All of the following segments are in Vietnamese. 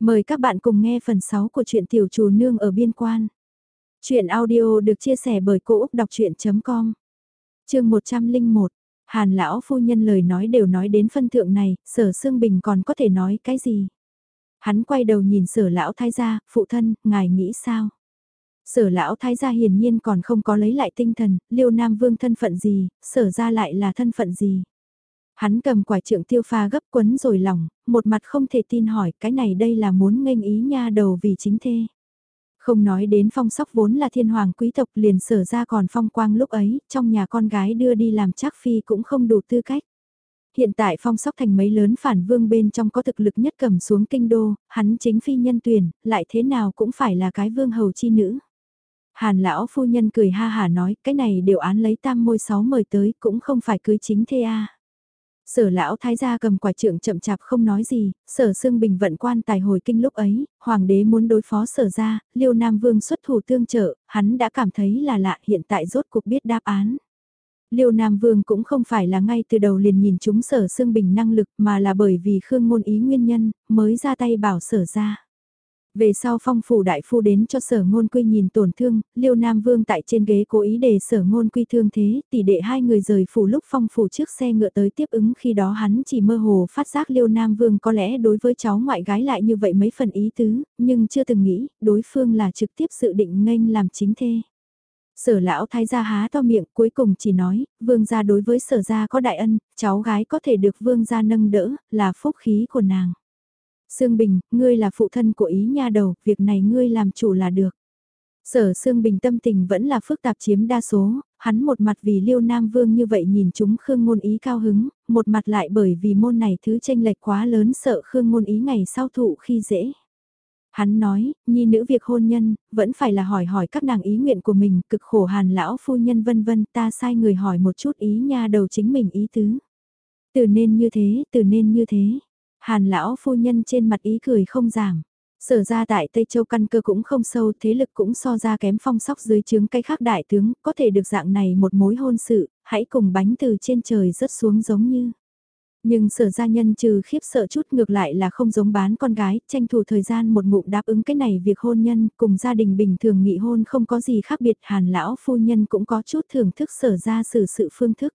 Mời các bạn cùng nghe phần 6 của truyện Tiểu Trù Nương ở Biên Quan. Chuyện audio được chia sẻ bởi Cô Úc Đọc Chuyện.com Trường 101 Hàn lão phu nhân lời nói đều nói đến phân thượng này, sở Sương Bình còn có thể nói cái gì? Hắn quay đầu nhìn sở lão thái gia, phụ thân, ngài nghĩ sao? Sở lão thái gia hiển nhiên còn không có lấy lại tinh thần, liêu nam vương thân phận gì, sở ra lại là thân phận gì? Hắn cầm quả trượng tiêu pha gấp quấn rồi lòng, một mặt không thể tin hỏi cái này đây là muốn nghênh ý nha đầu vì chính thê. Không nói đến phong sóc vốn là thiên hoàng quý tộc liền sở ra còn phong quang lúc ấy, trong nhà con gái đưa đi làm chắc phi cũng không đủ tư cách. Hiện tại phong sóc thành mấy lớn phản vương bên trong có thực lực nhất cầm xuống kinh đô, hắn chính phi nhân tuyển, lại thế nào cũng phải là cái vương hầu chi nữ. Hàn lão phu nhân cười ha hà nói, cái này đều án lấy tam môi sáu mời tới, cũng không phải cưới chính thê a. Sở lão thái gia cầm quả trượng chậm chạp không nói gì, sở xương bình vận quan tài hồi kinh lúc ấy, hoàng đế muốn đối phó sở ra, liêu nam vương xuất thủ tương trợ, hắn đã cảm thấy là lạ hiện tại rốt cuộc biết đáp án. Liêu Nam Vương cũng không phải là ngay từ đầu liền nhìn chúng sở xương bình năng lực mà là bởi vì Khương Ngôn Ý nguyên nhân mới ra tay bảo sở ra. Về sau phong phủ đại phu đến cho sở ngôn quy nhìn tổn thương, liêu nam vương tại trên ghế cố ý để sở ngôn quy thương thế, tỷ đệ hai người rời phủ lúc phong phủ trước xe ngựa tới tiếp ứng khi đó hắn chỉ mơ hồ phát giác liêu nam vương có lẽ đối với cháu ngoại gái lại như vậy mấy phần ý tứ, nhưng chưa từng nghĩ đối phương là trực tiếp sự định nghênh làm chính thê. Sở lão thái gia há to miệng cuối cùng chỉ nói, vương gia đối với sở gia có đại ân, cháu gái có thể được vương gia nâng đỡ, là phúc khí của nàng. Sương Bình, ngươi là phụ thân của ý nha đầu, việc này ngươi làm chủ là được. Sở Sương Bình tâm tình vẫn là phức tạp chiếm đa số, hắn một mặt vì Liêu Nam Vương như vậy nhìn chúng Khương Ngôn Ý cao hứng, một mặt lại bởi vì môn này thứ tranh lệch quá lớn sợ Khương Ngôn Ý ngày sau thụ khi dễ. Hắn nói, nhi nữ việc hôn nhân, vẫn phải là hỏi hỏi các nàng ý nguyện của mình, cực khổ hàn lão phu nhân vân vân, ta sai người hỏi một chút ý nha đầu chính mình ý tứ. Từ nên như thế, từ nên như thế. Hàn lão phu nhân trên mặt ý cười không giảm. Sở ra tại Tây Châu căn cơ cũng không sâu, thế lực cũng so ra kém phong sóc dưới chướng cây khác đại tướng, có thể được dạng này một mối hôn sự, hãy cùng bánh từ trên trời rớt xuống giống như. Nhưng sở gia nhân trừ khiếp sợ chút ngược lại là không giống bán con gái, tranh thủ thời gian một ngụm đáp ứng cái này việc hôn nhân, cùng gia đình bình thường nghị hôn không có gì khác biệt, hàn lão phu nhân cũng có chút thưởng thức sở ra xử sự phương thức.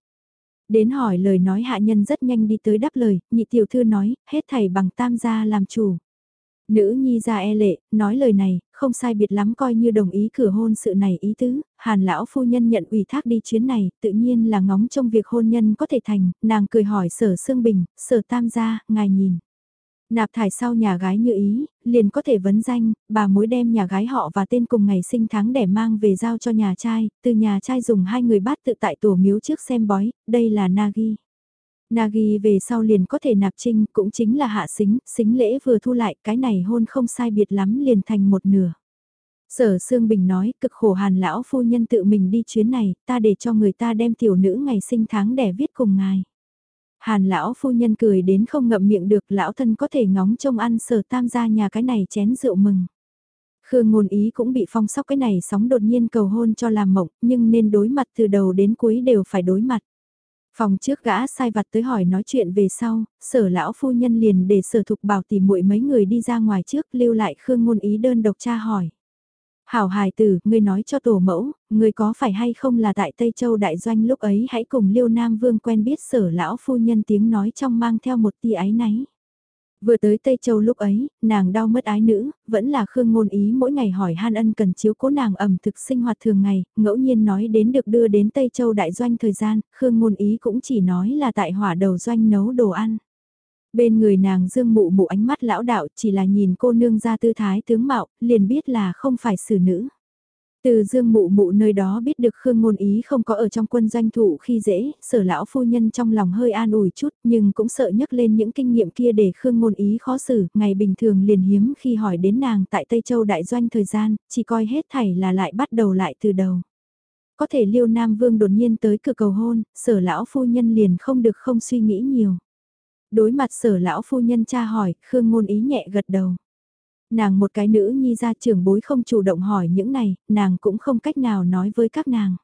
Đến hỏi lời nói hạ nhân rất nhanh đi tới đáp lời, nhị tiểu thư nói, hết thảy bằng tam gia làm chủ. Nữ nhi ra e lệ, nói lời này, không sai biệt lắm coi như đồng ý cửa hôn sự này ý tứ, hàn lão phu nhân nhận ủy thác đi chuyến này, tự nhiên là ngóng trong việc hôn nhân có thể thành, nàng cười hỏi sở Sương Bình, sở tam gia, ngài nhìn. Nạp thải sau nhà gái như ý, liền có thể vấn danh, bà mối đem nhà gái họ và tên cùng ngày sinh tháng để mang về giao cho nhà trai, từ nhà trai dùng hai người bát tự tại tổ miếu trước xem bói, đây là Nagi. Nagi về sau liền có thể nạp trinh, cũng chính là hạ xính, xính lễ vừa thu lại, cái này hôn không sai biệt lắm liền thành một nửa. Sở Sương Bình nói, cực khổ hàn lão phu nhân tự mình đi chuyến này, ta để cho người ta đem tiểu nữ ngày sinh tháng đẻ viết cùng ngài. Hàn lão phu nhân cười đến không ngậm miệng được lão thân có thể ngóng trông ăn sở tam gia nhà cái này chén rượu mừng. Khương ngôn ý cũng bị phong sóc cái này sóng đột nhiên cầu hôn cho làm mộng, nhưng nên đối mặt từ đầu đến cuối đều phải đối mặt. Phòng trước gã sai vặt tới hỏi nói chuyện về sau, sở lão phu nhân liền để sở thục bảo tìm muội mấy người đi ra ngoài trước lưu lại Khương ngôn ý đơn độc tra hỏi. Hảo hài tử, ngươi nói cho tổ mẫu, ngươi có phải hay không là tại Tây Châu Đại Doanh lúc ấy hãy cùng Liêu Nam Vương quen biết sở lão phu nhân tiếng nói trong mang theo một tia ái náy. Vừa tới Tây Châu lúc ấy, nàng đau mất ái nữ, vẫn là Khương Ngôn Ý mỗi ngày hỏi Han Ân cần chiếu cố nàng ẩm thực sinh hoạt thường ngày, ngẫu nhiên nói đến được đưa đến Tây Châu Đại Doanh thời gian, Khương Ngôn Ý cũng chỉ nói là tại hỏa đầu doanh nấu đồ ăn. Bên người nàng dương mụ mụ ánh mắt lão đạo chỉ là nhìn cô nương ra tư thái tướng mạo, liền biết là không phải xử nữ. Từ dương mụ mụ nơi đó biết được Khương Ngôn Ý không có ở trong quân doanh thủ khi dễ, sở lão phu nhân trong lòng hơi an ủi chút nhưng cũng sợ nhắc lên những kinh nghiệm kia để Khương Ngôn Ý khó xử, ngày bình thường liền hiếm khi hỏi đến nàng tại Tây Châu đại doanh thời gian, chỉ coi hết thảy là lại bắt đầu lại từ đầu. Có thể liêu Nam Vương đột nhiên tới cửa cầu hôn, sở lão phu nhân liền không được không suy nghĩ nhiều. Đối mặt sở lão phu nhân cha hỏi, Khương ngôn ý nhẹ gật đầu. Nàng một cái nữ nhi ra trưởng bối không chủ động hỏi những này, nàng cũng không cách nào nói với các nàng.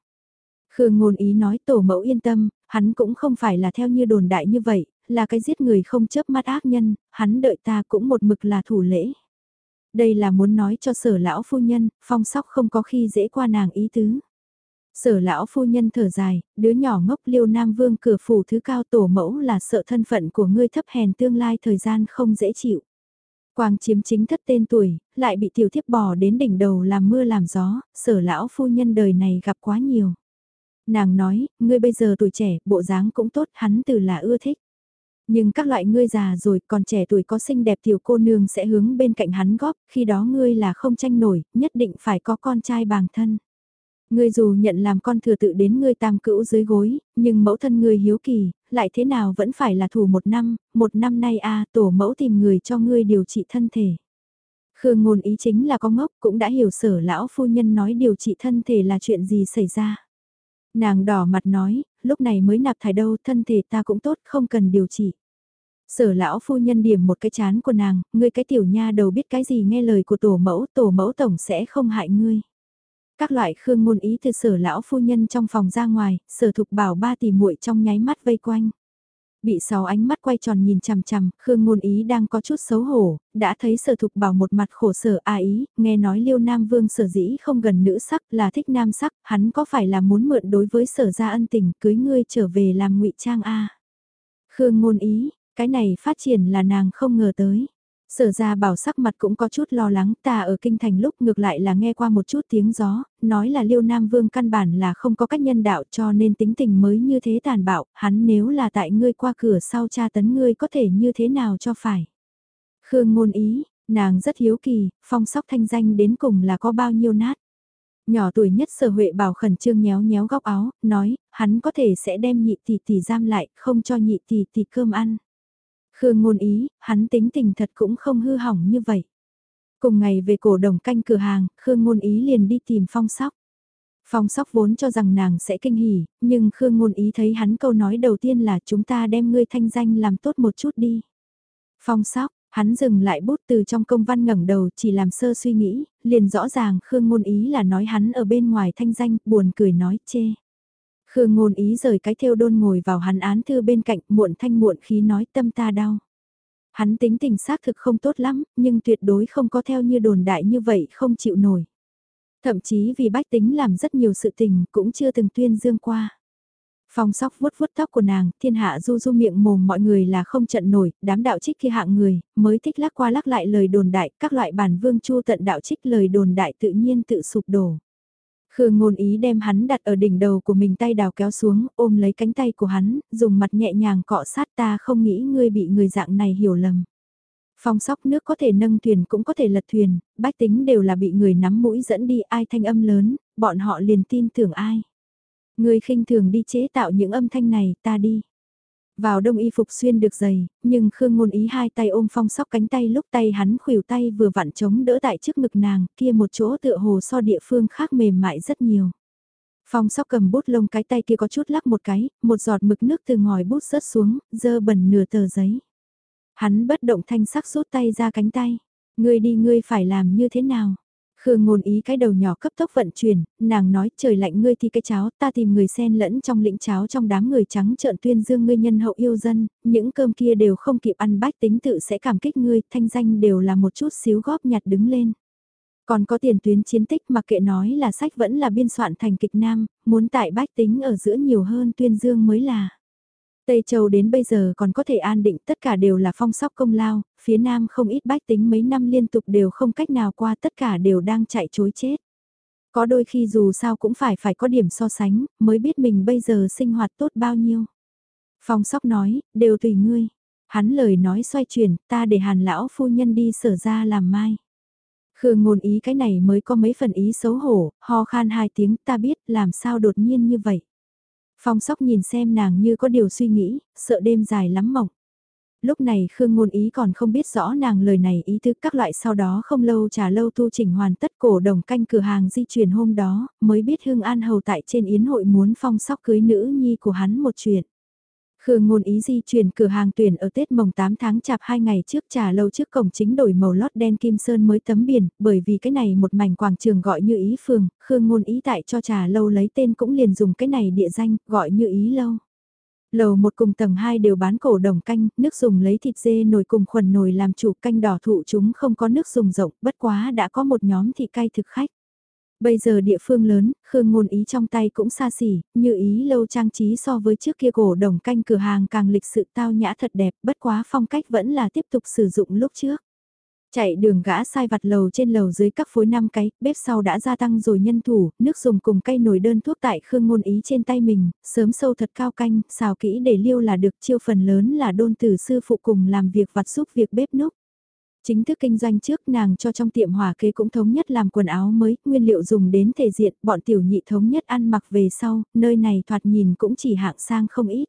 Khương ngôn ý nói tổ mẫu yên tâm, hắn cũng không phải là theo như đồn đại như vậy, là cái giết người không chớp mắt ác nhân, hắn đợi ta cũng một mực là thủ lễ. Đây là muốn nói cho sở lão phu nhân, phong sóc không có khi dễ qua nàng ý tứ. Sở lão phu nhân thở dài, đứa nhỏ ngốc liêu nam vương cửa phủ thứ cao tổ mẫu là sợ thân phận của ngươi thấp hèn tương lai thời gian không dễ chịu. Quang chiếm chính thất tên tuổi, lại bị tiểu thiếp bò đến đỉnh đầu làm mưa làm gió, sở lão phu nhân đời này gặp quá nhiều. Nàng nói, ngươi bây giờ tuổi trẻ, bộ dáng cũng tốt, hắn từ là ưa thích. Nhưng các loại ngươi già rồi còn trẻ tuổi có xinh đẹp tiểu cô nương sẽ hướng bên cạnh hắn góp, khi đó ngươi là không tranh nổi, nhất định phải có con trai bàng thân. Ngươi dù nhận làm con thừa tự đến ngươi tam cữu dưới gối, nhưng mẫu thân ngươi hiếu kỳ, lại thế nào vẫn phải là thủ một năm, một năm nay a tổ mẫu tìm người cho ngươi điều trị thân thể. Khương ngôn ý chính là có ngốc cũng đã hiểu sở lão phu nhân nói điều trị thân thể là chuyện gì xảy ra. Nàng đỏ mặt nói, lúc này mới nạp thải đâu thân thể ta cũng tốt không cần điều trị. Sở lão phu nhân điểm một cái chán của nàng, ngươi cái tiểu nha đầu biết cái gì nghe lời của tổ mẫu, tổ mẫu tổng sẽ không hại ngươi. Các loại khương ngôn ý từ sở lão phu nhân trong phòng ra ngoài, sở thục bảo ba tỷ muội trong nháy mắt vây quanh. Bị sáu ánh mắt quay tròn nhìn chằm chằm, Khương Ngôn Ý đang có chút xấu hổ, đã thấy sở thục bảo một mặt khổ sở a ý, nghe nói liêu nam vương sở dĩ không gần nữ sắc là thích nam sắc, hắn có phải là muốn mượn đối với sở gia ân tình cưới ngươi trở về làm ngụy trang a Khương Ngôn Ý, cái này phát triển là nàng không ngờ tới. Sở ra bảo sắc mặt cũng có chút lo lắng ta ở kinh thành lúc ngược lại là nghe qua một chút tiếng gió, nói là liêu nam vương căn bản là không có cách nhân đạo cho nên tính tình mới như thế tàn bạo, hắn nếu là tại ngươi qua cửa sau cha tấn ngươi có thể như thế nào cho phải. Khương ngôn ý, nàng rất hiếu kỳ, phong sóc thanh danh đến cùng là có bao nhiêu nát. Nhỏ tuổi nhất sở huệ bảo khẩn trương nhéo nhéo góc áo, nói, hắn có thể sẽ đem nhị tỷ tỷ giam lại, không cho nhị tỷ tỷ cơm ăn. Khương ngôn ý, hắn tính tình thật cũng không hư hỏng như vậy. Cùng ngày về cổ đồng canh cửa hàng, Khương ngôn ý liền đi tìm phong sóc. Phong sóc vốn cho rằng nàng sẽ kinh hỉ, nhưng Khương ngôn ý thấy hắn câu nói đầu tiên là chúng ta đem ngươi thanh danh làm tốt một chút đi. Phong sóc, hắn dừng lại bút từ trong công văn ngẩng đầu chỉ làm sơ suy nghĩ, liền rõ ràng Khương ngôn ý là nói hắn ở bên ngoài thanh danh, buồn cười nói chê. Khương ngôn ý rời cái theo đôn ngồi vào hắn án thư bên cạnh muộn thanh muộn khí nói tâm ta đau. Hắn tính tình xác thực không tốt lắm, nhưng tuyệt đối không có theo như đồn đại như vậy không chịu nổi. Thậm chí vì bách tính làm rất nhiều sự tình cũng chưa từng tuyên dương qua. Phong sóc vuốt vuốt tóc của nàng, thiên hạ du du miệng mồm mọi người là không trận nổi, đám đạo trích kia hạng người, mới thích lắc qua lắc lại lời đồn đại, các loại bản vương chu tận đạo trích lời đồn đại tự nhiên tự sụp đổ. Khương ngôn ý đem hắn đặt ở đỉnh đầu của mình tay đào kéo xuống, ôm lấy cánh tay của hắn, dùng mặt nhẹ nhàng cọ sát ta không nghĩ ngươi bị người dạng này hiểu lầm. Phong sóc nước có thể nâng thuyền cũng có thể lật thuyền, bách tính đều là bị người nắm mũi dẫn đi ai thanh âm lớn, bọn họ liền tin tưởng ai. Người khinh thường đi chế tạo những âm thanh này, ta đi. Vào đông y phục xuyên được giày, nhưng Khương Ngôn Ý hai tay ôm phong sóc cánh tay lúc tay hắn khuỷu tay vừa vặn chống đỡ tại trước ngực nàng, kia một chỗ tựa hồ so địa phương khác mềm mại rất nhiều. Phong sóc cầm bút lông cái tay kia có chút lắc một cái, một giọt mực nước từ ngòi bút rớt xuống, dơ bẩn nửa tờ giấy. Hắn bất động thanh sắc rút tay ra cánh tay. Ngươi đi ngươi phải làm như thế nào? Khương ngôn ý cái đầu nhỏ cấp tốc vận chuyển, nàng nói trời lạnh ngươi thì cái cháo, ta tìm người xen lẫn trong lĩnh cháo trong đám người trắng trợn tuyên dương ngươi nhân hậu yêu dân, những cơm kia đều không kịp ăn bách tính tự sẽ cảm kích ngươi, thanh danh đều là một chút xíu góp nhặt đứng lên. Còn có tiền tuyến chiến tích mà kệ nói là sách vẫn là biên soạn thành kịch nam, muốn tại bách tính ở giữa nhiều hơn tuyên dương mới là. Tây Châu đến bây giờ còn có thể an định tất cả đều là phong sóc công lao, phía Nam không ít bách tính mấy năm liên tục đều không cách nào qua tất cả đều đang chạy chối chết. Có đôi khi dù sao cũng phải phải có điểm so sánh, mới biết mình bây giờ sinh hoạt tốt bao nhiêu. Phong sóc nói, đều tùy ngươi. Hắn lời nói xoay chuyển, ta để hàn lão phu nhân đi sở ra làm mai. Khương ngôn ý cái này mới có mấy phần ý xấu hổ, ho khan hai tiếng ta biết làm sao đột nhiên như vậy. Phong sóc nhìn xem nàng như có điều suy nghĩ, sợ đêm dài lắm mộng. Lúc này Khương Ngôn Ý còn không biết rõ nàng lời này ý thức các loại sau đó không lâu trả lâu tu chỉnh hoàn tất cổ đồng canh cửa hàng di chuyển hôm đó, mới biết Hương An Hầu tại trên yến hội muốn phong sóc cưới nữ nhi của hắn một chuyện. Khương ngôn ý di chuyển cửa hàng tuyển ở Tết mồng 8 tháng chạp 2 ngày trước trà lâu trước cổng chính đổi màu lót đen kim sơn mới tấm biển, bởi vì cái này một mảnh quảng trường gọi như ý phường, Khương ngôn ý tại cho trà lâu lấy tên cũng liền dùng cái này địa danh, gọi như ý lâu. Lầu một cùng tầng 2 đều bán cổ đồng canh, nước dùng lấy thịt dê nồi cùng khuẩn nồi làm chủ canh đỏ thụ chúng không có nước dùng rộng, bất quá đã có một nhóm thị cay thực khách. Bây giờ địa phương lớn, Khương Ngôn Ý trong tay cũng xa xỉ, như ý lâu trang trí so với trước kia cổ đồng canh cửa hàng càng lịch sự tao nhã thật đẹp, bất quá phong cách vẫn là tiếp tục sử dụng lúc trước. Chạy đường gã sai vặt lầu trên lầu dưới các phối 5 cái, bếp sau đã gia tăng rồi nhân thủ, nước dùng cùng cây nồi đơn thuốc tại Khương Ngôn Ý trên tay mình, sớm sâu thật cao canh, xào kỹ để liêu là được chiêu phần lớn là đôn tử sư phụ cùng làm việc vặt giúp việc bếp núc. Chính thức kinh doanh trước nàng cho trong tiệm hòa kế cũng thống nhất làm quần áo mới, nguyên liệu dùng đến thể diện, bọn tiểu nhị thống nhất ăn mặc về sau, nơi này thoạt nhìn cũng chỉ hạng sang không ít.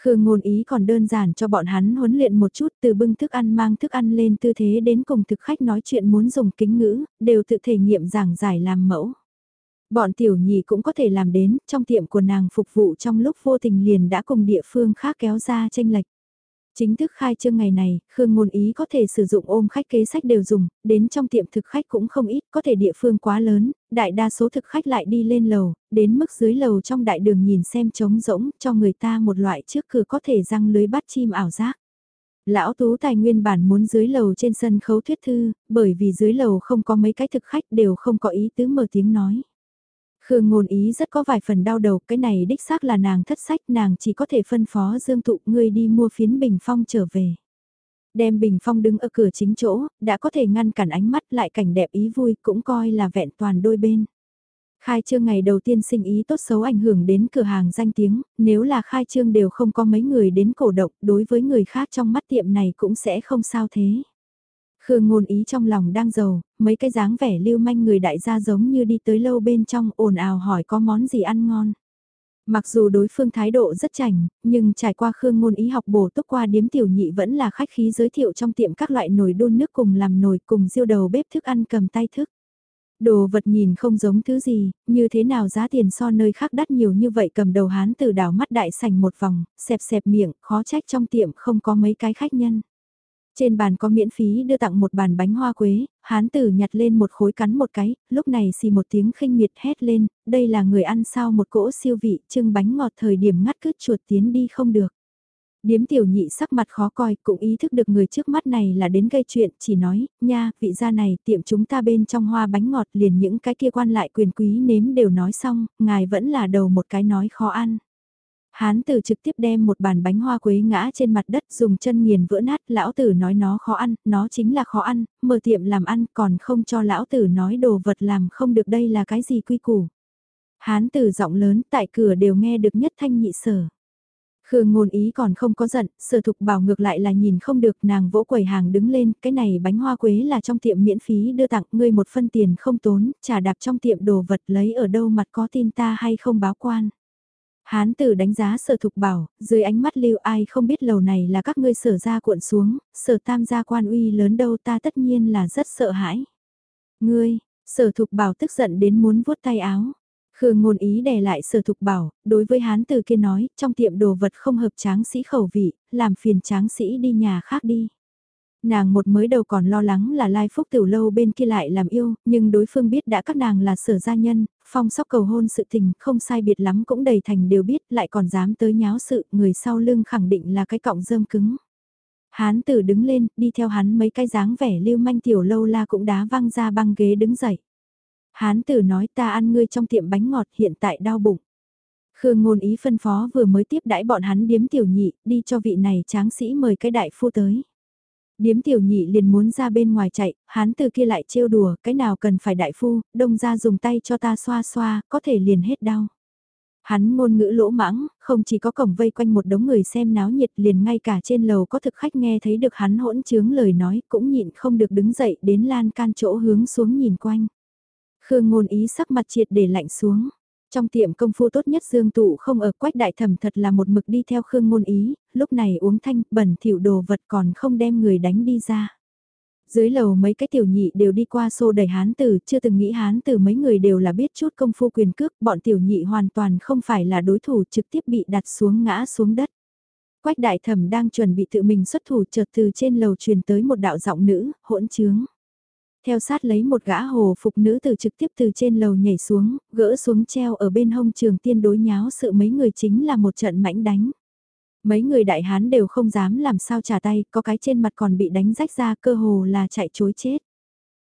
Khương ngôn ý còn đơn giản cho bọn hắn huấn luyện một chút từ bưng thức ăn mang thức ăn lên tư thế đến cùng thực khách nói chuyện muốn dùng kính ngữ, đều tự thể nghiệm giảng giải làm mẫu. Bọn tiểu nhị cũng có thể làm đến, trong tiệm của nàng phục vụ trong lúc vô tình liền đã cùng địa phương khác kéo ra tranh lệch. Chính thức khai trương ngày này, Khương Ngôn Ý có thể sử dụng ôm khách kế sách đều dùng, đến trong tiệm thực khách cũng không ít, có thể địa phương quá lớn, đại đa số thực khách lại đi lên lầu, đến mức dưới lầu trong đại đường nhìn xem trống rỗng, cho người ta một loại trước cửa có thể răng lưới bắt chim ảo giác. Lão Tú Tài nguyên bản muốn dưới lầu trên sân khấu thuyết thư, bởi vì dưới lầu không có mấy cái thực khách đều không có ý tứ mở tiếng nói. Khương ngôn ý rất có vài phần đau đầu, cái này đích xác là nàng thất sách, nàng chỉ có thể phân phó Dương Tụ ngươi đi mua phiến bình phong trở về. Đem bình phong đứng ở cửa chính chỗ, đã có thể ngăn cản ánh mắt lại cảnh đẹp ý vui cũng coi là vẹn toàn đôi bên. Khai trương ngày đầu tiên sinh ý tốt xấu ảnh hưởng đến cửa hàng danh tiếng, nếu là khai trương đều không có mấy người đến cổ động, đối với người khác trong mắt tiệm này cũng sẽ không sao thế. Khương ngôn ý trong lòng đang giàu, mấy cái dáng vẻ lưu manh người đại gia giống như đi tới lâu bên trong ồn ào hỏi có món gì ăn ngon. Mặc dù đối phương thái độ rất chảnh, nhưng trải qua Khương ngôn ý học bổ túc qua điếm tiểu nhị vẫn là khách khí giới thiệu trong tiệm các loại nồi đun nước cùng làm nồi cùng diêu đầu bếp thức ăn cầm tay thức. Đồ vật nhìn không giống thứ gì, như thế nào giá tiền so nơi khác đắt nhiều như vậy cầm đầu hán từ đảo mắt đại sành một vòng, xẹp xẹp miệng, khó trách trong tiệm không có mấy cái khách nhân. Trên bàn có miễn phí đưa tặng một bàn bánh hoa quế, hán tử nhặt lên một khối cắn một cái, lúc này xì một tiếng khinh miệt hét lên, đây là người ăn sao một cỗ siêu vị, trưng bánh ngọt thời điểm ngắt cứt chuột tiến đi không được. Điếm tiểu nhị sắc mặt khó coi, cũng ý thức được người trước mắt này là đến gây chuyện, chỉ nói, nha, vị gia này, tiệm chúng ta bên trong hoa bánh ngọt liền những cái kia quan lại quyền quý nếm đều nói xong, ngài vẫn là đầu một cái nói khó ăn. Hán tử trực tiếp đem một bàn bánh hoa quế ngã trên mặt đất dùng chân nghiền vỡ nát, lão tử nói nó khó ăn, nó chính là khó ăn, mở tiệm làm ăn còn không cho lão tử nói đồ vật làm không được đây là cái gì quy củ. Hán tử giọng lớn tại cửa đều nghe được nhất thanh nhị sở. Khương ngôn ý còn không có giận, sở thục bảo ngược lại là nhìn không được nàng vỗ quầy hàng đứng lên, cái này bánh hoa quế là trong tiệm miễn phí đưa tặng ngươi một phân tiền không tốn, trả đạp trong tiệm đồ vật lấy ở đâu mặt có tin ta hay không báo quan. Hán tử đánh giá sở thục bảo, dưới ánh mắt lưu ai không biết lầu này là các ngươi sở ra cuộn xuống, sở tam gia quan uy lớn đâu ta tất nhiên là rất sợ hãi. Ngươi, sở thục bảo tức giận đến muốn vuốt tay áo. Khương ngôn ý đè lại sở thục bảo, đối với hán tử kia nói, trong tiệm đồ vật không hợp tráng sĩ khẩu vị, làm phiền tráng sĩ đi nhà khác đi. Nàng một mới đầu còn lo lắng là Lai Phúc Tiểu Lâu bên kia lại làm yêu, nhưng đối phương biết đã các nàng là sở gia nhân, phong sóc cầu hôn sự tình không sai biệt lắm cũng đầy thành đều biết lại còn dám tới nháo sự, người sau lưng khẳng định là cái cọng rơm cứng. Hán tử đứng lên, đi theo hắn mấy cái dáng vẻ lưu manh Tiểu Lâu la cũng đá văng ra băng ghế đứng dậy. Hán tử nói ta ăn ngươi trong tiệm bánh ngọt hiện tại đau bụng. Khương ngôn ý phân phó vừa mới tiếp đãi bọn hắn điếm tiểu nhị, đi cho vị này tráng sĩ mời cái đại phu tới. Điếm tiểu nhị liền muốn ra bên ngoài chạy, hắn từ kia lại trêu đùa, cái nào cần phải đại phu, đông ra dùng tay cho ta xoa xoa, có thể liền hết đau. Hắn ngôn ngữ lỗ mãng, không chỉ có cổng vây quanh một đống người xem náo nhiệt liền ngay cả trên lầu có thực khách nghe thấy được hắn hỗn chướng lời nói cũng nhịn không được đứng dậy đến lan can chỗ hướng xuống nhìn quanh. Khương ngôn ý sắc mặt triệt để lạnh xuống. Trong tiệm công phu tốt nhất Dương Tụ không ở quách đại thẩm thật là một mực đi theo Khương Ngôn Ý, lúc này uống thanh bẩn thỉu đồ vật còn không đem người đánh đi ra. Dưới lầu mấy cái tiểu nhị đều đi qua xô đẩy hán tử, chưa từng nghĩ hán tử mấy người đều là biết chút công phu quyền cước, bọn tiểu nhị hoàn toàn không phải là đối thủ trực tiếp bị đặt xuống ngã xuống đất. Quách đại thẩm đang chuẩn bị tự mình xuất thủ chợt từ trên lầu truyền tới một đạo giọng nữ, hỗn trướng. Theo sát lấy một gã hồ phục nữ từ trực tiếp từ trên lầu nhảy xuống, gỡ xuống treo ở bên hông trường tiên đối nháo sự mấy người chính là một trận mãnh đánh. Mấy người đại hán đều không dám làm sao trả tay, có cái trên mặt còn bị đánh rách ra cơ hồ là chạy chối chết.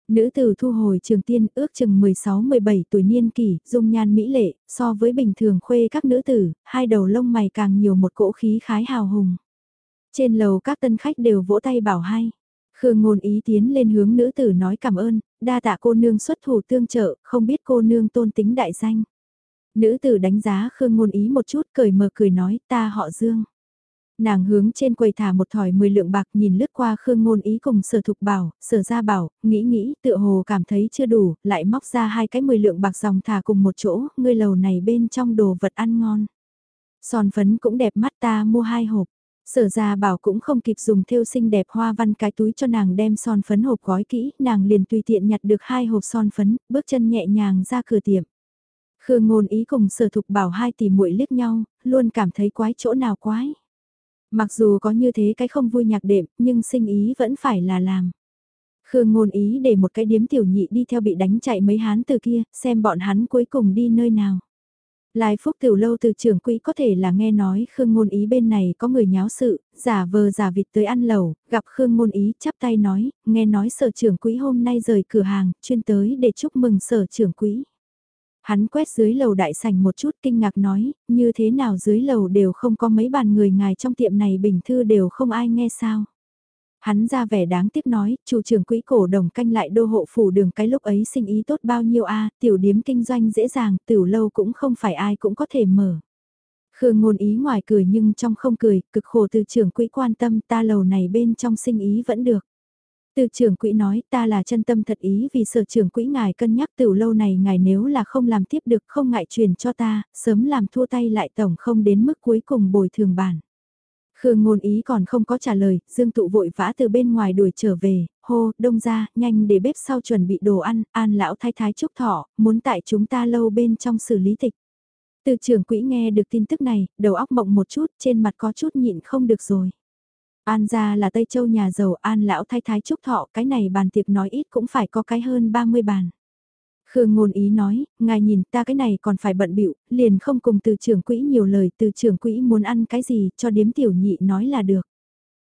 Nữ tử thu hồi trường tiên ước chừng 16-17 tuổi niên kỷ, dung nhan mỹ lệ, so với bình thường khuê các nữ tử, hai đầu lông mày càng nhiều một cỗ khí khái hào hùng. Trên lầu các tân khách đều vỗ tay bảo hay. Khương ngôn ý tiến lên hướng nữ tử nói cảm ơn, đa tạ cô nương xuất thủ tương trợ, không biết cô nương tôn tính đại danh. Nữ tử đánh giá Khương ngôn ý một chút cười mờ cười nói ta họ Dương. Nàng hướng trên quầy thả một thỏi 10 lượng bạc nhìn lướt qua Khương Ngôn Ý cùng sở thục bảo, sở ra bảo, nghĩ nghĩ tựa hồ cảm thấy chưa đủ, lại móc ra hai cái 10 lượng bạc dòng thả cùng một chỗ, ngươi lầu này bên trong đồ vật ăn ngon. Son phấn cũng đẹp mắt ta mua hai hộp. Sở ra bảo cũng không kịp dùng thêu xinh đẹp hoa văn cái túi cho nàng đem son phấn hộp gói kỹ, nàng liền tùy tiện nhặt được hai hộp son phấn, bước chân nhẹ nhàng ra cửa tiệm. Khương ngôn ý cùng sở thục bảo hai tỷ muội liếc nhau, luôn cảm thấy quái chỗ nào quái. Mặc dù có như thế cái không vui nhạc đệm, nhưng sinh ý vẫn phải là làm. Khương ngôn ý để một cái điếm tiểu nhị đi theo bị đánh chạy mấy hán từ kia, xem bọn hắn cuối cùng đi nơi nào. Lai phúc tiểu lâu từ trưởng quỹ có thể là nghe nói Khương ngôn ý bên này có người nháo sự, giả vờ giả vịt tới ăn lẩu, gặp Khương ngôn ý chắp tay nói, nghe nói sở trưởng quỹ hôm nay rời cửa hàng, chuyên tới để chúc mừng sở trưởng quỹ. Hắn quét dưới lầu đại sảnh một chút kinh ngạc nói, như thế nào dưới lầu đều không có mấy bàn người ngài trong tiệm này bình thư đều không ai nghe sao. Hắn ra vẻ đáng tiếc nói, chủ trưởng quỹ cổ đồng canh lại đô hộ phủ đường cái lúc ấy sinh ý tốt bao nhiêu a tiểu điếm kinh doanh dễ dàng, tiểu lâu cũng không phải ai cũng có thể mở. Khương ngôn ý ngoài cười nhưng trong không cười, cực khổ từ trưởng quỹ quan tâm ta lầu này bên trong sinh ý vẫn được. Từ trưởng quỹ nói ta là chân tâm thật ý vì sở trưởng quỹ ngài cân nhắc từ lâu này ngài nếu là không làm tiếp được không ngại truyền cho ta, sớm làm thua tay lại tổng không đến mức cuối cùng bồi thường bản. Khương ngôn ý còn không có trả lời, Dương tụ vội vã từ bên ngoài đuổi trở về, hô, đông ra, nhanh để bếp sau chuẩn bị đồ ăn, an lão thái thái chúc thọ, muốn tại chúng ta lâu bên trong xử lý tịch. Từ trưởng quỹ nghe được tin tức này, đầu óc mộng một chút, trên mặt có chút nhịn không được rồi. An gia là Tây Châu nhà giàu An lão thái thái chúc thọ cái này bàn tiệc nói ít cũng phải có cái hơn 30 bàn. Khương ngôn ý nói, ngài nhìn ta cái này còn phải bận bịu liền không cùng từ trưởng quỹ nhiều lời từ trưởng quỹ muốn ăn cái gì cho điếm tiểu nhị nói là được.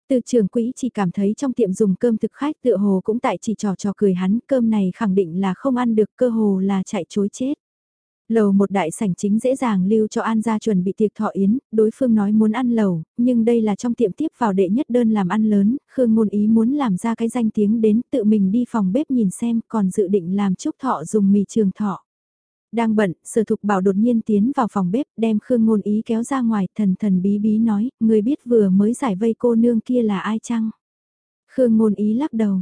Từ trường quỹ chỉ cảm thấy trong tiệm dùng cơm thực khách tựa hồ cũng tại chỉ trò trò cười hắn, cơm này khẳng định là không ăn được cơ hồ là chạy chối chết. Lầu một đại sảnh chính dễ dàng lưu cho An gia chuẩn bị tiệc thọ yến, đối phương nói muốn ăn lầu, nhưng đây là trong tiệm tiếp vào đệ nhất đơn làm ăn lớn, Khương ngôn ý muốn làm ra cái danh tiếng đến tự mình đi phòng bếp nhìn xem còn dự định làm chúc thọ dùng mì trường thọ. Đang bận, sở thục bảo đột nhiên tiến vào phòng bếp đem Khương ngôn ý kéo ra ngoài thần thần bí bí nói, người biết vừa mới giải vây cô nương kia là ai chăng? Khương ngôn ý lắc đầu,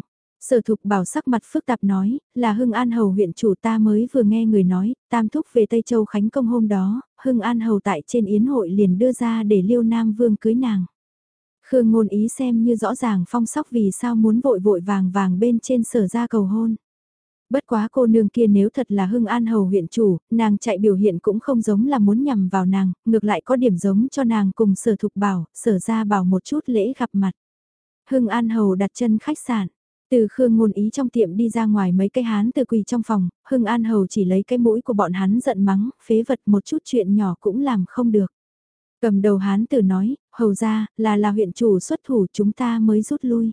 Sở thục bảo sắc mặt phức tạp nói, là Hưng An Hầu huyện chủ ta mới vừa nghe người nói, tam thúc về Tây Châu Khánh Công hôm đó, Hưng An Hầu tại trên yến hội liền đưa ra để liêu nam vương cưới nàng. Khương ngôn ý xem như rõ ràng phong sóc vì sao muốn vội vội vàng vàng bên trên sở ra cầu hôn. Bất quá cô nương kia nếu thật là Hưng An Hầu huyện chủ, nàng chạy biểu hiện cũng không giống là muốn nhằm vào nàng, ngược lại có điểm giống cho nàng cùng sở thục bảo, sở ra bảo một chút lễ gặp mặt. Hưng An Hầu đặt chân khách sạn, từ Khương ngôn ý trong tiệm đi ra ngoài mấy cái hán từ quỳ trong phòng, Hưng An Hầu chỉ lấy cái mũi của bọn hắn giận mắng, phế vật một chút chuyện nhỏ cũng làm không được. Cầm đầu hán từ nói, hầu ra, là là huyện chủ xuất thủ chúng ta mới rút lui.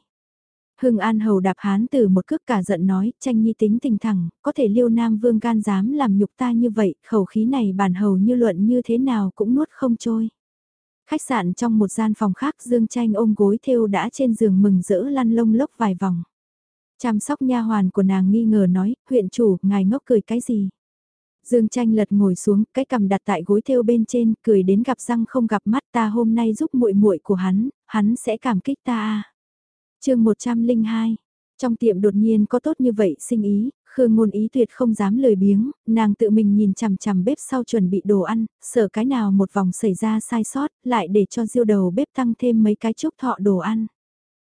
Hưng An Hầu đạp hán từ một cước cả giận nói, tranh nhi tính tình thẳng, có thể liêu nam vương gan dám làm nhục ta như vậy, khẩu khí này bản hầu như luận như thế nào cũng nuốt không trôi. Khách sạn trong một gian phòng khác Dương Tranh ôm gối thêu đã trên giường mừng rỡ lăn lông lốc vài vòng. Chăm sóc nha hoàn của nàng nghi ngờ nói, huyện chủ, ngài ngốc cười cái gì? Dương tranh lật ngồi xuống, cái cầm đặt tại gối thêu bên trên, cười đến gặp răng không gặp mắt ta hôm nay giúp muội muội của hắn, hắn sẽ cảm kích ta à. chương 102, trong tiệm đột nhiên có tốt như vậy sinh ý, Khương ngôn ý tuyệt không dám lời biếng, nàng tự mình nhìn chằm chằm bếp sau chuẩn bị đồ ăn, sợ cái nào một vòng xảy ra sai sót, lại để cho diêu đầu bếp tăng thêm mấy cái chúc thọ đồ ăn.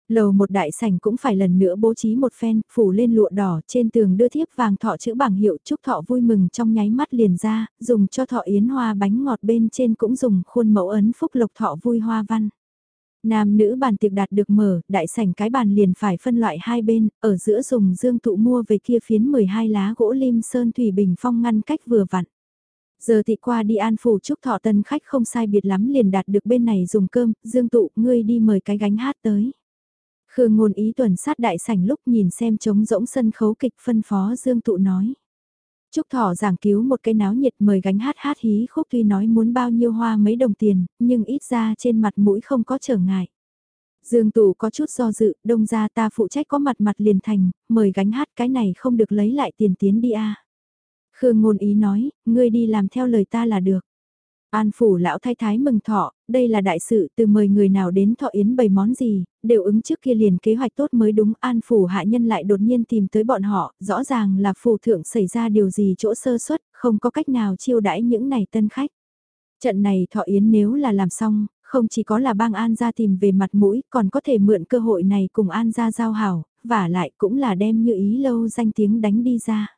Lầu một đại sảnh cũng phải lần nữa bố trí một phen, phủ lên lụa đỏ trên tường đưa thiếp vàng thọ chữ bảng hiệu chúc thọ vui mừng trong nháy mắt liền ra, dùng cho thọ yến hoa bánh ngọt bên trên cũng dùng khuôn mẫu ấn phúc lộc thọ vui hoa văn. Nam nữ bàn tiệc đạt được mở, đại sảnh cái bàn liền phải phân loại hai bên, ở giữa dùng dương tụ mua về kia phiến 12 lá gỗ lim sơn thủy bình phong ngăn cách vừa vặn. Giờ thị qua đi an phủ chúc thọ tân khách không sai biệt lắm liền đạt được bên này dùng cơm, dương tụ ngươi đi mời cái gánh hát tới. Khương ngôn ý tuần sát đại sảnh lúc nhìn xem trống rỗng sân khấu kịch phân phó dương tụ nói. Trúc Thọ giảng cứu một cái náo nhiệt mời gánh hát hát hí khúc tuy nói muốn bao nhiêu hoa mấy đồng tiền, nhưng ít ra trên mặt mũi không có trở ngại. Dương Tụ có chút do dự, đông ra ta phụ trách có mặt mặt liền thành, mời gánh hát cái này không được lấy lại tiền tiến đi a. Khương ngôn ý nói, ngươi đi làm theo lời ta là được. An phủ lão thái thái mừng thọ, đây là đại sự từ mời người nào đến thọ yến bày món gì, đều ứng trước kia liền kế hoạch tốt mới đúng an phủ hạ nhân lại đột nhiên tìm tới bọn họ, rõ ràng là phủ thượng xảy ra điều gì chỗ sơ suất, không có cách nào chiêu đãi những này tân khách. Trận này thọ yến nếu là làm xong, không chỉ có là bang An gia tìm về mặt mũi, còn có thể mượn cơ hội này cùng An gia giao hảo, và lại cũng là đem như ý lâu danh tiếng đánh đi ra.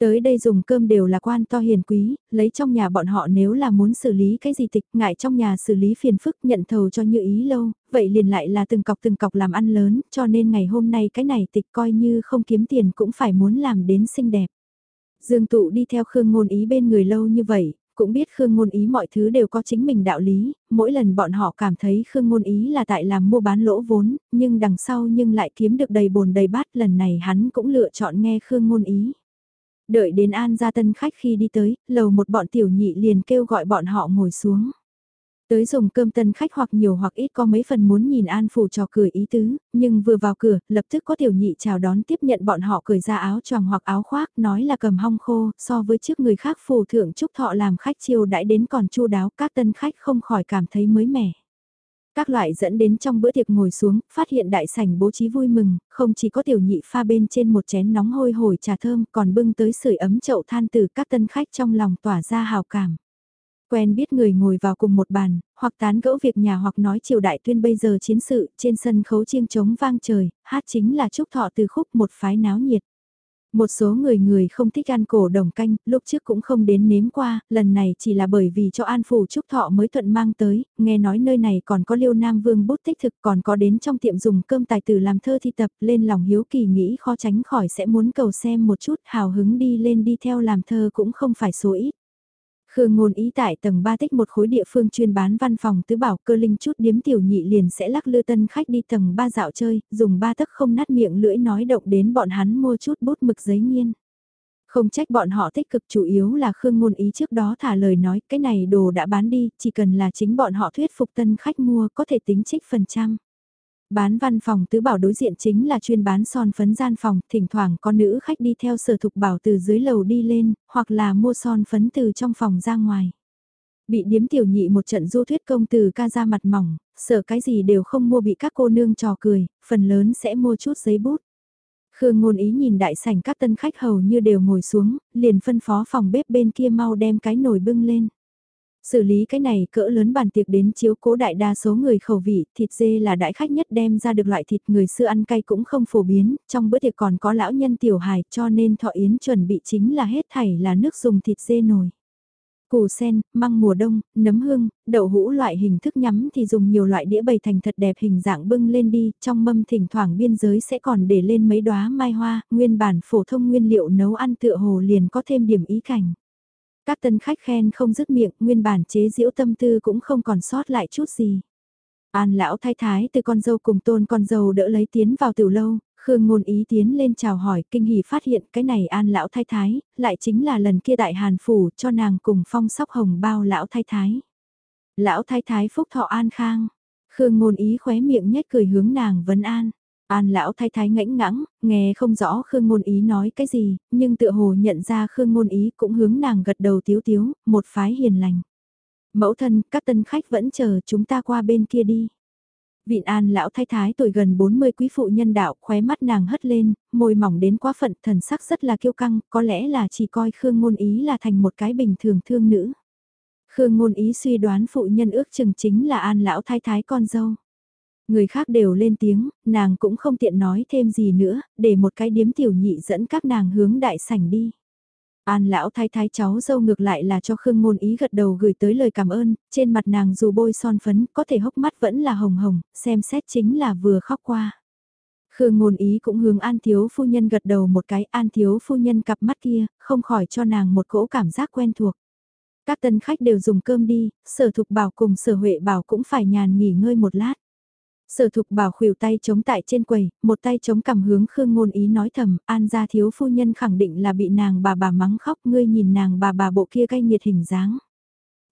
Tới đây dùng cơm đều là quan to hiền quý, lấy trong nhà bọn họ nếu là muốn xử lý cái gì tịch, ngại trong nhà xử lý phiền phức nhận thầu cho như ý lâu, vậy liền lại là từng cọc từng cọc làm ăn lớn, cho nên ngày hôm nay cái này tịch coi như không kiếm tiền cũng phải muốn làm đến xinh đẹp. Dương tụ đi theo Khương Ngôn Ý bên người lâu như vậy, cũng biết Khương Ngôn Ý mọi thứ đều có chính mình đạo lý, mỗi lần bọn họ cảm thấy Khương Ngôn Ý là tại làm mua bán lỗ vốn, nhưng đằng sau nhưng lại kiếm được đầy bồn đầy bát lần này hắn cũng lựa chọn nghe Khương Ngôn Ý. Đợi đến An gia tân khách khi đi tới, lầu một bọn tiểu nhị liền kêu gọi bọn họ ngồi xuống. Tới dùng cơm tân khách hoặc nhiều hoặc ít có mấy phần muốn nhìn An Phủ trò cười ý tứ, nhưng vừa vào cửa, lập tức có tiểu nhị chào đón tiếp nhận bọn họ cười ra áo choàng hoặc áo khoác, nói là cầm hong khô, so với trước người khác phù thượng chúc thọ làm khách chiêu đãi đến còn chu đáo, các tân khách không khỏi cảm thấy mới mẻ. Các loại dẫn đến trong bữa tiệc ngồi xuống, phát hiện đại sảnh bố trí vui mừng, không chỉ có tiểu nhị pha bên trên một chén nóng hôi hổi trà thơm còn bưng tới sưởi ấm chậu than từ các tân khách trong lòng tỏa ra hào cảm. Quen biết người ngồi vào cùng một bàn, hoặc tán gẫu việc nhà hoặc nói triều đại tuyên bây giờ chiến sự, trên sân khấu chiêng trống vang trời, hát chính là chúc thọ từ khúc một phái náo nhiệt. Một số người người không thích ăn cổ đồng canh, lúc trước cũng không đến nếm qua, lần này chỉ là bởi vì cho An Phủ Trúc Thọ mới thuận mang tới, nghe nói nơi này còn có liêu nam vương bút tích thực còn có đến trong tiệm dùng cơm tài tử làm thơ thi tập lên lòng hiếu kỳ nghĩ khó tránh khỏi sẽ muốn cầu xem một chút hào hứng đi lên đi theo làm thơ cũng không phải số ít. Khương ngôn ý tại tầng 3 tích một khối địa phương chuyên bán văn phòng tứ bảo cơ linh chút điếm tiểu nhị liền sẽ lắc lư tân khách đi tầng 3 dạo chơi, dùng ba tấc không nát miệng lưỡi nói động đến bọn hắn mua chút bút mực giấy nghiên. Không trách bọn họ tích cực chủ yếu là Khương ngôn ý trước đó thả lời nói cái này đồ đã bán đi, chỉ cần là chính bọn họ thuyết phục tân khách mua có thể tính trích phần trăm. Bán văn phòng tứ bảo đối diện chính là chuyên bán son phấn gian phòng, thỉnh thoảng có nữ khách đi theo sở thục bảo từ dưới lầu đi lên, hoặc là mua son phấn từ trong phòng ra ngoài. Bị điếm tiểu nhị một trận du thuyết công từ ca ra mặt mỏng, sợ cái gì đều không mua bị các cô nương trò cười, phần lớn sẽ mua chút giấy bút. Khương ngôn ý nhìn đại sảnh các tân khách hầu như đều ngồi xuống, liền phân phó phòng bếp bên kia mau đem cái nồi bưng lên. Xử lý cái này cỡ lớn bàn tiệc đến chiếu cố đại đa số người khẩu vị, thịt dê là đại khách nhất đem ra được loại thịt người xưa ăn cay cũng không phổ biến, trong bữa tiệc còn có lão nhân tiểu hài cho nên thọ yến chuẩn bị chính là hết thảy là nước dùng thịt dê nồi. Củ sen, măng mùa đông, nấm hương, đậu hũ loại hình thức nhắm thì dùng nhiều loại đĩa bày thành thật đẹp hình dạng bưng lên đi, trong mâm thỉnh thoảng biên giới sẽ còn để lên mấy đóa mai hoa, nguyên bản phổ thông nguyên liệu nấu ăn tựa hồ liền có thêm điểm ý cảnh. Các tân khách khen không dứt miệng, nguyên bản chế diễu tâm tư cũng không còn sót lại chút gì. An lão thái thái từ con dâu cùng tôn con dâu đỡ lấy tiến vào tiểu lâu, Khương ngôn ý tiến lên chào hỏi kinh hỉ phát hiện cái này an lão thái thái, lại chính là lần kia đại hàn phủ cho nàng cùng phong sóc hồng bao lão thái thái. Lão thái thái phúc thọ an khang, Khương ngôn ý khóe miệng nhếch cười hướng nàng vấn an. An lão thái thái ngãnh ngãng, nghe không rõ Khương Ngôn Ý nói cái gì, nhưng tựa hồ nhận ra Khương Ngôn Ý cũng hướng nàng gật đầu tiếu tiếu, một phái hiền lành. Mẫu thân, các tân khách vẫn chờ chúng ta qua bên kia đi. Vịn an lão thái thái tuổi gần 40 quý phụ nhân đạo khóe mắt nàng hất lên, môi mỏng đến quá phận thần sắc rất là kiêu căng, có lẽ là chỉ coi Khương Ngôn Ý là thành một cái bình thường thương nữ. Khương Ngôn Ý suy đoán phụ nhân ước chừng chính là an lão thái thái con dâu. Người khác đều lên tiếng, nàng cũng không tiện nói thêm gì nữa, để một cái điếm tiểu nhị dẫn các nàng hướng đại sảnh đi. An lão thái thái cháu dâu ngược lại là cho Khương Ngôn Ý gật đầu gửi tới lời cảm ơn, trên mặt nàng dù bôi son phấn có thể hốc mắt vẫn là hồng hồng, xem xét chính là vừa khóc qua. Khương Ngôn Ý cũng hướng An Thiếu Phu Nhân gật đầu một cái, An Thiếu Phu Nhân cặp mắt kia, không khỏi cho nàng một cỗ cảm giác quen thuộc. Các tân khách đều dùng cơm đi, sở thục bảo cùng sở huệ bảo cũng phải nhàn nghỉ ngơi một lát. Sở thục bảo khuỷu tay chống tại trên quầy, một tay chống cầm hướng Khương Ngôn Ý nói thầm, an gia thiếu phu nhân khẳng định là bị nàng bà bà mắng khóc, ngươi nhìn nàng bà bà bộ kia gay nhiệt hình dáng.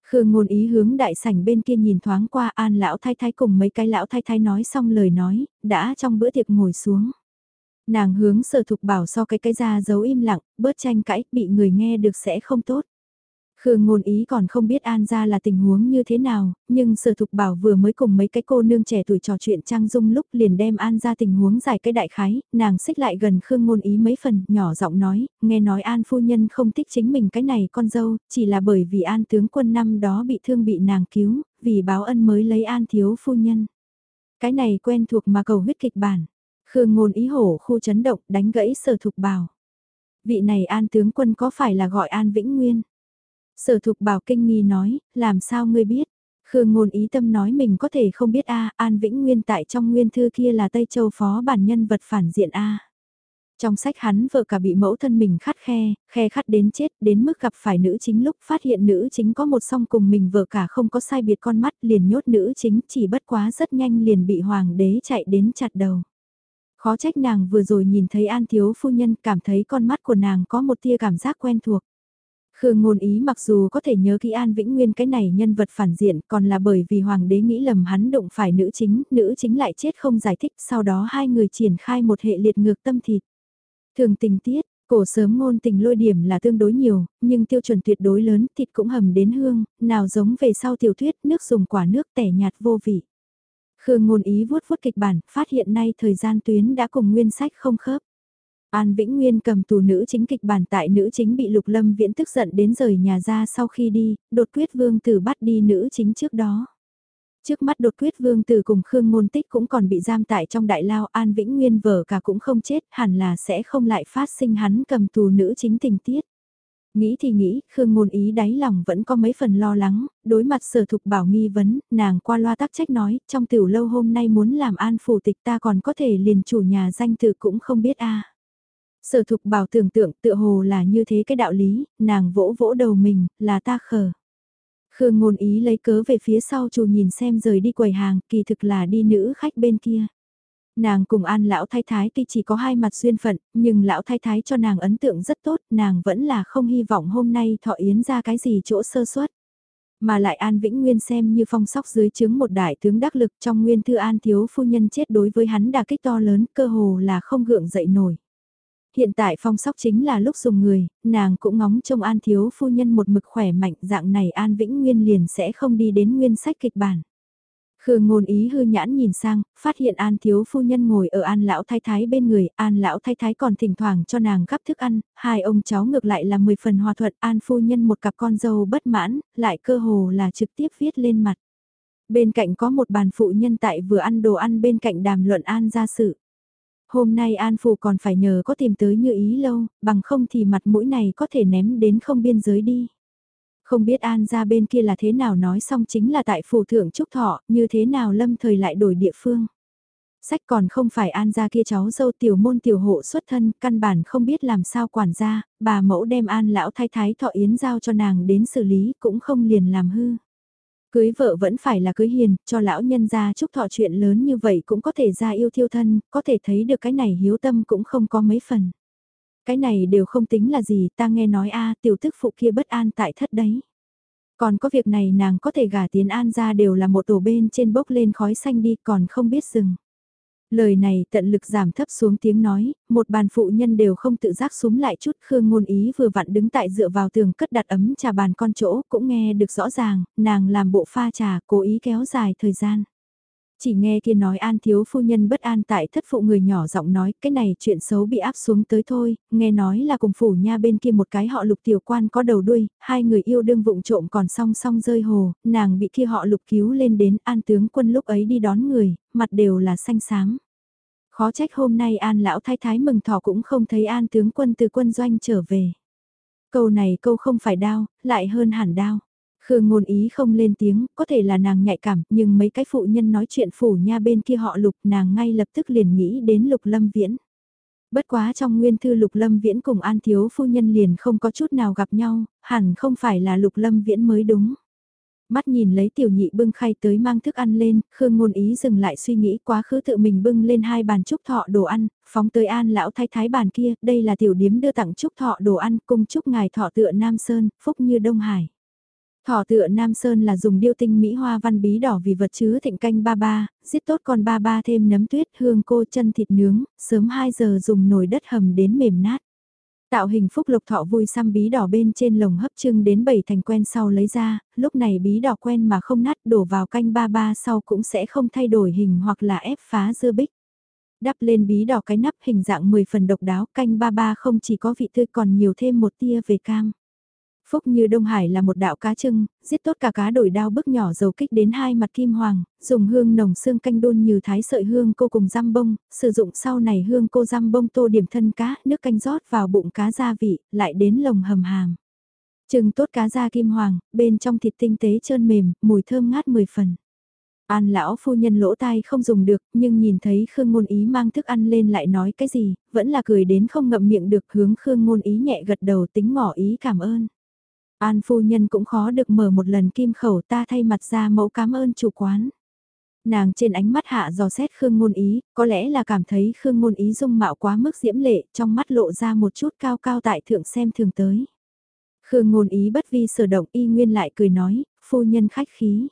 Khương Ngôn Ý hướng đại sảnh bên kia nhìn thoáng qua an lão thái thái cùng mấy cái lão thái thái nói xong lời nói, đã trong bữa tiệc ngồi xuống. Nàng hướng sở thục bảo so cái cái ra giấu im lặng, bớt tranh cãi, bị người nghe được sẽ không tốt. Khương ngôn ý còn không biết An ra là tình huống như thế nào, nhưng sở thục bảo vừa mới cùng mấy cái cô nương trẻ tuổi trò chuyện trang dung lúc liền đem An ra tình huống giải cái đại khái, nàng xích lại gần Khương ngôn ý mấy phần, nhỏ giọng nói, nghe nói An phu nhân không thích chính mình cái này con dâu, chỉ là bởi vì An tướng quân năm đó bị thương bị nàng cứu, vì báo ân mới lấy An thiếu phu nhân. Cái này quen thuộc mà cầu huyết kịch bản. Khương ngôn ý hổ khu chấn động đánh gãy sở thục bảo. Vị này An tướng quân có phải là gọi An Vĩnh Nguyên? Sở thục bảo kinh nghi nói, làm sao ngươi biết? Khương ngôn ý tâm nói mình có thể không biết a An Vĩnh Nguyên tại trong nguyên thư kia là Tây Châu phó bản nhân vật phản diện a Trong sách hắn vợ cả bị mẫu thân mình khắt khe, khe khắt đến chết, đến mức gặp phải nữ chính lúc phát hiện nữ chính có một song cùng mình vợ cả không có sai biệt con mắt liền nhốt nữ chính chỉ bất quá rất nhanh liền bị hoàng đế chạy đến chặt đầu. Khó trách nàng vừa rồi nhìn thấy An Thiếu Phu Nhân cảm thấy con mắt của nàng có một tia cảm giác quen thuộc. Khương ngôn ý mặc dù có thể nhớ kỹ An Vĩnh Nguyên cái này nhân vật phản diện còn là bởi vì Hoàng đế nghĩ lầm hắn đụng phải nữ chính, nữ chính lại chết không giải thích, sau đó hai người triển khai một hệ liệt ngược tâm thịt. Thường tình tiết, cổ sớm ngôn tình lôi điểm là tương đối nhiều, nhưng tiêu chuẩn tuyệt đối lớn, thịt cũng hầm đến hương, nào giống về sau tiểu thuyết nước dùng quả nước tẻ nhạt vô vị. Khương ngôn ý vuốt vuốt kịch bản, phát hiện nay thời gian tuyến đã cùng nguyên sách không khớp. An Vĩnh Nguyên cầm tù nữ chính kịch bản tại nữ chính bị Lục Lâm Viễn tức giận đến rời nhà ra sau khi đi, đột quyết vương tử bắt đi nữ chính trước đó. Trước mắt đột quyết vương tử cùng Khương Ngôn Tích cũng còn bị giam tại trong đại lao An Vĩnh Nguyên vở cả cũng không chết, hẳn là sẽ không lại phát sinh hắn cầm tù nữ chính tình tiết. Nghĩ thì nghĩ, Khương Ngôn Ý đáy lòng vẫn có mấy phần lo lắng, đối mặt sở thục bảo nghi vấn, nàng qua loa tắc trách nói, trong tiểu lâu hôm nay muốn làm an phủ tịch ta còn có thể liền chủ nhà danh từ cũng không biết a Sở thục bảo tưởng tượng tựa hồ là như thế cái đạo lý, nàng vỗ vỗ đầu mình, là ta khờ. Khương ngôn ý lấy cớ về phía sau chủ nhìn xem rời đi quầy hàng, kỳ thực là đi nữ khách bên kia. Nàng cùng an lão thái thái tuy chỉ có hai mặt duyên phận, nhưng lão thái thái cho nàng ấn tượng rất tốt, nàng vẫn là không hy vọng hôm nay thọ yến ra cái gì chỗ sơ suất. Mà lại An Vĩnh Nguyên xem như phong sóc dưới chứng một đại tướng đắc lực trong nguyên thư An thiếu phu nhân chết đối với hắn đả kích to lớn cơ hồ là không gượng dậy nổi. Hiện tại phong sóc chính là lúc dùng người, nàng cũng ngóng trông An thiếu phu nhân một mực khỏe mạnh dạng này An Vĩnh Nguyên liền sẽ không đi đến nguyên sách kịch bản. Khương ngôn ý hư nhãn nhìn sang, phát hiện An thiếu phu nhân ngồi ở An lão thái thái bên người, An lão thái thái còn thỉnh thoảng cho nàng gắp thức ăn, hai ông cháu ngược lại là 10 phần hòa thuận, An phu nhân một cặp con dâu bất mãn, lại cơ hồ là trực tiếp viết lên mặt. Bên cạnh có một bàn phụ nhân tại vừa ăn đồ ăn bên cạnh đàm luận An gia sự. Hôm nay An Phủ còn phải nhờ có tìm tới như ý lâu, bằng không thì mặt mũi này có thể ném đến không biên giới đi. Không biết An ra bên kia là thế nào nói xong chính là tại phủ thượng Trúc Thọ, như thế nào lâm thời lại đổi địa phương. Sách còn không phải An ra kia cháu dâu tiểu môn tiểu hộ xuất thân, căn bản không biết làm sao quản gia, bà mẫu đem An lão thái thái thọ yến giao cho nàng đến xử lý cũng không liền làm hư. Cưới vợ vẫn phải là cưới hiền, cho lão nhân ra chúc thọ chuyện lớn như vậy cũng có thể ra yêu thiêu thân, có thể thấy được cái này hiếu tâm cũng không có mấy phần. Cái này đều không tính là gì, ta nghe nói a tiểu tức phụ kia bất an tại thất đấy. Còn có việc này nàng có thể gả tiến an ra đều là một tổ bên trên bốc lên khói xanh đi còn không biết dừng. Lời này tận lực giảm thấp xuống tiếng nói, một bàn phụ nhân đều không tự giác súng lại chút Khương ngôn ý vừa vặn đứng tại dựa vào tường cất đặt ấm trà bàn con chỗ cũng nghe được rõ ràng, nàng làm bộ pha trà cố ý kéo dài thời gian. Chỉ nghe kia nói an thiếu phu nhân bất an tại thất phụ người nhỏ giọng nói cái này chuyện xấu bị áp xuống tới thôi, nghe nói là cùng phủ nha bên kia một cái họ lục tiểu quan có đầu đuôi, hai người yêu đương vụng trộm còn song song rơi hồ, nàng bị kia họ lục cứu lên đến an tướng quân lúc ấy đi đón người, mặt đều là xanh xám. Khó trách hôm nay an lão thái thái mừng thọ cũng không thấy an tướng quân từ quân doanh trở về. Câu này câu không phải đau lại hơn hẳn đau Khương ngôn ý không lên tiếng, có thể là nàng nhạy cảm, nhưng mấy cái phụ nhân nói chuyện phủ nha bên kia họ lục nàng ngay lập tức liền nghĩ đến lục lâm viễn. Bất quá trong nguyên thư Lục Lâm Viễn cùng An Thiếu Phu Nhân liền không có chút nào gặp nhau, hẳn không phải là Lục Lâm Viễn mới đúng. Mắt nhìn lấy tiểu nhị bưng khay tới mang thức ăn lên, Khương Ngôn Ý dừng lại suy nghĩ quá khứ tự mình bưng lên hai bàn chúc thọ đồ ăn, phóng tới an lão thái thái bàn kia, đây là tiểu điếm đưa tặng chúc thọ đồ ăn, cung chúc ngài thọ tựa Nam Sơn, phúc như Đông Hải. Thỏ tựa Nam Sơn là dùng điêu tinh Mỹ hoa văn bí đỏ vì vật chứa thịnh canh ba ba, giết tốt con ba ba thêm nấm tuyết hương cô chân thịt nướng, sớm 2 giờ dùng nồi đất hầm đến mềm nát. Tạo hình phúc lục thọ vui xăm bí đỏ bên trên lồng hấp trưng đến bảy thành quen sau lấy ra, lúc này bí đỏ quen mà không nát đổ vào canh ba ba sau cũng sẽ không thay đổi hình hoặc là ép phá dưa bích. Đắp lên bí đỏ cái nắp hình dạng 10 phần độc đáo canh ba ba không chỉ có vị tươi còn nhiều thêm một tia về cam. Phúc như Đông Hải là một đạo cá trưng, giết tốt cả cá đổi đao bức nhỏ dầu kích đến hai mặt kim hoàng, dùng hương nồng xương canh đôn như thái sợi hương cô cùng răm bông, sử dụng sau này hương cô răm bông tô điểm thân cá, nước canh rót vào bụng cá gia vị, lại đến lồng hầm hàm. Trưng tốt cá da kim hoàng, bên trong thịt tinh tế trơn mềm, mùi thơm ngát mười phần. An lão phu nhân lỗ tai không dùng được, nhưng nhìn thấy Khương Ngôn Ý mang thức ăn lên lại nói cái gì, vẫn là cười đến không ngậm miệng được hướng Khương Ngôn Ý nhẹ gật đầu tính ngỏ ý cảm ơn. An phu nhân cũng khó được mở một lần kim khẩu ta thay mặt ra mẫu cảm ơn chủ quán. Nàng trên ánh mắt hạ dò xét Khương Ngôn Ý, có lẽ là cảm thấy Khương Ngôn Ý dung mạo quá mức diễm lệ, trong mắt lộ ra một chút cao cao tại thượng xem thường tới. Khương Ngôn Ý bất vi sở động y nguyên lại cười nói, phu nhân khách khí.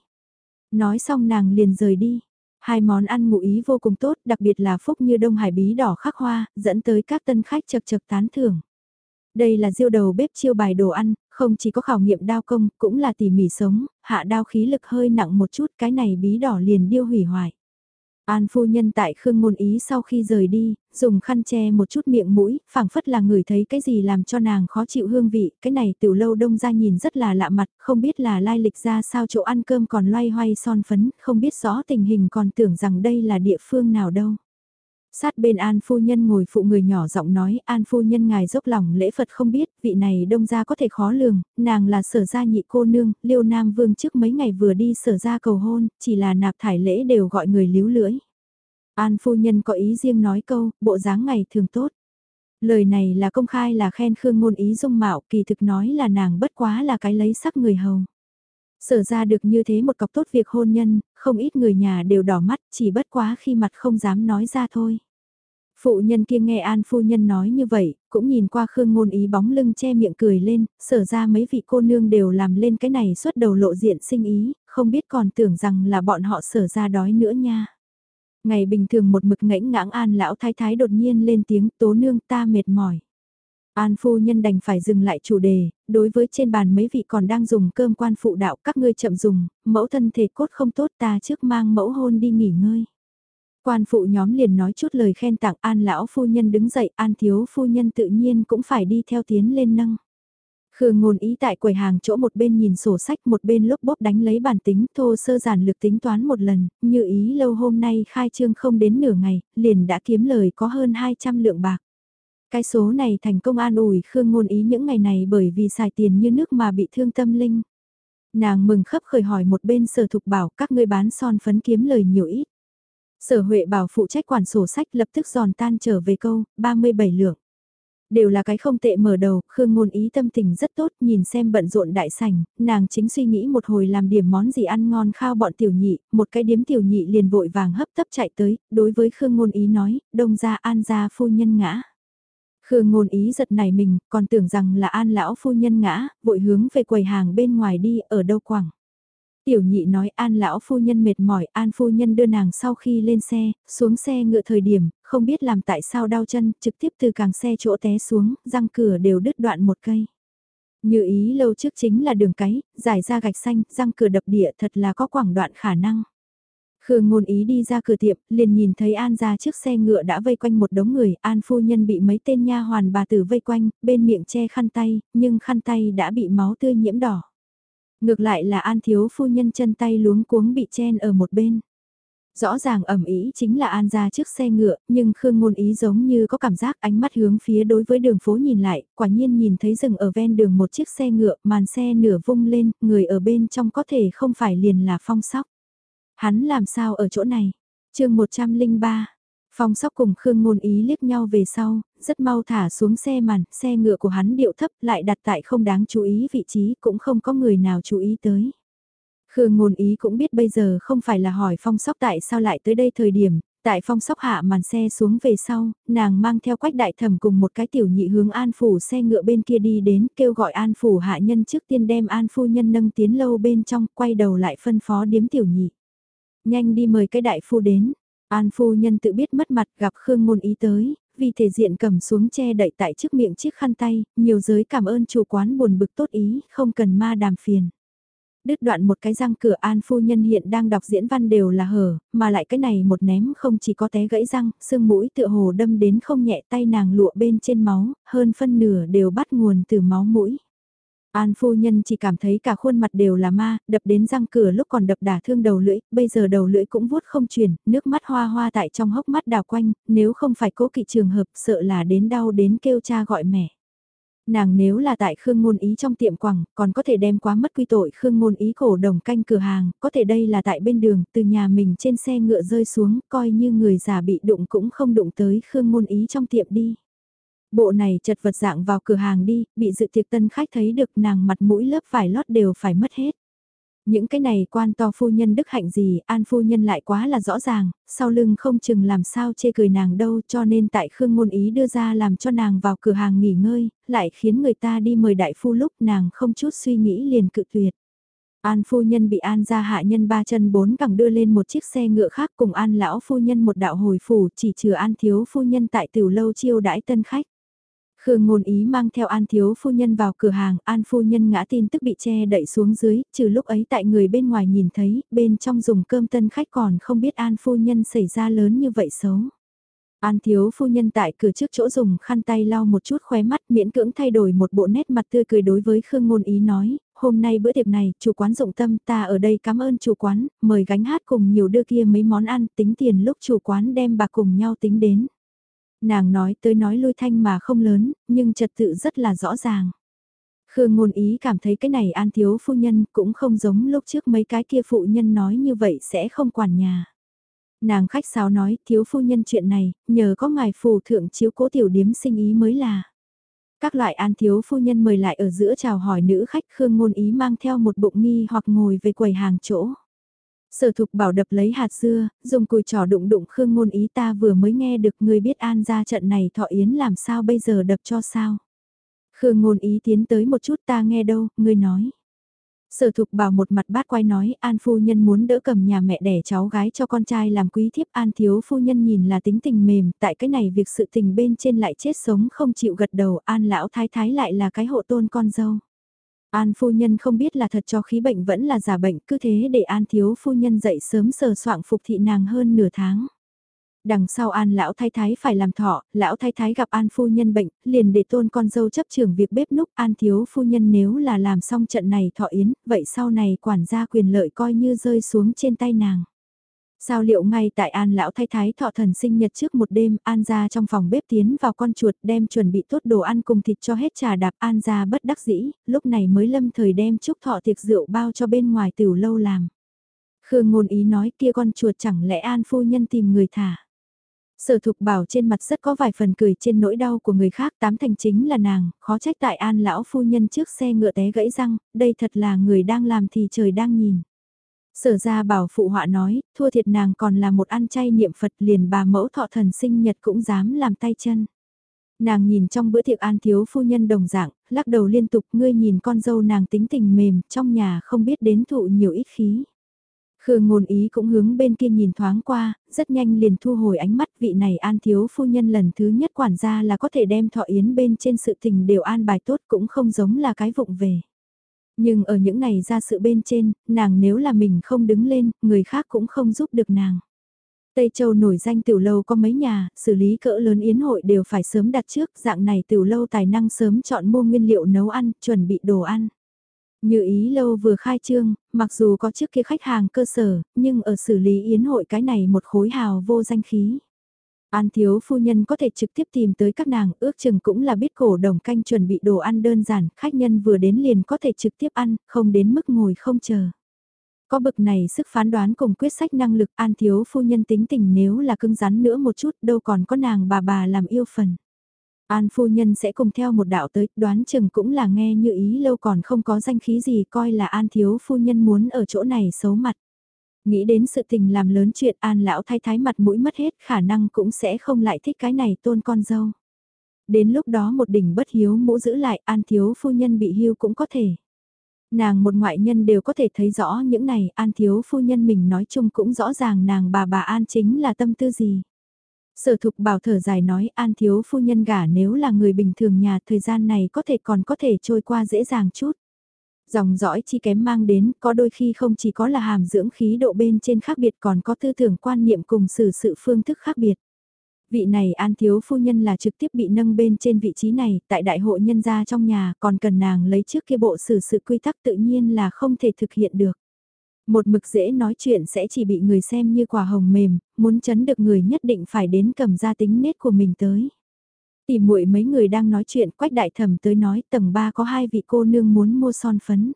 Nói xong nàng liền rời đi. Hai món ăn ngụ ý vô cùng tốt, đặc biệt là phúc như đông hải bí đỏ khắc hoa, dẫn tới các tân khách chật chật tán thưởng. Đây là diêu đầu bếp chiêu bài đồ ăn, không chỉ có khảo nghiệm đao công, cũng là tỉ mỉ sống, hạ đao khí lực hơi nặng một chút, cái này bí đỏ liền điêu hủy hoại. An phu nhân tại Khương Ngôn Ý sau khi rời đi, dùng khăn che một chút miệng mũi, phảng phất là người thấy cái gì làm cho nàng khó chịu hương vị, cái này tiểu lâu đông ra nhìn rất là lạ mặt, không biết là lai lịch ra sao chỗ ăn cơm còn loay hoay son phấn, không biết rõ tình hình còn tưởng rằng đây là địa phương nào đâu. Sát bên An Phu Nhân ngồi phụ người nhỏ giọng nói An Phu Nhân ngài dốc lòng lễ Phật không biết, vị này đông ra có thể khó lường, nàng là sở gia nhị cô nương, liêu nam vương trước mấy ngày vừa đi sở gia cầu hôn, chỉ là nạp thải lễ đều gọi người líu lưỡi. An Phu Nhân có ý riêng nói câu, bộ dáng ngày thường tốt. Lời này là công khai là khen Khương ngôn ý dung mạo, kỳ thực nói là nàng bất quá là cái lấy sắc người hầu. Sở ra được như thế một cọc tốt việc hôn nhân, không ít người nhà đều đỏ mắt, chỉ bất quá khi mặt không dám nói ra thôi. Phụ nhân kia nghe An phu nhân nói như vậy, cũng nhìn qua Khương Ngôn Ý bóng lưng che miệng cười lên, sở ra mấy vị cô nương đều làm lên cái này suốt đầu lộ diện sinh ý, không biết còn tưởng rằng là bọn họ sở ra đói nữa nha. Ngày bình thường một mực ngãnh ngãng An lão thái thái đột nhiên lên tiếng tố nương ta mệt mỏi. An phu nhân đành phải dừng lại chủ đề, đối với trên bàn mấy vị còn đang dùng cơm quan phụ đạo các ngươi chậm dùng, mẫu thân thể cốt không tốt ta trước mang mẫu hôn đi nghỉ ngơi. Quan phụ nhóm liền nói chút lời khen tặng an lão phu nhân đứng dậy, an thiếu phu nhân tự nhiên cũng phải đi theo tiến lên nâng. Khương ngôn ý tại quầy hàng chỗ một bên nhìn sổ sách một bên lúc bóp đánh lấy bản tính thô sơ giản lược tính toán một lần, như ý lâu hôm nay khai trương không đến nửa ngày, liền đã kiếm lời có hơn 200 lượng bạc. Cái số này thành công an ủi Khương ngôn ý những ngày này bởi vì xài tiền như nước mà bị thương tâm linh. Nàng mừng khấp khởi hỏi một bên sở thục bảo các ngươi bán son phấn kiếm lời nhiều ít. Sở Huệ bảo phụ trách quản sổ sách lập tức giòn tan trở về câu, 37 lượng. Đều là cái không tệ mở đầu, Khương Ngôn ý tâm tình rất tốt, nhìn xem bận rộn đại sảnh, nàng chính suy nghĩ một hồi làm điểm món gì ăn ngon khao bọn tiểu nhị, một cái điếm tiểu nhị liền vội vàng hấp tấp chạy tới, đối với Khương Ngôn ý nói, đông ra an ra phu nhân ngã. Khương Ngôn ý giật này mình, còn tưởng rằng là an lão phu nhân ngã, vội hướng về quầy hàng bên ngoài đi, ở đâu quảng. Tiểu nhị nói an lão phu nhân mệt mỏi, an phu nhân đưa nàng sau khi lên xe, xuống xe ngựa thời điểm, không biết làm tại sao đau chân, trực tiếp từ càng xe chỗ té xuống, răng cửa đều đứt đoạn một cây. Như ý lâu trước chính là đường cái, giải ra gạch xanh, răng cửa đập địa thật là có quảng đoạn khả năng. Khương ngôn ý đi ra cửa tiệm, liền nhìn thấy An ra chiếc xe ngựa đã vây quanh một đống người, An phu nhân bị mấy tên nha hoàn bà tử vây quanh, bên miệng che khăn tay, nhưng khăn tay đã bị máu tươi nhiễm đỏ. Ngược lại là An thiếu phu nhân chân tay luống cuống bị chen ở một bên. Rõ ràng ẩm ý chính là An ra trước xe ngựa, nhưng Khương ngôn ý giống như có cảm giác ánh mắt hướng phía đối với đường phố nhìn lại, quả nhiên nhìn thấy rừng ở ven đường một chiếc xe ngựa, màn xe nửa vung lên, người ở bên trong có thể không phải liền là phong sóc. Hắn làm sao ở chỗ này? chương 103 Phong sóc cùng Khương Ngôn Ý liếc nhau về sau, rất mau thả xuống xe màn, xe ngựa của hắn điệu thấp lại đặt tại không đáng chú ý vị trí cũng không có người nào chú ý tới. Khương Ngôn Ý cũng biết bây giờ không phải là hỏi Phong sóc tại sao lại tới đây thời điểm, tại Phong sóc hạ màn xe xuống về sau, nàng mang theo quách đại thẩm cùng một cái tiểu nhị hướng an phủ xe ngựa bên kia đi đến kêu gọi an phủ hạ nhân trước tiên đem an phu nhân nâng tiến lâu bên trong quay đầu lại phân phó điếm tiểu nhị. Nhanh đi mời cái đại phu đến, An phu nhân tự biết mất mặt gặp Khương Ngôn Ý tới, vì thể diện cầm xuống che đậy tại trước miệng chiếc khăn tay, nhiều giới cảm ơn chủ quán buồn bực tốt ý, không cần ma đàm phiền. Đứt đoạn một cái răng cửa An phu nhân hiện đang đọc diễn văn đều là hở, mà lại cái này một ném không chỉ có té gãy răng, xương mũi tựa hồ đâm đến không nhẹ tay nàng lụa bên trên máu, hơn phân nửa đều bắt nguồn từ máu mũi. An phu nhân chỉ cảm thấy cả khuôn mặt đều là ma, đập đến răng cửa lúc còn đập đả thương đầu lưỡi, bây giờ đầu lưỡi cũng vuốt không chuyển, nước mắt hoa hoa tại trong hốc mắt đào quanh, nếu không phải cố kỵ trường hợp sợ là đến đau đến kêu cha gọi mẹ. Nàng nếu là tại Khương Ngôn Ý trong tiệm quẳng, còn có thể đem quá mất quy tội Khương Ngôn Ý cổ đồng canh cửa hàng, có thể đây là tại bên đường, từ nhà mình trên xe ngựa rơi xuống, coi như người già bị đụng cũng không đụng tới Khương Ngôn Ý trong tiệm đi. Bộ này chật vật dạng vào cửa hàng đi, bị dự tiệc tân khách thấy được nàng mặt mũi lớp vải lót đều phải mất hết. Những cái này quan to phu nhân đức hạnh gì, an phu nhân lại quá là rõ ràng, sau lưng không chừng làm sao chê cười nàng đâu cho nên tại Khương Ngôn Ý đưa ra làm cho nàng vào cửa hàng nghỉ ngơi, lại khiến người ta đi mời đại phu lúc nàng không chút suy nghĩ liền cự tuyệt. An phu nhân bị An gia hạ nhân ba chân bốn cẳng đưa lên một chiếc xe ngựa khác cùng An lão phu nhân một đạo hồi phủ chỉ trừ An thiếu phu nhân tại tiểu lâu chiêu đãi tân khách. Khương ngôn ý mang theo an thiếu phu nhân vào cửa hàng, an phu nhân ngã tin tức bị che đậy xuống dưới, trừ lúc ấy tại người bên ngoài nhìn thấy, bên trong dùng cơm tân khách còn không biết an phu nhân xảy ra lớn như vậy xấu. An thiếu phu nhân tại cửa trước chỗ dùng khăn tay lau một chút khóe mắt miễn cưỡng thay đổi một bộ nét mặt tươi cười đối với Khương Ngôn Ý nói, hôm nay bữa tiệc này, chủ quán dụng tâm ta ở đây cảm ơn chủ quán, mời gánh hát cùng nhiều đưa kia mấy món ăn tính tiền lúc chủ quán đem bà cùng nhau tính đến. Nàng nói tới nói lui thanh mà không lớn, nhưng trật tự rất là rõ ràng. Khương ngôn ý cảm thấy cái này an thiếu phu nhân cũng không giống lúc trước mấy cái kia phụ nhân nói như vậy sẽ không quản nhà. Nàng khách sáo nói thiếu phu nhân chuyện này, nhờ có ngài phù thượng chiếu cố tiểu điếm sinh ý mới là. Các loại an thiếu phu nhân mời lại ở giữa chào hỏi nữ khách Khương ngôn ý mang theo một bụng nghi hoặc ngồi về quầy hàng chỗ. Sở thục bảo đập lấy hạt dưa, dùng cùi trò đụng đụng khương ngôn ý ta vừa mới nghe được người biết an ra trận này thọ yến làm sao bây giờ đập cho sao. Khương ngôn ý tiến tới một chút ta nghe đâu, người nói. Sở thục bảo một mặt bát quay nói an phu nhân muốn đỡ cầm nhà mẹ đẻ cháu gái cho con trai làm quý thiếp an thiếu phu nhân nhìn là tính tình mềm tại cái này việc sự tình bên trên lại chết sống không chịu gật đầu an lão thái thái lại là cái hộ tôn con dâu. An phu nhân không biết là thật cho khí bệnh vẫn là giả bệnh, cứ thế để An thiếu phu nhân dậy sớm sờ soạng phục thị nàng hơn nửa tháng. Đằng sau An lão thái thái phải làm thọ, lão thái thái gặp An phu nhân bệnh, liền để tôn con dâu chấp trưởng việc bếp núc An thiếu phu nhân nếu là làm xong trận này thọ yến, vậy sau này quản gia quyền lợi coi như rơi xuống trên tay nàng. Sao liệu ngay tại An lão thái thái thọ thần sinh nhật trước một đêm, An ra trong phòng bếp tiến vào con chuột đem chuẩn bị tốt đồ ăn cùng thịt cho hết trà đạp An ra bất đắc dĩ, lúc này mới lâm thời đem chúc thọ tiệc rượu bao cho bên ngoài tiểu lâu làm. Khương ngôn ý nói kia con chuột chẳng lẽ An phu nhân tìm người thả. Sở thục bảo trên mặt rất có vài phần cười trên nỗi đau của người khác tám thành chính là nàng, khó trách tại an lão phu nhân trước xe ngựa té gãy răng, đây thật là người đang làm thì trời đang nhìn. Sở ra bảo phụ họa nói, thua thiệt nàng còn là một ăn chay niệm Phật liền bà mẫu thọ thần sinh nhật cũng dám làm tay chân. Nàng nhìn trong bữa tiệc an thiếu phu nhân đồng dạng, lắc đầu liên tục ngươi nhìn con dâu nàng tính tình mềm, trong nhà không biết đến thụ nhiều ít khí. Khương ngôn ý cũng hướng bên kia nhìn thoáng qua, rất nhanh liền thu hồi ánh mắt vị này an thiếu phu nhân lần thứ nhất quản gia là có thể đem thọ yến bên trên sự tình đều an bài tốt cũng không giống là cái vụng về. Nhưng ở những ngày ra sự bên trên, nàng nếu là mình không đứng lên, người khác cũng không giúp được nàng. Tây Châu nổi danh tiểu lâu có mấy nhà, xử lý cỡ lớn yến hội đều phải sớm đặt trước, dạng này tiểu lâu tài năng sớm chọn mua nguyên liệu nấu ăn, chuẩn bị đồ ăn. Như ý lâu vừa khai trương, mặc dù có trước kia khách hàng cơ sở, nhưng ở xử lý yến hội cái này một khối hào vô danh khí. An thiếu phu nhân có thể trực tiếp tìm tới các nàng, ước chừng cũng là biết cổ đồng canh chuẩn bị đồ ăn đơn giản, khách nhân vừa đến liền có thể trực tiếp ăn, không đến mức ngồi không chờ. Có bực này sức phán đoán cùng quyết sách năng lực an thiếu phu nhân tính tình nếu là cứng rắn nữa một chút đâu còn có nàng bà bà làm yêu phần. An phu nhân sẽ cùng theo một đạo tới, đoán chừng cũng là nghe như ý lâu còn không có danh khí gì coi là an thiếu phu nhân muốn ở chỗ này xấu mặt. Nghĩ đến sự tình làm lớn chuyện, an lão thái thái mặt mũi mất hết, khả năng cũng sẽ không lại thích cái này tôn con dâu. Đến lúc đó một đỉnh bất hiếu mũ giữ lại, an thiếu phu nhân bị hưu cũng có thể. Nàng một ngoại nhân đều có thể thấy rõ những này, an thiếu phu nhân mình nói chung cũng rõ ràng nàng bà bà an chính là tâm tư gì. Sở thục bảo thở dài nói, an thiếu phu nhân gả nếu là người bình thường nhà, thời gian này có thể còn có thể trôi qua dễ dàng chút. Dòng dõi chi kém mang đến có đôi khi không chỉ có là hàm dưỡng khí độ bên trên khác biệt còn có tư tưởng quan niệm cùng xử sự phương thức khác biệt. Vị này an thiếu phu nhân là trực tiếp bị nâng bên trên vị trí này tại đại hội nhân gia trong nhà còn cần nàng lấy trước kia bộ xử sự quy tắc tự nhiên là không thể thực hiện được. Một mực dễ nói chuyện sẽ chỉ bị người xem như quả hồng mềm, muốn chấn được người nhất định phải đến cầm ra tính nết của mình tới. Tỉ muội mấy người đang nói chuyện quách đại thẩm tới nói tầng 3 có hai vị cô nương muốn mua son phấn.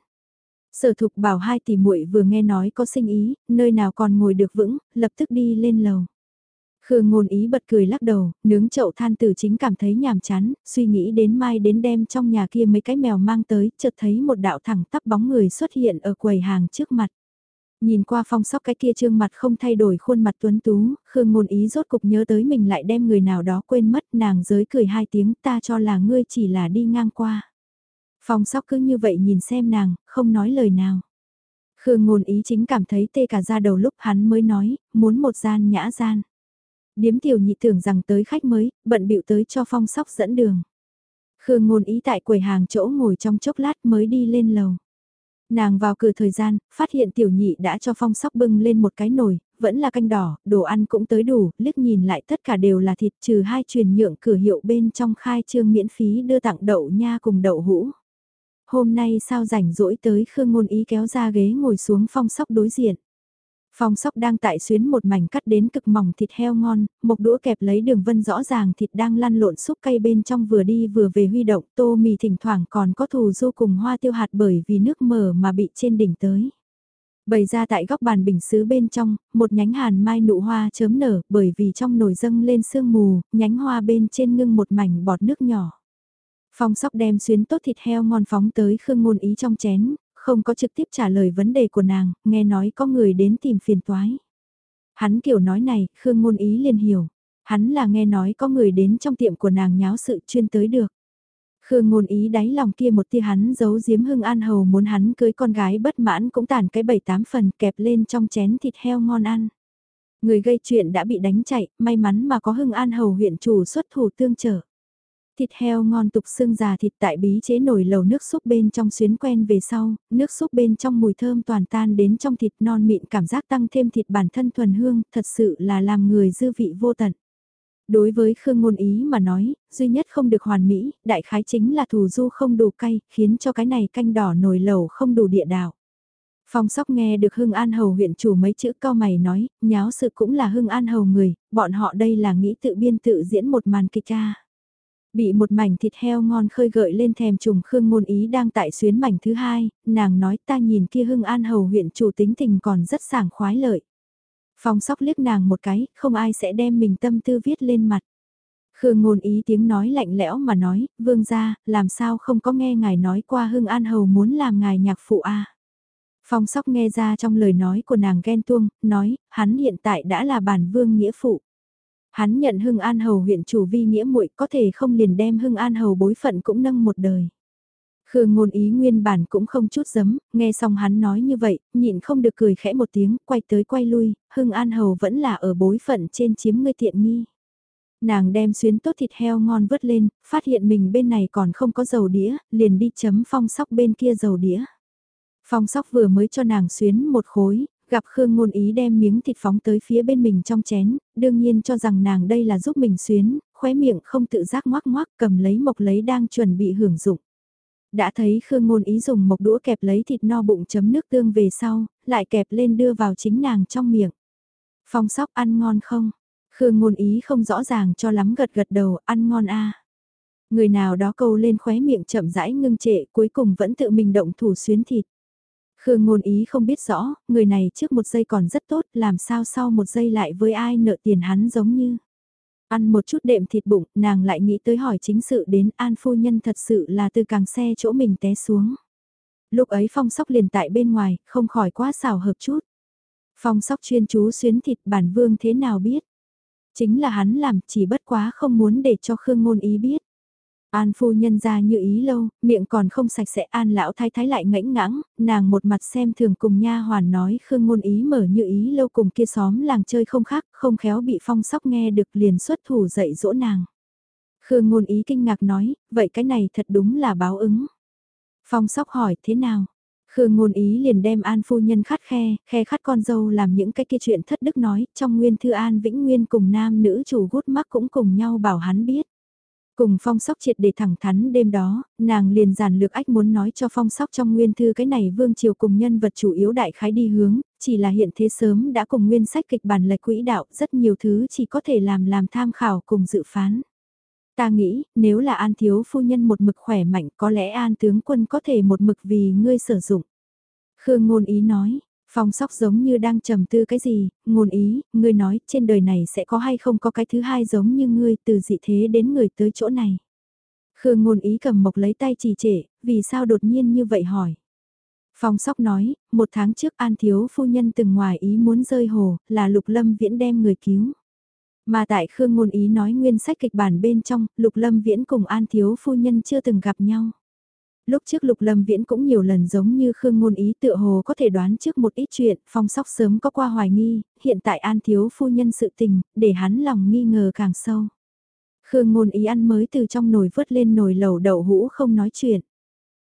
Sở thục bảo hai tỷ muội vừa nghe nói có sinh ý, nơi nào còn ngồi được vững, lập tức đi lên lầu. Khương ngôn ý bật cười lắc đầu, nướng chậu than tử chính cảm thấy nhàm chán, suy nghĩ đến mai đến đem trong nhà kia mấy cái mèo mang tới, chợt thấy một đạo thẳng tắp bóng người xuất hiện ở quầy hàng trước mặt. Nhìn qua phong sóc cái kia trương mặt không thay đổi khuôn mặt tuấn tú, Khương ngôn ý rốt cục nhớ tới mình lại đem người nào đó quên mất nàng giới cười hai tiếng ta cho là ngươi chỉ là đi ngang qua. Phong sóc cứ như vậy nhìn xem nàng, không nói lời nào. Khương ngôn ý chính cảm thấy tê cả ra đầu lúc hắn mới nói, muốn một gian nhã gian. Điếm tiểu nhị tưởng rằng tới khách mới, bận bịu tới cho phong sóc dẫn đường. Khương ngôn ý tại quầy hàng chỗ ngồi trong chốc lát mới đi lên lầu. Nàng vào cửa thời gian, phát hiện tiểu nhị đã cho phong sóc bưng lên một cái nồi, vẫn là canh đỏ, đồ ăn cũng tới đủ, liếc nhìn lại tất cả đều là thịt trừ hai truyền nhượng cửa hiệu bên trong khai trương miễn phí đưa tặng đậu nha cùng đậu hũ. Hôm nay sao rảnh rỗi tới Khương Ngôn Ý kéo ra ghế ngồi xuống phong sóc đối diện. Phong sóc đang tại xuyến một mảnh cắt đến cực mỏng thịt heo ngon, một đũa kẹp lấy đường vân rõ ràng thịt đang lăn lộn xúc cây bên trong vừa đi vừa về huy động tô mì thỉnh thoảng còn có thù du cùng hoa tiêu hạt bởi vì nước mở mà bị trên đỉnh tới. Bày ra tại góc bàn bình xứ bên trong, một nhánh hàn mai nụ hoa chớm nở bởi vì trong nồi dâng lên sương mù, nhánh hoa bên trên ngưng một mảnh bọt nước nhỏ. Phong sóc đem xuyến tốt thịt heo ngon phóng tới khương ngôn ý trong chén, không có trực tiếp trả lời vấn đề của nàng, nghe nói có người đến tìm phiền toái. Hắn kiểu nói này, Khương Ngôn Ý liền hiểu. Hắn là nghe nói có người đến trong tiệm của nàng nháo sự chuyên tới được. Khương Ngôn Ý đáy lòng kia một tia hắn giấu giếm Hưng An Hầu muốn hắn cưới con gái bất mãn cũng tàn cái bảy tám phần kẹp lên trong chén thịt heo ngon ăn. Người gây chuyện đã bị đánh chạy, may mắn mà có Hưng An Hầu huyện chủ xuất thủ tương trợ. Thịt heo ngon tục xương già thịt tại bí chế nổi lầu nước súp bên trong xuyến quen về sau, nước súp bên trong mùi thơm toàn tan đến trong thịt non mịn cảm giác tăng thêm thịt bản thân thuần hương, thật sự là làm người dư vị vô tận. Đối với Khương Ngôn Ý mà nói, duy nhất không được hoàn mỹ, đại khái chính là thù du không đủ cay, khiến cho cái này canh đỏ nổi lầu không đủ địa đạo. Phong sóc nghe được Hưng An Hầu huyện chủ mấy chữ cao mày nói, nháo sự cũng là Hưng An Hầu người, bọn họ đây là nghĩ tự biên tự diễn một màn kịch ca. Bị một mảnh thịt heo ngon khơi gợi lên thèm trùng Khương Ngôn Ý đang tại xuyến mảnh thứ hai, nàng nói ta nhìn kia Hưng An Hầu huyện chủ tính tình còn rất sảng khoái lợi. Phong sóc liếc nàng một cái, không ai sẽ đem mình tâm tư viết lên mặt. Khương Ngôn Ý tiếng nói lạnh lẽo mà nói, vương gia, làm sao không có nghe ngài nói qua Hưng An Hầu muốn làm ngài nhạc phụ a Phong sóc nghe ra trong lời nói của nàng ghen tuông, nói, hắn hiện tại đã là bản vương nghĩa phụ. Hắn nhận Hưng An Hầu huyện chủ vi nghĩa muội có thể không liền đem Hưng An Hầu bối phận cũng nâng một đời. Khương ngôn ý nguyên bản cũng không chút giấm, nghe xong hắn nói như vậy, nhịn không được cười khẽ một tiếng, quay tới quay lui, Hưng An Hầu vẫn là ở bối phận trên chiếm ngươi tiện nghi. Nàng đem xuyến tốt thịt heo ngon vớt lên, phát hiện mình bên này còn không có dầu đĩa, liền đi chấm phong sóc bên kia dầu đĩa. Phong sóc vừa mới cho nàng xuyến một khối, Gặp Khương Ngôn Ý đem miếng thịt phóng tới phía bên mình trong chén, đương nhiên cho rằng nàng đây là giúp mình xuyến, khóe miệng không tự giác ngoác ngoác cầm lấy mộc lấy đang chuẩn bị hưởng dụng. Đã thấy Khương Ngôn Ý dùng mộc đũa kẹp lấy thịt no bụng chấm nước tương về sau, lại kẹp lên đưa vào chính nàng trong miệng. Phong sóc ăn ngon không? Khương Ngôn Ý không rõ ràng cho lắm gật gật đầu, ăn ngon a. Người nào đó câu lên khóe miệng chậm rãi ngưng trệ cuối cùng vẫn tự mình động thủ xuyến thịt. Khương ngôn ý không biết rõ, người này trước một giây còn rất tốt, làm sao sau một giây lại với ai nợ tiền hắn giống như. Ăn một chút đệm thịt bụng, nàng lại nghĩ tới hỏi chính sự đến An Phu Nhân thật sự là từ càng xe chỗ mình té xuống. Lúc ấy phong sóc liền tại bên ngoài, không khỏi quá xào hợp chút. Phong sóc chuyên chú xuyến thịt bản vương thế nào biết. Chính là hắn làm chỉ bất quá không muốn để cho Khương Ngôn Ý biết. An phu nhân ra như ý lâu, miệng còn không sạch sẽ an lão thái thái lại ngãnh ngãng, nàng một mặt xem thường cùng nha hoàn nói khương ngôn ý mở như ý lâu cùng kia xóm làng chơi không khác, không khéo bị phong sóc nghe được liền xuất thủ dạy dỗ nàng. Khương ngôn ý kinh ngạc nói, vậy cái này thật đúng là báo ứng. Phong sóc hỏi thế nào? Khương ngôn ý liền đem an phu nhân khát khe, khe khát con dâu làm những cái kia chuyện thất đức nói, trong nguyên thư an vĩnh nguyên cùng nam nữ chủ gút mắc cũng cùng nhau bảo hắn biết. Cùng phong sóc triệt để thẳng thắn đêm đó, nàng liền giản lược ách muốn nói cho phong sóc trong nguyên thư cái này vương triều cùng nhân vật chủ yếu đại khái đi hướng, chỉ là hiện thế sớm đã cùng nguyên sách kịch bản lệch quỹ đạo, rất nhiều thứ chỉ có thể làm làm tham khảo cùng dự phán. Ta nghĩ, nếu là an thiếu phu nhân một mực khỏe mạnh có lẽ an tướng quân có thể một mực vì ngươi sử dụng. Khương ngôn ý nói, Phong sóc giống như đang trầm tư cái gì, ngôn ý, ngươi nói trên đời này sẽ có hay không có cái thứ hai giống như ngươi từ dị thế đến người tới chỗ này. Khương ngôn ý cầm mộc lấy tay trì trệ, vì sao đột nhiên như vậy hỏi. Phong sóc nói, một tháng trước An Thiếu phu nhân từng ngoài ý muốn rơi hồ, là Lục Lâm Viễn đem người cứu. Mà tại Khương ngôn ý nói nguyên sách kịch bản bên trong, Lục Lâm Viễn cùng An Thiếu phu nhân chưa từng gặp nhau. Lúc trước Lục Lâm Viễn cũng nhiều lần giống như Khương Ngôn Ý tựa hồ có thể đoán trước một ít chuyện, phong sóc sớm có qua hoài nghi, hiện tại an thiếu phu nhân sự tình, để hắn lòng nghi ngờ càng sâu. Khương Ngôn Ý ăn mới từ trong nồi vớt lên nồi lẩu đậu hũ không nói chuyện.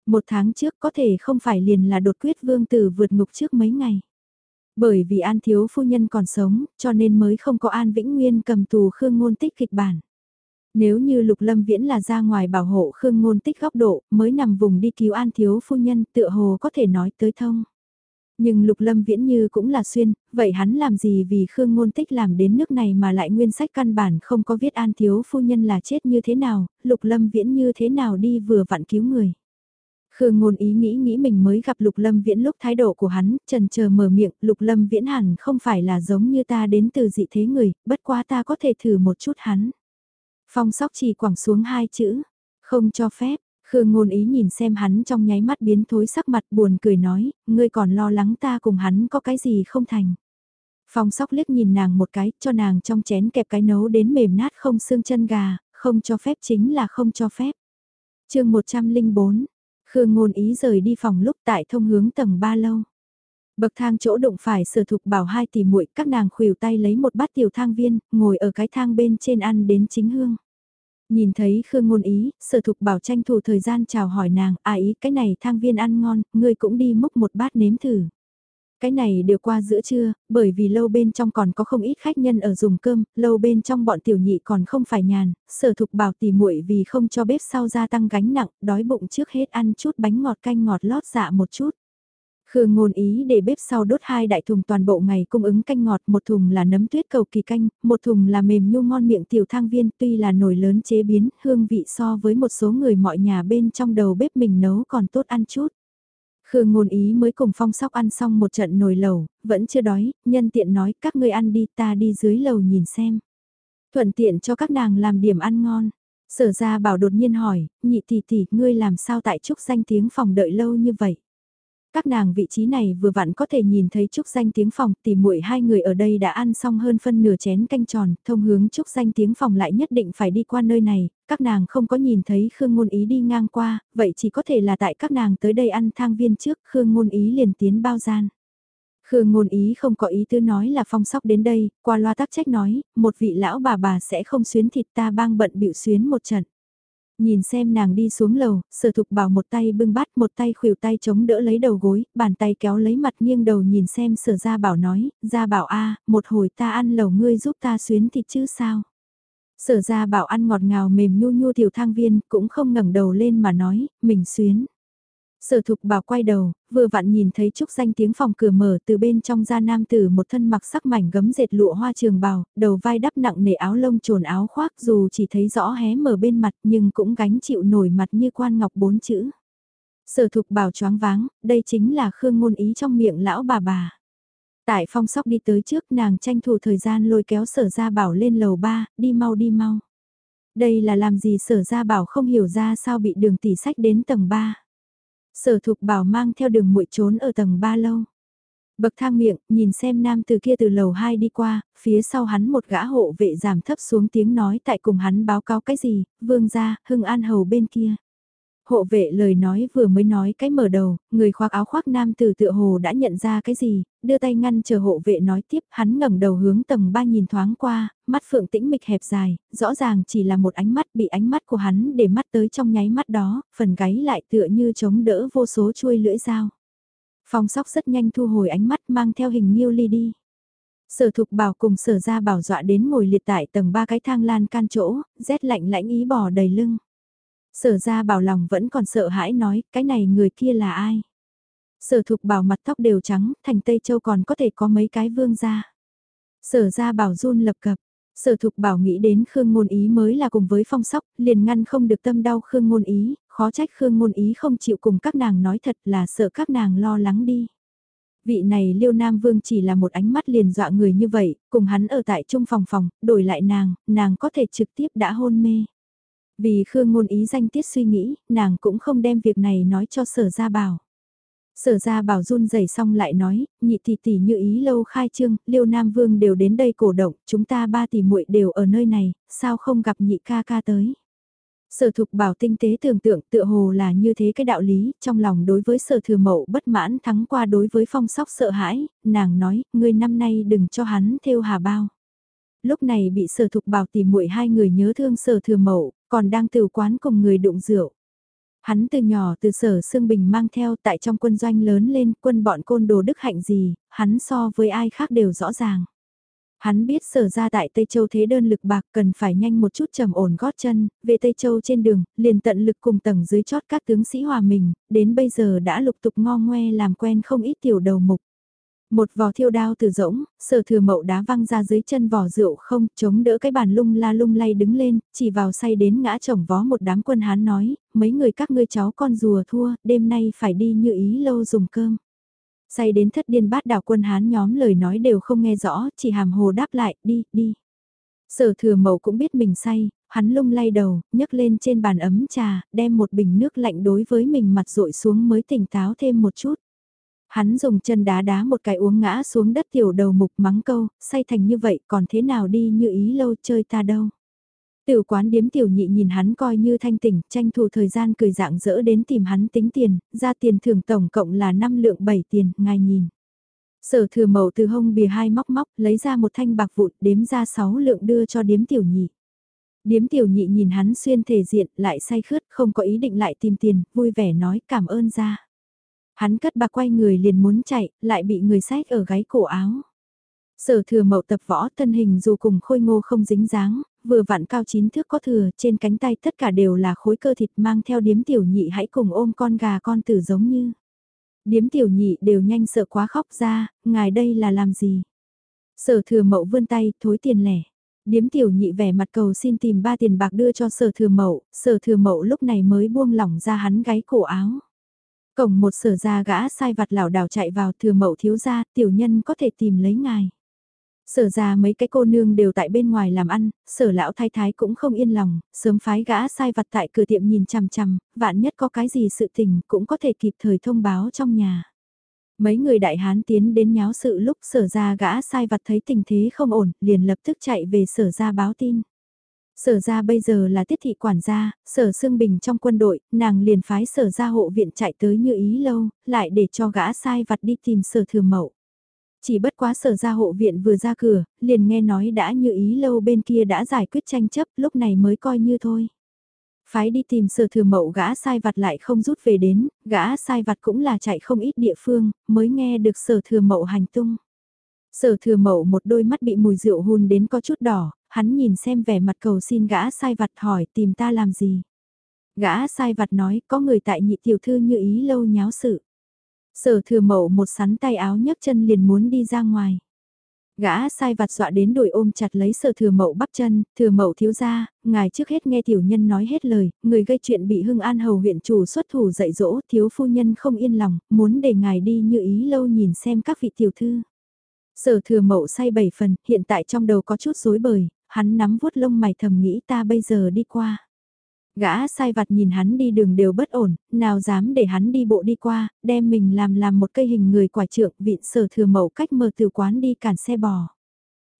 Một tháng trước có thể không phải liền là đột quyết vương tử vượt ngục trước mấy ngày. Bởi vì an thiếu phu nhân còn sống, cho nên mới không có an vĩnh nguyên cầm tù Khương Ngôn tích kịch bản. Nếu như Lục Lâm Viễn là ra ngoài bảo hộ Khương Ngôn Tích góc độ, mới nằm vùng đi cứu An Thiếu Phu Nhân tựa hồ có thể nói tới thông. Nhưng Lục Lâm Viễn như cũng là xuyên, vậy hắn làm gì vì Khương Ngôn Tích làm đến nước này mà lại nguyên sách căn bản không có viết An Thiếu Phu Nhân là chết như thế nào, Lục Lâm Viễn như thế nào đi vừa vặn cứu người. Khương Ngôn ý nghĩ nghĩ mình mới gặp Lục Lâm Viễn lúc thái độ của hắn, trần chờ mở miệng, Lục Lâm Viễn hẳn không phải là giống như ta đến từ dị thế người, bất quá ta có thể thử một chút hắn. Phong sóc chỉ quẳng xuống hai chữ, không cho phép, Khương ngôn ý nhìn xem hắn trong nháy mắt biến thối sắc mặt buồn cười nói, ngươi còn lo lắng ta cùng hắn có cái gì không thành. Phong sóc liếc nhìn nàng một cái, cho nàng trong chén kẹp cái nấu đến mềm nát không xương chân gà, không cho phép chính là không cho phép. chương 104, Khương ngôn ý rời đi phòng lúc tại thông hướng tầng ba lâu. Bậc thang chỗ đụng phải sở thục bảo hai tỷ muội các nàng khuỷu tay lấy một bát tiểu thang viên, ngồi ở cái thang bên trên ăn đến chính hương. Nhìn thấy Khương Ngôn Ý, sở thục bảo tranh thủ thời gian chào hỏi nàng, à ý cái này thang viên ăn ngon, ngươi cũng đi múc một bát nếm thử. Cái này đều qua giữa trưa, bởi vì lâu bên trong còn có không ít khách nhân ở dùng cơm, lâu bên trong bọn tiểu nhị còn không phải nhàn, sở thục bảo tỉ muội vì không cho bếp sau gia tăng gánh nặng, đói bụng trước hết ăn chút bánh ngọt canh ngọt lót dạ một chút. Khương ngôn ý để bếp sau đốt hai đại thùng toàn bộ ngày cung ứng canh ngọt, một thùng là nấm tuyết cầu kỳ canh, một thùng là mềm nhu ngon miệng tiểu thang viên, tuy là nồi lớn chế biến, hương vị so với một số người mọi nhà bên trong đầu bếp mình nấu còn tốt ăn chút. Khương ngôn ý mới cùng phong sóc ăn xong một trận nồi lẩu, vẫn chưa đói, nhân tiện nói các ngươi ăn đi ta đi dưới lầu nhìn xem. Thuận tiện cho các nàng làm điểm ăn ngon. Sở ra bảo đột nhiên hỏi, nhị tỷ tỷ ngươi làm sao tại trúc danh tiếng phòng đợi lâu như vậy. Các nàng vị trí này vừa vặn có thể nhìn thấy Trúc Danh tiếng phòng, tìm muội hai người ở đây đã ăn xong hơn phân nửa chén canh tròn, thông hướng Trúc Danh tiếng phòng lại nhất định phải đi qua nơi này, các nàng không có nhìn thấy Khương Ngôn Ý đi ngang qua, vậy chỉ có thể là tại các nàng tới đây ăn thang viên trước, Khương Ngôn Ý liền tiến bao gian. Khương Ngôn Ý không có ý tư nói là phong sóc đến đây, qua loa tác trách nói, một vị lão bà bà sẽ không xuyến thịt ta bang bận bịu xuyến một trận. Nhìn xem nàng đi xuống lầu, sở thục bảo một tay bưng bát một tay khuỷu tay chống đỡ lấy đầu gối, bàn tay kéo lấy mặt nghiêng đầu nhìn xem sở gia bảo nói, gia bảo a một hồi ta ăn lầu ngươi giúp ta xuyến thịt chứ sao. Sở gia bảo ăn ngọt ngào mềm nhu nhu tiểu thang viên, cũng không ngẩng đầu lên mà nói, mình xuyến. Sở thục bảo quay đầu, vừa vặn nhìn thấy Trúc danh tiếng phòng cửa mở từ bên trong ra nam tử một thân mặc sắc mảnh gấm dệt lụa hoa trường bào, đầu vai đắp nặng nề áo lông trồn áo khoác dù chỉ thấy rõ hé mở bên mặt nhưng cũng gánh chịu nổi mặt như quan ngọc bốn chữ. Sở thục bảo choáng váng, đây chính là khương ngôn ý trong miệng lão bà bà. Tại phong sóc đi tới trước nàng tranh thủ thời gian lôi kéo sở ra bảo lên lầu ba, đi mau đi mau. Đây là làm gì sở ra bảo không hiểu ra sao bị đường tỷ sách đến tầng 3. Sở thục bảo mang theo đường muội trốn ở tầng 3 lâu. Bậc thang miệng, nhìn xem nam từ kia từ lầu 2 đi qua, phía sau hắn một gã hộ vệ giảm thấp xuống tiếng nói tại cùng hắn báo cáo cái gì, vương gia, hưng an hầu bên kia. Hộ vệ lời nói vừa mới nói cái mở đầu, người khoác áo khoác nam từ tựa hồ đã nhận ra cái gì, đưa tay ngăn chờ hộ vệ nói tiếp, hắn ngẩng đầu hướng tầng ba nhìn thoáng qua, mắt phượng tĩnh mịch hẹp dài, rõ ràng chỉ là một ánh mắt bị ánh mắt của hắn để mắt tới trong nháy mắt đó, phần gáy lại tựa như chống đỡ vô số chuôi lưỡi dao. Phong sóc rất nhanh thu hồi ánh mắt mang theo hình nghiêu ly đi. Sở thục bảo cùng sở ra bảo dọa đến ngồi liệt tại tầng ba cái thang lan can chỗ, rét lạnh lãnh ý bỏ đầy lưng. Sở ra bảo lòng vẫn còn sợ hãi nói, cái này người kia là ai? Sở thục bảo mặt tóc đều trắng, thành Tây Châu còn có thể có mấy cái vương ra. Sở ra bảo run lập cập, sở thục bảo nghĩ đến Khương Ngôn Ý mới là cùng với phong sóc, liền ngăn không được tâm đau Khương Ngôn Ý, khó trách Khương Ngôn Ý không chịu cùng các nàng nói thật là sợ các nàng lo lắng đi. Vị này Liêu Nam Vương chỉ là một ánh mắt liền dọa người như vậy, cùng hắn ở tại trung phòng phòng, đổi lại nàng, nàng có thể trực tiếp đã hôn mê. Vì Khương ngôn ý danh tiết suy nghĩ, nàng cũng không đem việc này nói cho sở gia bảo. Sở gia bảo run rẩy xong lại nói, nhị tỷ tỷ như ý lâu khai trương, liêu nam vương đều đến đây cổ động, chúng ta ba tỷ muội đều ở nơi này, sao không gặp nhị ca ca tới. Sở thục bảo tinh tế tưởng tượng tựa hồ là như thế cái đạo lý, trong lòng đối với sở thừa mậu bất mãn thắng qua đối với phong sóc sợ hãi, nàng nói, ngươi năm nay đừng cho hắn theo hà bao. Lúc này bị sở thục bảo tỷ muội hai người nhớ thương sở thừa mậu, còn đang từ quán cùng người đụng rượu. Hắn từ nhỏ từ sở Sương Bình mang theo tại trong quân doanh lớn lên quân bọn côn đồ đức hạnh gì, hắn so với ai khác đều rõ ràng. Hắn biết sở ra tại Tây Châu thế đơn lực bạc cần phải nhanh một chút trầm ổn gót chân, về Tây Châu trên đường, liền tận lực cùng tầng dưới chót các tướng sĩ hòa mình, đến bây giờ đã lục tục ngo ngoe làm quen không ít tiểu đầu mục. Một vò thiêu đao từ rỗng, sở thừa mậu đá văng ra dưới chân vò rượu không, chống đỡ cái bàn lung la lung lay đứng lên, chỉ vào say đến ngã chồng vó một đám quân hán nói, mấy người các ngươi cháu con rùa thua, đêm nay phải đi như ý lâu dùng cơm. Say đến thất điên bát đảo quân hán nhóm lời nói đều không nghe rõ, chỉ hàm hồ đáp lại, đi, đi. Sở thừa mậu cũng biết mình say, hắn lung lay đầu, nhấc lên trên bàn ấm trà, đem một bình nước lạnh đối với mình mặt rội xuống mới tỉnh táo thêm một chút. Hắn dùng chân đá đá một cái uống ngã xuống đất tiểu đầu mục mắng câu, say thành như vậy còn thế nào đi như ý lâu chơi ta đâu. Tiểu quán điếm tiểu nhị nhìn hắn coi như thanh tỉnh, tranh thủ thời gian cười dạng dỡ đến tìm hắn tính tiền, ra tiền thưởng tổng cộng là 5 lượng 7 tiền, ngài nhìn. Sở thừa mậu từ hông bìa hai móc móc, lấy ra một thanh bạc vụn đếm ra 6 lượng đưa cho điếm tiểu nhị. Điếm tiểu nhị nhìn hắn xuyên thể diện, lại say khướt, không có ý định lại tìm tiền, vui vẻ nói cảm ơn ra. Hắn cất bạc quay người liền muốn chạy, lại bị người sách ở gáy cổ áo. Sở thừa mậu tập võ thân hình dù cùng khôi ngô không dính dáng, vừa vặn cao chín thước có thừa, trên cánh tay tất cả đều là khối cơ thịt mang theo điếm tiểu nhị hãy cùng ôm con gà con tử giống như. Điếm tiểu nhị đều nhanh sợ quá khóc ra, ngài đây là làm gì? Sở thừa mậu vươn tay, thối tiền lẻ. Điếm tiểu nhị vẻ mặt cầu xin tìm ba tiền bạc đưa cho sở thừa mậu, sở thừa mậu lúc này mới buông lỏng ra hắn gáy cổ áo. Cổng một sở ra gã sai vặt lảo đảo chạy vào thừa mậu thiếu gia, tiểu nhân có thể tìm lấy ngài. Sở ra mấy cái cô nương đều tại bên ngoài làm ăn, sở lão thái thái cũng không yên lòng, sớm phái gã sai vặt tại cửa tiệm nhìn chằm chằm, vạn nhất có cái gì sự tình cũng có thể kịp thời thông báo trong nhà. Mấy người đại hán tiến đến nháo sự lúc sở ra gã sai vặt thấy tình thế không ổn, liền lập tức chạy về sở ra báo tin. Sở ra bây giờ là tiết thị quản gia, sở xương bình trong quân đội, nàng liền phái sở ra hộ viện chạy tới như ý lâu, lại để cho gã sai vặt đi tìm sở thừa mậu. Chỉ bất quá sở ra hộ viện vừa ra cửa, liền nghe nói đã như ý lâu bên kia đã giải quyết tranh chấp, lúc này mới coi như thôi. Phái đi tìm sở thừa mậu gã sai vặt lại không rút về đến, gã sai vặt cũng là chạy không ít địa phương, mới nghe được sở thừa mậu hành tung. Sở thừa mậu một đôi mắt bị mùi rượu hôn đến có chút đỏ, hắn nhìn xem vẻ mặt cầu xin gã sai vặt hỏi tìm ta làm gì. Gã sai vặt nói có người tại nhị tiểu thư như ý lâu nháo sự. Sở thừa mậu một sắn tay áo nhấc chân liền muốn đi ra ngoài. Gã sai vặt dọa đến đuổi ôm chặt lấy sở thừa mậu bắp chân, thừa mậu thiếu ra, ngài trước hết nghe tiểu nhân nói hết lời, người gây chuyện bị hưng an hầu huyện chủ xuất thủ dạy dỗ, thiếu phu nhân không yên lòng, muốn để ngài đi như ý lâu nhìn xem các vị tiểu thư. Sở thừa mậu say bảy phần, hiện tại trong đầu có chút rối bời, hắn nắm vuốt lông mày thầm nghĩ ta bây giờ đi qua. Gã sai vặt nhìn hắn đi đường đều bất ổn, nào dám để hắn đi bộ đi qua, đem mình làm làm một cây hình người quả trượng vịn sở thừa mẫu cách mở từ quán đi cản xe bò.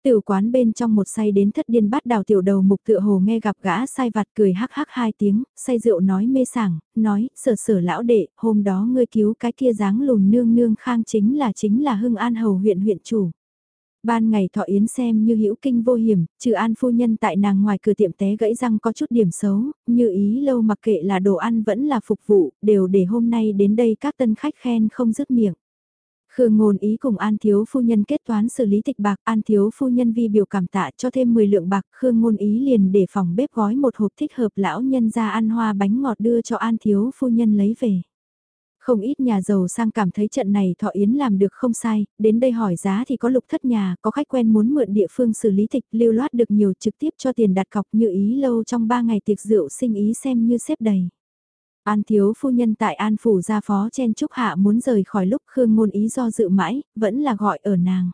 Tiểu quán bên trong một say đến thất điên bắt đào tiểu đầu mục tựa hồ nghe gặp gã sai vặt cười hắc hắc hai tiếng, say rượu nói mê sảng, nói, sở sở lão đệ, hôm đó ngươi cứu cái kia dáng lùn nương nương khang chính là chính là hưng an hầu huyện huyện chủ. Ban ngày thọ yến xem như hữu kinh vô hiểm, trừ an phu nhân tại nàng ngoài cửa tiệm té gãy răng có chút điểm xấu, như ý lâu mặc kệ là đồ ăn vẫn là phục vụ, đều để hôm nay đến đây các tân khách khen không dứt miệng. Khương ngôn ý cùng An Thiếu Phu Nhân kết toán xử lý tịch bạc, An Thiếu Phu Nhân vi biểu cảm tạ cho thêm 10 lượng bạc, Khương ngôn ý liền để phòng bếp gói một hộp thích hợp lão nhân ra ăn hoa bánh ngọt đưa cho An Thiếu Phu Nhân lấy về. Không ít nhà giàu sang cảm thấy trận này thọ yến làm được không sai, đến đây hỏi giá thì có lục thất nhà, có khách quen muốn mượn địa phương xử lý tịch lưu loát được nhiều trực tiếp cho tiền đặt cọc như ý lâu trong 3 ngày tiệc rượu sinh ý xem như xếp đầy. An thiếu phu nhân tại An Phủ gia phó chen trúc hạ muốn rời khỏi lúc Khương ngôn ý do dự mãi, vẫn là gọi ở nàng.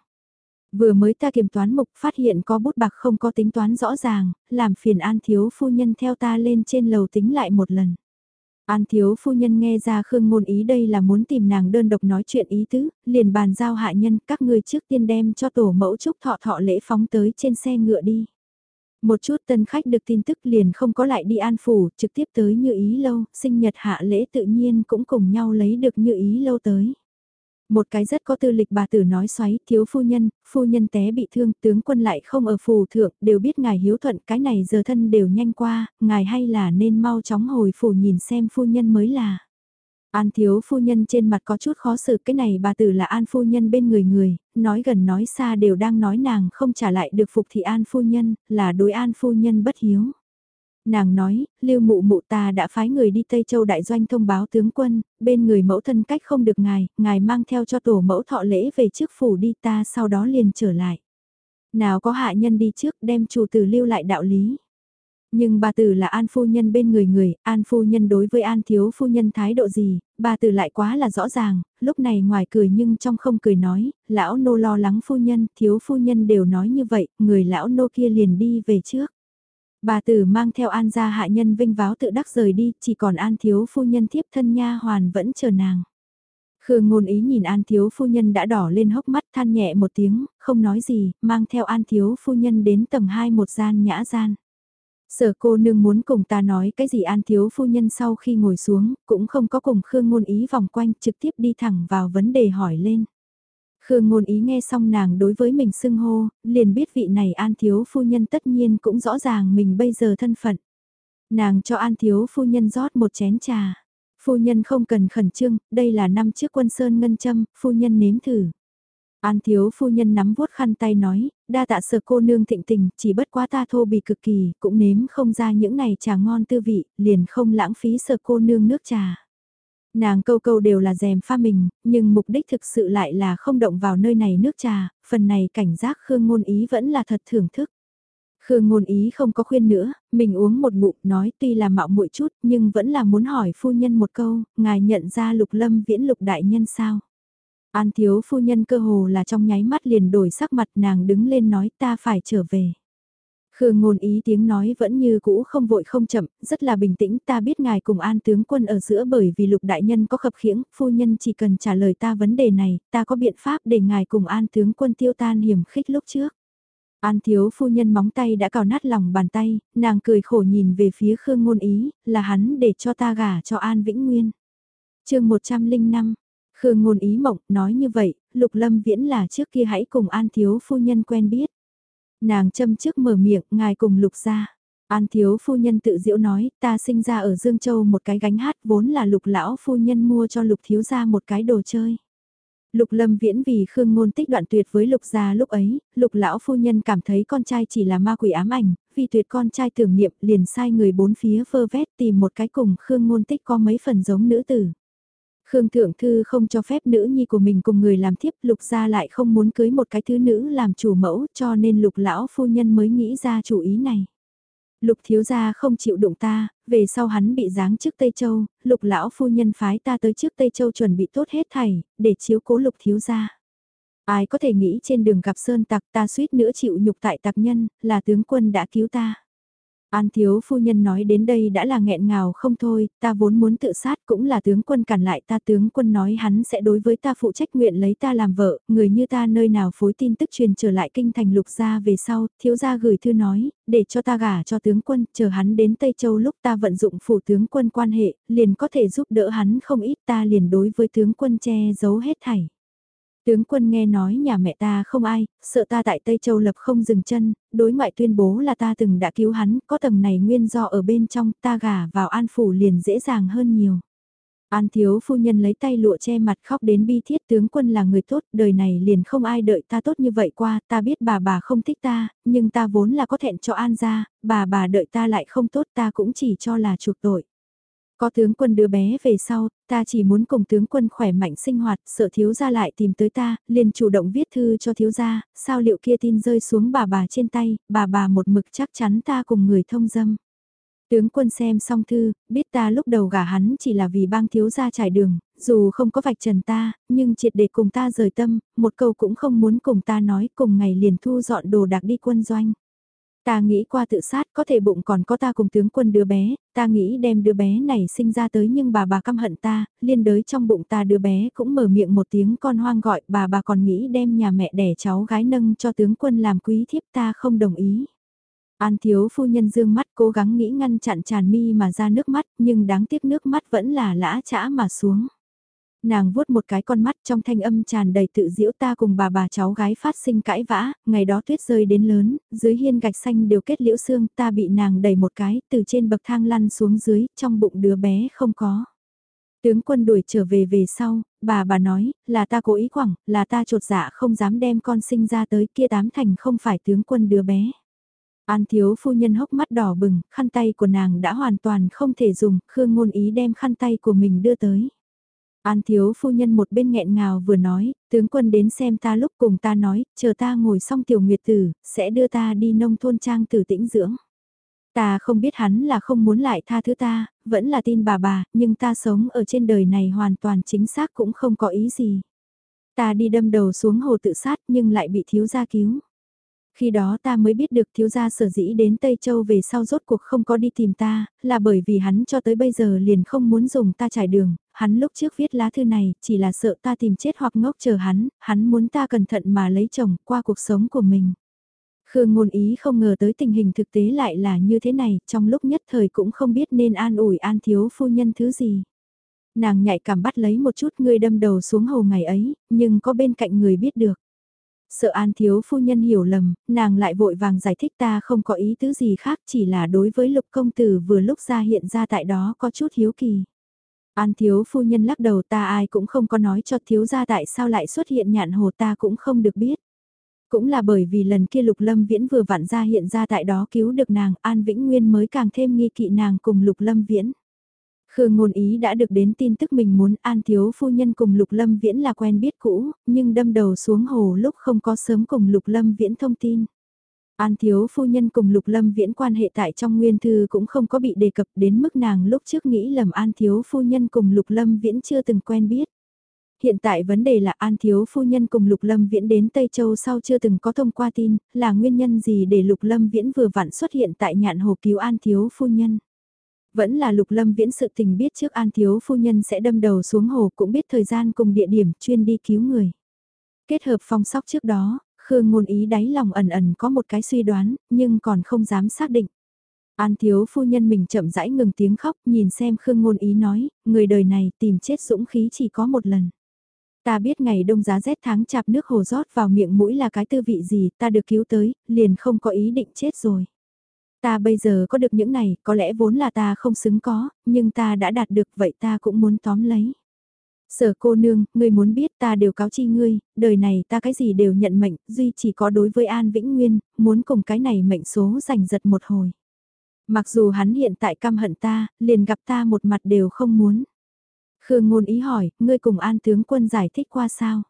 Vừa mới ta kiểm toán mục phát hiện có bút bạc không có tính toán rõ ràng, làm phiền An thiếu phu nhân theo ta lên trên lầu tính lại một lần. An thiếu phu nhân nghe ra Khương ngôn ý đây là muốn tìm nàng đơn độc nói chuyện ý tứ, liền bàn giao hạ nhân các ngươi trước tiên đem cho tổ mẫu chúc thọ thọ lễ phóng tới trên xe ngựa đi. Một chút tân khách được tin tức liền không có lại đi an phủ, trực tiếp tới như ý lâu, sinh nhật hạ lễ tự nhiên cũng cùng nhau lấy được như ý lâu tới. Một cái rất có tư lịch bà tử nói xoáy, thiếu phu nhân, phu nhân té bị thương, tướng quân lại không ở phù thượng, đều biết ngài hiếu thuận, cái này giờ thân đều nhanh qua, ngài hay là nên mau chóng hồi phủ nhìn xem phu nhân mới là. An thiếu phu nhân trên mặt có chút khó xử cái này bà tử là an phu nhân bên người người, nói gần nói xa đều đang nói nàng không trả lại được phục thị an phu nhân, là đối an phu nhân bất hiếu. Nàng nói, lưu mụ mụ ta đã phái người đi Tây Châu Đại Doanh thông báo tướng quân, bên người mẫu thân cách không được ngài, ngài mang theo cho tổ mẫu thọ lễ về trước phủ đi ta sau đó liền trở lại. Nào có hạ nhân đi trước đem chủ tử lưu lại đạo lý. Nhưng bà tử là an phu nhân bên người người, an phu nhân đối với an thiếu phu nhân thái độ gì, bà tử lại quá là rõ ràng, lúc này ngoài cười nhưng trong không cười nói, lão nô lo lắng phu nhân, thiếu phu nhân đều nói như vậy, người lão nô kia liền đi về trước. Bà tử mang theo an gia hạ nhân vinh váo tự đắc rời đi, chỉ còn an thiếu phu nhân thiếp thân nha hoàn vẫn chờ nàng. Khương ngôn ý nhìn an thiếu phu nhân đã đỏ lên hốc mắt than nhẹ một tiếng, không nói gì, mang theo an thiếu phu nhân đến tầng 2 một gian nhã gian. Sở cô nương muốn cùng ta nói cái gì an thiếu phu nhân sau khi ngồi xuống, cũng không có cùng Khương ngôn ý vòng quanh trực tiếp đi thẳng vào vấn đề hỏi lên. Khương ngôn ý nghe xong nàng đối với mình xưng hô, liền biết vị này an thiếu phu nhân tất nhiên cũng rõ ràng mình bây giờ thân phận. Nàng cho an thiếu phu nhân rót một chén trà. Phu nhân không cần khẩn trương, đây là năm chiếc quân sơn ngân châm, phu nhân nếm thử. An thiếu phu nhân nắm vuốt khăn tay nói, đa tạ sở cô nương thịnh tình, chỉ bất quá ta thô bì cực kỳ, cũng nếm không ra những này trà ngon tư vị, liền không lãng phí sở cô nương nước trà. Nàng câu câu đều là dèm pha mình, nhưng mục đích thực sự lại là không động vào nơi này nước trà, phần này cảnh giác Khương Ngôn Ý vẫn là thật thưởng thức. Khương Ngôn Ý không có khuyên nữa, mình uống một ngụm nói tuy là mạo muội chút nhưng vẫn là muốn hỏi phu nhân một câu, ngài nhận ra lục lâm viễn lục đại nhân sao? An thiếu phu nhân cơ hồ là trong nháy mắt liền đổi sắc mặt nàng đứng lên nói ta phải trở về. Khương ngôn ý tiếng nói vẫn như cũ không vội không chậm, rất là bình tĩnh ta biết ngài cùng an tướng quân ở giữa bởi vì lục đại nhân có khập khiễng, phu nhân chỉ cần trả lời ta vấn đề này, ta có biện pháp để ngài cùng an tướng quân tiêu tan hiểm khích lúc trước. An thiếu phu nhân móng tay đã cào nát lòng bàn tay, nàng cười khổ nhìn về phía Khương ngôn ý, là hắn để cho ta gả cho An Vĩnh Nguyên. chương 105, Khương ngôn ý mộng nói như vậy, Lục Lâm Viễn là trước kia hãy cùng An thiếu phu nhân quen biết. Nàng châm trước mở miệng, ngài cùng lục ra. An thiếu phu nhân tự diễu nói, ta sinh ra ở Dương Châu một cái gánh hát vốn là lục lão phu nhân mua cho lục thiếu gia một cái đồ chơi. Lục lâm viễn vì khương ngôn tích đoạn tuyệt với lục gia lúc ấy, lục lão phu nhân cảm thấy con trai chỉ là ma quỷ ám ảnh, vì tuyệt con trai tưởng niệm liền sai người bốn phía vơ vét tìm một cái cùng khương ngôn tích có mấy phần giống nữ tử. Khương Thượng Thư không cho phép nữ nhi của mình cùng người làm thiếp, lục gia lại không muốn cưới một cái thứ nữ làm chủ mẫu cho nên lục lão phu nhân mới nghĩ ra chủ ý này. Lục thiếu gia không chịu đụng ta, về sau hắn bị giáng trước Tây Châu, lục lão phu nhân phái ta tới trước Tây Châu chuẩn bị tốt hết thảy, để chiếu cố lục thiếu gia. Ai có thể nghĩ trên đường gặp sơn tặc ta suýt nữa chịu nhục tại tặc nhân, là tướng quân đã cứu ta. An thiếu phu nhân nói đến đây đã là nghẹn ngào không thôi, ta vốn muốn tự sát cũng là tướng quân cản lại ta tướng quân nói hắn sẽ đối với ta phụ trách nguyện lấy ta làm vợ, người như ta nơi nào phối tin tức truyền trở lại kinh thành lục gia về sau, thiếu gia gửi thư nói, để cho ta gả cho tướng quân, chờ hắn đến Tây Châu lúc ta vận dụng phủ tướng quân quan hệ, liền có thể giúp đỡ hắn không ít ta liền đối với tướng quân che giấu hết thảy. Tướng quân nghe nói nhà mẹ ta không ai, sợ ta tại Tây Châu lập không dừng chân, đối ngoại tuyên bố là ta từng đã cứu hắn, có tầng này nguyên do ở bên trong, ta gả vào an phủ liền dễ dàng hơn nhiều. An thiếu phu nhân lấy tay lụa che mặt khóc đến bi thiết tướng quân là người tốt, đời này liền không ai đợi ta tốt như vậy qua, ta biết bà bà không thích ta, nhưng ta vốn là có thẹn cho an ra, bà bà đợi ta lại không tốt ta cũng chỉ cho là chuộc tội. Có tướng quân đứa bé về sau, ta chỉ muốn cùng tướng quân khỏe mạnh sinh hoạt, sợ thiếu gia lại tìm tới ta, liền chủ động viết thư cho thiếu gia, sao liệu kia tin rơi xuống bà bà trên tay, bà bà một mực chắc chắn ta cùng người thông dâm. Tướng quân xem xong thư, biết ta lúc đầu gả hắn chỉ là vì bang thiếu gia trải đường, dù không có vạch trần ta, nhưng triệt để cùng ta rời tâm, một câu cũng không muốn cùng ta nói cùng ngày liền thu dọn đồ đạc đi quân doanh. Ta nghĩ qua tự sát có thể bụng còn có ta cùng tướng quân đứa bé, ta nghĩ đem đứa bé này sinh ra tới nhưng bà bà căm hận ta, liên đới trong bụng ta đứa bé cũng mở miệng một tiếng con hoang gọi bà bà còn nghĩ đem nhà mẹ đẻ cháu gái nâng cho tướng quân làm quý thiếp ta không đồng ý. An thiếu phu nhân dương mắt cố gắng nghĩ ngăn chặn tràn mi mà ra nước mắt nhưng đáng tiếc nước mắt vẫn là lã chã mà xuống. Nàng vuốt một cái con mắt trong thanh âm tràn đầy tự diễu ta cùng bà bà cháu gái phát sinh cãi vã, ngày đó tuyết rơi đến lớn, dưới hiên gạch xanh đều kết liễu xương ta bị nàng đẩy một cái từ trên bậc thang lăn xuống dưới, trong bụng đứa bé không có. Tướng quân đuổi trở về về sau, bà bà nói, là ta cố ý quẳng, là ta trột dạ không dám đem con sinh ra tới kia tám thành không phải tướng quân đứa bé. An thiếu phu nhân hốc mắt đỏ bừng, khăn tay của nàng đã hoàn toàn không thể dùng, Khương ngôn ý đem khăn tay của mình đưa tới. An thiếu phu nhân một bên nghẹn ngào vừa nói, tướng quân đến xem ta lúc cùng ta nói, chờ ta ngồi xong tiểu nguyệt tử, sẽ đưa ta đi nông thôn trang tử tĩnh dưỡng. Ta không biết hắn là không muốn lại tha thứ ta, vẫn là tin bà bà, nhưng ta sống ở trên đời này hoàn toàn chính xác cũng không có ý gì. Ta đi đâm đầu xuống hồ tự sát nhưng lại bị thiếu gia cứu. Khi đó ta mới biết được thiếu gia sở dĩ đến Tây Châu về sau rốt cuộc không có đi tìm ta, là bởi vì hắn cho tới bây giờ liền không muốn dùng ta trải đường, hắn lúc trước viết lá thư này chỉ là sợ ta tìm chết hoặc ngốc chờ hắn, hắn muốn ta cẩn thận mà lấy chồng qua cuộc sống của mình. Khương ngôn ý không ngờ tới tình hình thực tế lại là như thế này, trong lúc nhất thời cũng không biết nên an ủi an thiếu phu nhân thứ gì. Nàng nhạy cảm bắt lấy một chút người đâm đầu xuống hồ ngày ấy, nhưng có bên cạnh người biết được. Sợ an thiếu phu nhân hiểu lầm, nàng lại vội vàng giải thích ta không có ý tứ gì khác chỉ là đối với lục công tử vừa lúc ra hiện ra tại đó có chút hiếu kỳ. An thiếu phu nhân lắc đầu ta ai cũng không có nói cho thiếu gia tại sao lại xuất hiện nhạn hồ ta cũng không được biết. Cũng là bởi vì lần kia lục lâm viễn vừa vặn ra hiện ra tại đó cứu được nàng An Vĩnh Nguyên mới càng thêm nghi kỵ nàng cùng lục lâm viễn. Khương ngôn ý đã được đến tin tức mình muốn an thiếu phu nhân cùng lục lâm viễn là quen biết cũ, nhưng đâm đầu xuống hồ lúc không có sớm cùng lục lâm viễn thông tin. An thiếu phu nhân cùng lục lâm viễn quan hệ tại trong nguyên thư cũng không có bị đề cập đến mức nàng lúc trước nghĩ lầm an thiếu phu nhân cùng lục lâm viễn chưa từng quen biết. Hiện tại vấn đề là An Thiếu Phu Nhân cùng Lục Lâm Viễn đến Tây Châu sau chưa từng có thông qua tin, là nguyên nhân gì để Lục Lâm Viễn vừa vặn xuất hiện tại nhạn hồ cứu An Thiếu Phu Nhân. Vẫn là lục lâm viễn sự tình biết trước an thiếu phu nhân sẽ đâm đầu xuống hồ cũng biết thời gian cùng địa điểm chuyên đi cứu người. Kết hợp phong sóc trước đó, Khương ngôn ý đáy lòng ẩn ẩn có một cái suy đoán, nhưng còn không dám xác định. An thiếu phu nhân mình chậm rãi ngừng tiếng khóc, nhìn xem Khương ngôn ý nói, người đời này tìm chết dũng khí chỉ có một lần. Ta biết ngày đông giá rét tháng chạp nước hồ rót vào miệng mũi là cái tư vị gì, ta được cứu tới, liền không có ý định chết rồi. Ta bây giờ có được những này, có lẽ vốn là ta không xứng có, nhưng ta đã đạt được vậy ta cũng muốn tóm lấy. Sở cô nương, ngươi muốn biết ta đều cáo chi ngươi, đời này ta cái gì đều nhận mệnh, duy chỉ có đối với An Vĩnh Nguyên, muốn cùng cái này mệnh số giành giật một hồi. Mặc dù hắn hiện tại căm hận ta, liền gặp ta một mặt đều không muốn. Khương ngôn ý hỏi, ngươi cùng an tướng quân giải thích qua sao?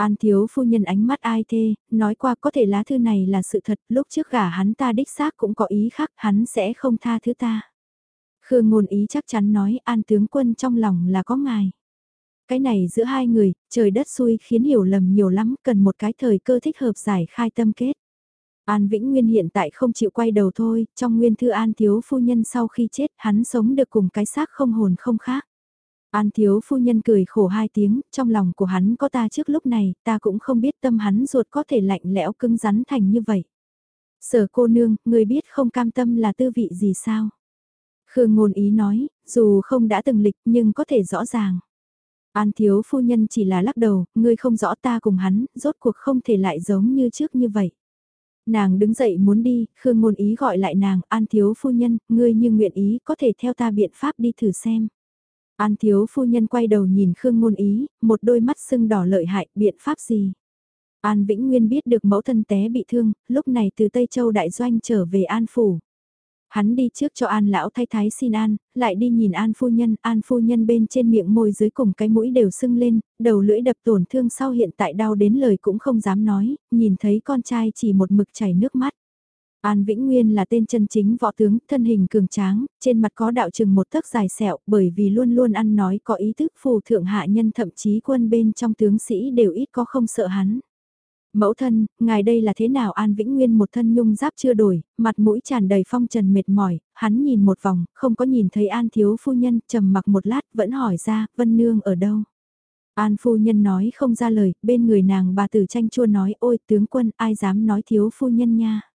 An thiếu phu nhân ánh mắt ai thê, nói qua có thể lá thư này là sự thật, lúc trước gả hắn ta đích xác cũng có ý khác, hắn sẽ không tha thứ ta. Khương ngôn ý chắc chắn nói an tướng quân trong lòng là có ngài. Cái này giữa hai người, trời đất xui khiến hiểu lầm nhiều lắm, cần một cái thời cơ thích hợp giải khai tâm kết. An Vĩnh Nguyên hiện tại không chịu quay đầu thôi, trong nguyên thư An Thiếu Phu Nhân sau khi chết hắn sống được cùng cái xác không hồn không khác. An Thiếu Phu Nhân cười khổ hai tiếng, trong lòng của hắn có ta trước lúc này, ta cũng không biết tâm hắn ruột có thể lạnh lẽo cứng rắn thành như vậy. Sở cô nương, người biết không cam tâm là tư vị gì sao? Khương ngôn ý nói, dù không đã từng lịch nhưng có thể rõ ràng. An thiếu phu nhân chỉ là lắc đầu, ngươi không rõ ta cùng hắn, rốt cuộc không thể lại giống như trước như vậy. Nàng đứng dậy muốn đi, Khương ngôn ý gọi lại nàng, an thiếu phu nhân, ngươi như nguyện ý có thể theo ta biện pháp đi thử xem. An thiếu phu nhân quay đầu nhìn Khương ngôn ý, một đôi mắt sưng đỏ lợi hại, biện pháp gì? An Vĩnh Nguyên biết được mẫu thân té bị thương, lúc này từ Tây Châu Đại Doanh trở về An Phủ. Hắn đi trước cho An lão thay thái xin An, lại đi nhìn An phu nhân, An phu nhân bên trên miệng môi dưới cùng cái mũi đều sưng lên, đầu lưỡi đập tổn thương sau hiện tại đau đến lời cũng không dám nói, nhìn thấy con trai chỉ một mực chảy nước mắt. An Vĩnh Nguyên là tên chân chính võ tướng, thân hình cường tráng, trên mặt có đạo trừng một thước dài sẹo, bởi vì luôn luôn ăn nói có ý thức phù thượng hạ nhân thậm chí quân bên trong tướng sĩ đều ít có không sợ hắn. Mẫu thân, ngài đây là thế nào An Vĩnh Nguyên một thân nhung giáp chưa đổi, mặt mũi tràn đầy phong trần mệt mỏi, hắn nhìn một vòng, không có nhìn thấy An thiếu phu nhân, trầm mặc một lát, vẫn hỏi ra, Vân Nương ở đâu? An phu nhân nói không ra lời, bên người nàng bà tử tranh chua nói, ôi tướng quân, ai dám nói thiếu phu nhân nha.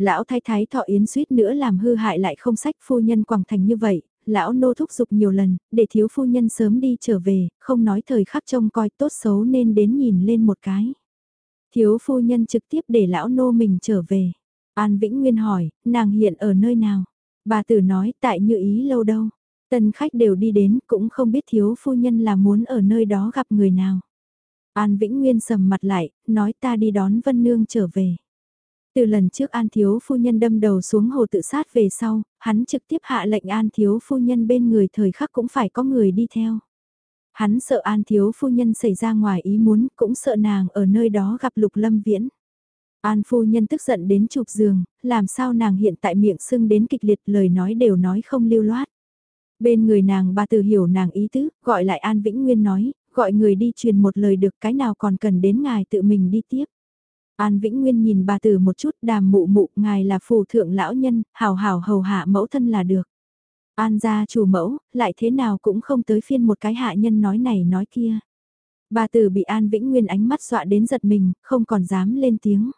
Lão thái thái thọ yến suýt nữa làm hư hại lại không sách phu nhân quảng thành như vậy, lão nô thúc giục nhiều lần, để thiếu phu nhân sớm đi trở về, không nói thời khắc trông coi tốt xấu nên đến nhìn lên một cái. Thiếu phu nhân trực tiếp để lão nô mình trở về. An Vĩnh Nguyên hỏi, nàng hiện ở nơi nào? Bà tử nói tại như ý lâu đâu. Tân khách đều đi đến cũng không biết thiếu phu nhân là muốn ở nơi đó gặp người nào. An Vĩnh Nguyên sầm mặt lại, nói ta đi đón Vân Nương trở về. Từ lần trước An Thiếu Phu Nhân đâm đầu xuống hồ tự sát về sau, hắn trực tiếp hạ lệnh An Thiếu Phu Nhân bên người thời khắc cũng phải có người đi theo. Hắn sợ An Thiếu Phu Nhân xảy ra ngoài ý muốn, cũng sợ nàng ở nơi đó gặp Lục Lâm Viễn. An Phu Nhân tức giận đến chụp giường, làm sao nàng hiện tại miệng sưng đến kịch liệt lời nói đều nói không lưu loát. Bên người nàng bà tử hiểu nàng ý tứ, gọi lại An Vĩnh Nguyên nói, gọi người đi truyền một lời được cái nào còn cần đến ngài tự mình đi tiếp. An Vĩnh Nguyên nhìn bà tử một chút đàm mụ mụ, ngài là phù thượng lão nhân, hào hào hầu hạ mẫu thân là được. An gia chủ mẫu, lại thế nào cũng không tới phiên một cái hạ nhân nói này nói kia. Bà tử bị An Vĩnh Nguyên ánh mắt dọa đến giật mình, không còn dám lên tiếng.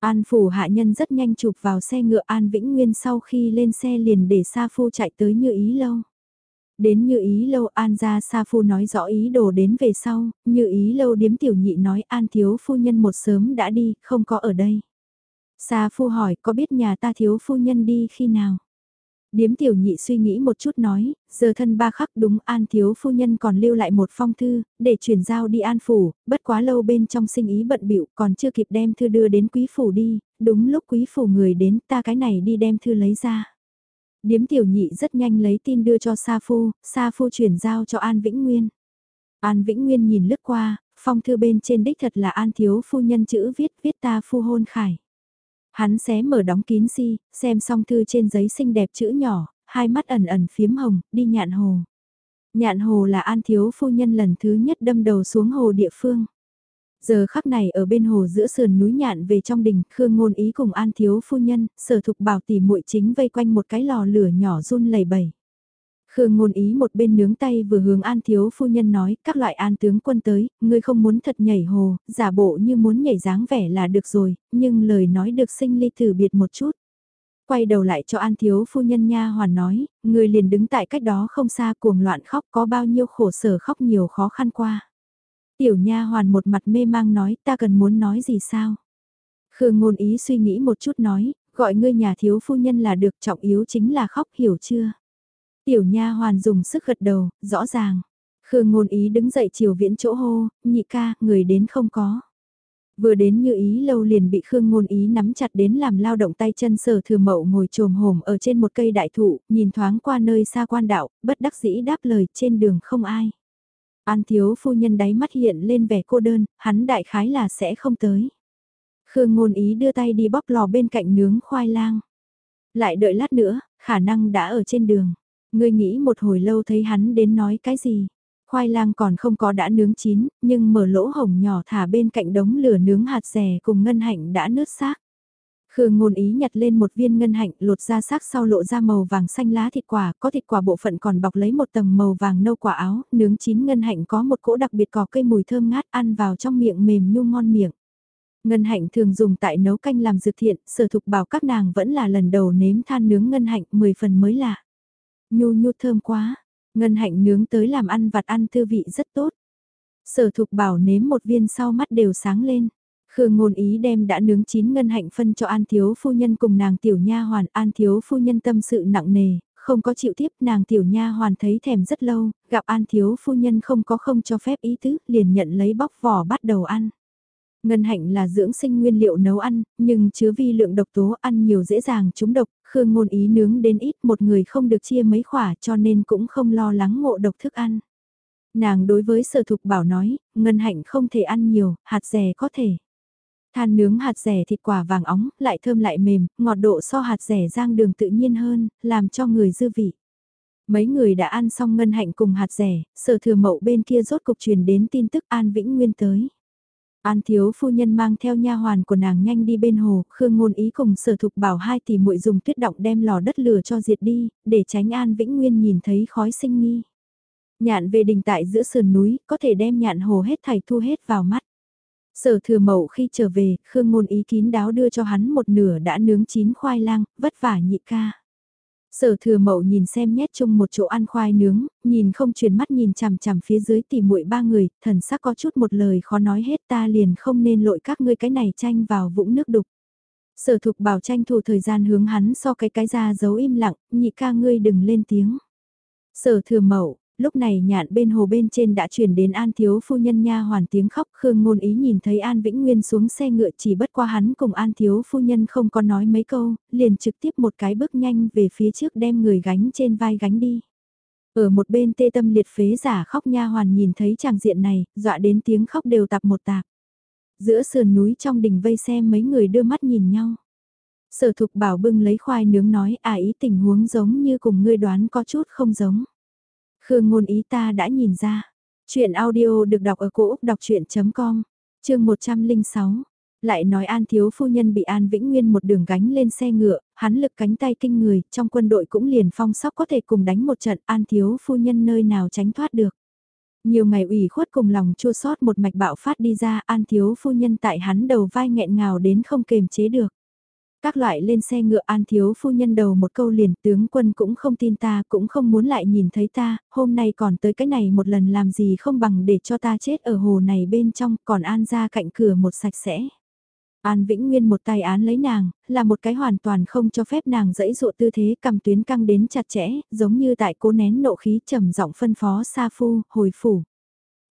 An phủ hạ nhân rất nhanh chụp vào xe ngựa An Vĩnh Nguyên sau khi lên xe liền để Sa Phu chạy tới như ý lâu. Đến như ý lâu An gia Sa Phu nói rõ ý đồ đến về sau, như ý lâu điếm tiểu nhị nói An thiếu phu nhân một sớm đã đi, không có ở đây. Sa Phu hỏi có biết nhà ta thiếu phu nhân đi khi nào? Điếm tiểu nhị suy nghĩ một chút nói, giờ thân ba khắc đúng an thiếu phu nhân còn lưu lại một phong thư, để chuyển giao đi an phủ, bất quá lâu bên trong sinh ý bận bịu còn chưa kịp đem thư đưa đến quý phủ đi, đúng lúc quý phủ người đến ta cái này đi đem thư lấy ra. Điếm tiểu nhị rất nhanh lấy tin đưa cho Sa Phu, Sa Phu chuyển giao cho An Vĩnh Nguyên. An Vĩnh Nguyên nhìn lướt qua, phong thư bên trên đích thật là An thiếu phu nhân chữ viết viết ta phu hôn khải. Hắn xé mở đóng kín si, xem xong thư trên giấy xinh đẹp chữ nhỏ, hai mắt ẩn ẩn phiếm hồng, đi nhạn hồ. Nhạn hồ là an thiếu phu nhân lần thứ nhất đâm đầu xuống hồ địa phương. Giờ khắc này ở bên hồ giữa sườn núi nhạn về trong đình, Khương Ngôn Ý cùng An Thiếu Phu Nhân, sở thục bảo tỷ muội chính vây quanh một cái lò lửa nhỏ run lẩy bẩy. Khương ngôn ý một bên nướng tay vừa hướng an thiếu phu nhân nói, các loại an tướng quân tới, ngươi không muốn thật nhảy hồ, giả bộ như muốn nhảy dáng vẻ là được rồi, nhưng lời nói được sinh ly thử biệt một chút. Quay đầu lại cho an thiếu phu nhân nha hoàn nói, người liền đứng tại cách đó không xa cuồng loạn khóc có bao nhiêu khổ sở khóc nhiều khó khăn qua. Tiểu nha hoàn một mặt mê mang nói ta cần muốn nói gì sao? Khương ngôn ý suy nghĩ một chút nói, gọi ngươi nhà thiếu phu nhân là được trọng yếu chính là khóc hiểu chưa? Tiểu nha hoàn dùng sức gật đầu, rõ ràng. Khương ngôn ý đứng dậy chiều viễn chỗ hô, nhị ca, người đến không có. Vừa đến như ý lâu liền bị Khương Ngôn Ý nắm chặt đến làm lao động tay chân sở thừa mậu ngồi trồm hổm ở trên một cây đại thụ, nhìn thoáng qua nơi xa quan đạo, bất đắc dĩ đáp lời trên đường không ai. An thiếu phu nhân đáy mắt hiện lên vẻ cô đơn, hắn đại khái là sẽ không tới. Khương Ngôn Ý đưa tay đi bóp lò bên cạnh nướng khoai lang. Lại đợi lát nữa, khả năng đã ở trên đường. Ngươi nghĩ một hồi lâu thấy hắn đến nói cái gì? Khoai lang còn không có đã nướng chín, nhưng mở lỗ hồng nhỏ thả bên cạnh đống lửa nướng hạt rẻ cùng ngân hạnh đã nứt xác. Khương ngôn ý nhặt lên một viên ngân hạnh lột ra xác sau lộ ra màu vàng xanh lá thịt quả, có thịt quả bộ phận còn bọc lấy một tầng màu vàng nâu quả áo, nướng chín ngân hạnh có một cỗ đặc biệt cỏ cây mùi thơm ngát ăn vào trong miệng mềm nhu ngon miệng. Ngân hạnh thường dùng tại nấu canh làm dược thiện, sở thục bảo các nàng vẫn là lần đầu nếm than nướng ngân hạnh 10 phần mới lạ. Nhu nhu thơm quá, ngân hạnh nướng tới làm ăn vặt ăn tư vị rất tốt. Sở thục bảo nếm một viên sau mắt đều sáng lên. Khương ngôn ý đem đã nướng chín ngân hạnh phân cho An Thiếu Phu Nhân cùng nàng tiểu nha hoàn An Thiếu Phu Nhân tâm sự nặng nề, không có chịu tiếp nàng tiểu nha hoàn thấy thèm rất lâu, gặp An Thiếu Phu Nhân không có không cho phép ý tứ, liền nhận lấy bóc vỏ bắt đầu ăn. Ngân hạnh là dưỡng sinh nguyên liệu nấu ăn, nhưng chứa vi lượng độc tố ăn nhiều dễ dàng trúng độc, Khương ngôn ý nướng đến ít một người không được chia mấy khỏa cho nên cũng không lo lắng ngộ độc thức ăn. Nàng đối với sở thục bảo nói, ngân hạnh không thể ăn nhiều, hạt rẻ có thể. Than nướng hạt rẻ thịt quả vàng óng, lại thơm lại mềm, ngọt độ so hạt rẻ rang đường tự nhiên hơn, làm cho người dư vị. Mấy người đã ăn xong ngân hạnh cùng hạt rẻ, sở thừa mậu bên kia rốt cục truyền đến tin tức An Vĩnh Nguyên tới. An thiếu phu nhân mang theo nha hoàn của nàng nhanh đi bên hồ, Khương Ngôn Ý cùng sở thục bảo hai tỷ muội dùng tuyết động đem lò đất lửa cho diệt đi, để tránh An Vĩnh Nguyên nhìn thấy khói sinh nghi. Nhạn về đình tại giữa sườn núi, có thể đem nhạn hồ hết thảy thu hết vào mắt. Sở thừa mậu khi trở về, Khương Ngôn Ý kín đáo đưa cho hắn một nửa đã nướng chín khoai lang, vất vả nhị ca. Sở thừa mậu nhìn xem nhét chung một chỗ ăn khoai nướng, nhìn không chuyển mắt nhìn chằm chằm phía dưới tỉ muội ba người, thần sắc có chút một lời khó nói hết ta liền không nên lội các ngươi cái này tranh vào vũng nước đục. Sở thục bảo tranh thủ thời gian hướng hắn so cái cái ra giấu im lặng, nhị ca ngươi đừng lên tiếng. Sở thừa mậu, lúc này nhạn bên hồ bên trên đã chuyển đến An Thiếu Phu Nhân nha hoàn tiếng khóc Khương Ngôn Ý nhìn thấy An Vĩnh Nguyên xuống xe ngựa chỉ bất qua hắn cùng An Thiếu Phu Nhân không có nói mấy câu, liền trực tiếp một cái bước nhanh về phía trước đem người gánh trên vai gánh đi. Ở một bên tê tâm liệt phế giả khóc nha hoàn nhìn thấy chàng diện này, dọa đến tiếng khóc đều tạp một tạp. Giữa sườn núi trong đình vây xem mấy người đưa mắt nhìn nhau. Sở thục bảo bưng lấy khoai nướng nói à ý tình huống giống như cùng ngươi đoán có chút không giống. Khương ngôn ý ta đã nhìn ra. Chuyện audio được đọc ở cổ Úc đọc chuyện.com, chương 106. Lại nói An Thiếu Phu Nhân bị An Vĩnh Nguyên một đường gánh lên xe ngựa, hắn lực cánh tay kinh người, trong quân đội cũng liền phong sóc có thể cùng đánh một trận An Thiếu Phu Nhân nơi nào tránh thoát được. Nhiều ngày ủy khuất cùng lòng chua sót một mạch bạo phát đi ra An Thiếu Phu Nhân tại hắn đầu vai nghẹn ngào đến không kềm chế được. Các loại lên xe ngựa an thiếu phu nhân đầu một câu liền tướng quân cũng không tin ta cũng không muốn lại nhìn thấy ta, hôm nay còn tới cái này một lần làm gì không bằng để cho ta chết ở hồ này bên trong còn an ra cạnh cửa một sạch sẽ. An Vĩnh Nguyên một tay án lấy nàng, là một cái hoàn toàn không cho phép nàng dẫy dụ tư thế cầm tuyến căng đến chặt chẽ, giống như tại cố nén nộ khí trầm giọng phân phó Sa Phu, hồi phủ.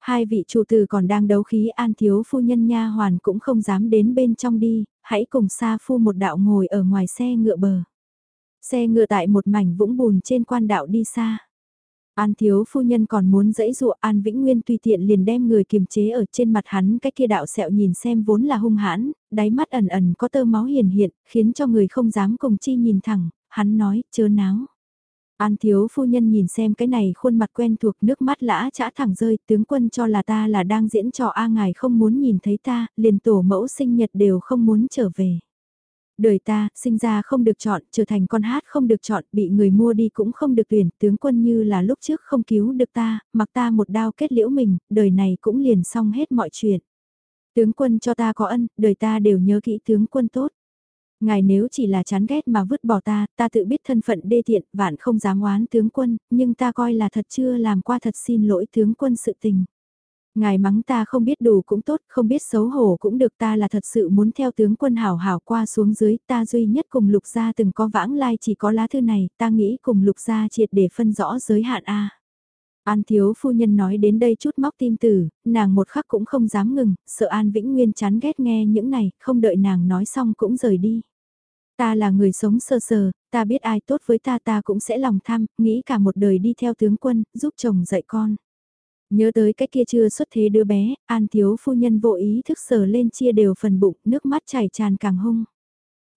Hai vị chủ tử còn đang đấu khí an thiếu phu nhân nha hoàn cũng không dám đến bên trong đi, hãy cùng Sa Phu một đạo ngồi ở ngoài xe ngựa bờ. Xe ngựa tại một mảnh vũng bùn trên quan đạo đi xa. An thiếu phu nhân còn muốn dẫy dụ An Vĩnh Nguyên tùy tiện liền đem người kiềm chế ở trên mặt hắn cái kia đạo sẹo nhìn xem vốn là hung hãn, đáy mắt ẩn ẩn có tơ máu hiền hiện, khiến cho người không dám cùng chi nhìn thẳng, hắn nói, chớ náo. An thiếu phu nhân nhìn xem cái này khuôn mặt quen thuộc nước mắt lã chã thẳng rơi, tướng quân cho là ta là đang diễn trò A ngài không muốn nhìn thấy ta, liền tổ mẫu sinh nhật đều không muốn trở về. Đời ta, sinh ra không được chọn, trở thành con hát không được chọn, bị người mua đi cũng không được tuyển, tướng quân như là lúc trước không cứu được ta, mặc ta một đao kết liễu mình, đời này cũng liền xong hết mọi chuyện. Tướng quân cho ta có ân, đời ta đều nhớ kỹ tướng quân tốt. Ngài nếu chỉ là chán ghét mà vứt bỏ ta, ta tự biết thân phận đê tiện, vạn không dám oán tướng quân, nhưng ta coi là thật chưa làm qua thật xin lỗi tướng quân sự tình. Ngài mắng ta không biết đủ cũng tốt, không biết xấu hổ cũng được ta là thật sự muốn theo tướng quân hảo hảo qua xuống dưới, ta duy nhất cùng lục gia từng có vãng lai chỉ có lá thư này, ta nghĩ cùng lục gia triệt để phân rõ giới hạn A. An thiếu phu nhân nói đến đây chút móc tim tử, nàng một khắc cũng không dám ngừng, sợ An Vĩnh Nguyên chán ghét nghe những này, không đợi nàng nói xong cũng rời đi. Ta là người sống sơ sờ, ta biết ai tốt với ta ta cũng sẽ lòng tham, nghĩ cả một đời đi theo tướng quân, giúp chồng dạy con. Nhớ tới cái kia chưa xuất thế đứa bé, An thiếu phu nhân vô ý thức sờ lên chia đều phần bụng, nước mắt chảy tràn càng hung.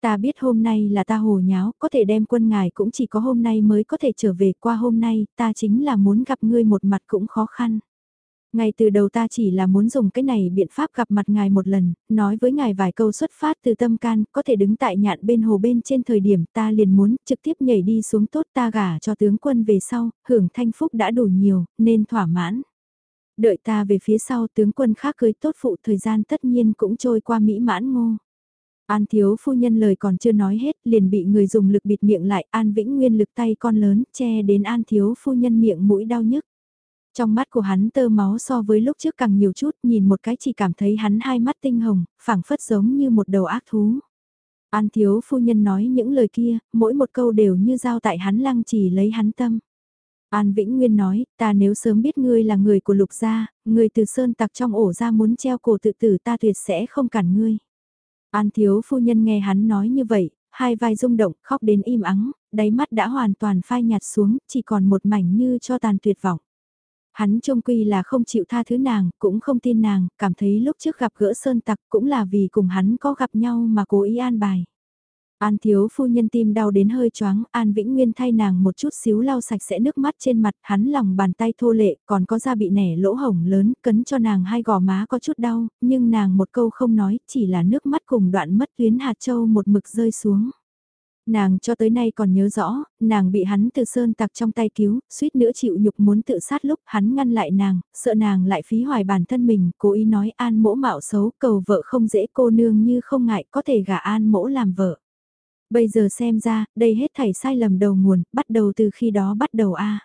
Ta biết hôm nay là ta hồ nháo, có thể đem quân ngài cũng chỉ có hôm nay mới có thể trở về qua hôm nay, ta chính là muốn gặp ngươi một mặt cũng khó khăn. Ngay từ đầu ta chỉ là muốn dùng cái này biện pháp gặp mặt ngài một lần, nói với ngài vài câu xuất phát từ tâm can, có thể đứng tại nhạn bên hồ bên trên thời điểm ta liền muốn trực tiếp nhảy đi xuống tốt ta gả cho tướng quân về sau, hưởng thanh phúc đã đủ nhiều, nên thỏa mãn. Đợi ta về phía sau tướng quân khác cưới tốt phụ thời gian tất nhiên cũng trôi qua mỹ mãn ngô. An thiếu phu nhân lời còn chưa nói hết liền bị người dùng lực bịt miệng lại An Vĩnh Nguyên lực tay con lớn che đến An thiếu phu nhân miệng mũi đau nhức. Trong mắt của hắn tơ máu so với lúc trước càng nhiều chút nhìn một cái chỉ cảm thấy hắn hai mắt tinh hồng, phảng phất giống như một đầu ác thú. An thiếu phu nhân nói những lời kia, mỗi một câu đều như dao tại hắn lăng chỉ lấy hắn tâm. An Vĩnh Nguyên nói, ta nếu sớm biết ngươi là người của lục gia, người từ sơn tặc trong ổ ra muốn treo cổ tự tử ta tuyệt sẽ không cản ngươi. An thiếu phu nhân nghe hắn nói như vậy, hai vai rung động, khóc đến im ắng, đáy mắt đã hoàn toàn phai nhạt xuống, chỉ còn một mảnh như cho tàn tuyệt vọng. Hắn trông quy là không chịu tha thứ nàng, cũng không tin nàng, cảm thấy lúc trước gặp gỡ sơn tặc cũng là vì cùng hắn có gặp nhau mà cố ý an bài. An thiếu phu nhân tim đau đến hơi choáng, An Vĩnh Nguyên thay nàng một chút xíu lau sạch sẽ nước mắt trên mặt, hắn lòng bàn tay thô lệ, còn có da bị nẻ lỗ hổng lớn, cấn cho nàng hai gò má có chút đau, nhưng nàng một câu không nói, chỉ là nước mắt cùng đoạn mất tuyến hạt châu một mực rơi xuống. Nàng cho tới nay còn nhớ rõ, nàng bị hắn từ sơn tặc trong tay cứu, suýt nữa chịu nhục muốn tự sát lúc hắn ngăn lại nàng, sợ nàng lại phí hoài bản thân mình, cố ý nói an mỗ mạo xấu, cầu vợ không dễ cô nương như không ngại có thể gả an mỗ làm vợ. Bây giờ xem ra, đây hết thảy sai lầm đầu nguồn, bắt đầu từ khi đó bắt đầu a.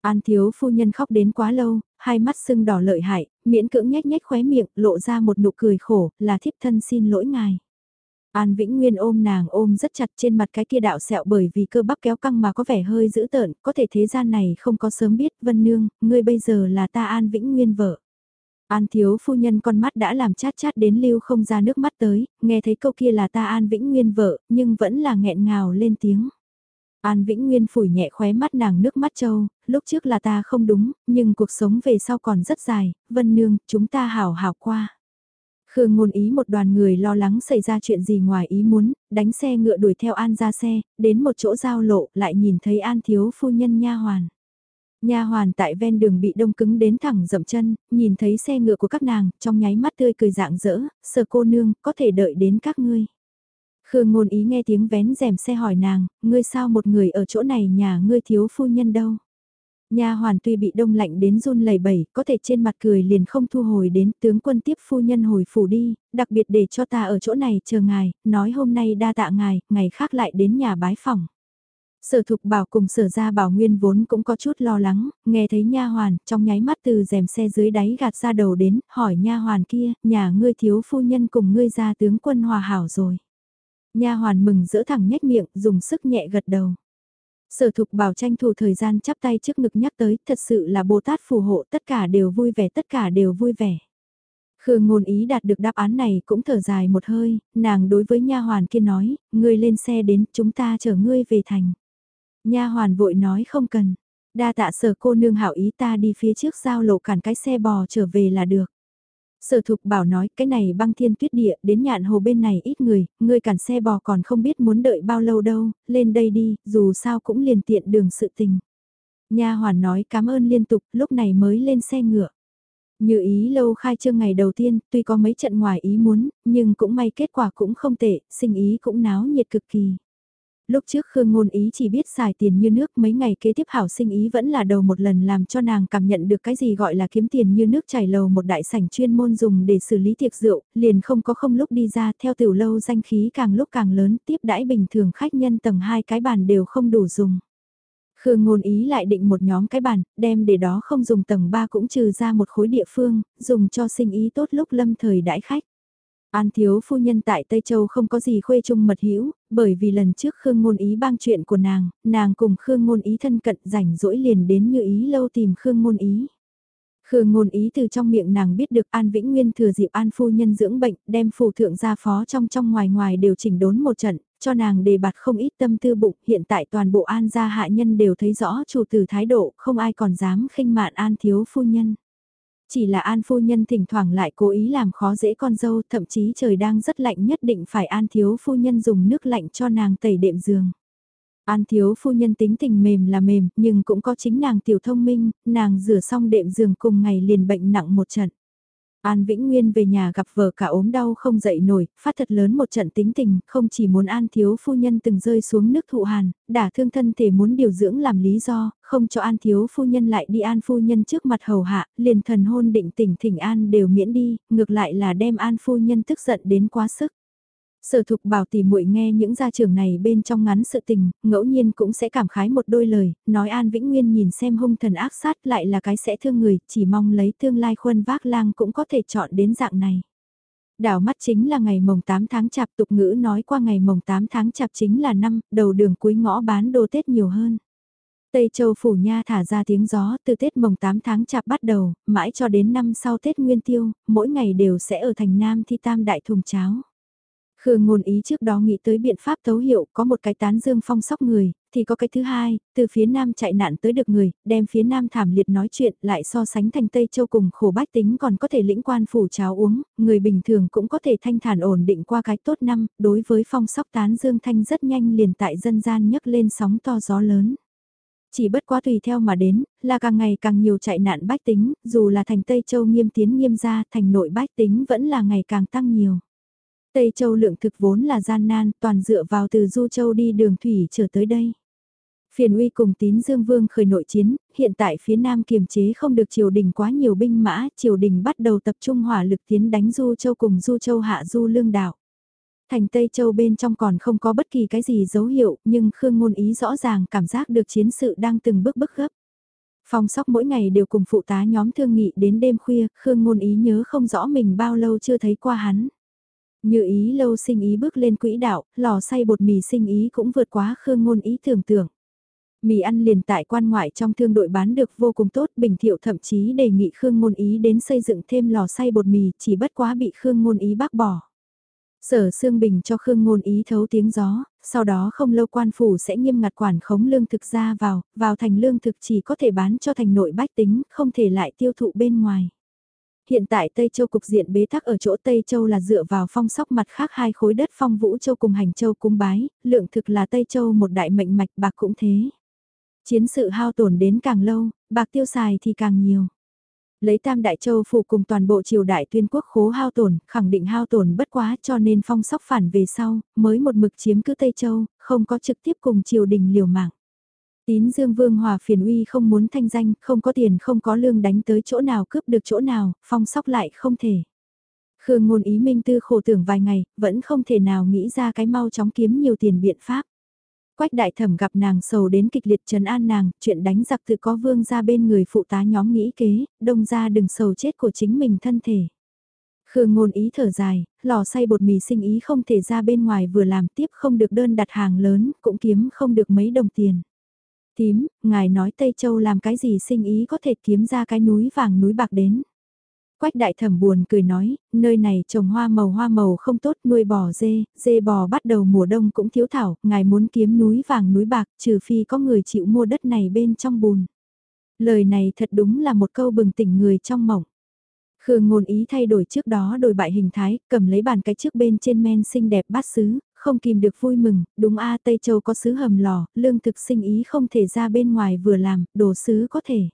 An thiếu phu nhân khóc đến quá lâu, hai mắt sưng đỏ lợi hại, miễn cưỡng nhếch nhếch khóe miệng, lộ ra một nụ cười khổ, là thiếp thân xin lỗi ngài. An Vĩnh Nguyên ôm nàng ôm rất chặt trên mặt cái kia đạo sẹo bởi vì cơ bắp kéo căng mà có vẻ hơi dữ tợn, có thể thế gian này không có sớm biết, Vân Nương, ngươi bây giờ là ta An Vĩnh Nguyên vợ. An thiếu phu nhân con mắt đã làm chát chát đến lưu không ra nước mắt tới, nghe thấy câu kia là ta An Vĩnh Nguyên vợ, nhưng vẫn là nghẹn ngào lên tiếng. An Vĩnh Nguyên phủi nhẹ khóe mắt nàng nước mắt trâu. lúc trước là ta không đúng, nhưng cuộc sống về sau còn rất dài, Vân Nương, chúng ta hảo hảo qua. Khương ngôn ý một đoàn người lo lắng xảy ra chuyện gì ngoài ý muốn, đánh xe ngựa đuổi theo An ra xe, đến một chỗ giao lộ lại nhìn thấy An thiếu phu nhân nha hoàn. Nha hoàn tại ven đường bị đông cứng đến thẳng dậm chân, nhìn thấy xe ngựa của các nàng, trong nháy mắt tươi cười dạng dỡ, sợ cô nương, có thể đợi đến các ngươi. Khương ngôn ý nghe tiếng vén rèm xe hỏi nàng, ngươi sao một người ở chỗ này nhà ngươi thiếu phu nhân đâu? Nha hoàn tuy bị đông lạnh đến run lẩy bẩy, có thể trên mặt cười liền không thu hồi đến tướng quân tiếp phu nhân hồi phủ đi, đặc biệt để cho ta ở chỗ này chờ ngài, nói hôm nay đa tạ ngài, ngày khác lại đến nhà bái phòng. Sở thục bảo cùng sở Gia bảo nguyên vốn cũng có chút lo lắng, nghe thấy nha hoàn, trong nháy mắt từ rèm xe dưới đáy gạt ra đầu đến, hỏi nha hoàn kia, nhà ngươi thiếu phu nhân cùng ngươi gia tướng quân hòa hảo rồi. Nha hoàn mừng giữa thẳng nhếch miệng, dùng sức nhẹ gật đầu. Sở thục bảo tranh thủ thời gian chắp tay trước ngực nhắc tới, thật sự là Bồ Tát phù hộ, tất cả đều vui vẻ, tất cả đều vui vẻ. Khương ngôn ý đạt được đáp án này cũng thở dài một hơi, nàng đối với nha hoàn kia nói, ngươi lên xe đến, chúng ta chở ngươi về thành. Nha hoàn vội nói không cần, đa tạ sở cô nương hảo ý ta đi phía trước giao lộ cản cái xe bò trở về là được. Sở thục bảo nói cái này băng thiên tuyết địa đến nhạn hồ bên này ít người, người cản xe bò còn không biết muốn đợi bao lâu đâu, lên đây đi, dù sao cũng liền tiện đường sự tình. Nha hoàn nói cảm ơn liên tục, lúc này mới lên xe ngựa. Như ý lâu khai trương ngày đầu tiên, tuy có mấy trận ngoài ý muốn, nhưng cũng may kết quả cũng không tệ, sinh ý cũng náo nhiệt cực kỳ. Lúc trước Khương Ngôn Ý chỉ biết xài tiền như nước mấy ngày kế tiếp hảo sinh ý vẫn là đầu một lần làm cho nàng cảm nhận được cái gì gọi là kiếm tiền như nước chảy lầu một đại sảnh chuyên môn dùng để xử lý tiệc rượu, liền không có không lúc đi ra theo tiểu lâu danh khí càng lúc càng lớn tiếp đãi bình thường khách nhân tầng hai cái bàn đều không đủ dùng. Khương ngôn ý lại định một nhóm cái bàn, đem để đó không dùng tầng 3 cũng trừ ra một khối địa phương, dùng cho sinh ý tốt lúc lâm thời đãi khách. An thiếu phu nhân tại Tây Châu không có gì khuê chung mật hữu bởi vì lần trước Khương Ngôn Ý bang chuyện của nàng, nàng cùng Khương Ngôn Ý thân cận rảnh rỗi liền đến như ý lâu tìm Khương Ngôn Ý. Khương ngôn ý từ trong miệng nàng biết được An Vĩnh Nguyên thừa dịp An phu nhân dưỡng bệnh, đem phù thượng gia phó trong trong ngoài ngoài đều chỉnh đốn một trận, cho nàng đề bạt không ít tâm tư bụng, hiện tại toàn bộ An gia hạ nhân đều thấy rõ chủ tử thái độ, không ai còn dám khinh mạn An thiếu phu nhân. Chỉ là An phu nhân thỉnh thoảng lại cố ý làm khó dễ con dâu, thậm chí trời đang rất lạnh nhất định phải An thiếu phu nhân dùng nước lạnh cho nàng tẩy đệm giường. An thiếu phu nhân tính tình mềm là mềm, nhưng cũng có chính nàng tiểu thông minh, nàng rửa xong đệm giường cùng ngày liền bệnh nặng một trận. An Vĩnh Nguyên về nhà gặp vợ cả ốm đau không dậy nổi, phát thật lớn một trận tính tình, không chỉ muốn An Thiếu Phu Nhân từng rơi xuống nước thụ hàn, đả thương thân thể muốn điều dưỡng làm lý do, không cho An Thiếu Phu Nhân lại đi An Phu Nhân trước mặt hầu hạ, liền thần hôn định tỉnh thỉnh An đều miễn đi, ngược lại là đem An Phu Nhân tức giận đến quá sức. Sở thục bảo tỉ muội nghe những gia trưởng này bên trong ngắn sự tình, ngẫu nhiên cũng sẽ cảm khái một đôi lời, nói An Vĩnh Nguyên nhìn xem hung thần ác sát lại là cái sẽ thương người, chỉ mong lấy tương lai khuân vác lang cũng có thể chọn đến dạng này. Đảo mắt chính là ngày mồng 8 tháng chạp tục ngữ nói qua ngày mồng 8 tháng chạp chính là năm, đầu đường cuối ngõ bán đồ Tết nhiều hơn. Tây Châu Phủ Nha thả ra tiếng gió từ Tết mồng 8 tháng chạp bắt đầu, mãi cho đến năm sau Tết Nguyên Tiêu, mỗi ngày đều sẽ ở thành Nam thi tam đại thùng cháo. Khương ngôn ý trước đó nghĩ tới biện pháp thấu hiệu có một cái tán dương phong sóc người, thì có cái thứ hai, từ phía nam chạy nạn tới được người, đem phía nam thảm liệt nói chuyện lại so sánh thành Tây Châu cùng khổ bách tính còn có thể lĩnh quan phủ cháo uống, người bình thường cũng có thể thanh thản ổn định qua cái tốt năm, đối với phong sóc tán dương thanh rất nhanh liền tại dân gian nhấc lên sóng to gió lớn. Chỉ bất quá tùy theo mà đến, là càng ngày càng nhiều chạy nạn bách tính, dù là thành Tây Châu nghiêm tiến nghiêm ra, thành nội bách tính vẫn là ngày càng tăng nhiều. Tây Châu lượng thực vốn là gian nan, toàn dựa vào từ Du Châu đi đường thủy trở tới đây. Phiền uy cùng tín Dương Vương khởi nội chiến, hiện tại phía Nam kiềm chế không được triều đình quá nhiều binh mã, triều đình bắt đầu tập trung hỏa lực tiến đánh Du Châu cùng Du Châu hạ Du lương đạo. Thành Tây Châu bên trong còn không có bất kỳ cái gì dấu hiệu, nhưng Khương Ngôn Ý rõ ràng cảm giác được chiến sự đang từng bước bức gấp. Phong sóc mỗi ngày đều cùng phụ tá nhóm thương nghị đến đêm khuya, Khương Ngôn Ý nhớ không rõ mình bao lâu chưa thấy qua hắn. Như ý lâu sinh ý bước lên quỹ đạo, lò xay bột mì sinh ý cũng vượt quá khương ngôn ý tưởng tượng. Mì ăn liền tại quan ngoại trong thương đội bán được vô cùng tốt, Bình Thiệu thậm chí đề nghị Khương Ngôn Ý đến xây dựng thêm lò xay bột mì, chỉ bất quá bị Khương Ngôn Ý bác bỏ. Sở Sương Bình cho Khương Ngôn Ý thấu tiếng gió, sau đó không lâu quan phủ sẽ nghiêm ngặt quản khống lương thực ra vào, vào thành lương thực chỉ có thể bán cho thành nội bách tính, không thể lại tiêu thụ bên ngoài hiện tại Tây Châu cục diện bế tắc ở chỗ Tây Châu là dựa vào phong sóc mặt khác hai khối đất phong Vũ Châu cùng Hành Châu cung bái, lượng thực là Tây Châu một đại mệnh mạch bạc cũng thế. Chiến sự hao tổn đến càng lâu, bạc tiêu xài thì càng nhiều. Lấy Tam Đại Châu phủ cùng toàn bộ triều đại tuyên quốc khố hao tổn, khẳng định hao tổn bất quá cho nên phong sóc phản về sau, mới một mực chiếm cứ Tây Châu, không có trực tiếp cùng triều đình liều mạng. Tín Dương Vương Hòa phiền uy không muốn thanh danh, không có tiền không có lương đánh tới chỗ nào cướp được chỗ nào, phong sóc lại không thể. Khương ngôn ý minh tư khổ tưởng vài ngày, vẫn không thể nào nghĩ ra cái mau chóng kiếm nhiều tiền biện pháp. Quách đại thẩm gặp nàng sầu đến kịch liệt trấn an nàng, chuyện đánh giặc tự có vương ra bên người phụ tá nhóm nghĩ kế, đông ra đừng sầu chết của chính mình thân thể. Khương ngôn ý thở dài, lò xay bột mì sinh ý không thể ra bên ngoài vừa làm tiếp không được đơn đặt hàng lớn, cũng kiếm không được mấy đồng tiền. Tím, ngài nói Tây Châu làm cái gì sinh ý có thể kiếm ra cái núi vàng núi bạc đến. Quách đại thẩm buồn cười nói, nơi này trồng hoa màu hoa màu không tốt nuôi bò dê, dê bò bắt đầu mùa đông cũng thiếu thảo, ngài muốn kiếm núi vàng núi bạc trừ phi có người chịu mua đất này bên trong bùn. Lời này thật đúng là một câu bừng tỉnh người trong mộng. Khương ngôn ý thay đổi trước đó đổi bại hình thái, cầm lấy bàn cái trước bên trên men xinh đẹp bát sứ, không kìm được vui mừng, đúng a Tây Châu có sứ hầm lò, lương thực sinh ý không thể ra bên ngoài vừa làm, đồ sứ có thể.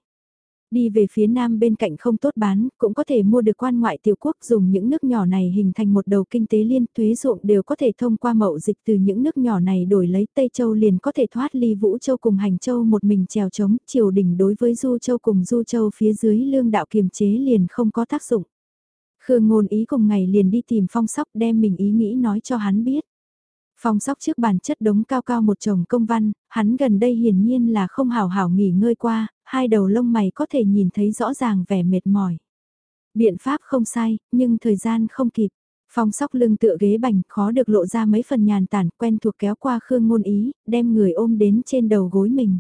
Đi về phía nam bên cạnh không tốt bán, cũng có thể mua được quan ngoại tiểu quốc dùng những nước nhỏ này hình thành một đầu kinh tế liên thuế ruộng đều có thể thông qua mậu dịch từ những nước nhỏ này đổi lấy Tây Châu liền có thể thoát ly Vũ Châu cùng Hành Châu một mình trèo chống, triều đình đối với Du Châu cùng Du Châu phía dưới lương đạo kiềm chế liền không có tác dụng. Khương ngôn ý cùng ngày liền đi tìm phong sóc đem mình ý nghĩ nói cho hắn biết. Phong sóc trước bàn chất đống cao cao một chồng công văn, hắn gần đây hiển nhiên là không hào hảo nghỉ ngơi qua, hai đầu lông mày có thể nhìn thấy rõ ràng vẻ mệt mỏi. Biện pháp không sai, nhưng thời gian không kịp. Phong sóc lưng tựa ghế bành, khó được lộ ra mấy phần nhàn tản, quen thuộc kéo qua Khương Ngôn Ý, đem người ôm đến trên đầu gối mình.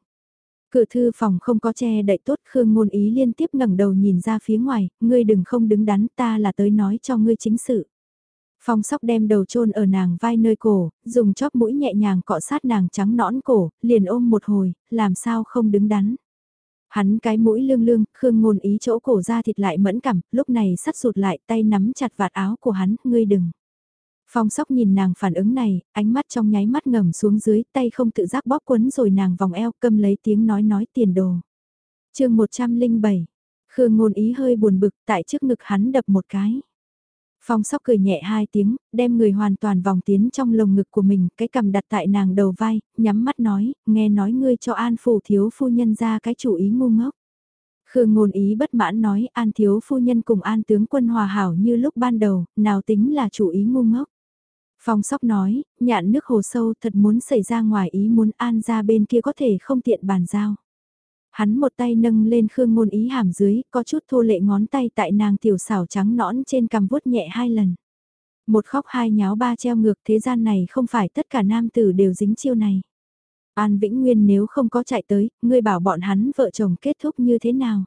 Cửa thư phòng không có che đậy tốt, Khương Ngôn Ý liên tiếp ngẩng đầu nhìn ra phía ngoài, ngươi đừng không đứng đắn, ta là tới nói cho ngươi chính sự. Phong sóc đem đầu chôn ở nàng vai nơi cổ, dùng chóp mũi nhẹ nhàng cọ sát nàng trắng nõn cổ, liền ôm một hồi, làm sao không đứng đắn. Hắn cái mũi lương lương, Khương ngôn ý chỗ cổ ra thịt lại mẫn cảm, lúc này sắt sụt lại tay nắm chặt vạt áo của hắn, ngươi đừng. Phong sóc nhìn nàng phản ứng này, ánh mắt trong nháy mắt ngầm xuống dưới, tay không tự giác bóp quấn rồi nàng vòng eo cầm lấy tiếng nói nói tiền đồ. chương 107, Khương ngôn ý hơi buồn bực tại trước ngực hắn đập một cái. Phong sóc cười nhẹ hai tiếng, đem người hoàn toàn vòng tiến trong lồng ngực của mình, cái cầm đặt tại nàng đầu vai, nhắm mắt nói, nghe nói ngươi cho an phủ thiếu phu nhân ra cái chủ ý ngu ngốc. Khương ngôn ý bất mãn nói an thiếu phu nhân cùng an tướng quân hòa hảo như lúc ban đầu, nào tính là chủ ý ngu ngốc. Phong sóc nói, nhạn nước hồ sâu thật muốn xảy ra ngoài ý muốn an ra bên kia có thể không tiện bàn giao. Hắn một tay nâng lên khương ngôn ý hàm dưới, có chút thô lệ ngón tay tại nàng tiểu xảo trắng nõn trên cằm vuốt nhẹ hai lần. Một khóc hai nháo ba treo ngược thế gian này không phải tất cả nam tử đều dính chiêu này. An Vĩnh Nguyên nếu không có chạy tới, ngươi bảo bọn hắn vợ chồng kết thúc như thế nào?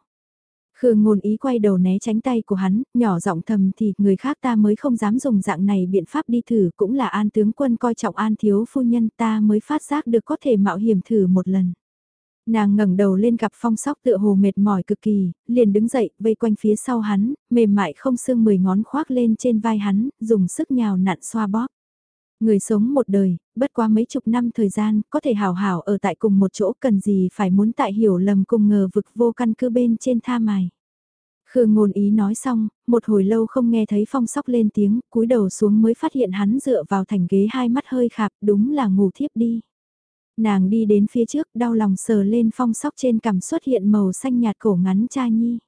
Khương ngôn ý quay đầu né tránh tay của hắn, nhỏ giọng thầm thì người khác ta mới không dám dùng dạng này biện pháp đi thử cũng là an tướng quân coi trọng an thiếu phu nhân ta mới phát giác được có thể mạo hiểm thử một lần. Nàng ngẩng đầu lên gặp phong sóc tựa hồ mệt mỏi cực kỳ, liền đứng dậy, vây quanh phía sau hắn, mềm mại không xương mười ngón khoác lên trên vai hắn, dùng sức nhào nặn xoa bóp. Người sống một đời, bất quá mấy chục năm thời gian, có thể hào hảo ở tại cùng một chỗ cần gì phải muốn tại hiểu lầm cùng ngờ vực vô căn cứ bên trên tha mài. Khương ngôn ý nói xong, một hồi lâu không nghe thấy phong sóc lên tiếng, cúi đầu xuống mới phát hiện hắn dựa vào thành ghế hai mắt hơi khạp, đúng là ngủ thiếp đi. Nàng đi đến phía trước, đau lòng sờ lên phong sóc trên cằm xuất hiện màu xanh nhạt cổ ngắn cha nhi.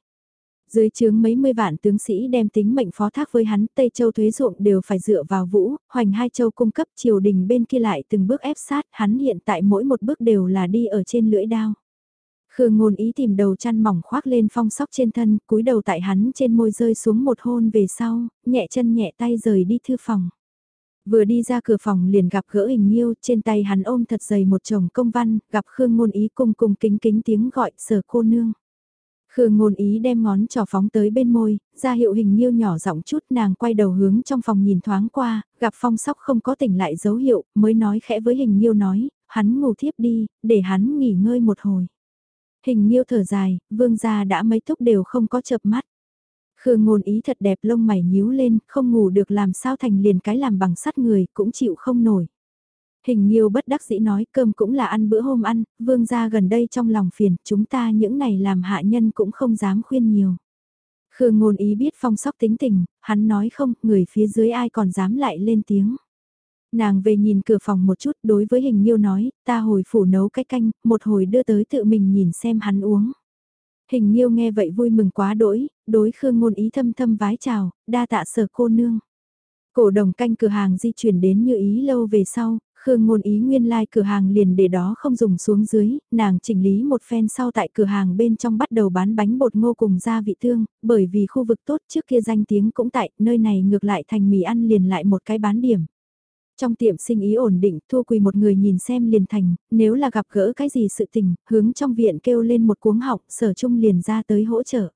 Dưới chướng mấy mươi vạn tướng sĩ đem tính mệnh phó thác với hắn, Tây Châu thuế ruộng đều phải dựa vào vũ, hoành hai châu cung cấp triều đình bên kia lại từng bước ép sát, hắn hiện tại mỗi một bước đều là đi ở trên lưỡi đao. Khương ngôn ý tìm đầu chăn mỏng khoác lên phong sóc trên thân, cúi đầu tại hắn trên môi rơi xuống một hôn về sau, nhẹ chân nhẹ tay rời đi thư phòng. Vừa đi ra cửa phòng liền gặp gỡ hình nhiêu, trên tay hắn ôm thật dày một chồng công văn, gặp Khương ngôn ý cung cung kính kính tiếng gọi sở cô nương. Khương ngôn ý đem ngón trỏ phóng tới bên môi, ra hiệu hình nhiêu nhỏ giọng chút nàng quay đầu hướng trong phòng nhìn thoáng qua, gặp phong sóc không có tỉnh lại dấu hiệu, mới nói khẽ với hình nhiêu nói, hắn ngủ thiếp đi, để hắn nghỉ ngơi một hồi. Hình nhiêu thở dài, vương gia đã mấy thúc đều không có chợp mắt. Khương ngôn ý thật đẹp lông mày nhíu lên, không ngủ được làm sao thành liền cái làm bằng sắt người, cũng chịu không nổi. Hình nhiêu bất đắc dĩ nói cơm cũng là ăn bữa hôm ăn, vương gia gần đây trong lòng phiền, chúng ta những này làm hạ nhân cũng không dám khuyên nhiều. Khương ngôn ý biết phong sóc tính tình, hắn nói không, người phía dưới ai còn dám lại lên tiếng. Nàng về nhìn cửa phòng một chút đối với hình nhiêu nói, ta hồi phủ nấu cái canh, một hồi đưa tới tự mình nhìn xem hắn uống. Hình nhiêu nghe vậy vui mừng quá đỗi, đối Khương ngôn ý thâm thâm vái chào, đa tạ sở cô nương. Cổ đồng canh cửa hàng di chuyển đến như ý lâu về sau, Khương ngôn ý nguyên lai like cửa hàng liền để đó không dùng xuống dưới, nàng chỉnh lý một phen sau tại cửa hàng bên trong bắt đầu bán bánh bột ngô cùng gia vị tương, bởi vì khu vực tốt trước kia danh tiếng cũng tại, nơi này ngược lại thành mì ăn liền lại một cái bán điểm. Trong tiệm sinh ý ổn định, thua quỳ một người nhìn xem liền thành, nếu là gặp gỡ cái gì sự tình, hướng trong viện kêu lên một cuống học, sở trung liền ra tới hỗ trợ.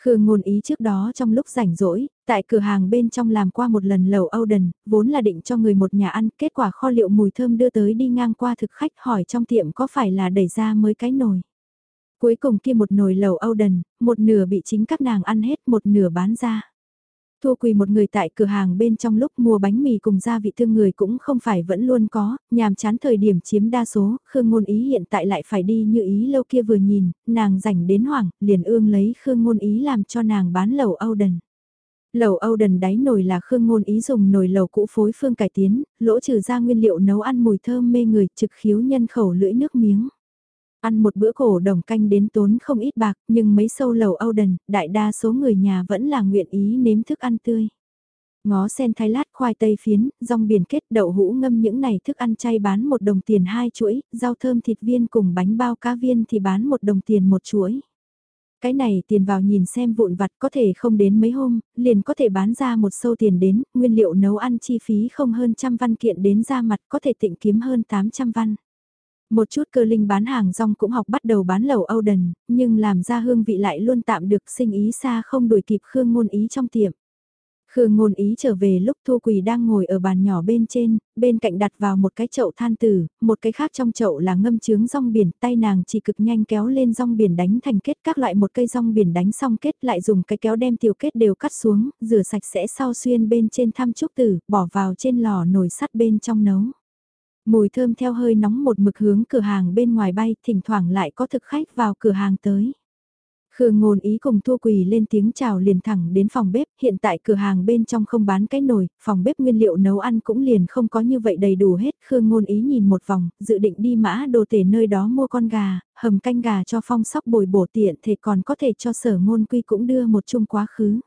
Khương ngôn ý trước đó trong lúc rảnh rỗi, tại cửa hàng bên trong làm qua một lần lầu Âu Đần, vốn là định cho người một nhà ăn, kết quả kho liệu mùi thơm đưa tới đi ngang qua thực khách hỏi trong tiệm có phải là đẩy ra mới cái nồi. Cuối cùng kia một nồi lầu Âu Đần, một nửa bị chính các nàng ăn hết, một nửa bán ra. Thua quỳ một người tại cửa hàng bên trong lúc mua bánh mì cùng gia vị thương người cũng không phải vẫn luôn có, nhàm chán thời điểm chiếm đa số, Khương Ngôn Ý hiện tại lại phải đi như ý lâu kia vừa nhìn, nàng rảnh đến hoảng, liền ương lấy Khương Ngôn Ý làm cho nàng bán lẩu Âu Đần. Lẩu Âu Đần đáy nồi là Khương Ngôn Ý dùng nồi lẩu cũ phối phương cải tiến, lỗ trừ ra nguyên liệu nấu ăn mùi thơm mê người trực khiếu nhân khẩu lưỡi nước miếng. Ăn một bữa cổ đồng canh đến tốn không ít bạc, nhưng mấy sâu lầu Âu đần, đại đa số người nhà vẫn là nguyện ý nếm thức ăn tươi. Ngó sen thái lát, khoai tây phiến, rong biển kết, đậu hũ ngâm những này thức ăn chay bán một đồng tiền hai chuỗi, rau thơm thịt viên cùng bánh bao cá viên thì bán một đồng tiền một chuỗi. Cái này tiền vào nhìn xem vụn vặt có thể không đến mấy hôm, liền có thể bán ra một sâu tiền đến, nguyên liệu nấu ăn chi phí không hơn trăm văn kiện đến ra mặt có thể tịnh kiếm hơn 800 văn. Một chút cơ linh bán hàng rong cũng học bắt đầu bán lẩu Âu Đần, nhưng làm ra hương vị lại luôn tạm được sinh ý xa không đuổi kịp Khương Ngôn Ý trong tiệm. Khương ngôn ý trở về lúc Thu Quỳ đang ngồi ở bàn nhỏ bên trên, bên cạnh đặt vào một cái chậu than tử, một cái khác trong chậu là ngâm trướng rong biển, tay nàng chỉ cực nhanh kéo lên rong biển đánh thành kết các loại một cây rong biển đánh xong kết lại dùng cái kéo đem tiểu kết đều cắt xuống, rửa sạch sẽ sau xuyên bên trên thăm trúc tử, bỏ vào trên lò nồi sắt bên trong nấu. Mùi thơm theo hơi nóng một mực hướng cửa hàng bên ngoài bay, thỉnh thoảng lại có thực khách vào cửa hàng tới. Khương ngôn ý cùng thua quỳ lên tiếng chào liền thẳng đến phòng bếp, hiện tại cửa hàng bên trong không bán cái nồi, phòng bếp nguyên liệu nấu ăn cũng liền không có như vậy đầy đủ hết. Khương ngôn ý nhìn một vòng, dự định đi mã đồ tể nơi đó mua con gà, hầm canh gà cho phong sóc bồi bổ tiện thì còn có thể cho sở ngôn quy cũng đưa một chung quá khứ.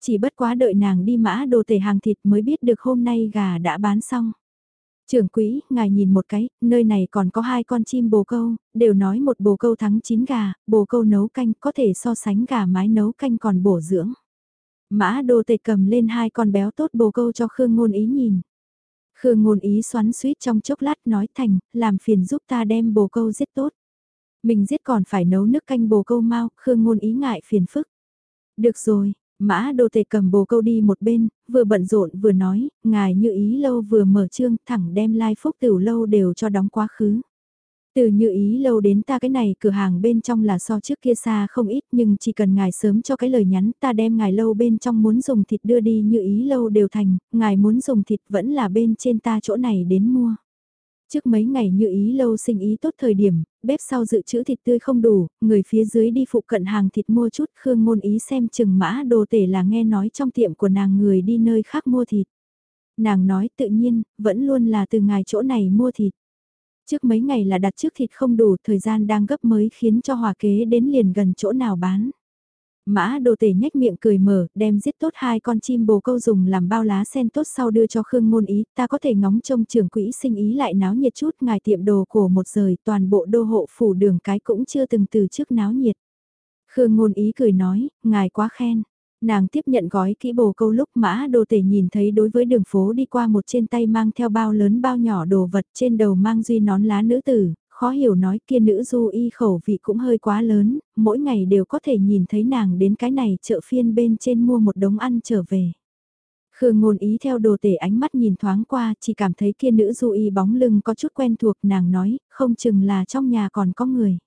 Chỉ bất quá đợi nàng đi mã đồ tể hàng thịt mới biết được hôm nay gà đã bán xong. Trưởng quỹ, ngài nhìn một cái, nơi này còn có hai con chim bồ câu, đều nói một bồ câu thắng chín gà, bồ câu nấu canh có thể so sánh gà mái nấu canh còn bổ dưỡng. Mã đô tề cầm lên hai con béo tốt bồ câu cho Khương Ngôn Ý nhìn. Khương Ngôn Ý xoắn suýt trong chốc lát nói thành, làm phiền giúp ta đem bồ câu giết tốt. Mình giết còn phải nấu nước canh bồ câu mau, Khương Ngôn Ý ngại phiền phức. Được rồi, Mã đồ tề cầm bồ câu đi một bên, vừa bận rộn vừa nói, ngài như ý lâu vừa mở trương thẳng đem lai phúc tiểu lâu đều cho đóng quá khứ. Từ như ý lâu đến ta cái này cửa hàng bên trong là so trước kia xa không ít nhưng chỉ cần ngài sớm cho cái lời nhắn ta đem ngài lâu bên trong muốn dùng thịt đưa đi như ý lâu đều thành, ngài muốn dùng thịt vẫn là bên trên ta chỗ này đến mua. Trước mấy ngày như ý lâu sinh ý tốt thời điểm, bếp sau dự trữ thịt tươi không đủ, người phía dưới đi phụ cận hàng thịt mua chút khương ngôn ý xem chừng mã đồ tể là nghe nói trong tiệm của nàng người đi nơi khác mua thịt. Nàng nói tự nhiên, vẫn luôn là từ ngài chỗ này mua thịt. Trước mấy ngày là đặt trước thịt không đủ thời gian đang gấp mới khiến cho hòa kế đến liền gần chỗ nào bán. Mã đồ tể nhếch miệng cười mở, đem giết tốt hai con chim bồ câu dùng làm bao lá sen tốt sau đưa cho Khương Ngôn Ý, ta có thể ngóng trông trưởng quỹ sinh ý lại náo nhiệt chút, ngài tiệm đồ cổ một rời, toàn bộ đô hộ phủ đường cái cũng chưa từng từ trước náo nhiệt. Khương Ngôn Ý cười nói, ngài quá khen. Nàng tiếp nhận gói kỹ bồ câu lúc mã đồ tể nhìn thấy đối với đường phố đi qua một trên tay mang theo bao lớn bao nhỏ đồ vật trên đầu mang duy nón lá nữ tử, khó hiểu nói kia nữ du y khẩu vị cũng hơi quá lớn, mỗi ngày đều có thể nhìn thấy nàng đến cái này chợ phiên bên trên mua một đống ăn trở về. Khương ngôn ý theo đồ tể ánh mắt nhìn thoáng qua, chỉ cảm thấy kia nữ du y bóng lưng có chút quen thuộc, nàng nói, không chừng là trong nhà còn có người.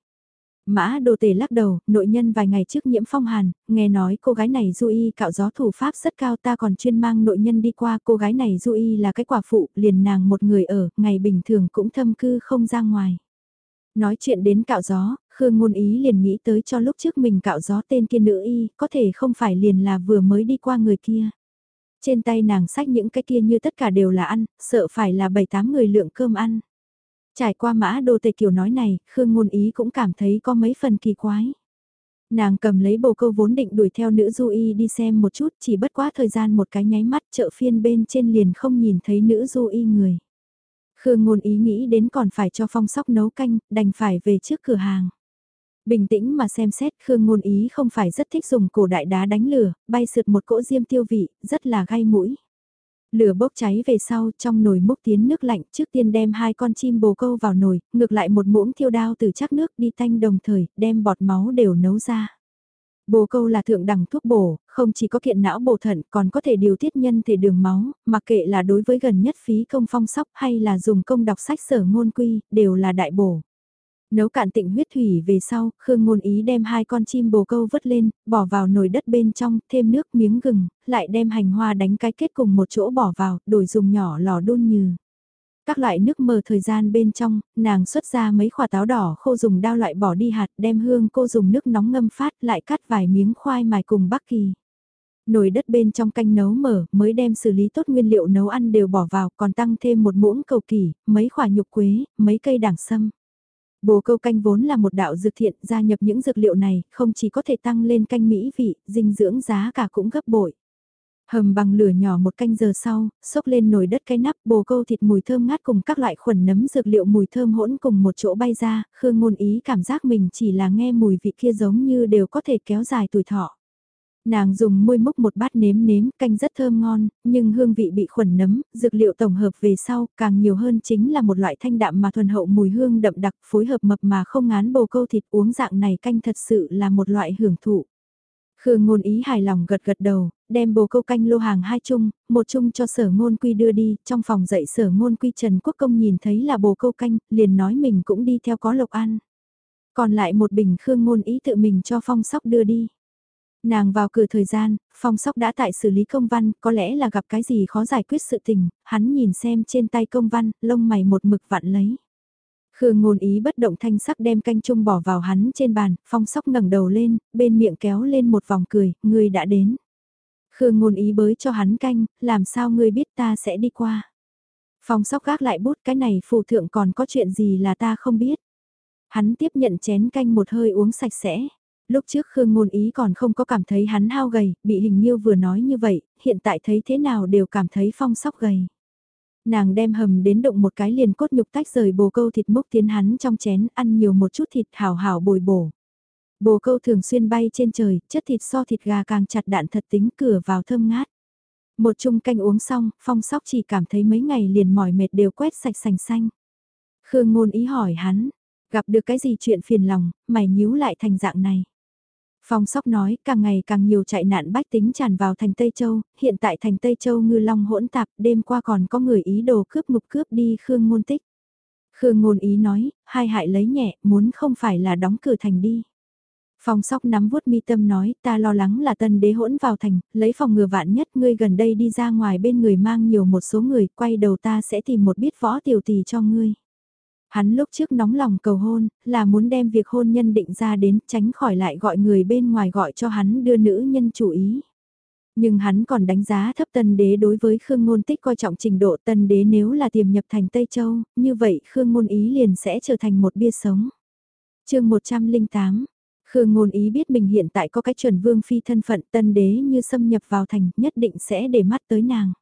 Mã đồ tể lắc đầu, nội nhân vài ngày trước nhiễm phong hàn, nghe nói cô gái này du y cạo gió thủ pháp rất cao ta còn chuyên mang nội nhân đi qua cô gái này du y là cái quả phụ, liền nàng một người ở, ngày bình thường cũng thâm cư không ra ngoài. Nói chuyện đến cạo gió, Khương Ngôn Ý liền nghĩ tới cho lúc trước mình cạo gió tên kia nữ y, có thể không phải liền là vừa mới đi qua người kia. Trên tay nàng sách những cái kia như tất cả đều là ăn, sợ phải là bảy tám người lượng cơm ăn. Trải qua mã đồ tề kiểu nói này, Khương Ngôn Ý cũng cảm thấy có mấy phần kỳ quái. Nàng cầm lấy bồ câu vốn định đuổi theo nữ du y đi xem một chút, chỉ bất quá thời gian một cái nháy mắt chợ phiên bên trên liền không nhìn thấy nữ du y người. Khương ngôn ý nghĩ đến còn phải cho phong sóc nấu canh, đành phải về trước cửa hàng. Bình tĩnh mà xem xét Khương ngôn ý không phải rất thích dùng cổ đại đá đánh lửa, bay sượt một cỗ diêm tiêu vị, rất là gai mũi. Lửa bốc cháy về sau trong nồi múc tiến nước lạnh trước tiên đem hai con chim bồ câu vào nồi, ngược lại một muỗng thiêu đao từ chắc nước đi tanh đồng thời, đem bọt máu đều nấu ra. Bồ câu là thượng đẳng thuốc bổ, không chỉ có kiện não bổ thận còn có thể điều tiết nhân thể đường máu, mặc kệ là đối với gần nhất phí công phong sóc hay là dùng công đọc sách sở ngôn quy, đều là đại bổ. Nấu cạn tịnh huyết thủy về sau, Khương Ngôn Ý đem hai con chim bồ câu vứt lên, bỏ vào nồi đất bên trong, thêm nước miếng gừng, lại đem hành hoa đánh cái kết cùng một chỗ bỏ vào, đổi dùng nhỏ lò đun như các loại nước mờ thời gian bên trong, nàng xuất ra mấy quả táo đỏ khô dùng đao loại bỏ đi hạt đem hương cô dùng nước nóng ngâm phát lại cắt vài miếng khoai mài cùng bắc kỳ. Nồi đất bên trong canh nấu mở mới đem xử lý tốt nguyên liệu nấu ăn đều bỏ vào còn tăng thêm một muỗng cầu kỳ, mấy quả nhục quế, mấy cây đảng sâm. Bồ câu canh vốn là một đạo dược thiện gia nhập những dược liệu này không chỉ có thể tăng lên canh mỹ vị, dinh dưỡng giá cả cũng gấp bội. Hầm bằng lửa nhỏ một canh giờ sau, xốc lên nồi đất cái nắp bồ câu thịt mùi thơm ngát cùng các loại khuẩn nấm dược liệu mùi thơm hỗn cùng một chỗ bay ra, Khương ngôn ý cảm giác mình chỉ là nghe mùi vị kia giống như đều có thể kéo dài tuổi thọ. Nàng dùng môi múc một bát nếm nếm, canh rất thơm ngon, nhưng hương vị bị khuẩn nấm, dược liệu tổng hợp về sau, càng nhiều hơn chính là một loại thanh đạm mà thuần hậu mùi hương đậm đặc, phối hợp mập mà không ngán bồ câu thịt uống dạng này canh thật sự là một loại hưởng thụ. Khương ngôn ý hài lòng gật gật đầu, đem bồ câu canh lô hàng hai chung, một chung cho sở ngôn quy đưa đi, trong phòng dậy sở ngôn quy Trần Quốc Công nhìn thấy là bồ câu canh, liền nói mình cũng đi theo có lộc ăn. Còn lại một bình Khương ngôn ý tự mình cho phong sóc đưa đi. Nàng vào cửa thời gian, phong sóc đã tại xử lý công văn, có lẽ là gặp cái gì khó giải quyết sự tình, hắn nhìn xem trên tay công văn, lông mày một mực vặn lấy. Khương ngôn ý bất động thanh sắc đem canh chung bỏ vào hắn trên bàn, phong sóc ngẩng đầu lên, bên miệng kéo lên một vòng cười, người đã đến. Khương ngôn ý bới cho hắn canh, làm sao ngươi biết ta sẽ đi qua. Phong sóc gác lại bút cái này phù thượng còn có chuyện gì là ta không biết. Hắn tiếp nhận chén canh một hơi uống sạch sẽ. Lúc trước Khương ngôn ý còn không có cảm thấy hắn hao gầy, bị hình nhiêu vừa nói như vậy, hiện tại thấy thế nào đều cảm thấy phong sóc gầy. Nàng đem hầm đến động một cái liền cốt nhục tách rời bồ câu thịt mốc tiến hắn trong chén ăn nhiều một chút thịt hảo hảo bồi bổ. Bồ câu thường xuyên bay trên trời, chất thịt so thịt gà càng chặt đạn thật tính cửa vào thơm ngát. Một chung canh uống xong, phong sóc chỉ cảm thấy mấy ngày liền mỏi mệt đều quét sạch sành xanh. Khương ngôn ý hỏi hắn, gặp được cái gì chuyện phiền lòng, mày nhíu lại thành dạng này. Phong sóc nói, càng ngày càng nhiều chạy nạn bách tính tràn vào thành Tây Châu, hiện tại thành Tây Châu ngư long hỗn tạp, đêm qua còn có người ý đồ cướp ngục cướp đi Khương Ngôn Tích. Khương Ngôn ý nói, hai hại lấy nhẹ, muốn không phải là đóng cửa thành đi. Phong sóc nắm vuốt mi tâm nói, ta lo lắng là tân đế hỗn vào thành, lấy phòng ngừa vạn nhất ngươi gần đây đi ra ngoài bên người mang nhiều một số người, quay đầu ta sẽ tìm một biết võ tiểu tỷ cho ngươi. Hắn lúc trước nóng lòng cầu hôn, là muốn đem việc hôn nhân định ra đến tránh khỏi lại gọi người bên ngoài gọi cho hắn đưa nữ nhân chủ ý. Nhưng hắn còn đánh giá thấp tân đế đối với Khương Ngôn Tích coi trọng trình độ tân đế nếu là tiềm nhập thành Tây Châu, như vậy Khương Ngôn Ý liền sẽ trở thành một bia sống. chương 108 Khương Ngôn Ý biết mình hiện tại có cái chuẩn vương phi thân phận tân đế như xâm nhập vào thành nhất định sẽ để mắt tới nàng.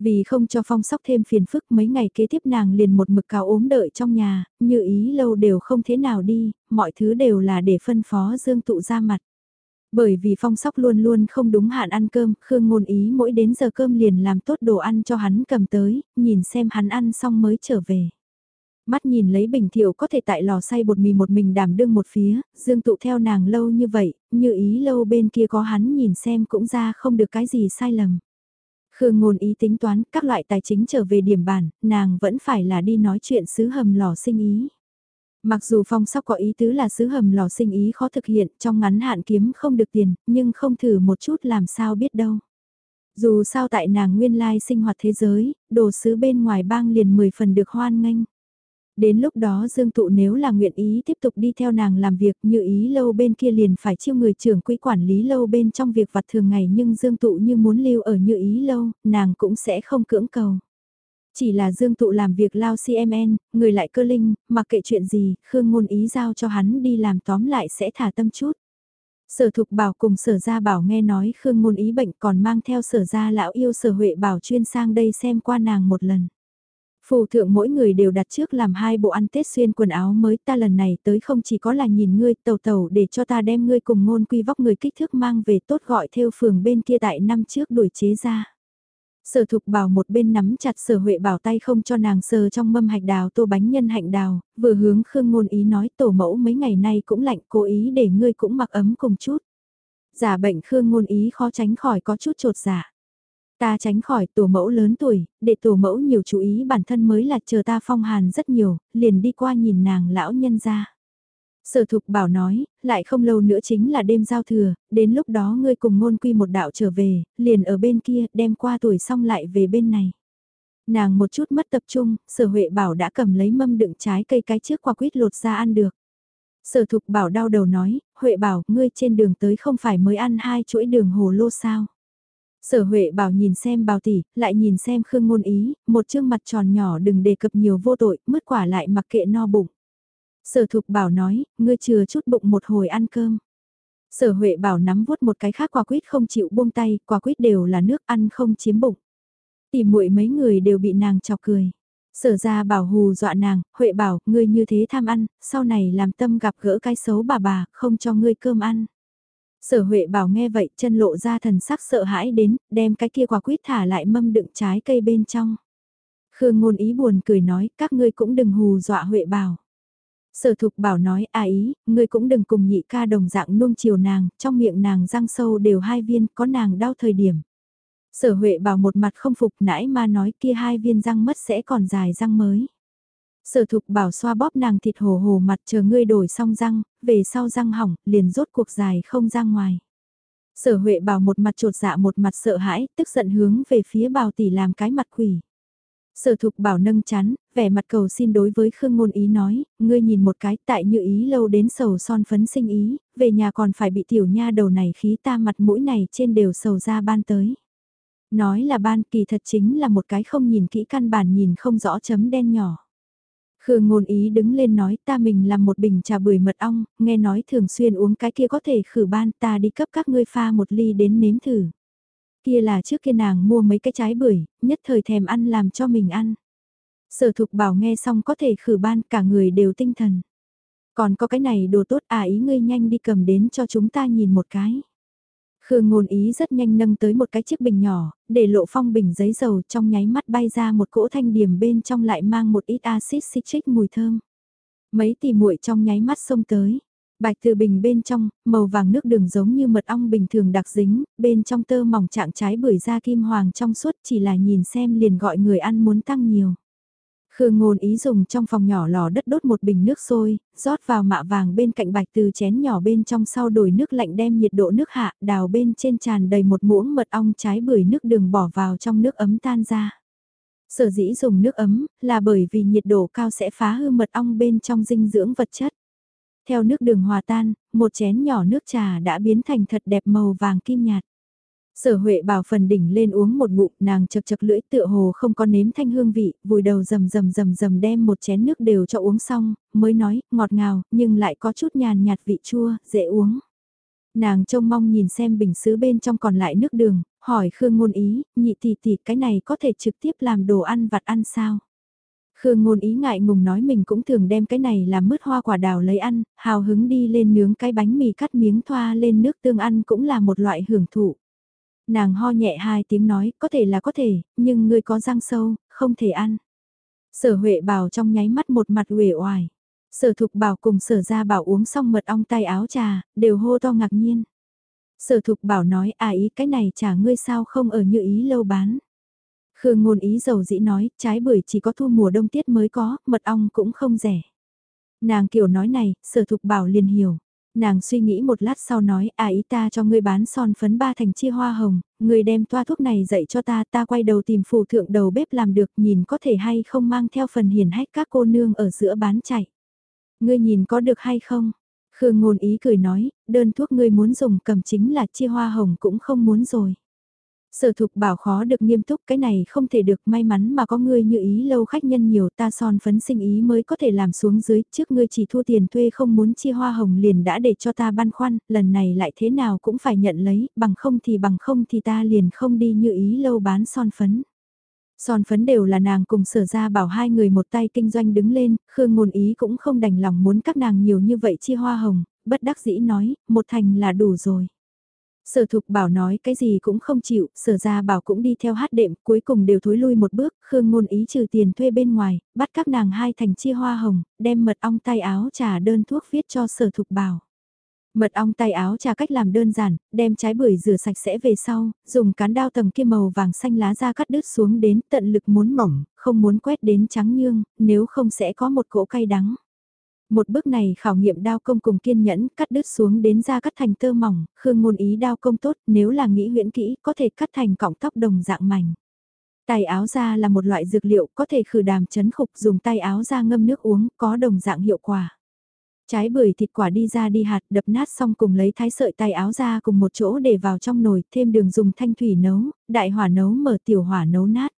Vì không cho phong sóc thêm phiền phức mấy ngày kế tiếp nàng liền một mực cao ốm đợi trong nhà, như ý lâu đều không thế nào đi, mọi thứ đều là để phân phó dương tụ ra mặt. Bởi vì phong sóc luôn luôn không đúng hạn ăn cơm, Khương ngôn ý mỗi đến giờ cơm liền làm tốt đồ ăn cho hắn cầm tới, nhìn xem hắn ăn xong mới trở về. Mắt nhìn lấy bình thiệu có thể tại lò xay bột mì một mình đảm đương một phía, dương tụ theo nàng lâu như vậy, như ý lâu bên kia có hắn nhìn xem cũng ra không được cái gì sai lầm. Khương ngôn ý tính toán các loại tài chính trở về điểm bản, nàng vẫn phải là đi nói chuyện sứ hầm lò sinh ý. Mặc dù phong sóc có ý tứ là sứ hầm lò sinh ý khó thực hiện trong ngắn hạn kiếm không được tiền, nhưng không thử một chút làm sao biết đâu. Dù sao tại nàng nguyên lai sinh hoạt thế giới, đồ sứ bên ngoài bang liền 10 phần được hoan nghênh. Đến lúc đó Dương Tụ nếu là nguyện ý tiếp tục đi theo nàng làm việc như ý lâu bên kia liền phải chiêu người trưởng quỹ quản lý lâu bên trong việc vặt thường ngày nhưng Dương Tụ như muốn lưu ở như ý lâu, nàng cũng sẽ không cưỡng cầu. Chỉ là Dương Tụ làm việc lao CMN, người lại cơ linh, mặc kệ chuyện gì, Khương ngôn ý giao cho hắn đi làm tóm lại sẽ thả tâm chút. Sở thục bảo cùng sở gia bảo nghe nói Khương ngôn ý bệnh còn mang theo sở gia lão yêu sở huệ bảo chuyên sang đây xem qua nàng một lần. Phù thượng mỗi người đều đặt trước làm hai bộ ăn Tết xuyên quần áo mới ta lần này tới không chỉ có là nhìn ngươi tàu tàu để cho ta đem ngươi cùng ngôn quy vóc người kích thước mang về tốt gọi theo phường bên kia tại năm trước đuổi chế ra. Sở thục bảo một bên nắm chặt sở huệ bảo tay không cho nàng sờ trong mâm hạch đào tô bánh nhân hạnh đào, vừa hướng khương ngôn ý nói tổ mẫu mấy ngày nay cũng lạnh cố ý để ngươi cũng mặc ấm cùng chút. Giả bệnh khương ngôn ý khó tránh khỏi có chút trột giả. Ta tránh khỏi tổ mẫu lớn tuổi, để tổ mẫu nhiều chú ý bản thân mới là chờ ta phong hàn rất nhiều, liền đi qua nhìn nàng lão nhân ra. Sở thục bảo nói, lại không lâu nữa chính là đêm giao thừa, đến lúc đó ngươi cùng ngôn quy một đạo trở về, liền ở bên kia, đem qua tuổi xong lại về bên này. Nàng một chút mất tập trung, sở huệ bảo đã cầm lấy mâm đựng trái cây cái trước qua quýt lột ra ăn được. Sở thục bảo đau đầu nói, huệ bảo, ngươi trên đường tới không phải mới ăn hai chuỗi đường hồ lô sao. Sở Huệ bảo nhìn xem bào tỷ, lại nhìn xem Khương Ngôn Ý, một chương mặt tròn nhỏ đừng đề cập nhiều vô tội, mứt quả lại mặc kệ no bụng. Sở Thục bảo nói, ngươi chừa chút bụng một hồi ăn cơm. Sở Huệ bảo nắm vuốt một cái khác quả quýt không chịu buông tay, quả quýt đều là nước ăn không chiếm bụng. Tỷ muội mấy người đều bị nàng chọc cười. Sở ra bảo hù dọa nàng, Huệ bảo, ngươi như thế tham ăn, sau này làm tâm gặp gỡ cái xấu bà bà, không cho ngươi cơm ăn. Sở Huệ bảo nghe vậy chân lộ ra thần sắc sợ hãi đến, đem cái kia quả quýt thả lại mâm đựng trái cây bên trong. Khương ngôn ý buồn cười nói, các ngươi cũng đừng hù dọa Huệ bảo. Sở thục bảo nói, à ý, ngươi cũng đừng cùng nhị ca đồng dạng nuông chiều nàng, trong miệng nàng răng sâu đều hai viên, có nàng đau thời điểm. Sở Huệ bảo một mặt không phục nãy mà nói kia hai viên răng mất sẽ còn dài răng mới. Sở thục bảo xoa bóp nàng thịt hồ hồ mặt chờ ngươi đổi xong răng, về sau răng hỏng, liền rốt cuộc dài không ra ngoài. Sở Huệ bảo một mặt trột dạ một mặt sợ hãi, tức giận hướng về phía bào tỷ làm cái mặt quỷ. Sở thục bảo nâng chán, vẻ mặt cầu xin đối với Khương Ngôn Ý nói, ngươi nhìn một cái tại như ý lâu đến sầu son phấn sinh ý, về nhà còn phải bị tiểu nha đầu này khí ta mặt mũi này trên đều sầu ra ban tới. Nói là ban kỳ thật chính là một cái không nhìn kỹ căn bản nhìn không rõ chấm đen nhỏ. Khương ngôn ý đứng lên nói ta mình làm một bình trà bưởi mật ong, nghe nói thường xuyên uống cái kia có thể khử ban ta đi cấp các ngươi pha một ly đến nếm thử. Kia là trước kia nàng mua mấy cái trái bưởi, nhất thời thèm ăn làm cho mình ăn. Sở thục bảo nghe xong có thể khử ban cả người đều tinh thần. Còn có cái này đồ tốt à ý ngươi nhanh đi cầm đến cho chúng ta nhìn một cái. Khương ngôn ý rất nhanh nâng tới một cái chiếc bình nhỏ, để lộ phong bình giấy dầu trong nháy mắt bay ra một cỗ thanh điểm bên trong lại mang một ít axit citric mùi thơm. Mấy tỷ muội trong nháy mắt xông tới. Bạch từ bình bên trong, màu vàng nước đường giống như mật ong bình thường đặc dính, bên trong tơ mỏng trạng trái bưởi da kim hoàng trong suốt chỉ là nhìn xem liền gọi người ăn muốn tăng nhiều. Khương ngôn ý dùng trong phòng nhỏ lò đất đốt một bình nước sôi, rót vào mạ vàng bên cạnh bạch từ chén nhỏ bên trong sau đổi nước lạnh đem nhiệt độ nước hạ, đào bên trên tràn đầy một muỗng mật ong trái bưởi nước đường bỏ vào trong nước ấm tan ra. Sở dĩ dùng nước ấm là bởi vì nhiệt độ cao sẽ phá hư mật ong bên trong dinh dưỡng vật chất. Theo nước đường hòa tan, một chén nhỏ nước trà đã biến thành thật đẹp màu vàng kim nhạt. Sở Huệ bảo phần đỉnh lên uống một ngụm, nàng chập chập lưỡi tựa hồ không có nếm thanh hương vị, vùi đầu rầm rầm rầm rầm đem một chén nước đều cho uống xong, mới nói, ngọt ngào, nhưng lại có chút nhàn nhạt vị chua, dễ uống. Nàng trông mong nhìn xem bình sứ bên trong còn lại nước đường, hỏi Khương Ngôn Ý, nhị tỷ tỷ cái này có thể trực tiếp làm đồ ăn vặt ăn sao? Khương Ngôn Ý ngại ngùng nói mình cũng thường đem cái này làm mứt hoa quả đào lấy ăn, hào hứng đi lên nướng cái bánh mì cắt miếng thoa lên nước tương ăn cũng là một loại hưởng thụ. Nàng ho nhẹ hai tiếng nói, có thể là có thể, nhưng ngươi có răng sâu, không thể ăn. Sở Huệ bảo trong nháy mắt một mặt uể oải. Sở Thục bảo cùng Sở Gia bảo uống xong mật ong tay áo trà, đều hô to ngạc nhiên. Sở Thục bảo nói, à ý cái này trả ngươi sao không ở như ý lâu bán. Khương ngôn ý dầu dĩ nói, trái bưởi chỉ có thu mùa đông tiết mới có, mật ong cũng không rẻ. Nàng kiểu nói này, sở thục bảo liền hiểu. Nàng suy nghĩ một lát sau nói, à ý ta cho ngươi bán son phấn ba thành chia hoa hồng, ngươi đem toa thuốc này dạy cho ta, ta quay đầu tìm phù thượng đầu bếp làm được nhìn có thể hay không mang theo phần hiền hách các cô nương ở giữa bán chạy. Ngươi nhìn có được hay không? Khương ngôn ý cười nói, đơn thuốc ngươi muốn dùng cầm chính là chia hoa hồng cũng không muốn rồi. Sở thục bảo khó được nghiêm túc cái này không thể được may mắn mà có ngươi như ý lâu khách nhân nhiều ta son phấn sinh ý mới có thể làm xuống dưới trước ngươi chỉ thua tiền thuê không muốn chi hoa hồng liền đã để cho ta băn khoăn, lần này lại thế nào cũng phải nhận lấy, bằng không thì bằng không thì ta liền không đi như ý lâu bán son phấn. Son phấn đều là nàng cùng sở ra bảo hai người một tay kinh doanh đứng lên, Khương ngôn ý cũng không đành lòng muốn các nàng nhiều như vậy chi hoa hồng, bất đắc dĩ nói, một thành là đủ rồi. Sở thục bảo nói cái gì cũng không chịu, sở ra bảo cũng đi theo hát đệm, cuối cùng đều thối lui một bước, khương ngôn ý trừ tiền thuê bên ngoài, bắt các nàng hai thành chia hoa hồng, đem mật ong tay áo trà đơn thuốc viết cho sở thục bảo. Mật ong tay áo trà cách làm đơn giản, đem trái bưởi rửa sạch sẽ về sau, dùng cán đao tầng kia màu vàng xanh lá ra cắt đứt xuống đến tận lực muốn mỏng, không muốn quét đến trắng nhương, nếu không sẽ có một cỗ cay đắng. Một bước này khảo nghiệm đao công cùng kiên nhẫn, cắt đứt xuống đến ra cắt thành tơ mỏng, khương ngôn ý đao công tốt, nếu là nghĩ huyễn kỹ, có thể cắt thành cọng tóc đồng dạng mảnh. Tay áo da là một loại dược liệu có thể khử đàm chấn khục dùng tay áo da ngâm nước uống, có đồng dạng hiệu quả. Trái bưởi thịt quả đi ra đi hạt đập nát xong cùng lấy thái sợi tay áo ra cùng một chỗ để vào trong nồi, thêm đường dùng thanh thủy nấu, đại hỏa nấu mở tiểu hỏa nấu nát.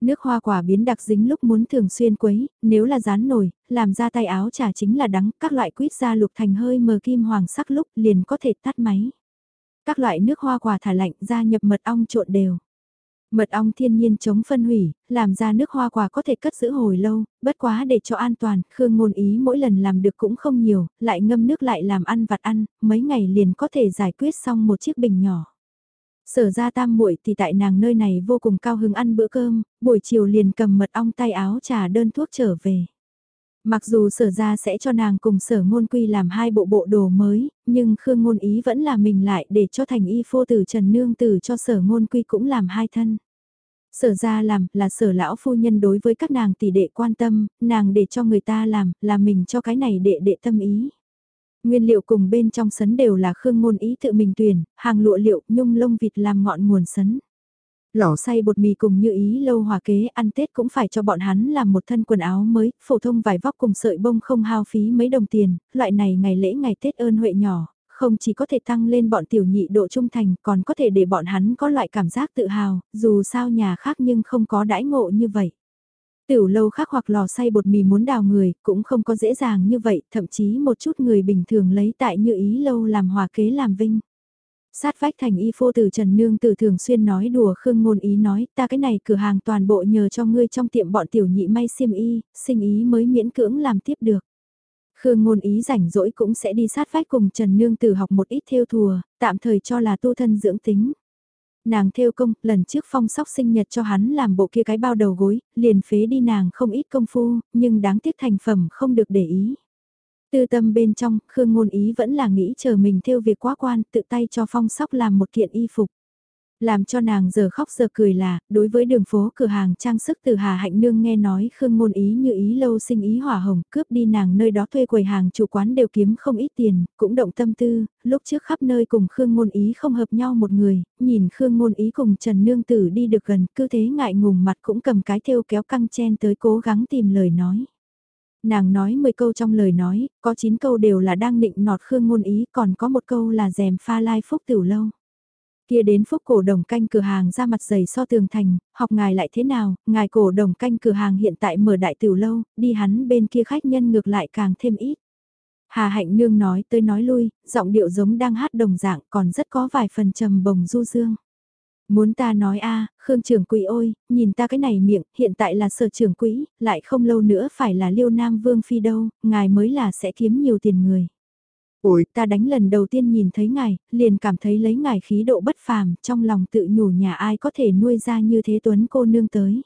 Nước hoa quả biến đặc dính lúc muốn thường xuyên quấy, nếu là rán nổi, làm ra tay áo trà chính là đắng, các loại quýt ra lục thành hơi mờ kim hoàng sắc lúc liền có thể tắt máy. Các loại nước hoa quả thả lạnh ra nhập mật ong trộn đều. Mật ong thiên nhiên chống phân hủy, làm ra nước hoa quả có thể cất giữ hồi lâu, bất quá để cho an toàn, Khương ngôn ý mỗi lần làm được cũng không nhiều, lại ngâm nước lại làm ăn vặt ăn, mấy ngày liền có thể giải quyết xong một chiếc bình nhỏ. Sở ra tam muội thì tại nàng nơi này vô cùng cao hứng ăn bữa cơm, buổi chiều liền cầm mật ong tay áo trà đơn thuốc trở về. Mặc dù sở ra sẽ cho nàng cùng sở ngôn quy làm hai bộ bộ đồ mới, nhưng Khương ngôn ý vẫn là mình lại để cho thành y phô tử Trần Nương Tử cho sở ngôn quy cũng làm hai thân. Sở ra làm là sở lão phu nhân đối với các nàng tỷ đệ quan tâm, nàng để cho người ta làm là mình cho cái này đệ đệ tâm ý. Nguyên liệu cùng bên trong sấn đều là khương ngôn ý tự mình tuyển, hàng lụa liệu, nhung lông vịt làm ngọn nguồn sấn. Lỏ xay bột mì cùng như ý lâu hòa kế ăn Tết cũng phải cho bọn hắn làm một thân quần áo mới, phổ thông vải vóc cùng sợi bông không hao phí mấy đồng tiền, loại này ngày lễ ngày Tết ơn huệ nhỏ, không chỉ có thể tăng lên bọn tiểu nhị độ trung thành còn có thể để bọn hắn có loại cảm giác tự hào, dù sao nhà khác nhưng không có đãi ngộ như vậy. Tiểu lâu khác hoặc lò xay bột mì muốn đào người, cũng không có dễ dàng như vậy, thậm chí một chút người bình thường lấy tại như ý lâu làm hòa kế làm vinh. Sát vách thành y phô từ Trần Nương từ thường xuyên nói đùa Khương Ngôn Ý nói ta cái này cửa hàng toàn bộ nhờ cho ngươi trong tiệm bọn tiểu nhị may xiêm y, sinh ý mới miễn cưỡng làm tiếp được. Khương Ngôn Ý rảnh rỗi cũng sẽ đi sát vách cùng Trần Nương Tử học một ít theo thùa, tạm thời cho là tu thân dưỡng tính. Nàng theo công, lần trước phong sóc sinh nhật cho hắn làm bộ kia cái bao đầu gối, liền phế đi nàng không ít công phu, nhưng đáng tiếc thành phẩm không được để ý. Tư tâm bên trong, Khương Ngôn Ý vẫn là nghĩ chờ mình theo việc quá quan, tự tay cho phong sóc làm một kiện y phục. Làm cho nàng giờ khóc giờ cười là, đối với đường phố cửa hàng trang sức từ Hà Hạnh Nương nghe nói Khương Ngôn Ý như ý lâu sinh ý hỏa hồng, cướp đi nàng nơi đó thuê quầy hàng chủ quán đều kiếm không ít tiền, cũng động tâm tư, lúc trước khắp nơi cùng Khương Ngôn Ý không hợp nhau một người, nhìn Khương Ngôn Ý cùng Trần Nương Tử đi được gần, cứ thế ngại ngùng mặt cũng cầm cái thêu kéo căng chen tới cố gắng tìm lời nói. Nàng nói 10 câu trong lời nói, có 9 câu đều là đang định nọt Khương Ngôn Ý, còn có một câu là dèm pha lai phúc tiểu lâu. Kia đến phúc cổ đồng canh cửa hàng ra mặt dày so tường thành, học ngài lại thế nào, ngài cổ đồng canh cửa hàng hiện tại mở đại tiểu lâu, đi hắn bên kia khách nhân ngược lại càng thêm ít. Hà hạnh nương nói tới nói lui, giọng điệu giống đang hát đồng dạng còn rất có vài phần trầm bồng du dương. Muốn ta nói a Khương trưởng quỹ ôi, nhìn ta cái này miệng, hiện tại là sở trưởng quỹ, lại không lâu nữa phải là liêu nam vương phi đâu, ngài mới là sẽ kiếm nhiều tiền người. Ủi ta đánh lần đầu tiên nhìn thấy ngài, liền cảm thấy lấy ngài khí độ bất phàm, trong lòng tự nhủ nhà ai có thể nuôi ra như thế tuấn cô nương tới.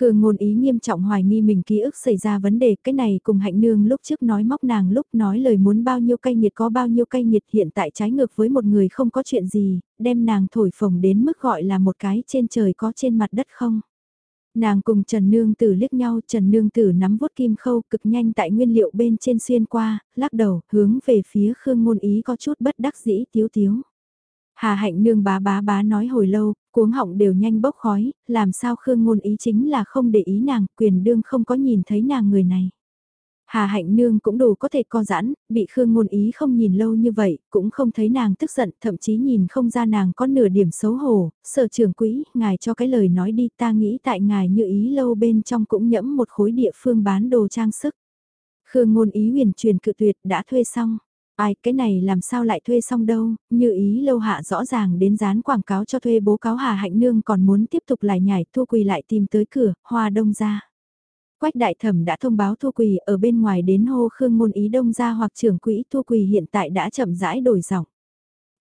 Khương ngôn ý nghiêm trọng hoài nghi mình ký ức xảy ra vấn đề, cái này cùng hạnh nương lúc trước nói móc nàng lúc nói lời muốn bao nhiêu cây nhiệt có bao nhiêu cây nhiệt hiện tại trái ngược với một người không có chuyện gì, đem nàng thổi phồng đến mức gọi là một cái trên trời có trên mặt đất không. Nàng cùng Trần Nương Tử liếc nhau, Trần Nương Tử nắm vuốt kim khâu cực nhanh tại nguyên liệu bên trên xuyên qua, lắc đầu, hướng về phía Khương Ngôn Ý có chút bất đắc dĩ tiếu tiếu. Hà hạnh nương bá bá bá nói hồi lâu, cuống họng đều nhanh bốc khói, làm sao Khương Ngôn Ý chính là không để ý nàng, quyền đương không có nhìn thấy nàng người này. Hà hạnh nương cũng đủ có thể co giãn, bị Khương ngôn ý không nhìn lâu như vậy, cũng không thấy nàng tức giận, thậm chí nhìn không ra nàng có nửa điểm xấu hổ, sở trưởng quỹ, ngài cho cái lời nói đi ta nghĩ tại ngài như ý lâu bên trong cũng nhẫm một khối địa phương bán đồ trang sức. Khương ngôn ý huyền truyền cự tuyệt đã thuê xong. Ai, cái này làm sao lại thuê xong đâu, như ý lâu hạ rõ ràng đến dán quảng cáo cho thuê bố cáo Hà Hạnh Nương còn muốn tiếp tục lại nhảy thua quỳ lại tìm tới cửa, hoa đông ra. Quách đại thẩm đã thông báo Thu Quỳ ở bên ngoài đến hô Khương Ngôn Ý đông ra hoặc trưởng quỹ Thu Quỳ hiện tại đã chậm rãi đổi giọng.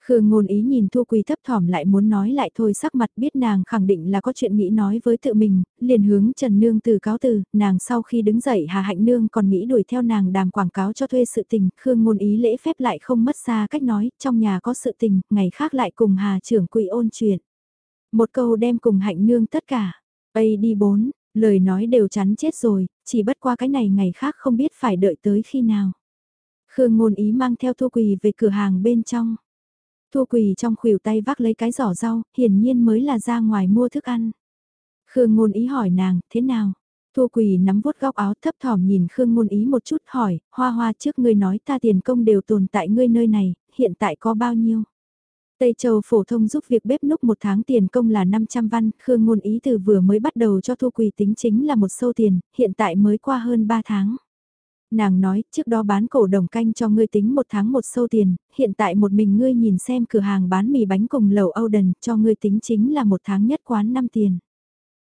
Khương Ngôn Ý nhìn Thu Quỳ thấp thỏm lại muốn nói lại thôi sắc mặt biết nàng khẳng định là có chuyện nghĩ nói với tự mình, liền hướng Trần Nương từ cáo từ, nàng sau khi đứng dậy Hà Hạnh Nương còn nghĩ đuổi theo nàng đàm quảng cáo cho thuê sự tình, Khương Ngôn Ý lễ phép lại không mất xa cách nói, trong nhà có sự tình, ngày khác lại cùng Hà trưởng quỹ ôn chuyện. Một câu đem cùng Hạnh Nương tất cả, Ây đi bốn, Lời nói đều chắn chết rồi, chỉ bất qua cái này ngày khác không biết phải đợi tới khi nào. Khương ngôn ý mang theo Thu Quỳ về cửa hàng bên trong. Thu Quỳ trong khuỷu tay vác lấy cái giỏ rau, hiển nhiên mới là ra ngoài mua thức ăn. Khương ngôn ý hỏi nàng, thế nào? Thu Quỳ nắm vuốt góc áo thấp thỏm nhìn Khương ngôn ý một chút hỏi, hoa hoa trước ngươi nói ta tiền công đều tồn tại ngươi nơi này, hiện tại có bao nhiêu? Tây Châu phổ thông giúp việc bếp núc một tháng tiền công là 500 văn, Khương Ngôn Ý từ vừa mới bắt đầu cho Thu Quỳ tính chính là một sâu tiền, hiện tại mới qua hơn 3 tháng. Nàng nói, trước đó bán cổ đồng canh cho ngươi tính một tháng một sâu tiền, hiện tại một mình ngươi nhìn xem cửa hàng bán mì bánh cùng lầu Âu Đần cho ngươi tính chính là một tháng nhất quán 5 tiền.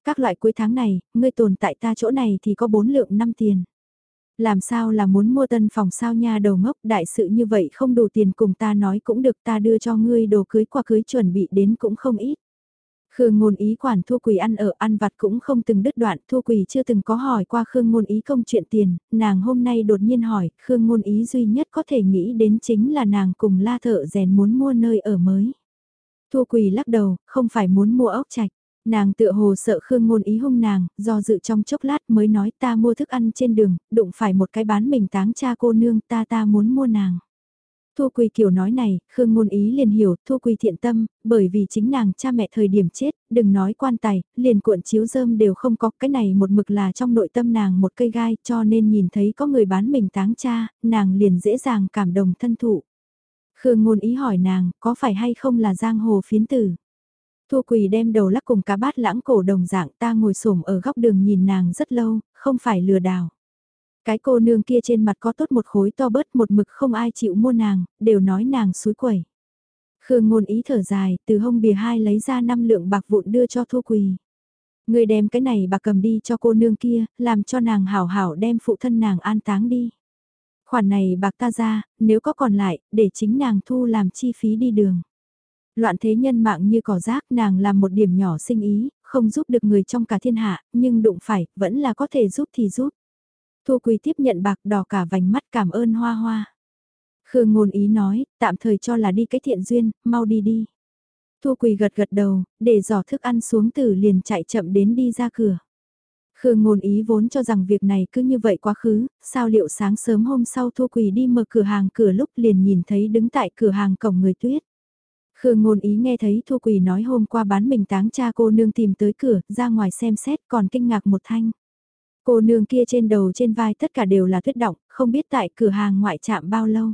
Các loại cuối tháng này, ngươi tồn tại ta chỗ này thì có 4 lượng 5 tiền. Làm sao là muốn mua tân phòng sao nha đầu ngốc đại sự như vậy không đủ tiền cùng ta nói cũng được ta đưa cho ngươi đồ cưới qua cưới chuẩn bị đến cũng không ít. Khương ngôn ý quản Thu Quỳ ăn ở ăn vặt cũng không từng đứt đoạn, Thu Quỳ chưa từng có hỏi qua Khương ngôn ý công chuyện tiền, nàng hôm nay đột nhiên hỏi, Khương ngôn ý duy nhất có thể nghĩ đến chính là nàng cùng la thợ rèn muốn mua nơi ở mới. Thu Quỳ lắc đầu, không phải muốn mua ốc trạch. Nàng tựa hồ sợ Khương ngôn ý hung nàng, do dự trong chốc lát mới nói ta mua thức ăn trên đường, đụng phải một cái bán mình táng cha cô nương ta ta muốn mua nàng. Thu Quỳ kiểu nói này, Khương ngôn ý liền hiểu, Thu Quỳ thiện tâm, bởi vì chính nàng cha mẹ thời điểm chết, đừng nói quan tài, liền cuộn chiếu rơm đều không có, cái này một mực là trong nội tâm nàng một cây gai, cho nên nhìn thấy có người bán mình táng cha, nàng liền dễ dàng cảm động thân thụ. Khương ngôn ý hỏi nàng, có phải hay không là giang hồ phiến tử? Thu Quỳ đem đầu lắc cùng cá bát lãng cổ đồng dạng ta ngồi xổm ở góc đường nhìn nàng rất lâu, không phải lừa đảo. Cái cô nương kia trên mặt có tốt một khối to bớt một mực không ai chịu mua nàng, đều nói nàng suối quẩy. Khương ngôn ý thở dài, từ hông bìa hai lấy ra năm lượng bạc vụn đưa cho Thu Quỳ. Người đem cái này bạc cầm đi cho cô nương kia, làm cho nàng hảo hảo đem phụ thân nàng an táng đi. Khoản này bạc ta ra, nếu có còn lại, để chính nàng thu làm chi phí đi đường. Loạn thế nhân mạng như cỏ rác nàng làm một điểm nhỏ sinh ý, không giúp được người trong cả thiên hạ, nhưng đụng phải, vẫn là có thể giúp thì giúp. Thu Quỳ tiếp nhận bạc đỏ cả vành mắt cảm ơn hoa hoa. Khương ngôn ý nói, tạm thời cho là đi cái thiện duyên, mau đi đi. Thu Quỳ gật gật đầu, để giỏ thức ăn xuống từ liền chạy chậm đến đi ra cửa. Khương ngôn ý vốn cho rằng việc này cứ như vậy quá khứ, sao liệu sáng sớm hôm sau Thu Quỳ đi mở cửa hàng cửa lúc liền nhìn thấy đứng tại cửa hàng cổng người tuyết. Khương ngôn ý nghe thấy Thu Quỳ nói hôm qua bán mình táng cha cô nương tìm tới cửa, ra ngoài xem xét còn kinh ngạc một thanh. Cô nương kia trên đầu trên vai tất cả đều là tuyết động, không biết tại cửa hàng ngoại trạm bao lâu.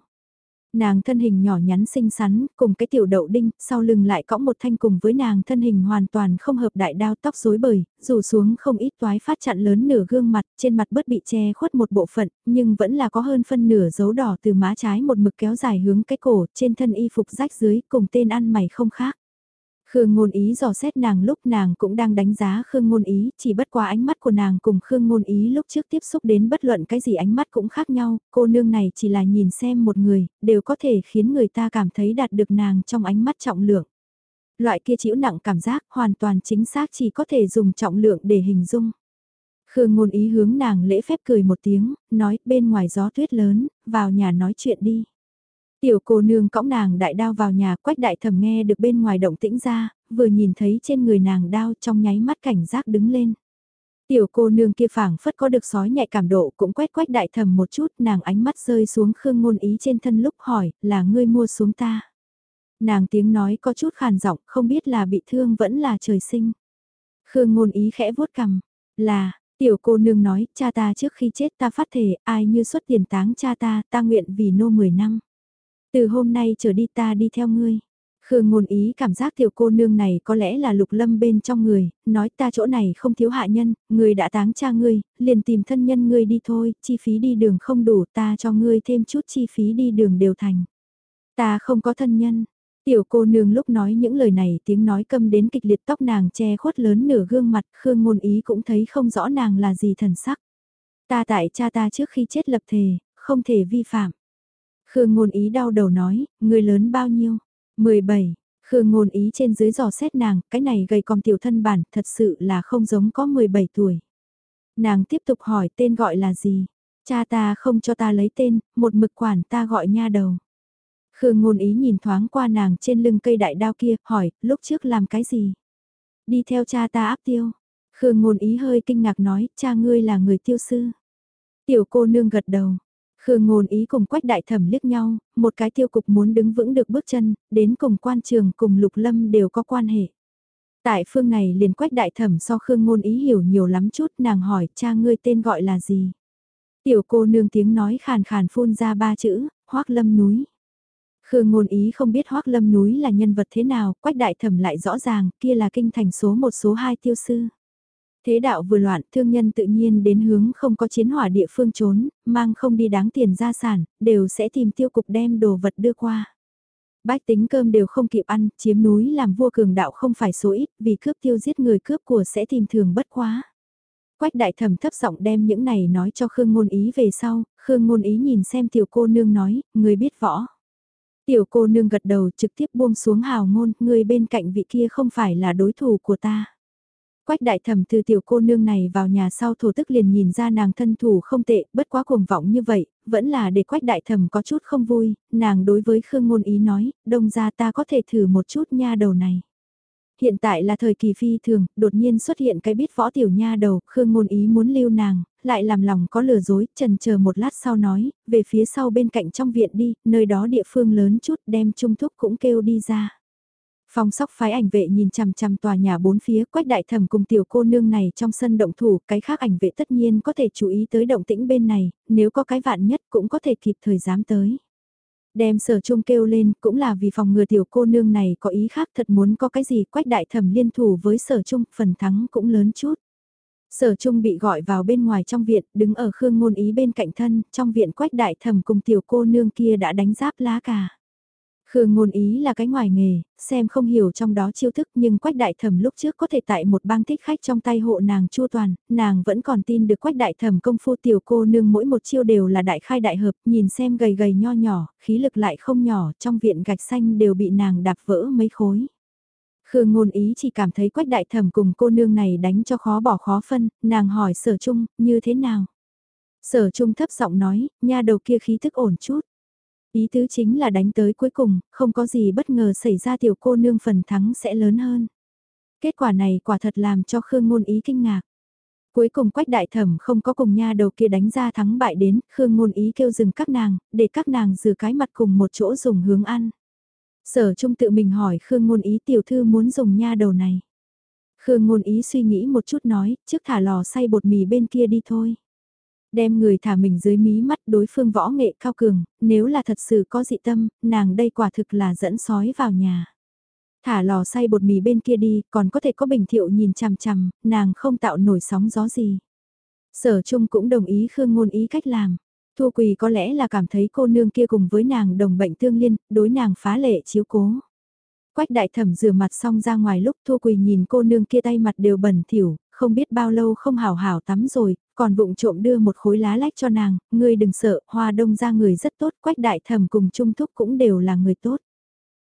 Nàng thân hình nhỏ nhắn xinh xắn, cùng cái tiểu đậu đinh, sau lưng lại cõng một thanh cùng với nàng thân hình hoàn toàn không hợp đại đao tóc rối bời, rủ xuống không ít toái phát chặn lớn nửa gương mặt, trên mặt bớt bị che khuất một bộ phận, nhưng vẫn là có hơn phân nửa dấu đỏ từ má trái một mực kéo dài hướng cái cổ, trên thân y phục rách dưới, cùng tên ăn mày không khác. Khương Ngôn Ý dò xét nàng lúc nàng cũng đang đánh giá Khương Ngôn Ý, chỉ bất qua ánh mắt của nàng cùng Khương Ngôn Ý lúc trước tiếp xúc đến bất luận cái gì ánh mắt cũng khác nhau, cô nương này chỉ là nhìn xem một người, đều có thể khiến người ta cảm thấy đạt được nàng trong ánh mắt trọng lượng. Loại kia chịu nặng cảm giác hoàn toàn chính xác chỉ có thể dùng trọng lượng để hình dung. Khương Ngôn Ý hướng nàng lễ phép cười một tiếng, nói bên ngoài gió tuyết lớn, vào nhà nói chuyện đi. Tiểu cô nương cõng nàng đại đao vào nhà quách đại thẩm nghe được bên ngoài động tĩnh ra, vừa nhìn thấy trên người nàng đao trong nháy mắt cảnh giác đứng lên. Tiểu cô nương kia phảng phất có được sói nhạy cảm độ cũng quét quách đại thẩm một chút nàng ánh mắt rơi xuống khương ngôn ý trên thân lúc hỏi là ngươi mua xuống ta. Nàng tiếng nói có chút khàn giọng không biết là bị thương vẫn là trời sinh. Khương ngôn ý khẽ vuốt cằm là, tiểu cô nương nói cha ta trước khi chết ta phát thể ai như xuất tiền táng cha ta ta nguyện vì nô 10 năm. Từ hôm nay trở đi ta đi theo ngươi. Khương ngôn ý cảm giác tiểu cô nương này có lẽ là lục lâm bên trong người, nói ta chỗ này không thiếu hạ nhân, người đã táng cha ngươi, liền tìm thân nhân ngươi đi thôi, chi phí đi đường không đủ ta cho ngươi thêm chút chi phí đi đường đều thành. Ta không có thân nhân. Tiểu cô nương lúc nói những lời này tiếng nói câm đến kịch liệt tóc nàng che khuất lớn nửa gương mặt, Khương ngôn ý cũng thấy không rõ nàng là gì thần sắc. Ta tại cha ta trước khi chết lập thề, không thể vi phạm. Khương ngôn ý đau đầu nói, người lớn bao nhiêu? 17. Khương ngôn ý trên dưới dò xét nàng, cái này gầy còm tiểu thân bản, thật sự là không giống có 17 tuổi. Nàng tiếp tục hỏi tên gọi là gì? Cha ta không cho ta lấy tên, một mực quản ta gọi nha đầu. Khương ngôn ý nhìn thoáng qua nàng trên lưng cây đại đao kia, hỏi, lúc trước làm cái gì? Đi theo cha ta áp tiêu. Khương ngôn ý hơi kinh ngạc nói, cha ngươi là người tiêu sư. Tiểu cô nương gật đầu, Khương ngôn ý cùng quách đại thẩm liếc nhau, một cái tiêu cục muốn đứng vững được bước chân, đến cùng quan trường cùng lục lâm đều có quan hệ. Tại phương này liền quách đại thẩm so Khương ngôn ý hiểu nhiều lắm chút nàng hỏi cha ngươi tên gọi là gì. Tiểu cô nương tiếng nói khàn khàn phun ra ba chữ, hoác lâm núi. Khương ngôn ý không biết Hoác Lâm núi là nhân vật thế nào, quách đại thẩm lại rõ ràng, kia là kinh thành số một số hai tiêu sư. Thế đạo vừa loạn, thương nhân tự nhiên đến hướng không có chiến hỏa địa phương trốn, mang không đi đáng tiền gia sản, đều sẽ tìm tiêu cục đem đồ vật đưa qua. Bách tính cơm đều không kịp ăn, chiếm núi làm vua cường đạo không phải số ít, vì cướp tiêu giết người cướp của sẽ tìm thường bất quá. Quách đại thẩm thấp giọng đem những này nói cho Khương Ngôn Ý về sau, Khương Ngôn Ý nhìn xem tiểu cô nương nói, người biết võ. Tiểu cô nương gật đầu trực tiếp buông xuống hào ngôn, người bên cạnh vị kia không phải là đối thủ của ta. Quách đại thẩm từ tiểu cô nương này vào nhà sau thổ tức liền nhìn ra nàng thân thủ không tệ, bất quá cuồng vọng như vậy, vẫn là để quách đại thẩm có chút không vui, nàng đối với Khương Ngôn Ý nói, đông ra ta có thể thử một chút nha đầu này. Hiện tại là thời kỳ phi thường, đột nhiên xuất hiện cái biết võ tiểu nha đầu, Khương Ngôn Ý muốn lưu nàng, lại làm lòng có lừa dối, trần chờ một lát sau nói, về phía sau bên cạnh trong viện đi, nơi đó địa phương lớn chút đem trung thúc cũng kêu đi ra. Phong sóc phái ảnh vệ nhìn chằm chằm tòa nhà bốn phía quách đại thẩm cùng tiểu cô nương này trong sân động thủ, cái khác ảnh vệ tất nhiên có thể chú ý tới động tĩnh bên này, nếu có cái vạn nhất cũng có thể kịp thời dám tới. Đem sở trung kêu lên cũng là vì phòng ngừa tiểu cô nương này có ý khác thật muốn có cái gì quách đại thẩm liên thủ với sở trung, phần thắng cũng lớn chút. Sở trung bị gọi vào bên ngoài trong viện, đứng ở khương ngôn ý bên cạnh thân, trong viện quách đại thẩm cùng tiểu cô nương kia đã đánh giáp lá cà. Khương ngôn ý là cái ngoài nghề, xem không hiểu trong đó chiêu thức nhưng quách đại thẩm lúc trước có thể tại một bang thích khách trong tay hộ nàng chua toàn, nàng vẫn còn tin được quách đại thẩm công phu tiểu cô nương mỗi một chiêu đều là đại khai đại hợp, nhìn xem gầy gầy nho nhỏ, khí lực lại không nhỏ, trong viện gạch xanh đều bị nàng đạp vỡ mấy khối. Khương ngôn ý chỉ cảm thấy quách đại thẩm cùng cô nương này đánh cho khó bỏ khó phân, nàng hỏi sở trung, như thế nào? Sở trung thấp giọng nói, nha đầu kia khí thức ổn chút. Ý tứ chính là đánh tới cuối cùng, không có gì bất ngờ xảy ra tiểu cô nương phần thắng sẽ lớn hơn. Kết quả này quả thật làm cho Khương Ngôn Ý kinh ngạc. Cuối cùng Quách Đại Thẩm không có cùng nha đầu kia đánh ra thắng bại đến, Khương Ngôn Ý kêu dừng các nàng, để các nàng rửa cái mặt cùng một chỗ dùng hướng ăn. Sở Trung tự mình hỏi Khương Ngôn Ý tiểu thư muốn dùng nha đầu này. Khương Ngôn Ý suy nghĩ một chút nói, trước thả lò xay bột mì bên kia đi thôi. Đem người thả mình dưới mí mắt đối phương võ nghệ cao cường, nếu là thật sự có dị tâm, nàng đây quả thực là dẫn sói vào nhà. Thả lò xay bột mì bên kia đi, còn có thể có bình thiệu nhìn chằm chằm, nàng không tạo nổi sóng gió gì. Sở Trung cũng đồng ý Khương Ngôn ý cách làm. Thu Quỳ có lẽ là cảm thấy cô nương kia cùng với nàng đồng bệnh tương liên, đối nàng phá lệ chiếu cố. Quách đại thẩm rửa mặt xong ra ngoài lúc Thu Quỳ nhìn cô nương kia tay mặt đều bẩn thỉu, không biết bao lâu không hào hảo tắm rồi, còn vụng trộm đưa một khối lá lách cho nàng, ngươi đừng sợ, hoa đông ra người rất tốt, quách đại thẩm cùng trung thúc cũng đều là người tốt.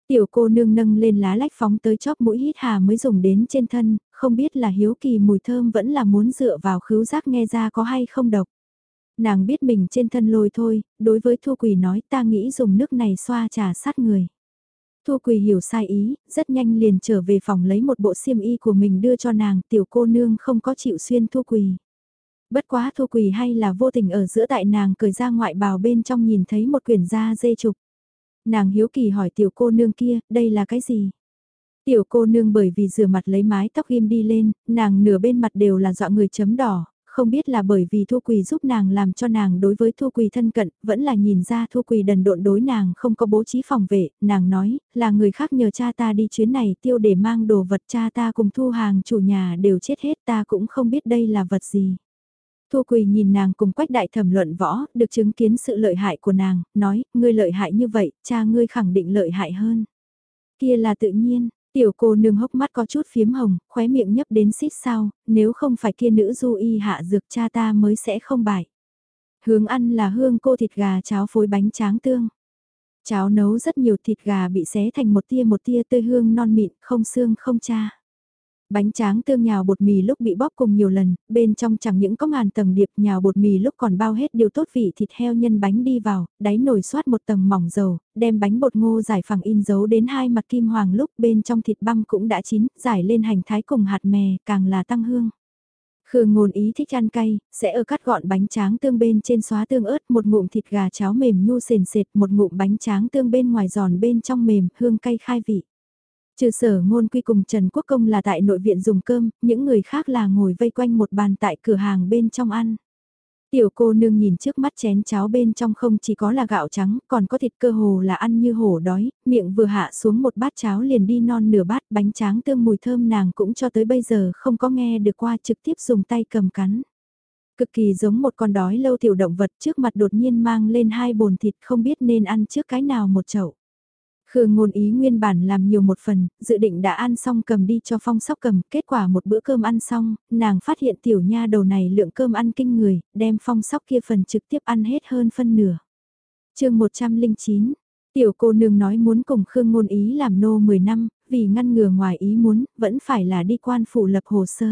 Tiểu cô nương nâng lên lá lách phóng tới chóp mũi hít hà mới dùng đến trên thân, không biết là hiếu kỳ mùi thơm vẫn là muốn dựa vào khứu giác nghe ra có hay không độc. Nàng biết mình trên thân lôi thôi, đối với Thu Quỳ nói ta nghĩ dùng nước này xoa trà sát người. Thu Quỳ hiểu sai ý, rất nhanh liền trở về phòng lấy một bộ xiêm y của mình đưa cho nàng, tiểu cô nương không có chịu xuyên Thu Quỳ. Bất quá Thu Quỳ hay là vô tình ở giữa tại nàng cởi ra ngoại bào bên trong nhìn thấy một quyển da dê trục. Nàng hiếu kỳ hỏi tiểu cô nương kia, đây là cái gì? Tiểu cô nương bởi vì rửa mặt lấy mái tóc ghim đi lên, nàng nửa bên mặt đều là dọa người chấm đỏ, không biết là bởi vì Thu Quỳ giúp nàng làm cho nàng đối với Thu Quỳ thân cận, vẫn là nhìn ra Thu Quỳ đần độn đối nàng không có bố trí phòng vệ, nàng nói, là người khác nhờ cha ta đi chuyến này tiêu để mang đồ vật cha ta cùng thu hàng chủ nhà đều chết hết ta cũng không biết đây là vật gì. Thu Quỳ nhìn nàng cùng quách đại thẩm luận võ, được chứng kiến sự lợi hại của nàng, nói, ngươi lợi hại như vậy, cha ngươi khẳng định lợi hại hơn. Kia là tự nhiên, tiểu cô nương hốc mắt có chút phiếm hồng, khóe miệng nhấp đến xít sao, nếu không phải kia nữ du y hạ dược cha ta mới sẽ không bại. Hướng ăn là hương cô thịt gà cháo phối bánh tráng tương. Cháo nấu rất nhiều thịt gà bị xé thành một tia một tia tươi hương non mịn, không xương không cha. Bánh tráng tương nhào bột mì lúc bị bóp cùng nhiều lần, bên trong chẳng những có ngàn tầng điệp nhào bột mì lúc còn bao hết điều tốt vị thịt heo nhân bánh đi vào, đáy nồi xoát một tầng mỏng dầu, đem bánh bột ngô giải phẳng in dấu đến hai mặt kim hoàng lúc bên trong thịt băm cũng đã chín, giải lên hành thái cùng hạt mè, càng là tăng hương. Khương ngôn ý thích ăn cay, sẽ ở cắt gọn bánh tráng tương bên trên xóa tương ớt, một ngụm thịt gà cháo mềm nhu sền sệt, một ngụm bánh tráng tương bên ngoài giòn bên trong mềm, hương cay khai vị. Trừ sở ngôn quy cùng Trần Quốc Công là tại nội viện dùng cơm, những người khác là ngồi vây quanh một bàn tại cửa hàng bên trong ăn. Tiểu cô nương nhìn trước mắt chén cháo bên trong không chỉ có là gạo trắng, còn có thịt cơ hồ là ăn như hổ đói, miệng vừa hạ xuống một bát cháo liền đi non nửa bát bánh tráng tương mùi thơm nàng cũng cho tới bây giờ không có nghe được qua trực tiếp dùng tay cầm cắn. Cực kỳ giống một con đói lâu tiểu động vật trước mặt đột nhiên mang lên hai bồn thịt không biết nên ăn trước cái nào một chậu. Khương ngôn ý nguyên bản làm nhiều một phần, dự định đã ăn xong cầm đi cho phong sóc cầm, kết quả một bữa cơm ăn xong, nàng phát hiện tiểu nha đầu này lượng cơm ăn kinh người, đem phong sóc kia phần trực tiếp ăn hết hơn phân nửa. chương 109, tiểu cô nương nói muốn cùng Khương ngôn ý làm nô 10 năm, vì ngăn ngừa ngoài ý muốn, vẫn phải là đi quan phủ lập hồ sơ.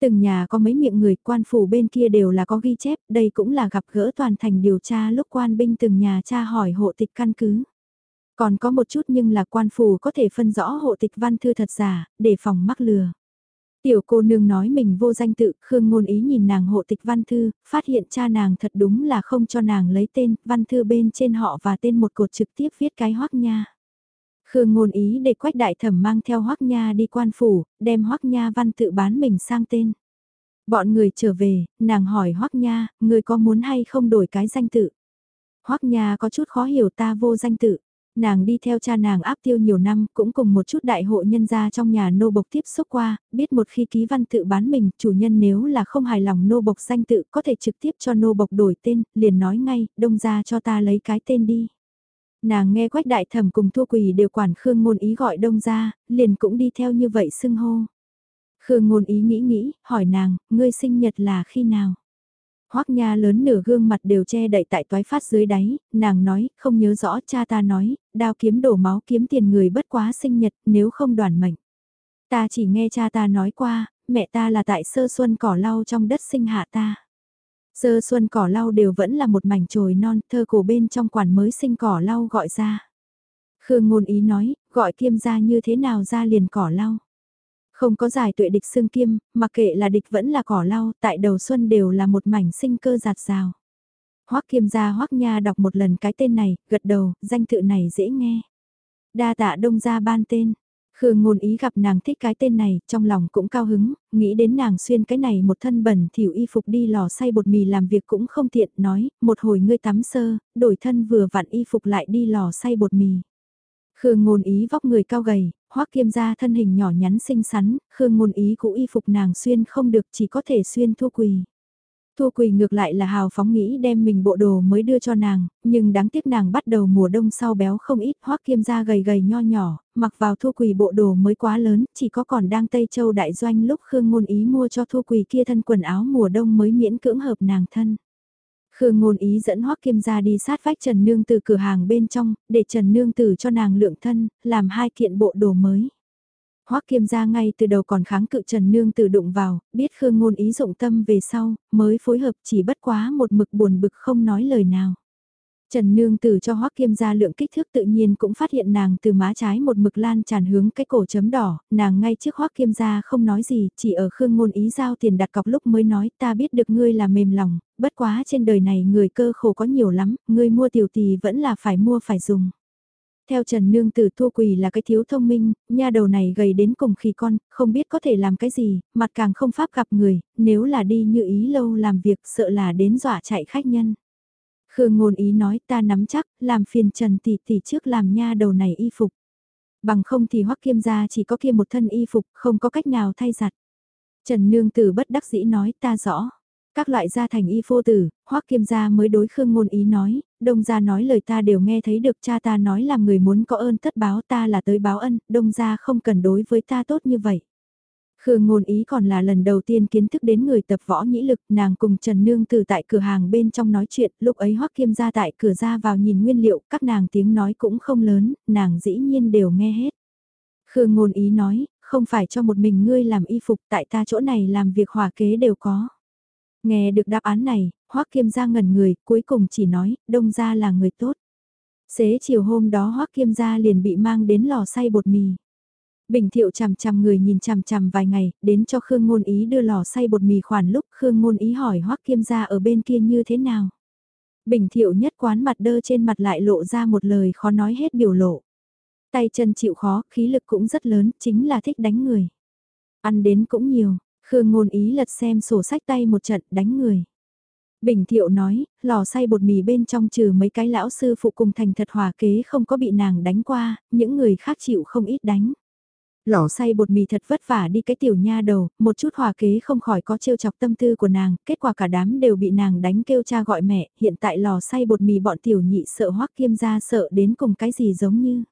Từng nhà có mấy miệng người quan phủ bên kia đều là có ghi chép, đây cũng là gặp gỡ toàn thành điều tra lúc quan binh từng nhà tra hỏi hộ tịch căn cứ. Còn có một chút nhưng là quan phủ có thể phân rõ hộ tịch văn thư thật giả, để phòng mắc lừa. Tiểu cô nương nói mình vô danh tự, Khương ngôn ý nhìn nàng hộ tịch văn thư, phát hiện cha nàng thật đúng là không cho nàng lấy tên, văn thư bên trên họ và tên một cột trực tiếp viết cái hoắc nha. Khương ngôn ý để quách đại thẩm mang theo hoắc nha đi quan phủ, đem hoắc nha văn tự bán mình sang tên. Bọn người trở về, nàng hỏi hoắc nha, người có muốn hay không đổi cái danh tự? hoắc nha có chút khó hiểu ta vô danh tự. Nàng đi theo cha nàng áp tiêu nhiều năm, cũng cùng một chút đại hộ nhân gia trong nhà nô bộc tiếp xúc qua, biết một khi ký văn tự bán mình, chủ nhân nếu là không hài lòng nô bộc danh tự có thể trực tiếp cho nô bộc đổi tên, liền nói ngay, đông ra cho ta lấy cái tên đi. Nàng nghe quách đại thẩm cùng thua quỳ đều quản Khương ngôn ý gọi đông ra, liền cũng đi theo như vậy xưng hô. Khương ngôn ý nghĩ nghĩ, hỏi nàng, ngươi sinh nhật là khi nào? Hoắc Nha lớn nửa gương mặt đều che đậy tại toái phát dưới đáy, nàng nói, không nhớ rõ cha ta nói, đao kiếm đổ máu kiếm tiền người bất quá sinh nhật nếu không đoàn mệnh. Ta chỉ nghe cha ta nói qua, mẹ ta là tại sơ xuân cỏ lau trong đất sinh hạ ta. Sơ xuân cỏ lau đều vẫn là một mảnh trồi non, thơ cổ bên trong quản mới sinh cỏ lau gọi ra. Khương ngôn ý nói, gọi kiêm ra như thế nào ra liền cỏ lau. Không có giải tuệ địch xương kiêm, mà kệ là địch vẫn là cỏ lau, tại đầu xuân đều là một mảnh sinh cơ giạt rào. Hoắc kiêm gia Hoắc nha đọc một lần cái tên này, gật đầu, danh tự này dễ nghe. Đa tạ đông gia ban tên, Khương ngôn ý gặp nàng thích cái tên này, trong lòng cũng cao hứng, nghĩ đến nàng xuyên cái này một thân bẩn thỉu y phục đi lò xay bột mì làm việc cũng không tiện, nói, một hồi ngươi tắm sơ, đổi thân vừa vặn y phục lại đi lò xay bột mì. Khương ngôn ý vóc người cao gầy, hoắc kiêm gia thân hình nhỏ nhắn xinh xắn, Khương ngôn ý cũ y phục nàng xuyên không được chỉ có thể xuyên thua quỳ. Thu Quỳ ngược lại là hào phóng nghĩ đem mình bộ đồ mới đưa cho nàng, nhưng đáng tiếc nàng bắt đầu mùa đông sau béo không ít, hoắc kiêm da gầy gầy nho nhỏ, mặc vào Thu Quỳ bộ đồ mới quá lớn, chỉ có còn đang Tây Châu đại doanh lúc Khương Ngôn Ý mua cho Thu Quỳ kia thân quần áo mùa đông mới miễn cưỡng hợp nàng thân. Khương Ngôn Ý dẫn Hoắc Kiêm gia đi sát vách Trần Nương từ cửa hàng bên trong, để Trần Nương Tử cho nàng lượng thân, làm hai kiện bộ đồ mới. Hoắc Kiêm gia ngay từ đầu còn kháng cự Trần Nương Tử đụng vào, biết Khương Ngôn Ý dụng tâm về sau, mới phối hợp chỉ bất quá một mực buồn bực không nói lời nào. Trần Nương Tử cho Hoắc Kiêm ra lượng kích thước tự nhiên cũng phát hiện nàng từ má trái một mực lan tràn hướng cái cổ chấm đỏ, nàng ngay trước Hoắc Kiêm ra không nói gì, chỉ ở Khương Ngôn Ý giao tiền đặt cọc lúc mới nói ta biết được ngươi là mềm lòng, bất quá trên đời này người cơ khổ có nhiều lắm, ngươi mua tiểu tì vẫn là phải mua phải dùng. Theo Trần Nương Tử thua quỳ là cái thiếu thông minh, nha đầu này gầy đến cùng khi con, không biết có thể làm cái gì, mặt càng không pháp gặp người, nếu là đi như ý lâu làm việc sợ là đến dọa chạy khách nhân. Khương ngôn ý nói ta nắm chắc, làm phiền Trần tỷ tỷ trước làm nha đầu này y phục. Bằng không thì hoắc kiêm gia chỉ có kia một thân y phục, không có cách nào thay giặt. Trần Nương Tử bất đắc dĩ nói ta rõ. Các loại gia thành y phô tử, hoắc kiêm gia mới đối Khương ngôn ý nói, đông gia nói lời ta đều nghe thấy được cha ta nói làm người muốn có ơn tất báo ta là tới báo ân, đông gia không cần đối với ta tốt như vậy. Khương ngôn ý còn là lần đầu tiên kiến thức đến người tập võ nhĩ lực, nàng cùng Trần Nương từ tại cửa hàng bên trong nói chuyện, lúc ấy Hoắc Kiêm ra tại cửa ra vào nhìn nguyên liệu, các nàng tiếng nói cũng không lớn, nàng dĩ nhiên đều nghe hết. Khương ngôn ý nói, không phải cho một mình ngươi làm y phục, tại ta chỗ này làm việc hòa kế đều có. Nghe được đáp án này, Hoắc Kiêm gia ngẩn người, cuối cùng chỉ nói, đông gia là người tốt. Xế chiều hôm đó Hoắc Kiêm gia liền bị mang đến lò xay bột mì. Bình thiệu chằm chằm người nhìn chằm chằm vài ngày, đến cho Khương Ngôn Ý đưa lò xay bột mì khoản lúc Khương Ngôn Ý hỏi Hoắc Kiêm gia ở bên kia như thế nào. Bình thiệu nhất quán mặt đơ trên mặt lại lộ ra một lời khó nói hết biểu lộ. Tay chân chịu khó, khí lực cũng rất lớn, chính là thích đánh người. Ăn đến cũng nhiều, Khương ngôn ý lật xem sổ sách tay một trận đánh người. Bình thiệu nói, lò xay bột mì bên trong trừ mấy cái lão sư phụ cùng thành thật hòa kế không có bị nàng đánh qua, những người khác chịu không ít đánh. Lò xay bột mì thật vất vả đi cái tiểu nha đầu, một chút hòa kế không khỏi có trêu chọc tâm tư của nàng, kết quả cả đám đều bị nàng đánh kêu cha gọi mẹ, hiện tại lò xay bột mì bọn tiểu nhị sợ hoắc kiêm ra sợ đến cùng cái gì giống như.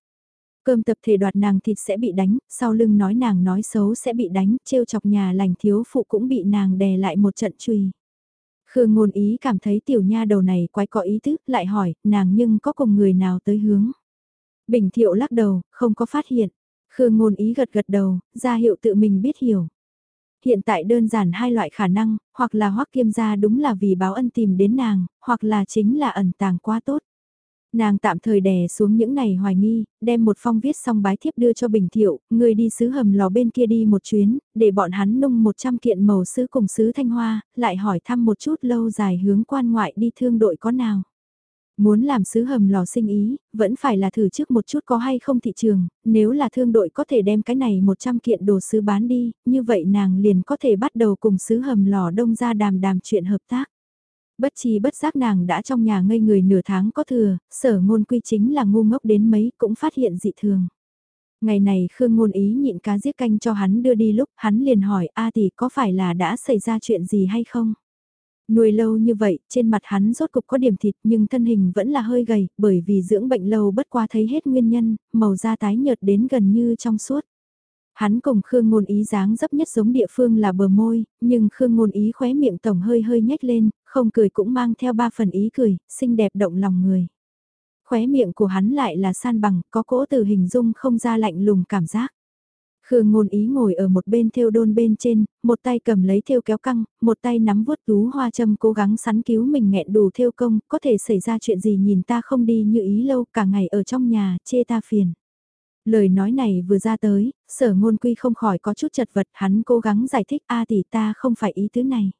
Cơm tập thể đoạt nàng thịt sẽ bị đánh, sau lưng nói nàng nói xấu sẽ bị đánh, trêu chọc nhà lành thiếu phụ cũng bị nàng đè lại một trận truy. Khương ngôn ý cảm thấy tiểu nha đầu này quái có ý tứ, lại hỏi, nàng nhưng có cùng người nào tới hướng. Bình thiệu lắc đầu, không có phát hiện. Khương ngôn ý gật gật đầu, ra hiệu tự mình biết hiểu. Hiện tại đơn giản hai loại khả năng, hoặc là hoắc kiêm gia đúng là vì báo ân tìm đến nàng, hoặc là chính là ẩn tàng quá tốt. Nàng tạm thời đè xuống những này hoài nghi, đem một phong viết xong bái thiếp đưa cho Bình Thiệu, người đi sứ hầm lò bên kia đi một chuyến, để bọn hắn nung 100 kiện màu sứ cùng sứ thanh hoa, lại hỏi thăm một chút lâu dài hướng quan ngoại đi thương đội có nào. Muốn làm sứ hầm lò sinh ý, vẫn phải là thử trước một chút có hay không thị trường, nếu là thương đội có thể đem cái này 100 kiện đồ sứ bán đi, như vậy nàng liền có thể bắt đầu cùng sứ hầm lò đông ra đàm đàm chuyện hợp tác. Bất chi bất giác nàng đã trong nhà ngây người nửa tháng có thừa, sở ngôn quy chính là ngu ngốc đến mấy cũng phát hiện dị thường. Ngày này Khương ngôn ý nhịn cá giết canh cho hắn đưa đi lúc hắn liền hỏi A tỷ có phải là đã xảy ra chuyện gì hay không? Nuôi lâu như vậy, trên mặt hắn rốt cục có điểm thịt nhưng thân hình vẫn là hơi gầy, bởi vì dưỡng bệnh lâu bất qua thấy hết nguyên nhân, màu da tái nhợt đến gần như trong suốt. Hắn cùng Khương Ngôn Ý dáng dấp nhất giống địa phương là bờ môi, nhưng Khương Ngôn Ý khóe miệng tổng hơi hơi nhếch lên, không cười cũng mang theo ba phần ý cười, xinh đẹp động lòng người. Khóe miệng của hắn lại là san bằng, có cỗ từ hình dung không ra lạnh lùng cảm giác. Khương ngôn ý ngồi ở một bên theo đôn bên trên, một tay cầm lấy theo kéo căng, một tay nắm vuốt tú hoa châm cố gắng sắn cứu mình nghẹn đủ theo công, có thể xảy ra chuyện gì nhìn ta không đi như ý lâu cả ngày ở trong nhà, chê ta phiền. Lời nói này vừa ra tới, sở ngôn quy không khỏi có chút chật vật, hắn cố gắng giải thích a tỷ ta không phải ý tứ này.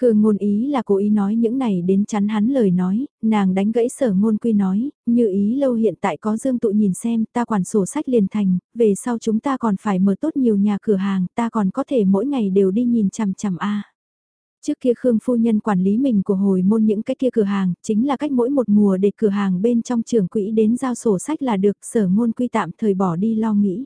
Khương ngôn ý là cố ý nói những này đến chắn hắn lời nói, nàng đánh gãy sở ngôn quy nói, như ý lâu hiện tại có dương tụ nhìn xem, ta quản sổ sách liền thành, về sau chúng ta còn phải mở tốt nhiều nhà cửa hàng, ta còn có thể mỗi ngày đều đi nhìn chằm chằm a. Trước kia Khương phu nhân quản lý mình của hồi môn những cái kia cửa hàng, chính là cách mỗi một mùa để cửa hàng bên trong trường quỹ đến giao sổ sách là được, sở ngôn quy tạm thời bỏ đi lo nghĩ.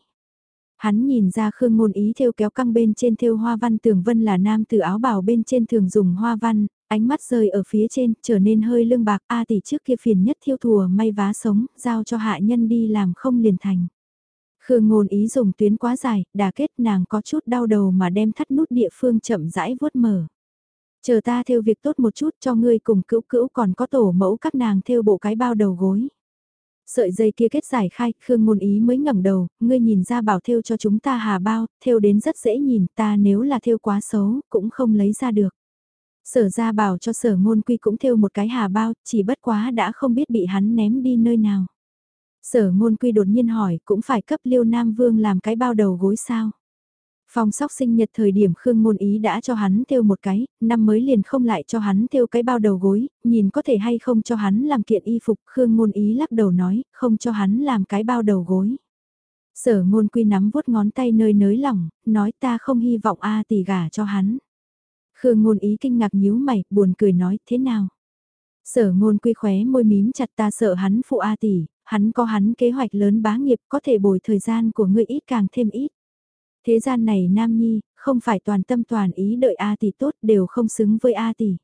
Hắn nhìn ra Khương Ngôn Ý theo kéo căng bên trên theo hoa văn tường vân là nam từ áo bào bên trên thường dùng hoa văn, ánh mắt rơi ở phía trên, trở nên hơi lương bạc, a tỷ trước kia phiền nhất thiêu thùa may vá sống, giao cho hạ nhân đi làm không liền thành. Khương Ngôn Ý dùng tuyến quá dài, đà kết nàng có chút đau đầu mà đem thắt nút địa phương chậm rãi vuốt mở. Chờ ta theo việc tốt một chút cho ngươi cùng cữu cữu còn có tổ mẫu các nàng theo bộ cái bao đầu gối. Sợi dây kia kết giải khai, Khương Ngôn Ý mới ngẩng đầu, ngươi nhìn ra bảo thêu cho chúng ta hà bao, thêu đến rất dễ nhìn, ta nếu là thêu quá xấu, cũng không lấy ra được. Sở ra bảo cho sở ngôn quy cũng thêu một cái hà bao, chỉ bất quá đã không biết bị hắn ném đi nơi nào. Sở ngôn quy đột nhiên hỏi, cũng phải cấp liêu Nam Vương làm cái bao đầu gối sao? Phong sóc sinh nhật thời điểm Khương Ngôn Ý đã cho hắn thêu một cái, năm mới liền không lại cho hắn thêu cái bao đầu gối, nhìn có thể hay không cho hắn làm kiện y phục, Khương Ngôn Ý lắc đầu nói, không cho hắn làm cái bao đầu gối. Sở ngôn quy nắm vuốt ngón tay nơi nới lỏng, nói ta không hy vọng A tỷ gả cho hắn. Khương ngôn ý kinh ngạc nhíu mày, buồn cười nói, thế nào? Sở ngôn quy khóe môi mím chặt ta sợ hắn phụ A tỷ, hắn có hắn kế hoạch lớn bá nghiệp có thể bồi thời gian của ngươi ít càng thêm ít. Thế gian này Nam Nhi, không phải toàn tâm toàn ý đợi A tỷ tốt đều không xứng với A tỷ.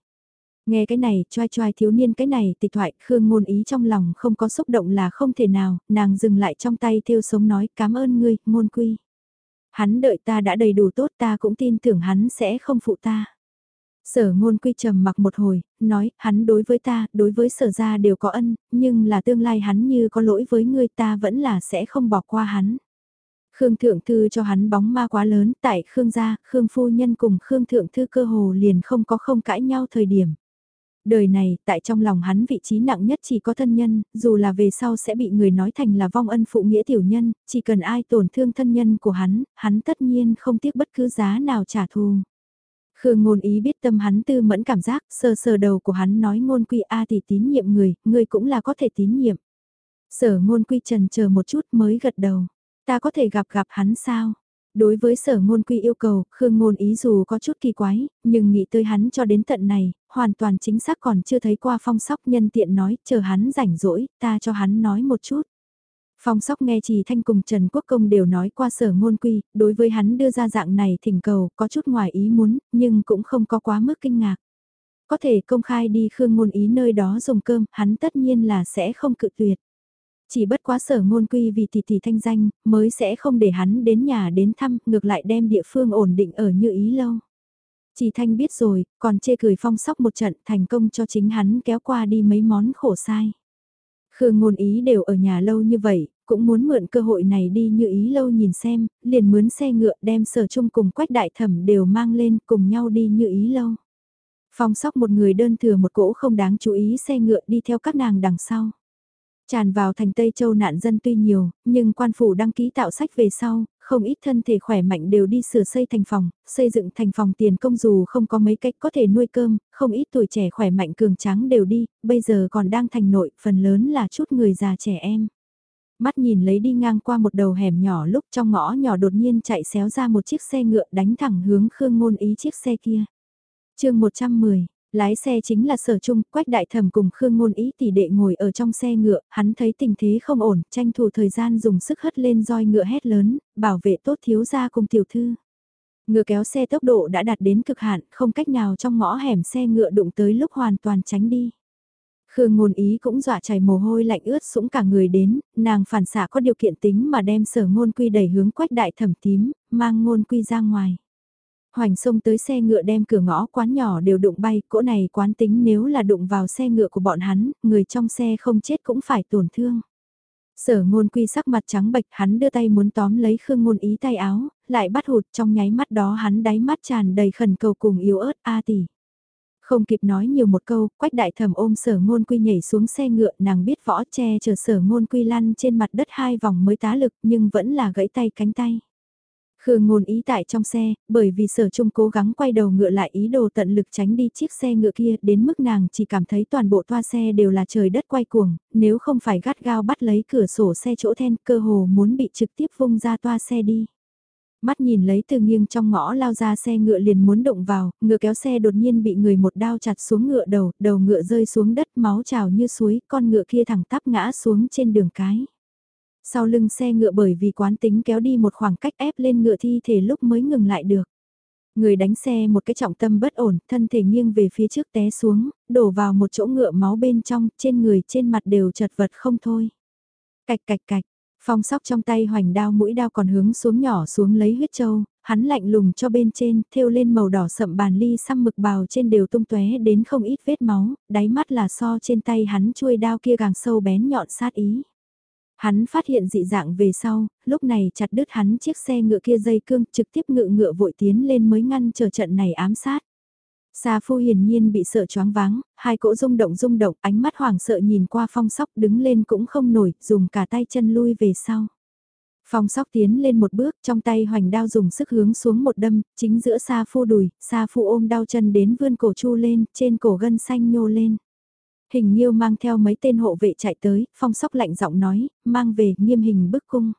Nghe cái này, choai choai thiếu niên cái này tịch thoại, Khương ngôn ý trong lòng không có xúc động là không thể nào, nàng dừng lại trong tay theo sống nói cảm ơn ngươi, ngôn quy. Hắn đợi ta đã đầy đủ tốt ta cũng tin tưởng hắn sẽ không phụ ta. Sở ngôn quy trầm mặc một hồi, nói, hắn đối với ta, đối với sở gia đều có ân, nhưng là tương lai hắn như có lỗi với ngươi ta vẫn là sẽ không bỏ qua hắn. Khương Thượng Thư cho hắn bóng ma quá lớn, tại Khương gia, Khương Phu Nhân cùng Khương Thượng Thư cơ hồ liền không có không cãi nhau thời điểm. Đời này, tại trong lòng hắn vị trí nặng nhất chỉ có thân nhân, dù là về sau sẽ bị người nói thành là vong ân phụ nghĩa tiểu nhân, chỉ cần ai tổn thương thân nhân của hắn, hắn tất nhiên không tiếc bất cứ giá nào trả thù. Khương ngôn ý biết tâm hắn tư mẫn cảm giác, sờ sờ đầu của hắn nói ngôn quy A thì tín nhiệm người, người cũng là có thể tín nhiệm. Sở ngôn quy trần chờ một chút mới gật đầu. Ta có thể gặp gặp hắn sao? Đối với sở ngôn quy yêu cầu, Khương ngôn ý dù có chút kỳ quái, nhưng nghĩ tới hắn cho đến tận này, hoàn toàn chính xác còn chưa thấy qua phong sóc nhân tiện nói, chờ hắn rảnh rỗi, ta cho hắn nói một chút. Phong sóc nghe Trì Thanh cùng Trần Quốc Công đều nói qua sở ngôn quy, đối với hắn đưa ra dạng này thỉnh cầu có chút ngoài ý muốn, nhưng cũng không có quá mức kinh ngạc. Có thể công khai đi Khương ngôn ý nơi đó dùng cơm, hắn tất nhiên là sẽ không cự tuyệt. Chỉ bất quá sở ngôn quy vì tỷ tỷ thanh danh, mới sẽ không để hắn đến nhà đến thăm, ngược lại đem địa phương ổn định ở như ý lâu. Chỉ thanh biết rồi, còn chê cười phong sóc một trận thành công cho chính hắn kéo qua đi mấy món khổ sai. Khương ngôn ý đều ở nhà lâu như vậy, cũng muốn mượn cơ hội này đi như ý lâu nhìn xem, liền mướn xe ngựa đem sở chung cùng quách đại thẩm đều mang lên cùng nhau đi như ý lâu. Phong sóc một người đơn thừa một cỗ không đáng chú ý xe ngựa đi theo các nàng đằng sau. Tràn vào thành Tây Châu nạn dân tuy nhiều, nhưng quan phủ đăng ký tạo sách về sau, không ít thân thể khỏe mạnh đều đi sửa xây thành phòng, xây dựng thành phòng tiền công dù không có mấy cách có thể nuôi cơm, không ít tuổi trẻ khỏe mạnh cường tráng đều đi, bây giờ còn đang thành nội, phần lớn là chút người già trẻ em. Mắt nhìn lấy đi ngang qua một đầu hẻm nhỏ lúc trong ngõ nhỏ đột nhiên chạy xéo ra một chiếc xe ngựa đánh thẳng hướng Khương Ngôn Ý chiếc xe kia. chương 110, Lái xe chính là sở trung, quách đại thẩm cùng Khương Ngôn Ý tỷ đệ ngồi ở trong xe ngựa, hắn thấy tình thế không ổn, tranh thủ thời gian dùng sức hất lên roi ngựa hét lớn, bảo vệ tốt thiếu gia cùng tiểu thư. Ngựa kéo xe tốc độ đã đạt đến cực hạn, không cách nào trong ngõ hẻm xe ngựa đụng tới lúc hoàn toàn tránh đi. Khương ngôn ý cũng dọa chảy mồ hôi lạnh ướt sũng cả người đến, nàng phản xạ có điều kiện tính mà đem sở ngôn quy đẩy hướng quách đại thẩm tím, mang ngôn quy ra ngoài. Hoành xông tới xe ngựa đem cửa ngõ quán nhỏ đều đụng bay, cỗ này quán tính nếu là đụng vào xe ngựa của bọn hắn, người trong xe không chết cũng phải tổn thương. Sở ngôn quy sắc mặt trắng bệch hắn đưa tay muốn tóm lấy Khương ngôn ý tay áo, lại bắt hụt trong nháy mắt đó hắn đáy mắt tràn đầy khẩn cầu cùng yếu ớt a tỷ. Không kịp nói nhiều một câu, quách đại Thầm ôm sở ngôn quy nhảy xuống xe ngựa nàng biết võ che chờ sở ngôn quy lăn trên mặt đất hai vòng mới tá lực nhưng vẫn là gãy tay cánh tay. Khương ngôn ý tại trong xe, bởi vì sở trung cố gắng quay đầu ngựa lại ý đồ tận lực tránh đi chiếc xe ngựa kia đến mức nàng chỉ cảm thấy toàn bộ toa xe đều là trời đất quay cuồng, nếu không phải gắt gao bắt lấy cửa sổ xe chỗ then cơ hồ muốn bị trực tiếp vung ra toa xe đi. Mắt nhìn lấy từ nghiêng trong ngõ lao ra xe ngựa liền muốn động vào, ngựa kéo xe đột nhiên bị người một đao chặt xuống ngựa đầu, đầu ngựa rơi xuống đất máu trào như suối, con ngựa kia thẳng tắp ngã xuống trên đường cái. Sau lưng xe ngựa bởi vì quán tính kéo đi một khoảng cách ép lên ngựa thi thể lúc mới ngừng lại được. Người đánh xe một cái trọng tâm bất ổn, thân thể nghiêng về phía trước té xuống, đổ vào một chỗ ngựa máu bên trong, trên người trên mặt đều chật vật không thôi. Cạch cạch cạch, phong sóc trong tay hoành đao mũi đao còn hướng xuống nhỏ xuống lấy huyết châu, hắn lạnh lùng cho bên trên, thêu lên màu đỏ sậm bàn ly xăm mực bào trên đều tung tóe đến không ít vết máu, đáy mắt là so trên tay hắn chuôi đao kia càng sâu bén nhọn sát ý. Hắn phát hiện dị dạng về sau, lúc này chặt đứt hắn chiếc xe ngựa kia dây cương trực tiếp ngựa ngựa vội tiến lên mới ngăn chờ trận này ám sát. Sa phu hiển nhiên bị sợ choáng váng, hai cỗ rung động rung động, ánh mắt hoảng sợ nhìn qua phong sóc đứng lên cũng không nổi, dùng cả tay chân lui về sau. Phong sóc tiến lên một bước, trong tay hoành đao dùng sức hướng xuống một đâm, chính giữa sa phu đùi, sa phu ôm đau chân đến vươn cổ chu lên, trên cổ gân xanh nhô lên. Hình Nhiêu mang theo mấy tên hộ vệ chạy tới, phong sóc lạnh giọng nói, mang về nghiêm hình bức cung.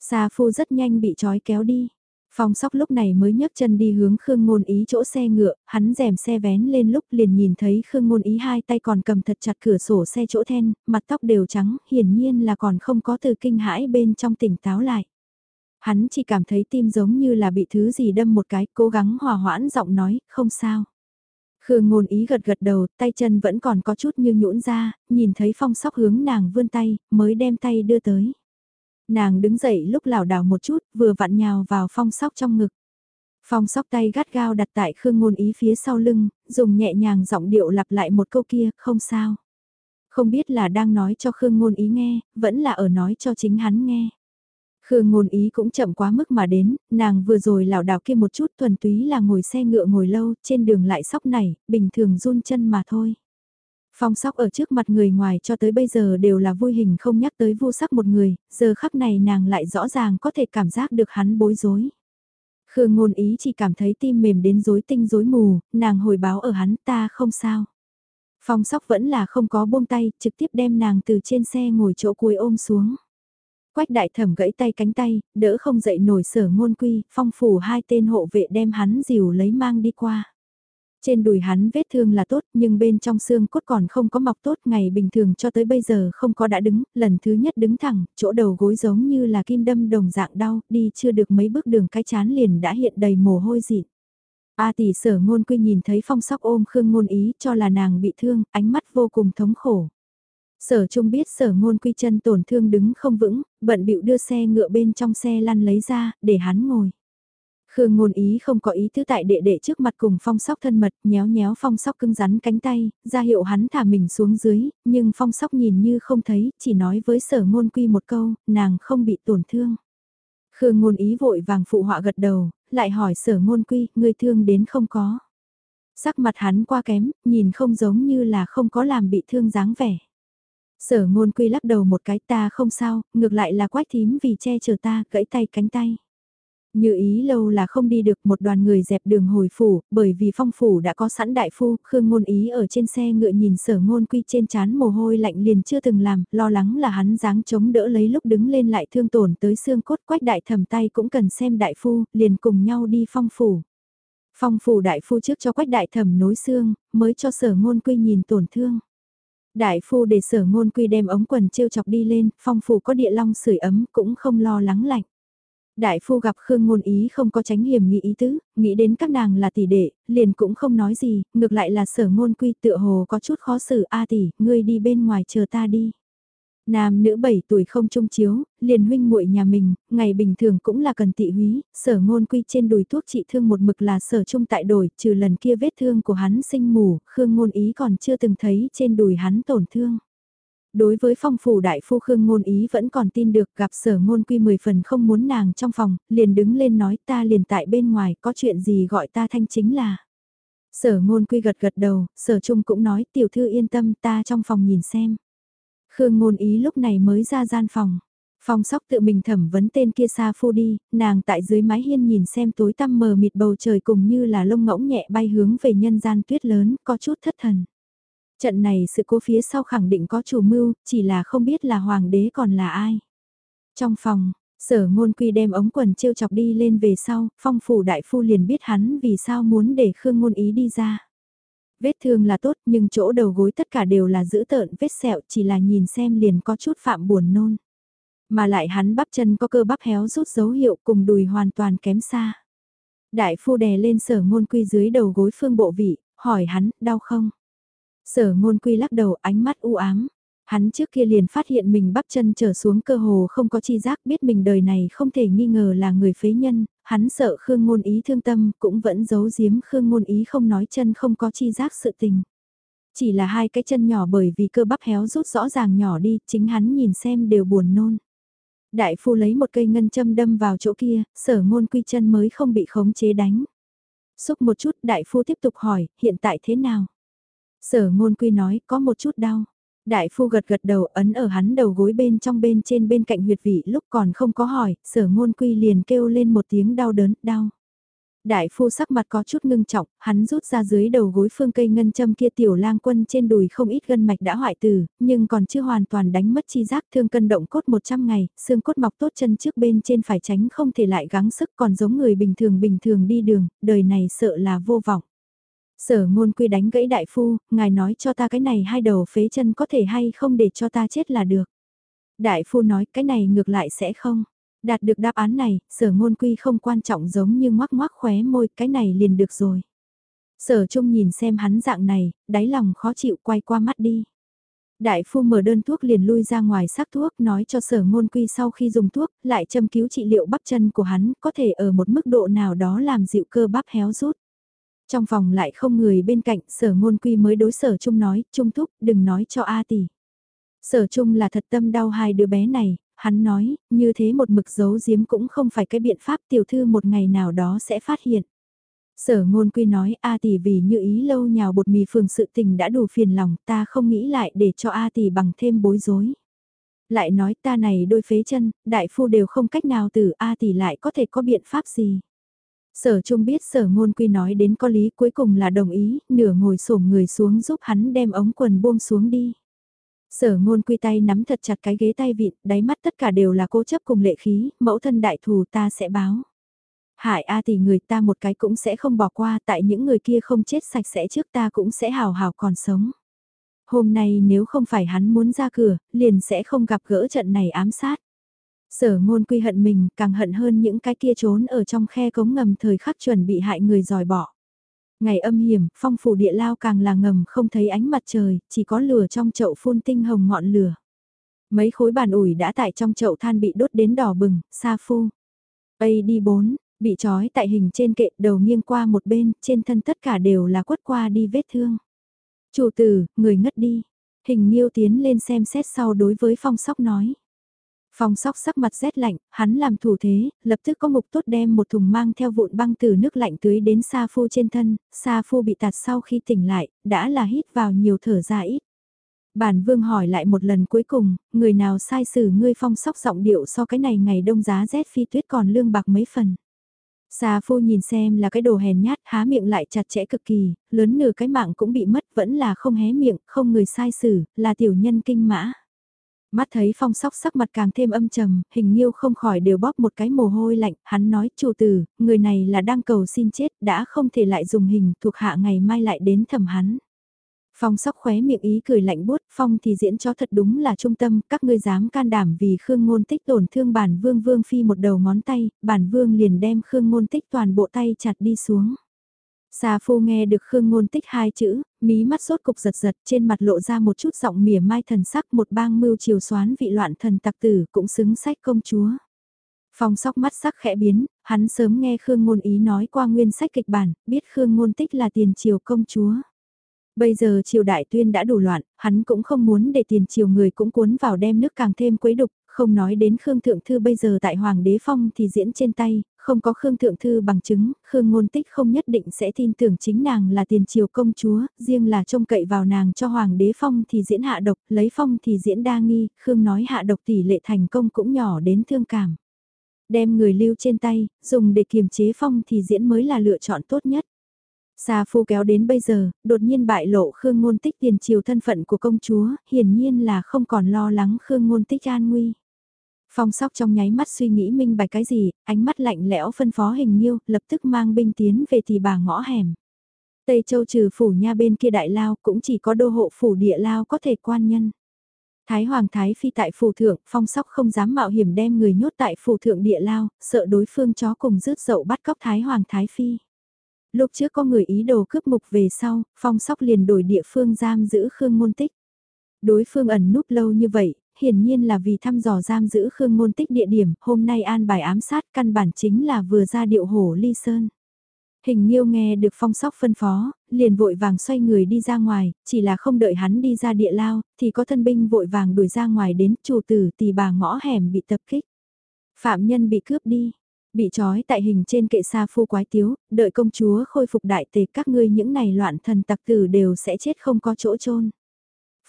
Sa phu rất nhanh bị trói kéo đi. Phong sóc lúc này mới nhấc chân đi hướng Khương Ngôn Ý chỗ xe ngựa, hắn rèm xe vén lên lúc liền nhìn thấy Khương Ngôn Ý hai tay còn cầm thật chặt cửa sổ xe chỗ then, mặt tóc đều trắng, hiển nhiên là còn không có từ kinh hãi bên trong tỉnh táo lại. Hắn chỉ cảm thấy tim giống như là bị thứ gì đâm một cái, cố gắng hòa hoãn giọng nói, không sao. Khương ngôn ý gật gật đầu, tay chân vẫn còn có chút như nhũn ra, nhìn thấy phong sóc hướng nàng vươn tay, mới đem tay đưa tới. Nàng đứng dậy lúc lảo đảo một chút, vừa vặn nhào vào phong sóc trong ngực. Phong sóc tay gắt gao đặt tại khương ngôn ý phía sau lưng, dùng nhẹ nhàng giọng điệu lặp lại một câu kia, không sao. Không biết là đang nói cho khương ngôn ý nghe, vẫn là ở nói cho chính hắn nghe. Khương ngôn ý cũng chậm quá mức mà đến, nàng vừa rồi lảo đảo kia một chút thuần túy là ngồi xe ngựa ngồi lâu, trên đường lại sóc này, bình thường run chân mà thôi. Phong sóc ở trước mặt người ngoài cho tới bây giờ đều là vui hình không nhắc tới vu sắc một người, giờ khắc này nàng lại rõ ràng có thể cảm giác được hắn bối rối. Khương ngôn ý chỉ cảm thấy tim mềm đến rối tinh rối mù, nàng hồi báo ở hắn ta không sao. Phong sóc vẫn là không có buông tay, trực tiếp đem nàng từ trên xe ngồi chỗ cuối ôm xuống. Quách đại thẩm gãy tay cánh tay, đỡ không dậy nổi sở ngôn quy, phong phủ hai tên hộ vệ đem hắn dìu lấy mang đi qua. Trên đùi hắn vết thương là tốt nhưng bên trong xương cốt còn không có mọc tốt ngày bình thường cho tới bây giờ không có đã đứng, lần thứ nhất đứng thẳng, chỗ đầu gối giống như là kim đâm đồng dạng đau, đi chưa được mấy bước đường cái chán liền đã hiện đầy mồ hôi dịt. A tỷ sở ngôn quy nhìn thấy phong sóc ôm Khương ngôn ý cho là nàng bị thương, ánh mắt vô cùng thống khổ. Sở trung biết sở ngôn quy chân tổn thương đứng không vững, bận bịu đưa xe ngựa bên trong xe lăn lấy ra, để hắn ngồi. Khương ngôn ý không có ý tứ tại đệ đệ trước mặt cùng phong sóc thân mật, nhéo nhéo phong sóc cưng rắn cánh tay, ra hiệu hắn thả mình xuống dưới, nhưng phong sóc nhìn như không thấy, chỉ nói với sở ngôn quy một câu, nàng không bị tổn thương. Khương ngôn ý vội vàng phụ họa gật đầu, lại hỏi sở ngôn quy, người thương đến không có. Sắc mặt hắn qua kém, nhìn không giống như là không có làm bị thương dáng vẻ. Sở ngôn quy lắc đầu một cái ta không sao, ngược lại là quách thím vì che chở ta, gãy tay cánh tay. Như ý lâu là không đi được một đoàn người dẹp đường hồi phủ, bởi vì phong phủ đã có sẵn đại phu, Khương Ngôn Ý ở trên xe ngựa nhìn sở ngôn quy trên chán mồ hôi lạnh liền chưa từng làm, lo lắng là hắn dáng chống đỡ lấy lúc đứng lên lại thương tổn tới xương cốt quách đại thầm tay cũng cần xem đại phu, liền cùng nhau đi phong phủ. Phong phủ đại phu trước cho quách đại thầm nối xương, mới cho sở ngôn quy nhìn tổn thương. Đại phu để sở ngôn quy đem ống quần trêu chọc đi lên, phong phủ có địa long sưởi ấm cũng không lo lắng lạnh. Đại phu gặp Khương Ngôn Ý không có tránh hiểm nghĩ ý tứ, nghĩ đến các nàng là tỷ đệ, liền cũng không nói gì, ngược lại là sở ngôn quy tựa hồ có chút khó xử a tỷ, ngươi đi bên ngoài chờ ta đi. Nam nữ 7 tuổi không trung chiếu, liền huynh muội nhà mình, ngày bình thường cũng là cần tị húy, sở ngôn quy trên đùi thuốc trị thương một mực là sở trung tại đổi, trừ lần kia vết thương của hắn sinh mù, Khương ngôn ý còn chưa từng thấy trên đùi hắn tổn thương. Đối với phong phủ đại phu Khương ngôn ý vẫn còn tin được gặp sở ngôn quy 10 phần không muốn nàng trong phòng, liền đứng lên nói ta liền tại bên ngoài có chuyện gì gọi ta thanh chính là. Sở ngôn quy gật gật đầu, sở trung cũng nói tiểu thư yên tâm ta trong phòng nhìn xem. Khương ngôn ý lúc này mới ra gian phòng. Phong sóc tự mình thẩm vấn tên kia xa phu đi, nàng tại dưới mái hiên nhìn xem tối tăm mờ mịt bầu trời cùng như là lông ngỗng nhẹ bay hướng về nhân gian tuyết lớn, có chút thất thần. Trận này sự cố phía sau khẳng định có chủ mưu, chỉ là không biết là hoàng đế còn là ai. Trong phòng, sở ngôn quy đem ống quần trêu chọc đi lên về sau, phong phủ đại phu liền biết hắn vì sao muốn để khương ngôn ý đi ra. Vết thương là tốt nhưng chỗ đầu gối tất cả đều là giữ tợn vết sẹo chỉ là nhìn xem liền có chút phạm buồn nôn. Mà lại hắn bắp chân có cơ bắp héo rút dấu hiệu cùng đùi hoàn toàn kém xa. Đại phu đè lên sở ngôn quy dưới đầu gối phương bộ vị, hỏi hắn, đau không? Sở ngôn quy lắc đầu ánh mắt u ám. Hắn trước kia liền phát hiện mình bắp chân trở xuống cơ hồ không có chi giác biết mình đời này không thể nghi ngờ là người phế nhân, hắn sợ Khương Ngôn Ý thương tâm cũng vẫn giấu giếm Khương Ngôn Ý không nói chân không có chi giác sự tình. Chỉ là hai cái chân nhỏ bởi vì cơ bắp héo rút rõ ràng nhỏ đi, chính hắn nhìn xem đều buồn nôn. Đại phu lấy một cây ngân châm đâm vào chỗ kia, sở ngôn quy chân mới không bị khống chế đánh. Xúc một chút đại phu tiếp tục hỏi, hiện tại thế nào? Sở ngôn quy nói có một chút đau. Đại phu gật gật đầu ấn ở hắn đầu gối bên trong bên trên bên cạnh huyệt vị lúc còn không có hỏi, sở ngôn quy liền kêu lên một tiếng đau đớn, đau. Đại phu sắc mặt có chút ngưng trọng, hắn rút ra dưới đầu gối phương cây ngân châm kia tiểu lang quân trên đùi không ít gân mạch đã hoại tử, nhưng còn chưa hoàn toàn đánh mất chi giác thương cân động cốt 100 ngày, xương cốt mọc tốt chân trước bên trên phải tránh không thể lại gắng sức còn giống người bình thường bình thường đi đường, đời này sợ là vô vọng. Sở ngôn quy đánh gãy đại phu, ngài nói cho ta cái này hai đầu phế chân có thể hay không để cho ta chết là được. Đại phu nói cái này ngược lại sẽ không. Đạt được đáp án này, sở ngôn quy không quan trọng giống như ngoác ngoác khóe môi, cái này liền được rồi. Sở trung nhìn xem hắn dạng này, đáy lòng khó chịu quay qua mắt đi. Đại phu mở đơn thuốc liền lui ra ngoài sắc thuốc nói cho sở ngôn quy sau khi dùng thuốc, lại châm cứu trị liệu bắp chân của hắn, có thể ở một mức độ nào đó làm dịu cơ bắp héo rút. Trong vòng lại không người bên cạnh, sở ngôn quy mới đối sở trung nói, trung thúc, đừng nói cho A tỷ. Sở trung là thật tâm đau hai đứa bé này, hắn nói, như thế một mực giấu giếm cũng không phải cái biện pháp tiểu thư một ngày nào đó sẽ phát hiện. Sở ngôn quy nói A tỷ vì như ý lâu nhào bột mì phường sự tình đã đủ phiền lòng ta không nghĩ lại để cho A tỷ bằng thêm bối rối. Lại nói ta này đôi phế chân, đại phu đều không cách nào từ A tỷ lại có thể có biện pháp gì. Sở Trung biết sở ngôn quy nói đến có lý cuối cùng là đồng ý, nửa ngồi xổm người xuống giúp hắn đem ống quần buông xuống đi. Sở ngôn quy tay nắm thật chặt cái ghế tay vịn, đáy mắt tất cả đều là cố chấp cùng lệ khí, mẫu thân đại thù ta sẽ báo. Hại A thì người ta một cái cũng sẽ không bỏ qua tại những người kia không chết sạch sẽ trước ta cũng sẽ hào hào còn sống. Hôm nay nếu không phải hắn muốn ra cửa, liền sẽ không gặp gỡ trận này ám sát. Sở ngôn quy hận mình càng hận hơn những cái kia trốn ở trong khe cống ngầm thời khắc chuẩn bị hại người dòi bỏ. Ngày âm hiểm, phong phủ địa lao càng là ngầm không thấy ánh mặt trời, chỉ có lửa trong chậu phun tinh hồng ngọn lửa. Mấy khối bàn ủi đã tại trong chậu than bị đốt đến đỏ bừng, sa phu. Ây đi bốn, bị trói tại hình trên kệ đầu nghiêng qua một bên, trên thân tất cả đều là quất qua đi vết thương. Chủ tử, người ngất đi. Hình miêu tiến lên xem xét sau đối với phong sóc nói. Phong sóc sắc mặt rét lạnh, hắn làm thủ thế, lập tức có mục tốt đem một thùng mang theo vụn băng từ nước lạnh tưới đến Sa Phu trên thân, Sa Phu bị tạt sau khi tỉnh lại, đã là hít vào nhiều thở ra ít. Bản vương hỏi lại một lần cuối cùng, người nào sai xử ngươi phong sóc giọng điệu so cái này ngày đông giá rét phi tuyết còn lương bạc mấy phần. Sa phu nhìn xem là cái đồ hèn nhát há miệng lại chặt chẽ cực kỳ, lớn nửa cái mạng cũng bị mất vẫn là không hé miệng, không người sai xử, là tiểu nhân kinh mã. Mắt thấy phong sóc sắc mặt càng thêm âm trầm, hình nhiêu không khỏi đều bóp một cái mồ hôi lạnh, hắn nói chủ tử, người này là đang cầu xin chết, đã không thể lại dùng hình thuộc hạ ngày mai lại đến thẩm hắn. Phong sóc khóe miệng ý cười lạnh buốt, Phong thì diễn cho thật đúng là trung tâm, các ngươi dám can đảm vì Khương Ngôn Tích tổn thương bản vương vương phi một đầu ngón tay, bản vương liền đem Khương Ngôn Tích toàn bộ tay chặt đi xuống. Sa phu nghe được Khương Ngôn Tích hai chữ, mí mắt sốt cục giật giật trên mặt lộ ra một chút giọng mỉa mai thần sắc một bang mưu chiều xoán vị loạn thần tặc tử cũng xứng sách công chúa. Phong sóc mắt sắc khẽ biến, hắn sớm nghe Khương Ngôn Ý nói qua nguyên sách kịch bản, biết Khương Ngôn Tích là tiền triều công chúa. Bây giờ triều đại tuyên đã đủ loạn, hắn cũng không muốn để tiền triều người cũng cuốn vào đem nước càng thêm quấy đục, không nói đến Khương Thượng Thư bây giờ tại Hoàng đế Phong thì diễn trên tay, không có Khương Thượng Thư bằng chứng, Khương Ngôn Tích không nhất định sẽ tin tưởng chính nàng là tiền triều công chúa, riêng là trông cậy vào nàng cho Hoàng đế Phong thì diễn hạ độc, lấy Phong thì diễn đa nghi, Khương nói hạ độc tỷ lệ thành công cũng nhỏ đến thương cảm. Đem người lưu trên tay, dùng để kiềm chế Phong thì diễn mới là lựa chọn tốt nhất. Sa phu kéo đến bây giờ, đột nhiên bại lộ Khương Ngôn Tích tiền triều thân phận của công chúa, hiển nhiên là không còn lo lắng Khương Ngôn Tích an nguy. Phong sóc trong nháy mắt suy nghĩ minh bạch cái gì, ánh mắt lạnh lẽo phân phó hình nhiêu, lập tức mang binh tiến về thì bà ngõ hẻm. Tây Châu trừ phủ nha bên kia đại lao cũng chỉ có đô hộ phủ địa lao có thể quan nhân. Thái Hoàng Thái Phi tại phủ thượng, phong sóc không dám mạo hiểm đem người nhốt tại phủ thượng địa lao, sợ đối phương chó cùng rước dậu bắt cóc Thái Hoàng Thái Phi. Lúc trước có người ý đồ cướp mục về sau, phong sóc liền đổi địa phương giam giữ Khương Môn Tích. Đối phương ẩn núp lâu như vậy, hiển nhiên là vì thăm dò giam giữ Khương ngôn Tích địa điểm, hôm nay an bài ám sát căn bản chính là vừa ra điệu hổ ly sơn. Hình Nhiêu nghe được phong sóc phân phó, liền vội vàng xoay người đi ra ngoài, chỉ là không đợi hắn đi ra địa lao, thì có thân binh vội vàng đuổi ra ngoài đến chủ tử tỷ bà ngõ hẻm bị tập kích. Phạm nhân bị cướp đi, Bị trói tại hình trên kệ xa phu quái tiếu, đợi công chúa khôi phục đại tề các ngươi những này loạn thần tặc tử đều sẽ chết không có chỗ chôn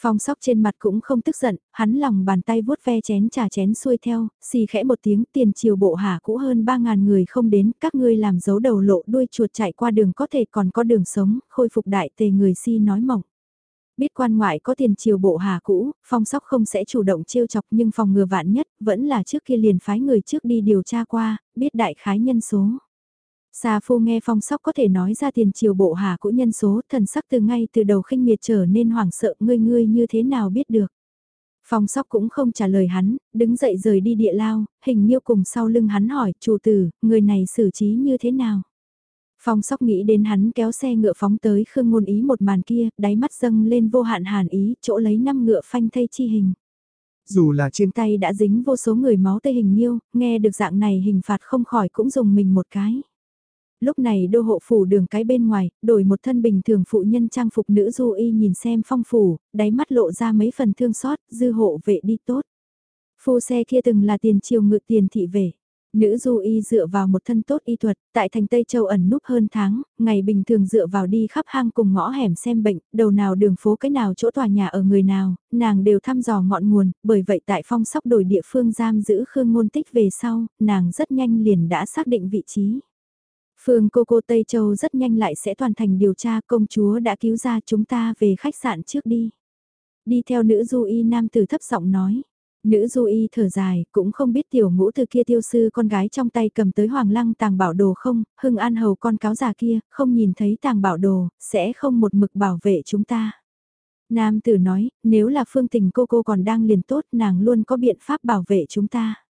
Phong sóc trên mặt cũng không tức giận, hắn lòng bàn tay vuốt ve chén trà chén xuôi theo, xì khẽ một tiếng tiền chiều bộ hạ cũ hơn 3.000 người không đến, các ngươi làm dấu đầu lộ đuôi chuột chạy qua đường có thể còn có đường sống, khôi phục đại tề người si nói mỏng. Biết quan ngoại có tiền triều bộ hà cũ, phong sóc không sẽ chủ động trêu chọc nhưng phòng ngừa vạn nhất, vẫn là trước kia liền phái người trước đi điều tra qua, biết đại khái nhân số. Sa phu nghe phong sóc có thể nói ra tiền triều bộ hà cũ nhân số, thần sắc từ ngay từ đầu khinh miệt trở nên hoảng sợ ngươi ngươi như thế nào biết được. Phong sóc cũng không trả lời hắn, đứng dậy rời đi địa lao, hình nhiêu cùng sau lưng hắn hỏi, chủ tử, người này xử trí như thế nào? Phong sóc nghĩ đến hắn kéo xe ngựa phóng tới khương ngôn ý một màn kia, đáy mắt dâng lên vô hạn hàn ý, chỗ lấy năm ngựa phanh thây chi hình. Dù là trên tay đã dính vô số người máu tây hình nhiêu, nghe được dạng này hình phạt không khỏi cũng dùng mình một cái. Lúc này đô hộ phủ đường cái bên ngoài, đổi một thân bình thường phụ nhân trang phục nữ du y nhìn xem phong phủ, đáy mắt lộ ra mấy phần thương xót, dư hộ vệ đi tốt. Phu xe kia từng là tiền triều ngự tiền thị về. Nữ du y dựa vào một thân tốt y thuật, tại thành Tây Châu ẩn núp hơn tháng, ngày bình thường dựa vào đi khắp hang cùng ngõ hẻm xem bệnh, đầu nào đường phố cái nào chỗ tòa nhà ở người nào, nàng đều thăm dò ngọn nguồn, bởi vậy tại phong sóc đổi địa phương giam giữ Khương Ngôn Tích về sau, nàng rất nhanh liền đã xác định vị trí. Phương cô cô Tây Châu rất nhanh lại sẽ toàn thành điều tra công chúa đã cứu ra chúng ta về khách sạn trước đi. Đi theo nữ du y nam tử thấp giọng nói. Nữ du y thở dài, cũng không biết tiểu ngũ từ kia tiêu sư con gái trong tay cầm tới hoàng lăng tàng bảo đồ không, hưng an hầu con cáo già kia, không nhìn thấy tàng bảo đồ, sẽ không một mực bảo vệ chúng ta. Nam tử nói, nếu là phương tình cô cô còn đang liền tốt nàng luôn có biện pháp bảo vệ chúng ta.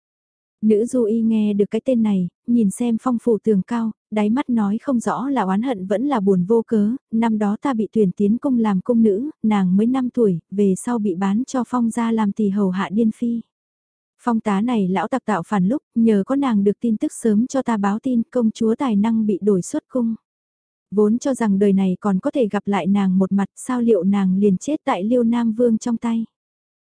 Nữ du y nghe được cái tên này, nhìn xem phong phủ tường cao, đáy mắt nói không rõ là oán hận vẫn là buồn vô cớ, năm đó ta bị tuyển tiến cung làm cung nữ, nàng mới 5 tuổi, về sau bị bán cho phong gia làm tỳ hầu hạ điên phi. Phong tá này lão tặc tạo phản lúc, nhờ có nàng được tin tức sớm cho ta báo tin công chúa tài năng bị đổi xuất cung. Vốn cho rằng đời này còn có thể gặp lại nàng một mặt sao liệu nàng liền chết tại liêu nam vương trong tay.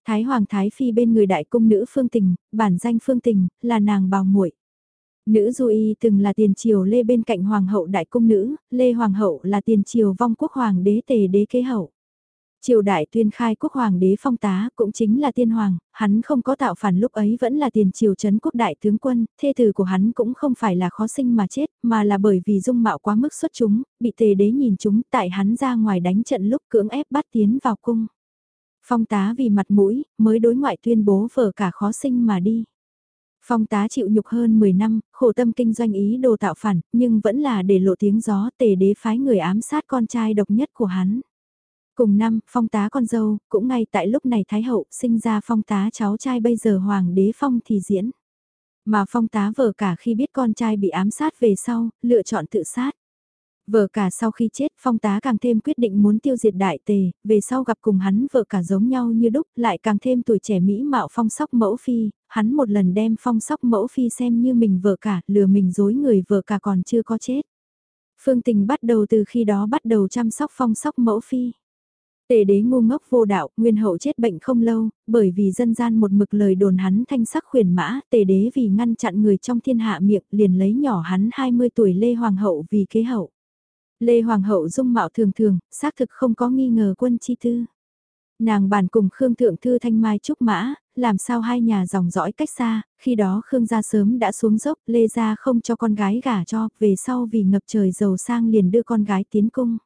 Thái Hoàng Thái Phi bên người đại cung nữ Phương Tình, bản danh Phương Tình, là nàng bào muội. Nữ Du Y từng là tiền triều Lê bên cạnh Hoàng hậu đại cung nữ, Lê Hoàng hậu là tiền triều vong quốc Hoàng đế tề đế kế hậu. Triều đại tuyên khai quốc hoàng đế phong tá cũng chính là tiên hoàng, hắn không có tạo phản lúc ấy vẫn là tiền triều chấn quốc đại tướng quân, thê tử của hắn cũng không phải là khó sinh mà chết, mà là bởi vì dung mạo quá mức xuất chúng, bị tề đế nhìn chúng tại hắn ra ngoài đánh trận lúc cưỡng ép bắt tiến vào cung. Phong tá vì mặt mũi, mới đối ngoại tuyên bố vợ cả khó sinh mà đi. Phong tá chịu nhục hơn 10 năm, khổ tâm kinh doanh ý đồ tạo phản, nhưng vẫn là để lộ tiếng gió tề đế phái người ám sát con trai độc nhất của hắn. Cùng năm, phong tá con dâu, cũng ngay tại lúc này Thái Hậu sinh ra phong tá cháu trai bây giờ Hoàng đế phong thì diễn. Mà phong tá vợ cả khi biết con trai bị ám sát về sau, lựa chọn tự sát. Vợ cả sau khi chết phong tá càng thêm quyết định muốn tiêu diệt đại tề, về sau gặp cùng hắn vợ cả giống nhau như đúc lại càng thêm tuổi trẻ mỹ mạo phong sóc mẫu phi, hắn một lần đem phong sóc mẫu phi xem như mình vợ cả, lừa mình dối người vợ cả còn chưa có chết. Phương tình bắt đầu từ khi đó bắt đầu chăm sóc phong sóc mẫu phi. Tề đế ngu ngốc vô đạo, nguyên hậu chết bệnh không lâu, bởi vì dân gian một mực lời đồn hắn thanh sắc khuyển mã, tề đế vì ngăn chặn người trong thiên hạ miệng liền lấy nhỏ hắn 20 tuổi Lê Hoàng hậu vì kế hậu. Lê Hoàng hậu dung mạo thường thường, xác thực không có nghi ngờ quân chi tư. Nàng bàn cùng Khương Thượng Thư Thanh Mai Trúc Mã, làm sao hai nhà dòng dõi cách xa, khi đó Khương gia sớm đã xuống dốc, Lê gia không cho con gái gả cho, về sau vì ngập trời giàu sang liền đưa con gái tiến cung.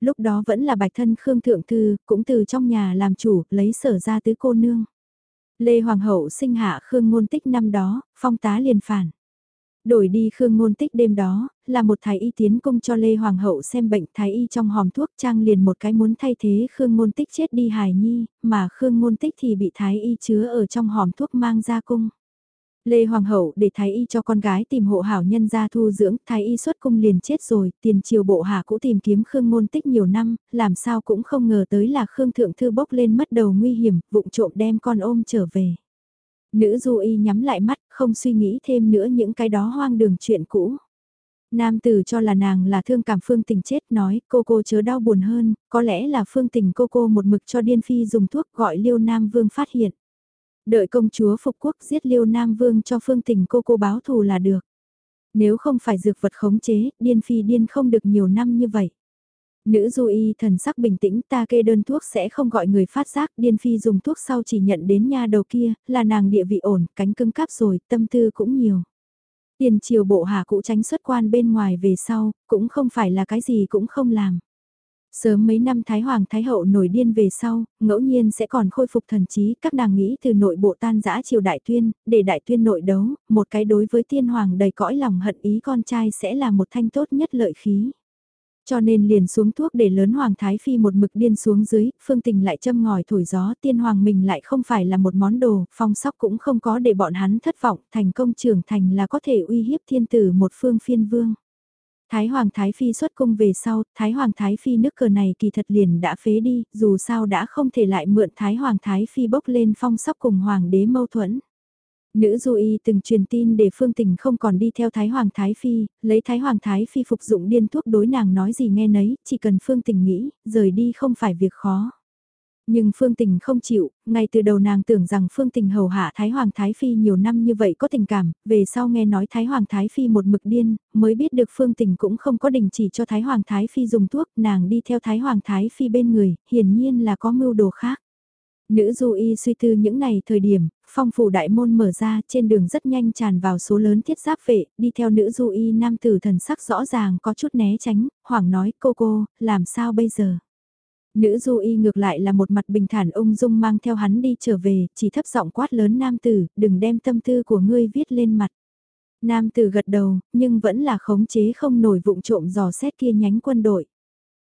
Lúc đó vẫn là bạch thân Khương Thượng Thư, cũng từ trong nhà làm chủ, lấy sở ra tứ cô nương. Lê Hoàng hậu sinh hạ Khương Ngôn Tích năm đó, phong tá liền phản. Đổi đi Khương Ngôn Tích đêm đó, là một thái y tiến cung cho Lê Hoàng hậu xem bệnh thái y trong hòm thuốc trang liền một cái muốn thay thế Khương Ngôn Tích chết đi hài nhi, mà Khương Ngôn Tích thì bị thái y chứa ở trong hòm thuốc mang ra cung. Lê Hoàng hậu để thái y cho con gái tìm hộ hảo nhân gia thu dưỡng, thái y xuất cung liền chết rồi, tiền triều bộ hạ cũng tìm kiếm Khương Ngôn Tích nhiều năm, làm sao cũng không ngờ tới là Khương Thượng Thư bốc lên mất đầu nguy hiểm, vụng trộm đem con ôm trở về. Nữ du y nhắm lại mắt, không suy nghĩ thêm nữa những cái đó hoang đường chuyện cũ. Nam tử cho là nàng là thương cảm phương tình chết nói cô cô chớ đau buồn hơn, có lẽ là phương tình cô cô một mực cho điên phi dùng thuốc gọi liêu nam vương phát hiện. Đợi công chúa phục quốc giết liêu nam vương cho phương tình cô cô báo thù là được. Nếu không phải dược vật khống chế, điên phi điên không được nhiều năm như vậy. Nữ du y thần sắc bình tĩnh ta kê đơn thuốc sẽ không gọi người phát giác điên phi dùng thuốc sau chỉ nhận đến nha đầu kia, là nàng địa vị ổn, cánh cứng cáp rồi, tâm tư cũng nhiều. Tiền triều bộ hạ cũ tránh xuất quan bên ngoài về sau, cũng không phải là cái gì cũng không làm. Sớm mấy năm Thái Hoàng Thái Hậu nổi điên về sau, ngẫu nhiên sẽ còn khôi phục thần trí, các nàng nghĩ từ nội bộ tan giã triều đại tuyên, để đại tuyên nội đấu, một cái đối với tiên hoàng đầy cõi lòng hận ý con trai sẽ là một thanh tốt nhất lợi khí. Cho nên liền xuống thuốc để lớn Hoàng Thái Phi một mực điên xuống dưới, phương tình lại châm ngòi thổi gió tiên hoàng mình lại không phải là một món đồ, phong sóc cũng không có để bọn hắn thất vọng, thành công trưởng thành là có thể uy hiếp thiên tử một phương phiên vương. Thái Hoàng Thái Phi xuất cung về sau, Thái Hoàng Thái Phi nước cờ này kỳ thật liền đã phế đi, dù sao đã không thể lại mượn Thái Hoàng Thái Phi bốc lên phong sóc cùng Hoàng đế mâu thuẫn. Nữ du y từng truyền tin để phương tình không còn đi theo Thái Hoàng Thái Phi, lấy Thái Hoàng Thái Phi phục dụng điên thuốc đối nàng nói gì nghe nấy, chỉ cần phương tình nghĩ, rời đi không phải việc khó. Nhưng Phương Tình không chịu, ngay từ đầu nàng tưởng rằng Phương Tình hầu hạ Thái Hoàng Thái Phi nhiều năm như vậy có tình cảm, về sau nghe nói Thái Hoàng Thái Phi một mực điên, mới biết được Phương Tình cũng không có đình chỉ cho Thái Hoàng Thái Phi dùng thuốc, nàng đi theo Thái Hoàng Thái Phi bên người, hiển nhiên là có mưu đồ khác. Nữ du y suy tư những ngày thời điểm, phong phủ đại môn mở ra trên đường rất nhanh tràn vào số lớn thiết giáp vệ, đi theo nữ du y nam tử thần sắc rõ ràng có chút né tránh, hoảng nói cô cô, làm sao bây giờ? Nữ du y ngược lại là một mặt bình thản ung dung mang theo hắn đi trở về, chỉ thấp giọng quát lớn nam tử, đừng đem tâm tư của ngươi viết lên mặt. Nam tử gật đầu, nhưng vẫn là khống chế không nổi vụng trộm dò xét kia nhánh quân đội.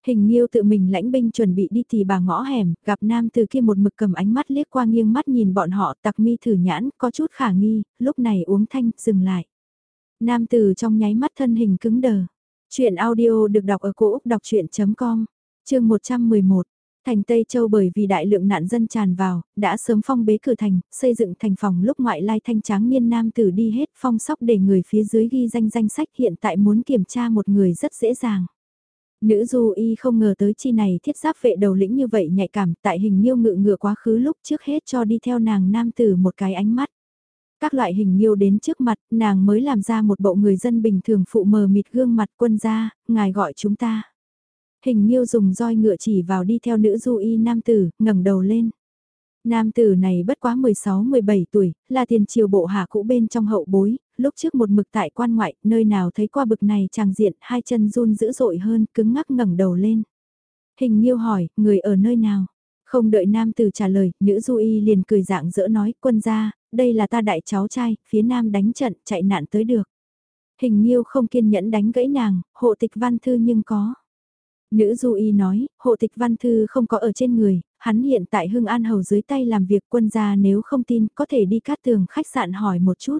Hình Nhiêu tự mình lãnh binh chuẩn bị đi thì bà ngõ hẻm, gặp nam từ kia một mực cầm ánh mắt liếc qua nghiêng mắt nhìn bọn họ tặc mi thử nhãn, có chút khả nghi, lúc này uống thanh, dừng lại. Nam từ trong nháy mắt thân hình cứng đờ. Chuyện audio được đọc ở cổ Úc đọc chuyện.com, chương 111. Thành Tây Châu bởi vì đại lượng nạn dân tràn vào, đã sớm phong bế cửa thành, xây dựng thành phòng lúc ngoại lai thanh tráng niên nam tử đi hết phong sóc để người phía dưới ghi danh danh sách hiện tại muốn kiểm tra một người rất dễ dàng. Nữ du y không ngờ tới chi này thiết giáp vệ đầu lĩnh như vậy nhạy cảm tại hình miêu ngự ngựa quá khứ lúc trước hết cho đi theo nàng nam tử một cái ánh mắt. Các loại hình miêu đến trước mặt, nàng mới làm ra một bộ người dân bình thường phụ mờ mịt gương mặt quân ra, ngài gọi chúng ta. Hình miêu dùng roi ngựa chỉ vào đi theo nữ du y nam tử, ngẩng đầu lên. Nam tử này bất quá 16-17 tuổi, là tiền triều bộ hạ cũ bên trong hậu bối, lúc trước một mực tại quan ngoại, nơi nào thấy qua bực này chàng diện, hai chân run dữ dội hơn, cứng ngắc ngẩng đầu lên. Hình Nhiêu hỏi, người ở nơi nào? Không đợi nam tử trả lời, nữ du y liền cười dạng dỡ nói, quân gia, đây là ta đại cháu trai, phía nam đánh trận, chạy nạn tới được. Hình Nhiêu không kiên nhẫn đánh gãy nàng, hộ tịch văn thư nhưng có. Nữ du y nói, hộ tịch văn thư không có ở trên người, hắn hiện tại Hưng An Hầu dưới tay làm việc quân gia nếu không tin có thể đi cát tường khách sạn hỏi một chút.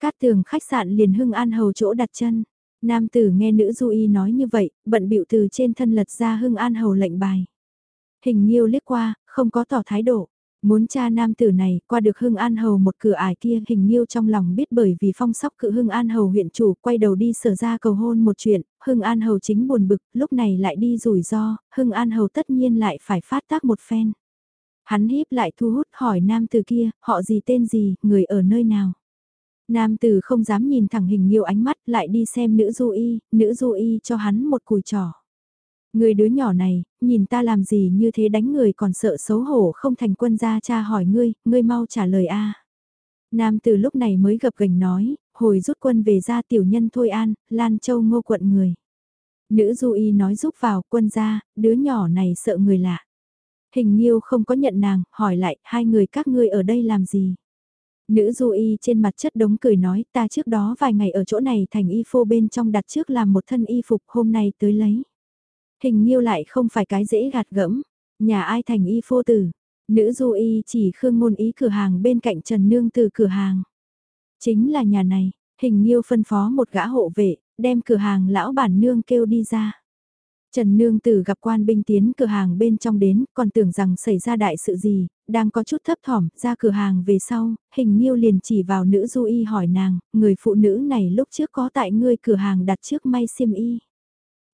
Cát tường khách sạn liền Hưng An Hầu chỗ đặt chân. Nam tử nghe nữ du y nói như vậy, bận bịu từ trên thân lật ra Hưng An Hầu lệnh bài. Hình nhiêu liếc qua, không có tỏ thái độ. Muốn cha nam tử này qua được Hưng An Hầu một cửa ải kia hình nhiêu trong lòng biết bởi vì phong sóc cự Hưng An Hầu huyện chủ quay đầu đi sở ra cầu hôn một chuyện, Hưng An Hầu chính buồn bực, lúc này lại đi rủi ro, Hưng An Hầu tất nhiên lại phải phát tác một phen. Hắn híp lại thu hút hỏi nam tử kia, họ gì tên gì, người ở nơi nào. Nam tử không dám nhìn thẳng hình nhiều ánh mắt lại đi xem nữ du y, nữ du y cho hắn một cùi trò. Người đứa nhỏ này, nhìn ta làm gì như thế đánh người còn sợ xấu hổ không thành quân gia cha hỏi ngươi, ngươi mau trả lời a. Nam từ lúc này mới gập gành nói, hồi rút quân về ra tiểu nhân thôi an, Lan Châu ngô quận người. Nữ du y nói giúp vào quân gia, đứa nhỏ này sợ người lạ. Hình nhiêu không có nhận nàng, hỏi lại, hai người các ngươi ở đây làm gì? Nữ du y trên mặt chất đống cười nói, ta trước đó vài ngày ở chỗ này thành y phô bên trong đặt trước làm một thân y phục hôm nay tới lấy. Hình nhiêu lại không phải cái dễ gạt gẫm, nhà ai thành y phô tử. Nữ du y chỉ khương ngôn ý cửa hàng bên cạnh Trần Nương từ cửa hàng. Chính là nhà này, hình nhiêu phân phó một gã hộ vệ, đem cửa hàng lão bản nương kêu đi ra. Trần Nương Tử gặp quan binh tiến cửa hàng bên trong đến, còn tưởng rằng xảy ra đại sự gì, đang có chút thấp thỏm, ra cửa hàng về sau, hình nhiêu liền chỉ vào nữ du y hỏi nàng, người phụ nữ này lúc trước có tại ngươi cửa hàng đặt trước may xiêm y.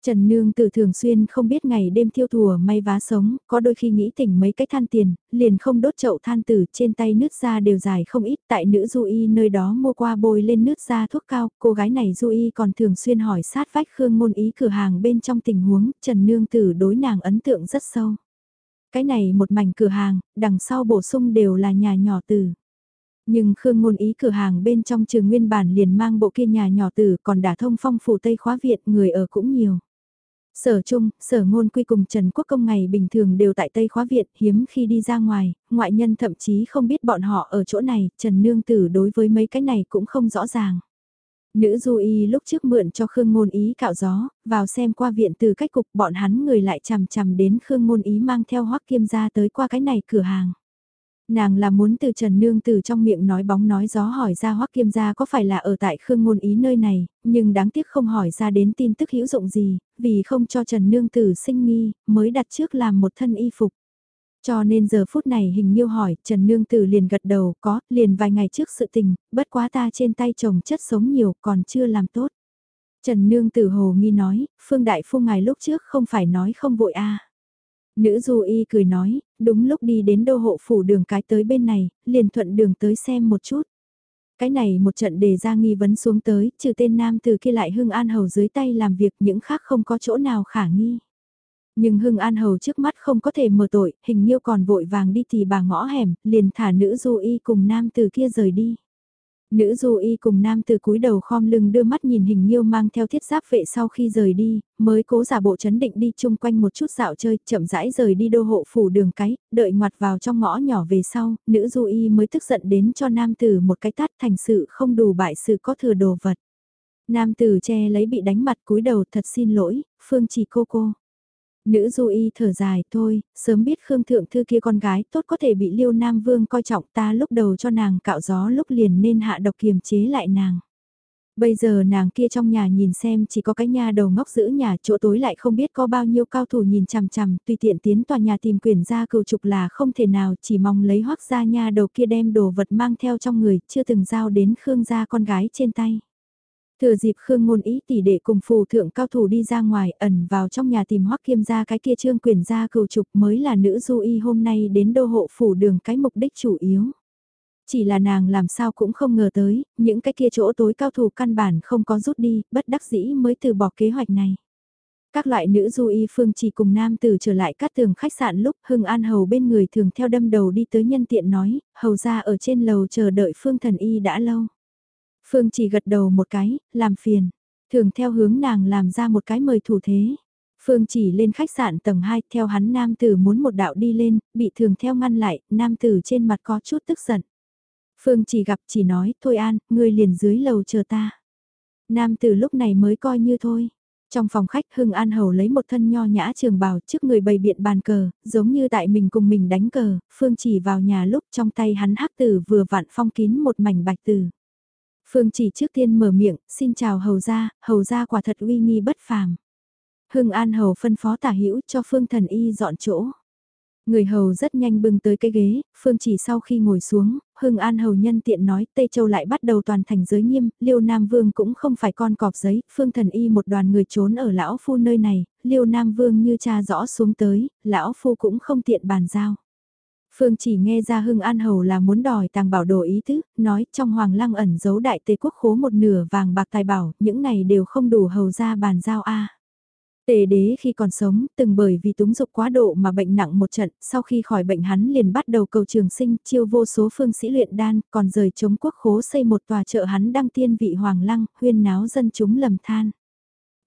Trần Nương Tử thường xuyên không biết ngày đêm thiêu thùa may vá sống, có đôi khi nghĩ tỉnh mấy cái than tiền, liền không đốt chậu than tử trên tay nước da đều dài không ít tại nữ du y nơi đó mua qua bôi lên nước da thuốc cao, cô gái này du y còn thường xuyên hỏi sát vách Khương môn Ý cửa hàng bên trong tình huống, Trần Nương Tử đối nàng ấn tượng rất sâu. Cái này một mảnh cửa hàng, đằng sau bổ sung đều là nhà nhỏ tử. Nhưng Khương Ngôn Ý cửa hàng bên trong trường nguyên bản liền mang bộ kia nhà nhỏ tử còn đả thông phong phủ Tây khóa viện người ở cũng nhiều. Sở Trung, Sở Ngôn Quy cùng Trần Quốc Công ngày bình thường đều tại Tây Khóa Viện, hiếm khi đi ra ngoài, ngoại nhân thậm chí không biết bọn họ ở chỗ này, Trần Nương Tử đối với mấy cái này cũng không rõ ràng. Nữ du y lúc trước mượn cho Khương Ngôn Ý cạo gió, vào xem qua viện từ cách cục bọn hắn người lại chằm chằm đến Khương Ngôn Ý mang theo hoắc kiêm ra tới qua cái này cửa hàng. Nàng là muốn từ Trần Nương từ trong miệng nói bóng nói gió hỏi ra Hoắc Kiêm gia có phải là ở tại Khương Ngôn Ý nơi này, nhưng đáng tiếc không hỏi ra đến tin tức hữu dụng gì, vì không cho Trần Nương tử sinh nghi, mới đặt trước làm một thân y phục. Cho nên giờ phút này hình như hỏi, Trần Nương Tử liền gật đầu, có, liền vài ngày trước sự tình, bất quá ta trên tay chồng chất sống nhiều, còn chưa làm tốt. Trần Nương Tử hồ nghi nói, Phương Đại Phu ngài lúc trước không phải nói không vội a à. Nữ du y cười nói, đúng lúc đi đến đô hộ phủ đường cái tới bên này, liền thuận đường tới xem một chút. Cái này một trận đề ra nghi vấn xuống tới, trừ tên nam từ kia lại Hưng An Hầu dưới tay làm việc những khác không có chỗ nào khả nghi. Nhưng Hưng An Hầu trước mắt không có thể mở tội, hình nhiêu còn vội vàng đi thì bà ngõ hẻm, liền thả nữ du y cùng nam từ kia rời đi. Nữ du y cùng nam từ cúi đầu khom lưng đưa mắt nhìn hình nhiêu mang theo thiết giáp vệ sau khi rời đi, mới cố giả bộ chấn định đi chung quanh một chút dạo chơi, chậm rãi rời đi đô hộ phủ đường cái, đợi ngoặt vào trong ngõ nhỏ về sau, nữ du y mới tức giận đến cho nam tử một cái tát thành sự không đủ bại sự có thừa đồ vật. Nam tử che lấy bị đánh mặt cúi đầu thật xin lỗi, phương chỉ cô cô. Nữ du y thở dài thôi, sớm biết Khương Thượng Thư kia con gái tốt có thể bị Liêu Nam Vương coi trọng ta lúc đầu cho nàng cạo gió lúc liền nên hạ độc kiềm chế lại nàng. Bây giờ nàng kia trong nhà nhìn xem chỉ có cái nhà đầu ngốc giữ nhà chỗ tối lại không biết có bao nhiêu cao thủ nhìn chằm chằm tùy tiện tiến tòa nhà tìm quyền ra cựu trục là không thể nào chỉ mong lấy hoác gia nha đầu kia đem đồ vật mang theo trong người chưa từng giao đến Khương gia con gái trên tay. Thừa dịp Khương Ngôn Ý tỷ đệ cùng phù thượng cao thủ đi ra ngoài ẩn vào trong nhà tìm hoắc kiêm gia cái kia trương quyền gia cừu trục mới là nữ du y hôm nay đến đô hộ phủ đường cái mục đích chủ yếu. Chỉ là nàng làm sao cũng không ngờ tới, những cái kia chỗ tối cao thủ căn bản không có rút đi, bất đắc dĩ mới từ bỏ kế hoạch này. Các loại nữ du y phương chỉ cùng nam tử trở lại các tường khách sạn lúc Hưng An Hầu bên người thường theo đâm đầu đi tới nhân tiện nói, hầu ra ở trên lầu chờ đợi phương thần y đã lâu. Phương chỉ gật đầu một cái, làm phiền. Thường theo hướng nàng làm ra một cái mời thủ thế. Phương chỉ lên khách sạn tầng 2 theo hắn nam tử muốn một đạo đi lên, bị thường theo ngăn lại, nam tử trên mặt có chút tức giận. Phương chỉ gặp chỉ nói, thôi an, ngươi liền dưới lầu chờ ta. Nam tử lúc này mới coi như thôi. Trong phòng khách Hưng An Hầu lấy một thân nho nhã trường bào trước người bày biện bàn cờ, giống như tại mình cùng mình đánh cờ, Phương chỉ vào nhà lúc trong tay hắn hắc tử vừa vặn phong kín một mảnh bạch tử. Phương chỉ trước tiên mở miệng, xin chào hầu gia, hầu gia quả thật uy nghi bất phàm. Hưng An hầu phân phó tả hữu cho Phương thần y dọn chỗ. Người hầu rất nhanh bưng tới cái ghế, Phương chỉ sau khi ngồi xuống, Hưng An hầu nhân tiện nói Tây Châu lại bắt đầu toàn thành giới nghiêm, Liêu Nam Vương cũng không phải con cọp giấy, Phương thần y một đoàn người trốn ở lão phu nơi này, Liêu Nam Vương như cha rõ xuống tới, lão phu cũng không tiện bàn giao. Phương chỉ nghe ra Hưng An Hầu là muốn đòi tàng bảo đồ ý tứ, nói trong hoàng lăng ẩn giấu đại tề quốc khố một nửa vàng bạc tài bảo, những này đều không đủ hầu ra bàn giao a. Tề đế khi còn sống, từng bởi vì túng dục quá độ mà bệnh nặng một trận, sau khi khỏi bệnh hắn liền bắt đầu cầu trường sinh, chiêu vô số phương sĩ luyện đan, còn rời chống quốc khố xây một tòa chợ hắn đăng tiên vị hoàng lăng, huyên náo dân chúng lầm than.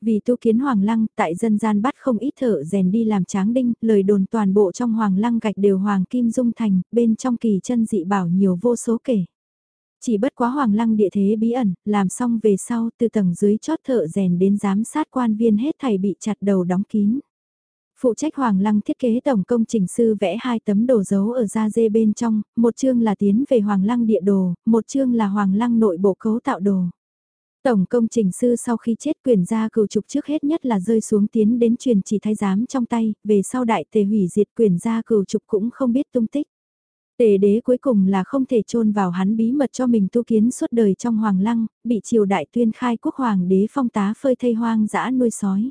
Vì tu kiến hoàng lăng, tại dân gian bắt không ít thợ rèn đi làm tráng đinh, lời đồn toàn bộ trong hoàng lăng gạch đều hoàng kim dung thành, bên trong kỳ chân dị bảo nhiều vô số kể. Chỉ bất quá hoàng lăng địa thế bí ẩn, làm xong về sau từ tầng dưới chót thợ rèn đến giám sát quan viên hết thảy bị chặt đầu đóng kín. Phụ trách Hoàng Lăng thiết kế tổng công trình sư vẽ hai tấm đồ dấu ở da dê bên trong, một chương là tiến về Hoàng Lăng địa đồ, một chương là Hoàng Lăng nội bộ cấu tạo đồ. Tổng công trình sư sau khi chết quyền gia cừu trục trước hết nhất là rơi xuống tiến đến truyền chỉ thái giám trong tay, về sau đại tề hủy diệt quyền gia cừu trục cũng không biết tung tích. Tề đế cuối cùng là không thể chôn vào hắn bí mật cho mình tu kiến suốt đời trong hoàng lăng, bị triều đại tuyên khai quốc hoàng đế phong tá phơi thây hoang dã nuôi sói.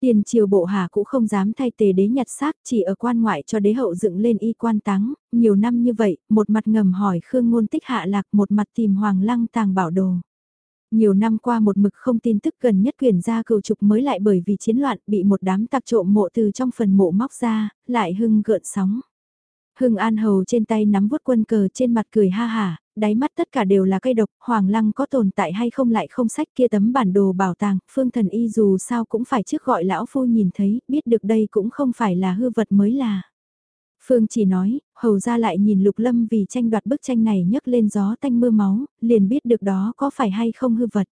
Tiền triều bộ hạ cũng không dám thay tề đế nhặt xác chỉ ở quan ngoại cho đế hậu dựng lên y quan táng, nhiều năm như vậy, một mặt ngầm hỏi Khương Ngôn Tích hạ lạc một mặt tìm Hoàng Lăng tàng bảo đồ. Nhiều năm qua một mực không tin tức gần nhất quyền gia cựu trục mới lại bởi vì chiến loạn bị một đám tặc trộm mộ từ trong phần mộ móc ra, lại hưng gợn sóng. Hưng An Hầu trên tay nắm vuốt quân cờ trên mặt cười ha hả, đáy mắt tất cả đều là cây độc, Hoàng Lăng có tồn tại hay không lại không sách kia tấm bản đồ bảo tàng, phương thần y dù sao cũng phải trước gọi lão phu nhìn thấy, biết được đây cũng không phải là hư vật mới là. Phương chỉ nói, hầu ra lại nhìn lục lâm vì tranh đoạt bức tranh này nhấc lên gió tanh mưa máu, liền biết được đó có phải hay không hư vật.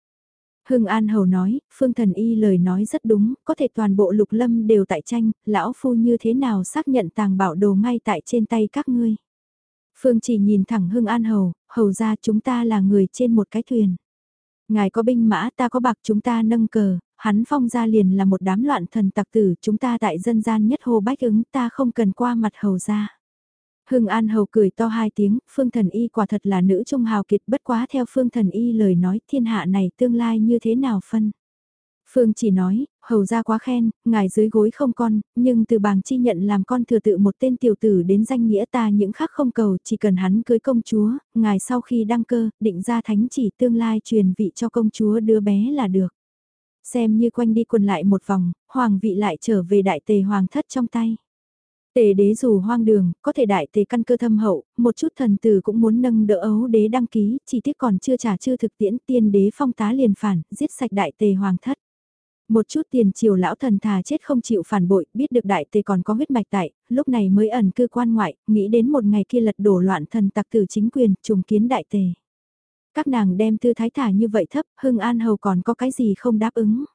Hưng An Hầu nói, Phương Thần Y lời nói rất đúng, có thể toàn bộ lục lâm đều tại tranh, lão phu như thế nào xác nhận tàng bảo đồ ngay tại trên tay các ngươi. Phương chỉ nhìn thẳng Hưng An Hầu, hầu ra chúng ta là người trên một cái thuyền. Ngài có binh mã ta có bạc chúng ta nâng cờ, hắn phong ra liền là một đám loạn thần tặc tử chúng ta tại dân gian nhất hồ bách ứng ta không cần qua mặt hầu ra. Hưng An Hầu cười to hai tiếng, Phương Thần Y quả thật là nữ trung hào kiệt bất quá theo Phương Thần Y lời nói thiên hạ này tương lai như thế nào phân. Phương chỉ nói, hầu ra quá khen, ngài dưới gối không con, nhưng từ bàng chi nhận làm con thừa tự một tên tiểu tử đến danh nghĩa ta những khác không cầu, chỉ cần hắn cưới công chúa, ngài sau khi đăng cơ, định ra thánh chỉ tương lai truyền vị cho công chúa đứa bé là được. Xem như quanh đi quần lại một vòng, hoàng vị lại trở về đại tề hoàng thất trong tay. Tề đế dù hoang đường, có thể đại tề căn cơ thâm hậu, một chút thần tử cũng muốn nâng đỡ ấu đế đăng ký, chỉ tiếc còn chưa trả chưa thực tiễn tiên đế phong tá liền phản, giết sạch đại tề hoàng thất. Một chút tiền triều lão thần thà chết không chịu phản bội, biết được đại tề còn có huyết mạch tại, lúc này mới ẩn cư quan ngoại, nghĩ đến một ngày kia lật đổ loạn thần tặc tử chính quyền, trùng kiến đại tề. Các nàng đem tư thái thả như vậy thấp, hưng an hầu còn có cái gì không đáp ứng.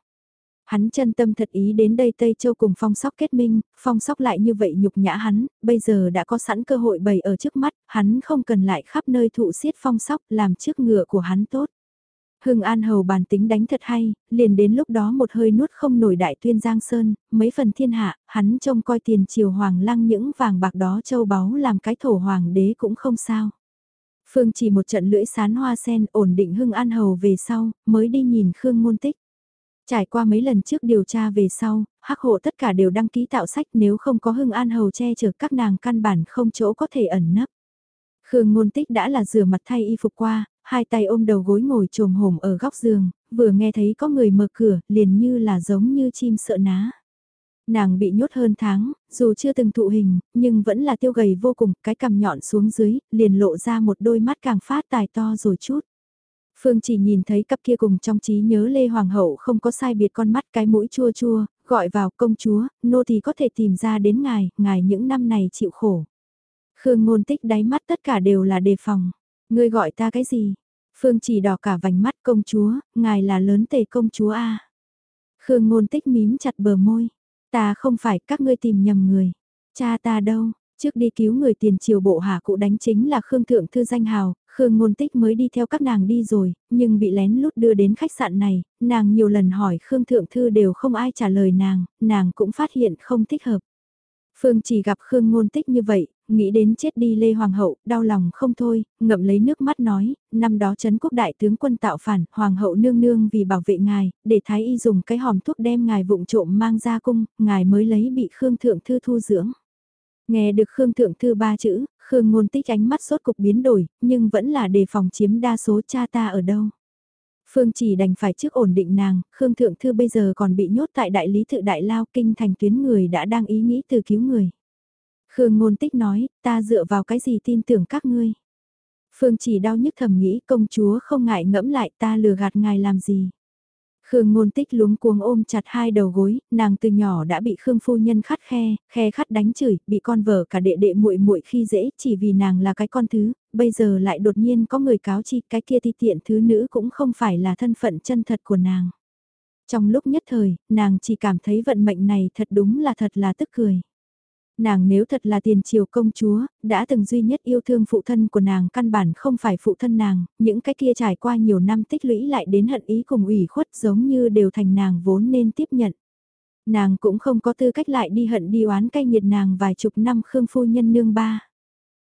Hắn chân tâm thật ý đến đây Tây Châu cùng phong sóc kết minh, phong sóc lại như vậy nhục nhã hắn, bây giờ đã có sẵn cơ hội bày ở trước mắt, hắn không cần lại khắp nơi thụ xiết phong sóc làm trước ngựa của hắn tốt. Hưng An Hầu bản tính đánh thật hay, liền đến lúc đó một hơi nuốt không nổi đại tuyên Giang Sơn, mấy phần thiên hạ, hắn trông coi tiền triều hoàng lăng những vàng bạc đó châu báu làm cái thổ hoàng đế cũng không sao. Phương chỉ một trận lưỡi sán hoa sen ổn định Hưng An Hầu về sau, mới đi nhìn Khương Ngôn Tích. Trải qua mấy lần trước điều tra về sau, hắc hộ tất cả đều đăng ký tạo sách nếu không có Hưng An Hầu che chở các nàng căn bản không chỗ có thể ẩn nấp. Khương Ngôn Tích đã là rửa mặt thay y phục qua, hai tay ôm đầu gối ngồi trồm hổm ở góc giường, vừa nghe thấy có người mở cửa, liền như là giống như chim sợ ná. Nàng bị nhốt hơn tháng, dù chưa từng thụ hình, nhưng vẫn là tiêu gầy vô cùng, cái cằm nhọn xuống dưới, liền lộ ra một đôi mắt càng phát tài to rồi chút. Phương chỉ nhìn thấy cặp kia cùng trong trí nhớ Lê Hoàng hậu không có sai biệt con mắt cái mũi chua chua, gọi vào công chúa, nô thì có thể tìm ra đến ngài, ngài những năm này chịu khổ. Khương ngôn tích đáy mắt tất cả đều là đề phòng. Ngươi gọi ta cái gì? Phương chỉ đỏ cả vành mắt công chúa, ngài là lớn tề công chúa A. Khương ngôn tích mím chặt bờ môi. Ta không phải các ngươi tìm nhầm người. Cha ta đâu? Trước đi cứu người tiền triều bộ hạ cụ đánh chính là Khương Thượng Thư danh hào, Khương Ngôn Tích mới đi theo các nàng đi rồi, nhưng bị lén lút đưa đến khách sạn này, nàng nhiều lần hỏi Khương Thượng Thư đều không ai trả lời nàng, nàng cũng phát hiện không thích hợp. Phương chỉ gặp Khương Ngôn Tích như vậy, nghĩ đến chết đi Lê Hoàng hậu, đau lòng không thôi, ngậm lấy nước mắt nói, năm đó Trấn quốc đại tướng quân tạo phản, Hoàng hậu nương nương vì bảo vệ ngài, để Thái y dùng cái hòm thuốc đem ngài vụng trộm mang ra cung, ngài mới lấy bị Khương Thượng Thư thu dưỡng. Nghe được Khương Thượng Thư ba chữ, Khương ngôn tích ánh mắt sốt cục biến đổi, nhưng vẫn là đề phòng chiếm đa số cha ta ở đâu. Phương chỉ đành phải trước ổn định nàng, Khương Thượng Thư bây giờ còn bị nhốt tại đại lý tự đại lao kinh thành tuyến người đã đang ý nghĩ từ cứu người. Khương ngôn tích nói, ta dựa vào cái gì tin tưởng các ngươi. Phương chỉ đau nhức thầm nghĩ công chúa không ngại ngẫm lại ta lừa gạt ngài làm gì. Khương ngôn tích luống cuồng ôm chặt hai đầu gối, nàng từ nhỏ đã bị Khương phu nhân khắt khe, khe khắt đánh chửi, bị con vợ cả đệ đệ muội muội khi dễ, chỉ vì nàng là cái con thứ, bây giờ lại đột nhiên có người cáo chi, cái kia ti tiện thứ nữ cũng không phải là thân phận chân thật của nàng. Trong lúc nhất thời, nàng chỉ cảm thấy vận mệnh này thật đúng là thật là tức cười. Nàng nếu thật là tiền triều công chúa, đã từng duy nhất yêu thương phụ thân của nàng căn bản không phải phụ thân nàng, những cái kia trải qua nhiều năm tích lũy lại đến hận ý cùng ủy khuất giống như đều thành nàng vốn nên tiếp nhận. Nàng cũng không có tư cách lại đi hận đi oán cay nghiệt nàng vài chục năm khương phu nhân nương ba.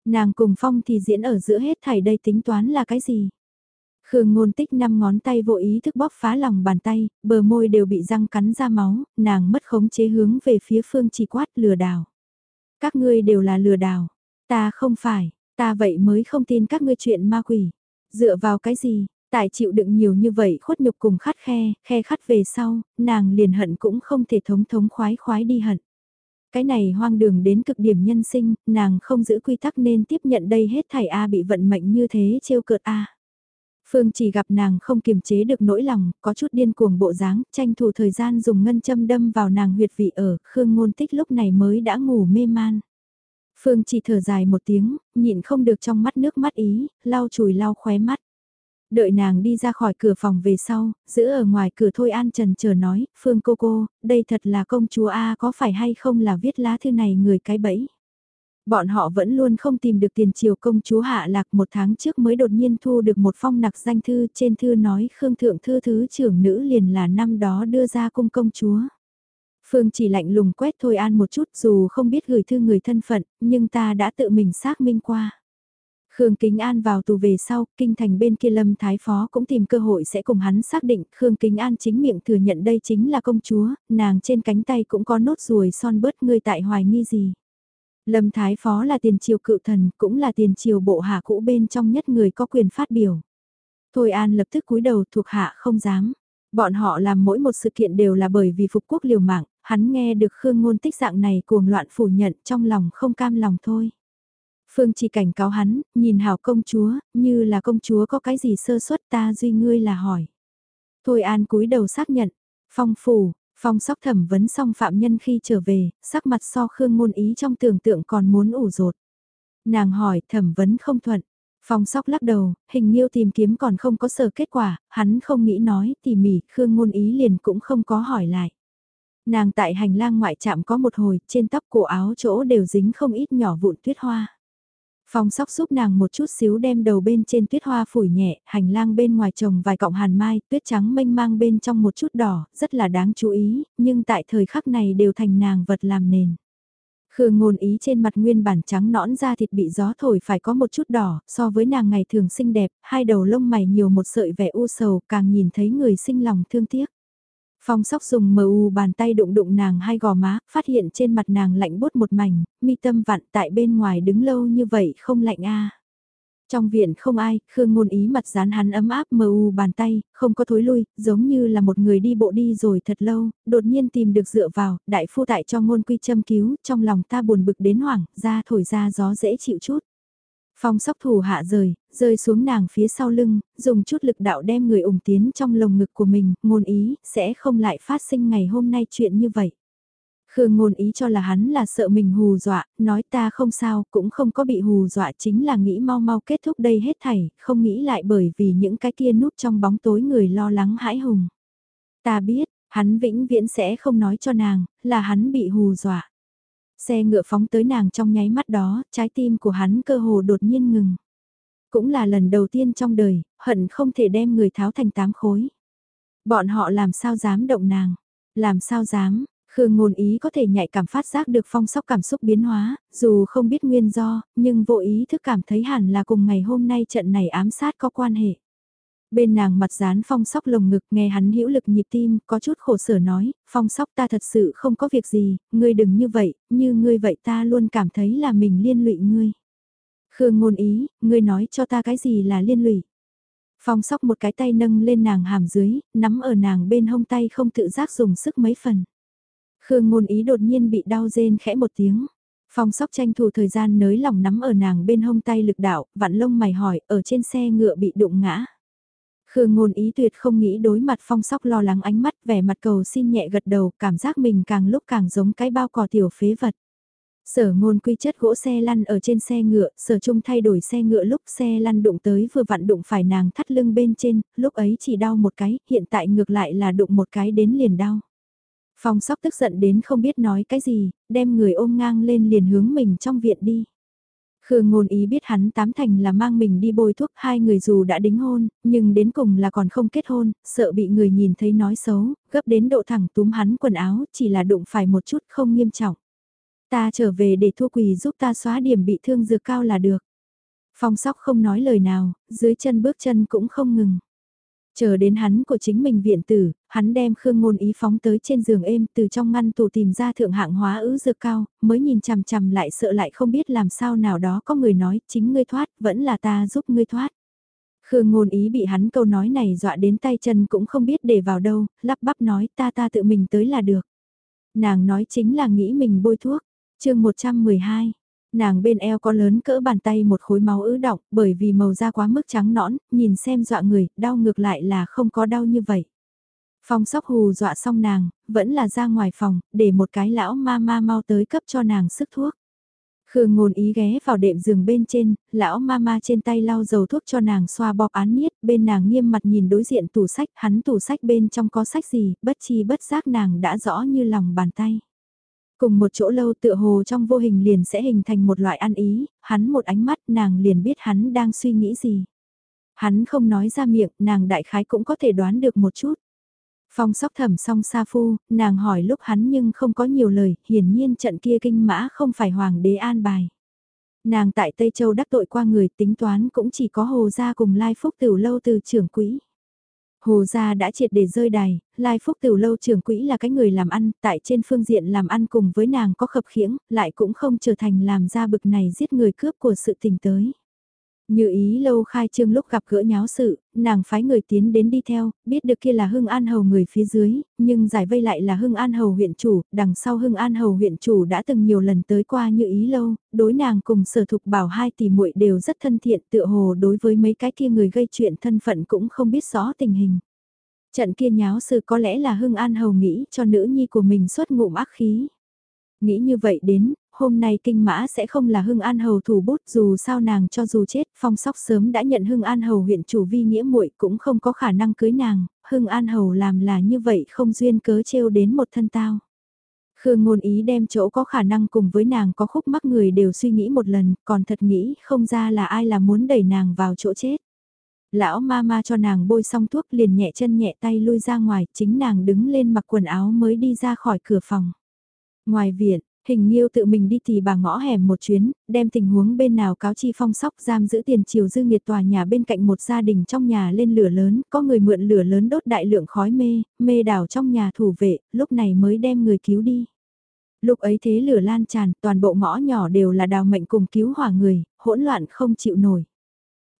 Nàng cùng phong thì diễn ở giữa hết thảy đây tính toán là cái gì? Khương ngôn tích năm ngón tay vô ý thức bóp phá lòng bàn tay, bờ môi đều bị răng cắn ra máu, nàng mất khống chế hướng về phía phương chỉ quát lừa đảo. Các ngươi đều là lừa đảo. Ta không phải, ta vậy mới không tin các ngươi chuyện ma quỷ. Dựa vào cái gì, tại chịu đựng nhiều như vậy khuất nhục cùng khát khe, khe khát về sau, nàng liền hận cũng không thể thống thống khoái khoái đi hận. Cái này hoang đường đến cực điểm nhân sinh, nàng không giữ quy tắc nên tiếp nhận đây hết thảy A bị vận mệnh như thế trêu cợt A. Phương chỉ gặp nàng không kiềm chế được nỗi lòng, có chút điên cuồng bộ dáng, tranh thủ thời gian dùng ngân châm đâm vào nàng huyệt vị ở, Khương Ngôn Tích lúc này mới đã ngủ mê man. Phương chỉ thở dài một tiếng, nhịn không được trong mắt nước mắt ý, lau chùi lau khóe mắt. Đợi nàng đi ra khỏi cửa phòng về sau, giữ ở ngoài cửa thôi an trần chờ nói, Phương cô cô, đây thật là công chúa A có phải hay không là viết lá thư này người cái bẫy. Bọn họ vẫn luôn không tìm được tiền triều công chúa Hạ Lạc một tháng trước mới đột nhiên thu được một phong nặc danh thư trên thư nói Khương Thượng Thư Thứ trưởng nữ liền là năm đó đưa ra cung công chúa. Phương chỉ lạnh lùng quét Thôi An một chút dù không biết gửi thư người thân phận, nhưng ta đã tự mình xác minh qua. Khương Kính An vào tù về sau, kinh thành bên kia Lâm Thái Phó cũng tìm cơ hội sẽ cùng hắn xác định Khương Kính An chính miệng thừa nhận đây chính là công chúa, nàng trên cánh tay cũng có nốt ruồi son bớt ngươi tại hoài nghi gì. Lâm Thái Phó là tiền triều cựu thần, cũng là tiền triều bộ hạ cũ bên trong nhất người có quyền phát biểu. Thôi An lập tức cúi đầu thuộc hạ không dám. Bọn họ làm mỗi một sự kiện đều là bởi vì phục quốc liều mạng, Hắn nghe được Khương Ngôn Tích dạng này cuồng loạn phủ nhận trong lòng không cam lòng thôi. Phương chỉ cảnh cáo hắn, nhìn hảo công chúa, như là công chúa có cái gì sơ suất ta duy ngươi là hỏi. Thôi an cúi đầu xác nhận, phong phủ, phong sóc thẩm vấn xong phạm nhân khi trở về, sắc mặt so khương ngôn ý trong tưởng tượng còn muốn ủ rột. Nàng hỏi thẩm vấn không thuận, phong sóc lắc đầu, hình nhiêu tìm kiếm còn không có sở kết quả, hắn không nghĩ nói tỉ mỉ, khương ngôn ý liền cũng không có hỏi lại. Nàng tại hành lang ngoại trạm có một hồi, trên tóc cổ áo chỗ đều dính không ít nhỏ vụn tuyết hoa. Phong sóc giúp nàng một chút xíu đem đầu bên trên tuyết hoa phủi nhẹ, hành lang bên ngoài trồng vài cọng hàn mai, tuyết trắng mênh mang bên trong một chút đỏ, rất là đáng chú ý, nhưng tại thời khắc này đều thành nàng vật làm nền. Khương ngôn ý trên mặt nguyên bản trắng nõn da thịt bị gió thổi phải có một chút đỏ, so với nàng ngày thường xinh đẹp, hai đầu lông mày nhiều một sợi vẻ u sầu, càng nhìn thấy người sinh lòng thương tiếc. Phong sóc dùng mờ u bàn tay đụng đụng nàng hai gò má, phát hiện trên mặt nàng lạnh bốt một mảnh, mi tâm vặn tại bên ngoài đứng lâu như vậy không lạnh a Trong viện không ai, Khương ngôn ý mặt dán hắn ấm áp mờ u bàn tay, không có thối lui, giống như là một người đi bộ đi rồi thật lâu, đột nhiên tìm được dựa vào, đại phu tại cho ngôn quy châm cứu, trong lòng ta buồn bực đến hoảng, ra thổi ra gió dễ chịu chút. Phong sóc thủ hạ rời, rơi xuống nàng phía sau lưng, dùng chút lực đạo đem người ủng tiến trong lồng ngực của mình, ngôn ý, sẽ không lại phát sinh ngày hôm nay chuyện như vậy. Khương ngôn ý cho là hắn là sợ mình hù dọa, nói ta không sao, cũng không có bị hù dọa chính là nghĩ mau mau kết thúc đây hết thảy, không nghĩ lại bởi vì những cái kia núp trong bóng tối người lo lắng hãi hùng. Ta biết, hắn vĩnh viễn sẽ không nói cho nàng, là hắn bị hù dọa. Xe ngựa phóng tới nàng trong nháy mắt đó, trái tim của hắn cơ hồ đột nhiên ngừng. Cũng là lần đầu tiên trong đời, hận không thể đem người tháo thành tám khối. Bọn họ làm sao dám động nàng, làm sao dám, Khương ngôn ý có thể nhạy cảm phát giác được phong sóc cảm xúc biến hóa, dù không biết nguyên do, nhưng vô ý thức cảm thấy hẳn là cùng ngày hôm nay trận này ám sát có quan hệ. Bên nàng mặt dán phong sóc lồng ngực nghe hắn hữu lực nhịp tim, có chút khổ sở nói, phong sóc ta thật sự không có việc gì, ngươi đừng như vậy, như ngươi vậy ta luôn cảm thấy là mình liên lụy ngươi. Khương ngôn ý, ngươi nói cho ta cái gì là liên lụy. Phong sóc một cái tay nâng lên nàng hàm dưới, nắm ở nàng bên hông tay không tự giác dùng sức mấy phần. Khương ngôn ý đột nhiên bị đau rên khẽ một tiếng. Phong sóc tranh thủ thời gian nới lòng nắm ở nàng bên hông tay lực đạo, vặn lông mày hỏi, ở trên xe ngựa bị đụng ngã. Khương ngôn ý tuyệt không nghĩ đối mặt phong sóc lo lắng ánh mắt vẻ mặt cầu xin nhẹ gật đầu cảm giác mình càng lúc càng giống cái bao cỏ tiểu phế vật. Sở ngôn quy chất gỗ xe lăn ở trên xe ngựa, sở trung thay đổi xe ngựa lúc xe lăn đụng tới vừa vặn đụng phải nàng thắt lưng bên trên, lúc ấy chỉ đau một cái, hiện tại ngược lại là đụng một cái đến liền đau. Phong sóc tức giận đến không biết nói cái gì, đem người ôm ngang lên liền hướng mình trong viện đi. Khương ngôn ý biết hắn tám thành là mang mình đi bôi thuốc hai người dù đã đính hôn, nhưng đến cùng là còn không kết hôn, sợ bị người nhìn thấy nói xấu, gấp đến độ thẳng túm hắn quần áo, chỉ là đụng phải một chút không nghiêm trọng. Ta trở về để thua quỳ giúp ta xóa điểm bị thương dược cao là được. Phong sóc không nói lời nào, dưới chân bước chân cũng không ngừng. Chờ đến hắn của chính mình viện tử, hắn đem Khương Ngôn Ý phóng tới trên giường êm từ trong ngăn tủ tìm ra thượng hạng hóa ứ dược cao, mới nhìn chằm chằm lại sợ lại không biết làm sao nào đó có người nói chính ngươi thoát, vẫn là ta giúp ngươi thoát. Khương Ngôn Ý bị hắn câu nói này dọa đến tay chân cũng không biết để vào đâu, lắp bắp nói ta ta tự mình tới là được. Nàng nói chính là nghĩ mình bôi thuốc chương 112 Nàng bên eo có lớn cỡ bàn tay một khối máu ứ động bởi vì màu da quá mức trắng nõn, nhìn xem dọa người, đau ngược lại là không có đau như vậy. Phong sóc hù dọa xong nàng, vẫn là ra ngoài phòng, để một cái lão ma ma mau tới cấp cho nàng sức thuốc. Khương ngôn ý ghé vào đệm giường bên trên, lão ma ma trên tay lau dầu thuốc cho nàng xoa bọc án niết, bên nàng nghiêm mặt nhìn đối diện tủ sách, hắn tủ sách bên trong có sách gì, bất chi bất giác nàng đã rõ như lòng bàn tay. Cùng một chỗ lâu tựa hồ trong vô hình liền sẽ hình thành một loại ăn ý, hắn một ánh mắt nàng liền biết hắn đang suy nghĩ gì. Hắn không nói ra miệng, nàng đại khái cũng có thể đoán được một chút. Phong sóc thẩm xong sa phu, nàng hỏi lúc hắn nhưng không có nhiều lời, hiển nhiên trận kia kinh mã không phải hoàng đế an bài. Nàng tại Tây Châu đắc tội qua người tính toán cũng chỉ có hồ gia cùng lai phúc tiểu lâu từ trưởng quỹ. Hồ gia đã triệt để rơi đài, Lai Phúc từ Lâu trưởng quỹ là cái người làm ăn, tại trên phương diện làm ăn cùng với nàng có khập khiễng, lại cũng không trở thành làm ra bực này giết người cướp của sự tình tới. Như ý lâu khai trương lúc gặp gỡ nháo sự, nàng phái người tiến đến đi theo, biết được kia là Hưng An Hầu người phía dưới, nhưng giải vây lại là Hưng An Hầu huyện chủ, đằng sau Hưng An Hầu huyện chủ đã từng nhiều lần tới qua như ý lâu, đối nàng cùng sở thục bảo hai tỷ muội đều rất thân thiện tựa hồ đối với mấy cái kia người gây chuyện thân phận cũng không biết rõ tình hình. Trận kia nháo sự có lẽ là Hưng An Hầu nghĩ cho nữ nhi của mình xuất ngụm ác khí. Nghĩ như vậy đến, hôm nay kinh mã sẽ không là Hưng An Hầu thủ bút dù sao nàng cho dù chết, phong sóc sớm đã nhận Hưng An Hầu huyện chủ vi nghĩa muội cũng không có khả năng cưới nàng, Hưng An Hầu làm là như vậy không duyên cớ trêu đến một thân tao. Khương ngôn ý đem chỗ có khả năng cùng với nàng có khúc mắc người đều suy nghĩ một lần, còn thật nghĩ không ra là ai là muốn đẩy nàng vào chỗ chết. Lão ma ma cho nàng bôi xong thuốc liền nhẹ chân nhẹ tay lui ra ngoài, chính nàng đứng lên mặc quần áo mới đi ra khỏi cửa phòng. Ngoài viện, Hình Nhiêu tự mình đi thì bà ngõ hẻm một chuyến, đem tình huống bên nào cáo chi phong sóc giam giữ tiền triều dư nghiệt tòa nhà bên cạnh một gia đình trong nhà lên lửa lớn, có người mượn lửa lớn đốt đại lượng khói mê, mê đảo trong nhà thủ vệ, lúc này mới đem người cứu đi. Lúc ấy thế lửa lan tràn, toàn bộ ngõ nhỏ đều là đào mệnh cùng cứu hỏa người, hỗn loạn không chịu nổi.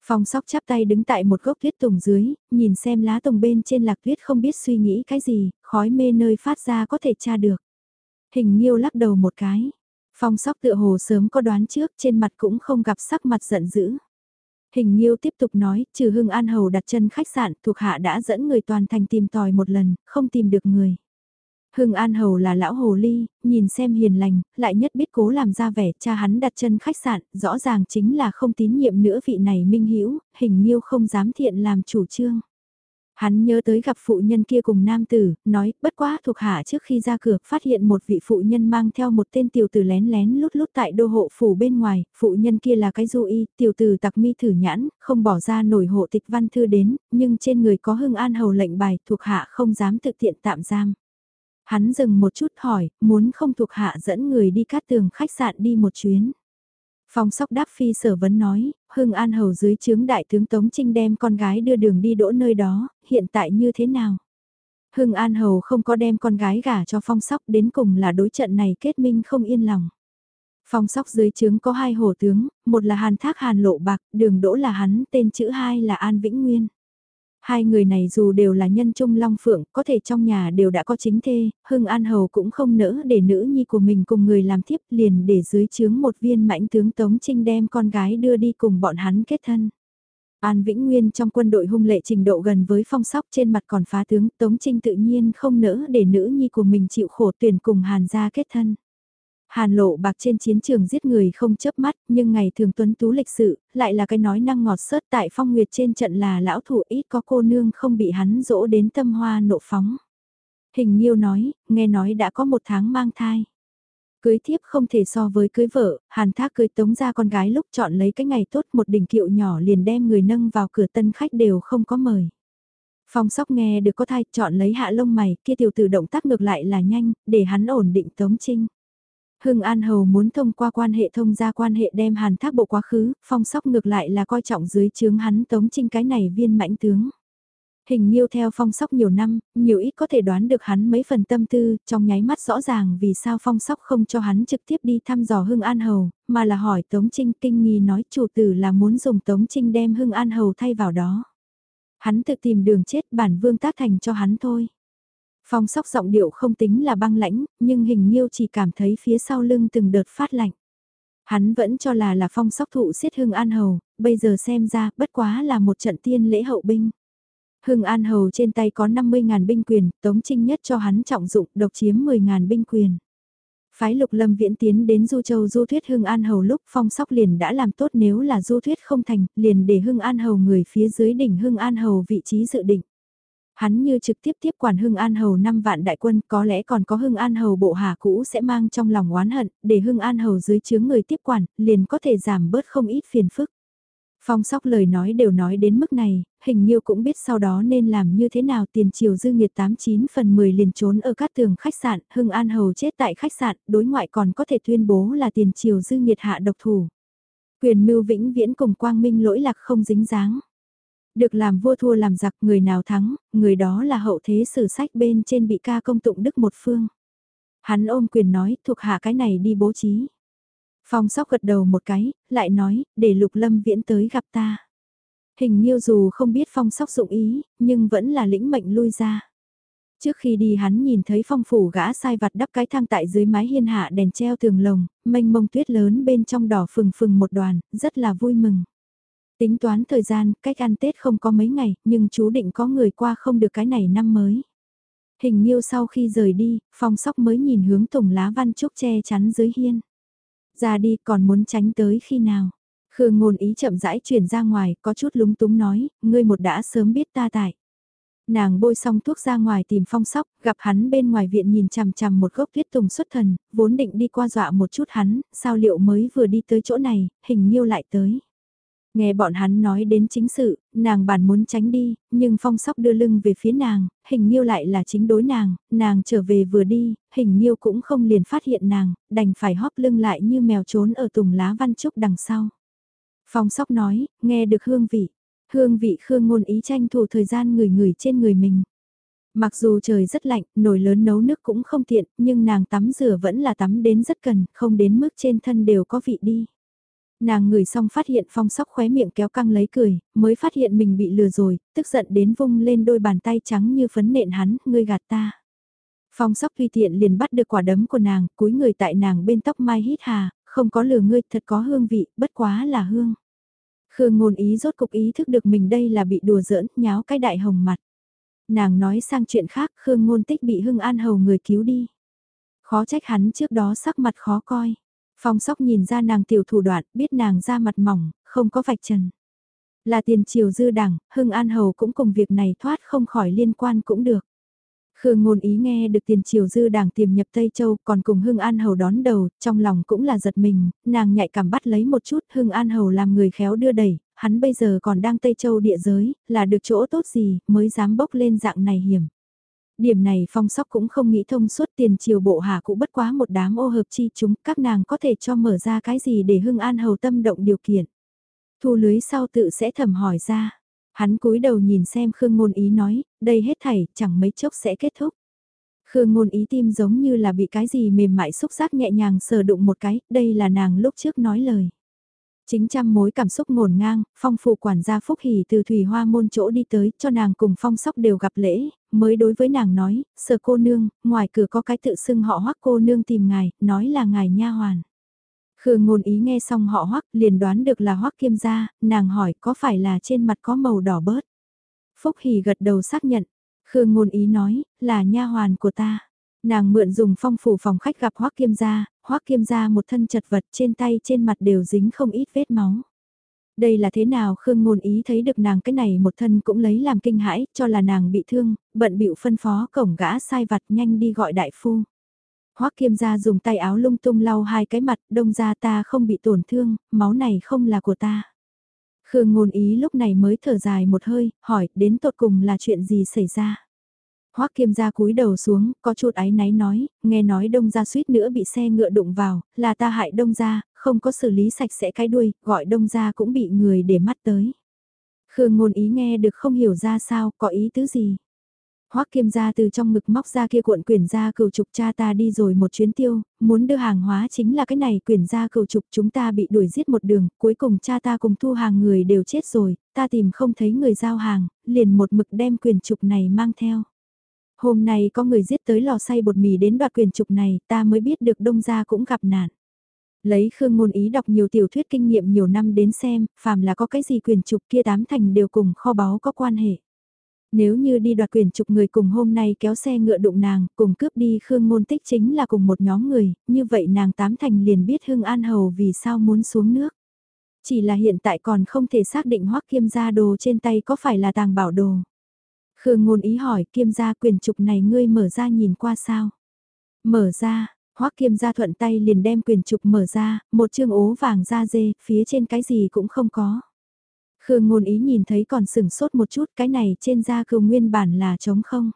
Phong sóc chắp tay đứng tại một gốc tuyết tùng dưới, nhìn xem lá tùng bên trên lạc tuyết không biết suy nghĩ cái gì, khói mê nơi phát ra có thể tra được. Hình Nhiêu lắc đầu một cái. Phong sóc tựa hồ sớm có đoán trước trên mặt cũng không gặp sắc mặt giận dữ. Hình Nhiêu tiếp tục nói, trừ Hưng An Hầu đặt chân khách sạn thuộc hạ đã dẫn người toàn thành tìm tòi một lần, không tìm được người. Hưng An Hầu là lão hồ ly, nhìn xem hiền lành, lại nhất biết cố làm ra vẻ cha hắn đặt chân khách sạn, rõ ràng chính là không tín nhiệm nữa vị này minh hiểu hình nhiêu không dám thiện làm chủ trương. Hắn nhớ tới gặp phụ nhân kia cùng nam tử, nói, bất quá thuộc hạ trước khi ra cửa, phát hiện một vị phụ nhân mang theo một tên tiểu tử lén lén lút lút tại đô hộ phủ bên ngoài, phụ nhân kia là cái du y, tiểu tử tặc mi thử nhãn, không bỏ ra nổi hộ tịch văn thư đến, nhưng trên người có hưng an hầu lệnh bài, thuộc hạ không dám thực tiện tạm giam. Hắn dừng một chút hỏi, muốn không thuộc hạ dẫn người đi cát tường khách sạn đi một chuyến. Phong sóc đáp phi sở vấn nói, Hưng An Hầu dưới chướng đại tướng Tống Trinh đem con gái đưa đường đi đỗ nơi đó, hiện tại như thế nào? Hưng An Hầu không có đem con gái gả cho phong sóc đến cùng là đối trận này kết minh không yên lòng. Phong sóc dưới chướng có hai hổ tướng, một là Hàn Thác Hàn Lộ Bạc, đường đỗ là hắn, tên chữ hai là An Vĩnh Nguyên. Hai người này dù đều là nhân trung long phượng, có thể trong nhà đều đã có chính thê, Hưng An Hầu cũng không nỡ để nữ nhi của mình cùng người làm thiếp liền để dưới chướng một viên mãnh tướng Tống Trinh đem con gái đưa đi cùng bọn hắn kết thân. An Vĩnh Nguyên trong quân đội hung lệ trình độ gần với phong sóc trên mặt còn phá tướng Tống Trinh tự nhiên không nỡ để nữ nhi của mình chịu khổ tuyển cùng Hàn gia kết thân. Hàn lộ bạc trên chiến trường giết người không chớp mắt, nhưng ngày thường tuấn tú lịch sự, lại là cái nói năng ngọt sớt tại phong nguyệt trên trận là lão thủ ít có cô nương không bị hắn dỗ đến tâm hoa nộ phóng. Hình nhiêu nói, nghe nói đã có một tháng mang thai. Cưới thiếp không thể so với cưới vợ, hàn thác cưới tống ra con gái lúc chọn lấy cái ngày tốt một đỉnh kiệu nhỏ liền đem người nâng vào cửa tân khách đều không có mời. Phong sóc nghe được có thai chọn lấy hạ lông mày kia tiểu tử động tác ngược lại là nhanh, để hắn ổn định tống trinh. Hưng An Hầu muốn thông qua quan hệ thông gia quan hệ đem hàn thác bộ quá khứ, phong sóc ngược lại là coi trọng dưới chướng hắn tống trinh cái này viên mãnh tướng. Hình nhiêu theo phong sóc nhiều năm, nhiều ít có thể đoán được hắn mấy phần tâm tư, trong nháy mắt rõ ràng vì sao phong sóc không cho hắn trực tiếp đi thăm dò Hưng An Hầu, mà là hỏi Tống Trinh kinh nghi nói chủ tử là muốn dùng Tống Trinh đem Hưng An Hầu thay vào đó. Hắn tự tìm đường chết bản vương tác thành cho hắn thôi. Phong sóc giọng điệu không tính là băng lãnh, nhưng hình nhiêu chỉ cảm thấy phía sau lưng từng đợt phát lạnh. Hắn vẫn cho là là phong sóc thụ siết hưng an hầu, bây giờ xem ra bất quá là một trận tiên lễ hậu binh. Hưng An Hầu trên tay có 50.000 binh quyền, Tống Trinh nhất cho hắn trọng dụng độc chiếm 10.000 binh quyền. Phái lục lâm viễn tiến đến Du Châu Du Thuyết Hưng An Hầu lúc phong sóc liền đã làm tốt nếu là Du Thuyết không thành, liền để Hưng An Hầu người phía dưới đỉnh Hưng An Hầu vị trí dự định. Hắn như trực tiếp tiếp quản Hưng An Hầu 5 vạn đại quân, có lẽ còn có Hưng An Hầu bộ hạ cũ sẽ mang trong lòng oán hận, để Hưng An Hầu dưới chướng người tiếp quản, liền có thể giảm bớt không ít phiền phức. Phong sóc lời nói đều nói đến mức này, hình như cũng biết sau đó nên làm như thế nào tiền triều dư nghiệt 89 phần 10 liền trốn ở các tường khách sạn, Hưng An Hầu chết tại khách sạn, đối ngoại còn có thể tuyên bố là tiền triều dư nghiệt hạ độc thủ. Quyền mưu vĩnh viễn cùng quang minh lỗi lạc không dính dáng. Được làm vua thua làm giặc người nào thắng, người đó là hậu thế sử sách bên trên bị ca công tụng đức một phương. Hắn ôm quyền nói thuộc hạ cái này đi bố trí. Phong sóc gật đầu một cái, lại nói, để Lục Lâm Viễn tới gặp ta. Hình Nhiêu dù không biết phong sóc dụng ý, nhưng vẫn là lĩnh mệnh lui ra. Trước khi đi hắn nhìn thấy phong phủ gã sai vặt đắp cái thang tại dưới mái hiên hạ đèn treo tường lồng, mênh mông tuyết lớn bên trong đỏ phừng phừng một đoàn, rất là vui mừng. Tính toán thời gian, cách ăn Tết không có mấy ngày, nhưng chú định có người qua không được cái này năm mới. Hình nhiêu sau khi rời đi, phong sóc mới nhìn hướng tùng lá văn trúc che chắn dưới hiên. Ra đi còn muốn tránh tới khi nào. Khương ngôn ý chậm rãi chuyển ra ngoài, có chút lúng túng nói, ngươi một đã sớm biết ta tại. Nàng bôi xong thuốc ra ngoài tìm phong sóc, gặp hắn bên ngoài viện nhìn chằm chằm một gốc tuyết tùng xuất thần, vốn định đi qua dọa một chút hắn, sao liệu mới vừa đi tới chỗ này, hình nhiêu lại tới. Nghe bọn hắn nói đến chính sự, nàng bản muốn tránh đi, nhưng phong sóc đưa lưng về phía nàng, hình nhiêu lại là chính đối nàng, nàng trở về vừa đi, hình nhiêu cũng không liền phát hiện nàng, đành phải hóp lưng lại như mèo trốn ở tùng lá văn trúc đằng sau. Phong sóc nói, nghe được hương vị, hương vị khương ngôn ý tranh thủ thời gian người người trên người mình. Mặc dù trời rất lạnh, nồi lớn nấu nước cũng không tiện, nhưng nàng tắm rửa vẫn là tắm đến rất cần, không đến mức trên thân đều có vị đi. Nàng ngửi xong phát hiện phong sóc khóe miệng kéo căng lấy cười, mới phát hiện mình bị lừa rồi, tức giận đến vung lên đôi bàn tay trắng như phấn nện hắn, ngươi gạt ta. Phong sóc tùy tiện liền bắt được quả đấm của nàng, cúi người tại nàng bên tóc mai hít hà, không có lừa ngươi, thật có hương vị, bất quá là hương. Khương ngôn ý rốt cục ý thức được mình đây là bị đùa giỡn, nháo cái đại hồng mặt. Nàng nói sang chuyện khác, Khương ngôn tích bị hưng an hầu người cứu đi. Khó trách hắn trước đó sắc mặt khó coi. Phong sóc nhìn ra nàng tiểu thủ đoạn, biết nàng ra mặt mỏng, không có vạch trần. Là tiền triều dư đẳng, Hưng An Hầu cũng cùng việc này thoát không khỏi liên quan cũng được. Khương ngôn ý nghe được tiền triều dư đảng tiềm nhập Tây Châu còn cùng Hưng An Hầu đón đầu, trong lòng cũng là giật mình, nàng nhạy cảm bắt lấy một chút Hưng An Hầu làm người khéo đưa đẩy, hắn bây giờ còn đang Tây Châu địa giới, là được chỗ tốt gì mới dám bốc lên dạng này hiểm. Điểm này phong sóc cũng không nghĩ thông suốt tiền triều bộ hạ cũng bất quá một đám ô hợp chi chúng, các nàng có thể cho mở ra cái gì để hưng an hầu tâm động điều kiện. Thu lưới sau tự sẽ thầm hỏi ra. Hắn cúi đầu nhìn xem Khương Ngôn Ý nói, đây hết thảy, chẳng mấy chốc sẽ kết thúc. Khương Ngôn Ý tim giống như là bị cái gì mềm mại xúc giác nhẹ nhàng sờ đụng một cái, đây là nàng lúc trước nói lời. Chính trăm mối cảm xúc ngổn ngang, phong phụ quản gia Phúc Hỷ từ Thủy Hoa môn chỗ đi tới cho nàng cùng phong sóc đều gặp lễ, mới đối với nàng nói, sờ cô nương, ngoài cửa có cái tự xưng họ hoắc cô nương tìm ngài, nói là ngài nha hoàn. Khương ngôn ý nghe xong họ hoắc liền đoán được là hoắc kiêm gia, nàng hỏi có phải là trên mặt có màu đỏ bớt. Phúc Hỷ gật đầu xác nhận, Khương ngôn ý nói, là nha hoàn của ta. Nàng mượn dùng phong phủ phòng khách gặp Hoắc Kiêm gia, Hoắc Kiêm gia một thân chật vật trên tay trên mặt đều dính không ít vết máu. Đây là thế nào Khương Ngôn Ý thấy được nàng cái này một thân cũng lấy làm kinh hãi, cho là nàng bị thương, bận bịu phân phó cổng gã sai vặt nhanh đi gọi đại phu. Hoắc Kiêm gia dùng tay áo lung tung lau hai cái mặt, đông gia ta không bị tổn thương, máu này không là của ta. Khương Ngôn Ý lúc này mới thở dài một hơi, hỏi đến tột cùng là chuyện gì xảy ra. Hoắc Kiêm gia cúi đầu xuống, có chút áy náy nói, nghe nói đông gia suýt nữa bị xe ngựa đụng vào, là ta hại đông gia, không có xử lý sạch sẽ cái đuôi, gọi đông gia cũng bị người để mắt tới. Khương ngôn ý nghe được không hiểu ra sao, có ý tứ gì. Hoắc Kiêm gia từ trong ngực móc ra kia cuộn quyển gia cừu trục cha ta đi rồi một chuyến tiêu, muốn đưa hàng hóa chính là cái này quyển gia cừu trục chúng ta bị đuổi giết một đường, cuối cùng cha ta cùng thu hàng người đều chết rồi, ta tìm không thấy người giao hàng, liền một mực đem quyển trục này mang theo. Hôm nay có người giết tới lò xay bột mì đến đoạt quyền trục này, ta mới biết được đông gia cũng gặp nạn. Lấy Khương Ngôn Ý đọc nhiều tiểu thuyết kinh nghiệm nhiều năm đến xem, phàm là có cái gì quyền trục kia tám thành đều cùng kho báu có quan hệ. Nếu như đi đoạt quyền trục người cùng hôm nay kéo xe ngựa đụng nàng, cùng cướp đi Khương Ngôn Tích chính là cùng một nhóm người, như vậy nàng tám thành liền biết Hưng An Hầu vì sao muốn xuống nước. Chỉ là hiện tại còn không thể xác định hoắc kiêm gia đồ trên tay có phải là tàng bảo đồ. Khương ngôn ý hỏi kiêm gia quyền trục này ngươi mở ra nhìn qua sao? Mở ra, hoắc kiêm gia thuận tay liền đem quyền trục mở ra, một chương ố vàng da dê, phía trên cái gì cũng không có. Khương ngôn ý nhìn thấy còn sừng sốt một chút cái này trên da cừu nguyên bản là trống không.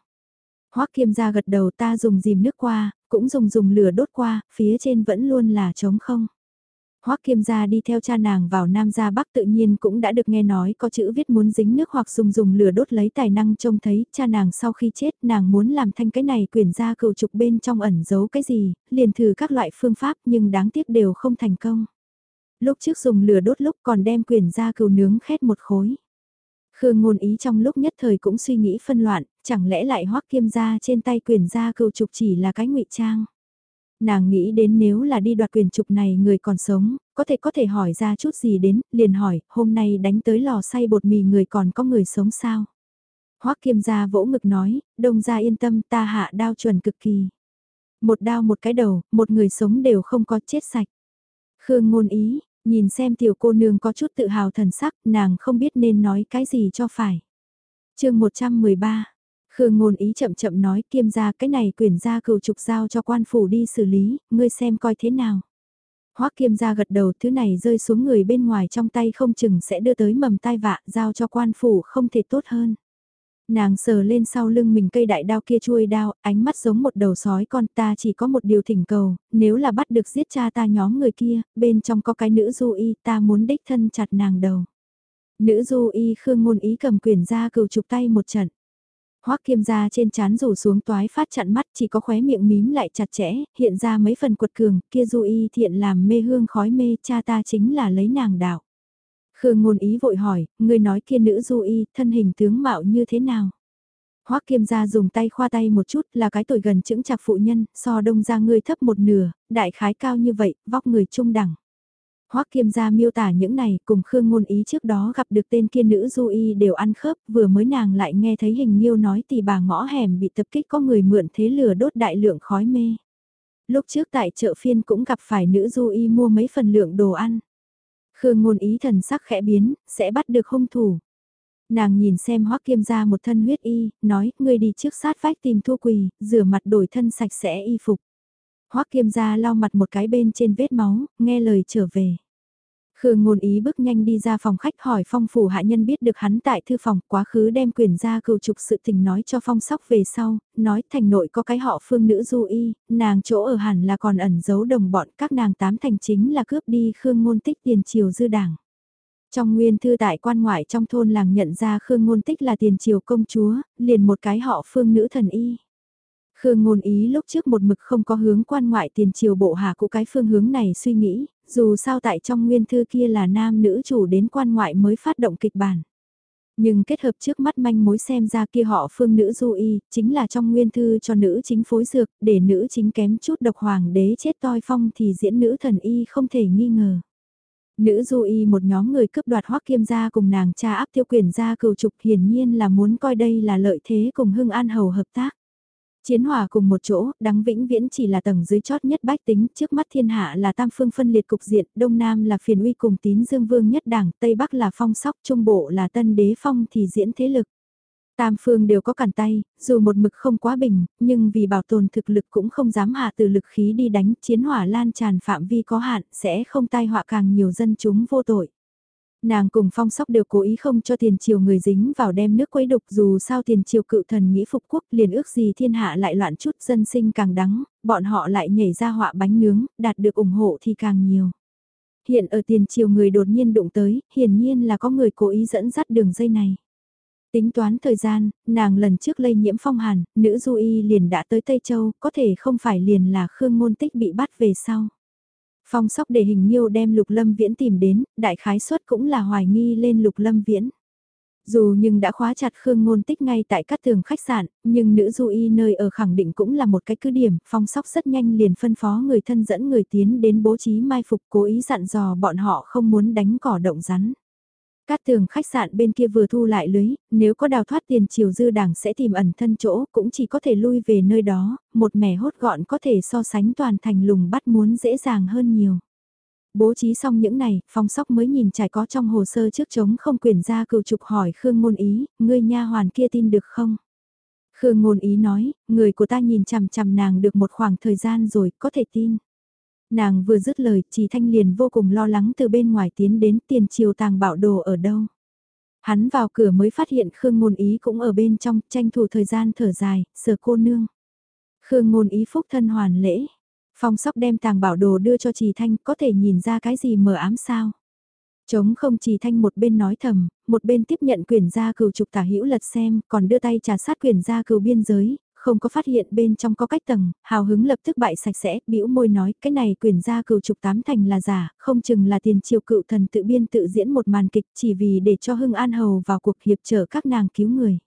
Hoắc kiêm gia gật đầu ta dùng dìm nước qua, cũng dùng dùng lửa đốt qua, phía trên vẫn luôn là trống không. Hoắc Kiêm gia đi theo cha nàng vào Nam gia Bắc tự nhiên cũng đã được nghe nói có chữ viết muốn dính nước hoặc dùng dùng lửa đốt lấy tài năng trông thấy, cha nàng sau khi chết nàng muốn làm thanh cái này quyển gia cựu trục bên trong ẩn giấu cái gì, liền thử các loại phương pháp nhưng đáng tiếc đều không thành công. Lúc trước dùng lửa đốt lúc còn đem quyển gia cừu nướng khét một khối. Khương ngôn ý trong lúc nhất thời cũng suy nghĩ phân loạn, chẳng lẽ lại hoắc kiêm gia trên tay quyền gia cừu trục chỉ là cái ngụy trang. Nàng nghĩ đến nếu là đi đoạt quyền trục này người còn sống, có thể có thể hỏi ra chút gì đến, liền hỏi, hôm nay đánh tới lò xay bột mì người còn có người sống sao? Hoắc kiêm gia vỗ ngực nói, đông gia yên tâm ta hạ đao chuẩn cực kỳ. Một đao một cái đầu, một người sống đều không có chết sạch. Khương ngôn ý, Nhìn xem tiểu cô nương có chút tự hào thần sắc, nàng không biết nên nói cái gì cho phải. chương 113 Khương ngôn ý chậm chậm nói kiêm ra cái này quyền ra cừu trục giao cho quan phủ đi xử lý, ngươi xem coi thế nào. Hoắc kiêm ra gật đầu thứ này rơi xuống người bên ngoài trong tay không chừng sẽ đưa tới mầm tai vạ giao cho quan phủ không thể tốt hơn. Nàng sờ lên sau lưng mình cây đại đao kia chuôi đao, ánh mắt giống một đầu sói con ta chỉ có một điều thỉnh cầu, nếu là bắt được giết cha ta nhóm người kia, bên trong có cái nữ du y ta muốn đích thân chặt nàng đầu. Nữ du y khương ngôn ý cầm quyền ra cừu trục tay một trận. Hoắc kiêm ra trên chán rủ xuống toái phát chặn mắt chỉ có khóe miệng mím lại chặt chẽ, hiện ra mấy phần quật cường, kia du y thiện làm mê hương khói mê cha ta chính là lấy nàng đạo. Khương ngôn ý vội hỏi, người nói kia nữ du y, thân hình tướng mạo như thế nào? Hoắc Kiêm gia dùng tay khoa tay một chút, là cái tuổi gần chững chạc phụ nhân, so đông gia ngươi thấp một nửa, đại khái cao như vậy, vóc người trung đẳng. Hoắc Kiêm gia miêu tả những này, cùng Khương ngôn ý trước đó gặp được tên kia nữ du y đều ăn khớp, vừa mới nàng lại nghe thấy hình nhiêu nói thì bà ngõ hẻm bị tập kích có người mượn thế lửa đốt đại lượng khói mê. Lúc trước tại chợ phiên cũng gặp phải nữ du y mua mấy phần lượng đồ ăn. Khương ngôn ý thần sắc khẽ biến, sẽ bắt được hung thủ. Nàng nhìn xem hoắc kiêm gia một thân huyết y, nói, ngươi đi trước sát vách tìm thu quỳ, rửa mặt đổi thân sạch sẽ y phục hoắc kiêm ra lau mặt một cái bên trên vết máu, nghe lời trở về. Khương ngôn ý bước nhanh đi ra phòng khách hỏi phong phủ hạ nhân biết được hắn tại thư phòng quá khứ đem quyền ra cựu trục sự tình nói cho phong sóc về sau, nói thành nội có cái họ phương nữ du y, nàng chỗ ở hẳn là còn ẩn giấu đồng bọn các nàng tám thành chính là cướp đi Khương ngôn tích tiền triều dư đảng. Trong nguyên thư tại quan ngoại trong thôn làng nhận ra Khương ngôn tích là tiền triều công chúa, liền một cái họ phương nữ thần y. Khương ngôn ý lúc trước một mực không có hướng quan ngoại tiền triều bộ hạ của cái phương hướng này suy nghĩ, dù sao tại trong nguyên thư kia là nam nữ chủ đến quan ngoại mới phát động kịch bản. Nhưng kết hợp trước mắt manh mối xem ra kia họ phương nữ du y, chính là trong nguyên thư cho nữ chính phối dược, để nữ chính kém chút độc hoàng đế chết toi phong thì diễn nữ thần y không thể nghi ngờ. Nữ du y một nhóm người cướp đoạt hoắc kiêm gia cùng nàng cha áp tiêu quyền gia cừu trục hiển nhiên là muốn coi đây là lợi thế cùng hưng an hầu hợp tác. Chiến hòa cùng một chỗ, đắng vĩnh viễn chỉ là tầng dưới chót nhất bách tính, trước mắt thiên hạ là tam phương phân liệt cục diện, đông nam là phiền uy cùng tín dương vương nhất đảng, tây bắc là phong sóc, trung bộ là tân đế phong thì diễn thế lực. Tam phương đều có cản tay, dù một mực không quá bình, nhưng vì bảo tồn thực lực cũng không dám hạ từ lực khí đi đánh, chiến hỏa lan tràn phạm vi có hạn, sẽ không tai họa càng nhiều dân chúng vô tội. Nàng cùng phong sóc đều cố ý không cho tiền triều người dính vào đem nước quấy đục dù sao tiền triều cựu thần nghĩ phục quốc liền ước gì thiên hạ lại loạn chút dân sinh càng đắng, bọn họ lại nhảy ra họa bánh nướng, đạt được ủng hộ thì càng nhiều. Hiện ở tiền triều người đột nhiên đụng tới, hiển nhiên là có người cố ý dẫn dắt đường dây này. Tính toán thời gian, nàng lần trước lây nhiễm phong hàn, nữ du y liền đã tới Tây Châu, có thể không phải liền là Khương Ngôn Tích bị bắt về sau. Phong sóc để hình nhiêu đem Lục Lâm Viễn tìm đến, đại khái suất cũng là hoài nghi lên Lục Lâm Viễn. Dù nhưng đã khóa chặt Khương Ngôn Tích ngay tại các tường khách sạn, nhưng nữ du y nơi ở khẳng định cũng là một cái cứ điểm, phong sóc rất nhanh liền phân phó người thân dẫn người tiến đến bố trí mai phục cố ý dặn dò bọn họ không muốn đánh cỏ động rắn. Cát tường khách sạn bên kia vừa thu lại lưới, nếu có đào thoát tiền chiều dư đảng sẽ tìm ẩn thân chỗ, cũng chỉ có thể lui về nơi đó, một mẻ hốt gọn có thể so sánh toàn thành lùng bắt muốn dễ dàng hơn nhiều. Bố trí xong những này, phong sóc mới nhìn trải có trong hồ sơ trước chống không quyền ra cựu trục hỏi Khương Ngôn Ý, ngươi nha hoàn kia tin được không? Khương Ngôn Ý nói, người của ta nhìn chằm chằm nàng được một khoảng thời gian rồi, có thể tin. Nàng vừa dứt lời, trì thanh liền vô cùng lo lắng từ bên ngoài tiến đến tiền triều tàng bảo đồ ở đâu. Hắn vào cửa mới phát hiện Khương Ngôn Ý cũng ở bên trong, tranh thủ thời gian thở dài, sờ cô nương. Khương Ngôn Ý phúc thân hoàn lễ. Phong sóc đem tàng bảo đồ đưa cho Trì Thanh, có thể nhìn ra cái gì mờ ám sao. Chống không Trì Thanh một bên nói thầm, một bên tiếp nhận quyển gia cừu trục tả hữu lật xem, còn đưa tay trà sát quyển gia cừu biên giới, không có phát hiện bên trong có cách tầng, hào hứng lập tức bại sạch sẽ, bĩu môi nói, cái này quyền gia cựu trục tám thành là giả, không chừng là tiền triều cựu thần tự biên tự diễn một màn kịch chỉ vì để cho Hưng An Hầu vào cuộc hiệp trợ các nàng cứu người.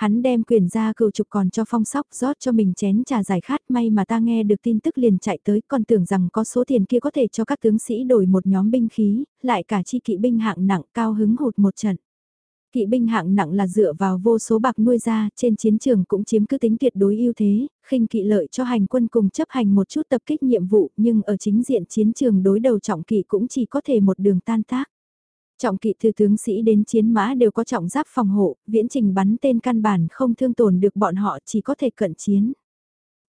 Hắn đem quyền gia cựu trục còn cho phong sóc rót cho mình chén trà giải khát may mà ta nghe được tin tức liền chạy tới còn tưởng rằng có số tiền kia có thể cho các tướng sĩ đổi một nhóm binh khí, lại cả chi kỵ binh hạng nặng cao hứng hụt một trận. Kỵ binh hạng nặng là dựa vào vô số bạc nuôi ra, trên chiến trường cũng chiếm cứ tính tuyệt đối ưu thế, khinh kỵ lợi cho hành quân cùng chấp hành một chút tập kích nhiệm vụ, nhưng ở chính diện chiến trường đối đầu trọng kỵ cũng chỉ có thể một đường tan tác. Trọng kỵ thư tướng sĩ đến chiến mã đều có trọng giáp phòng hộ, viễn trình bắn tên căn bản không thương tổn được bọn họ chỉ có thể cận chiến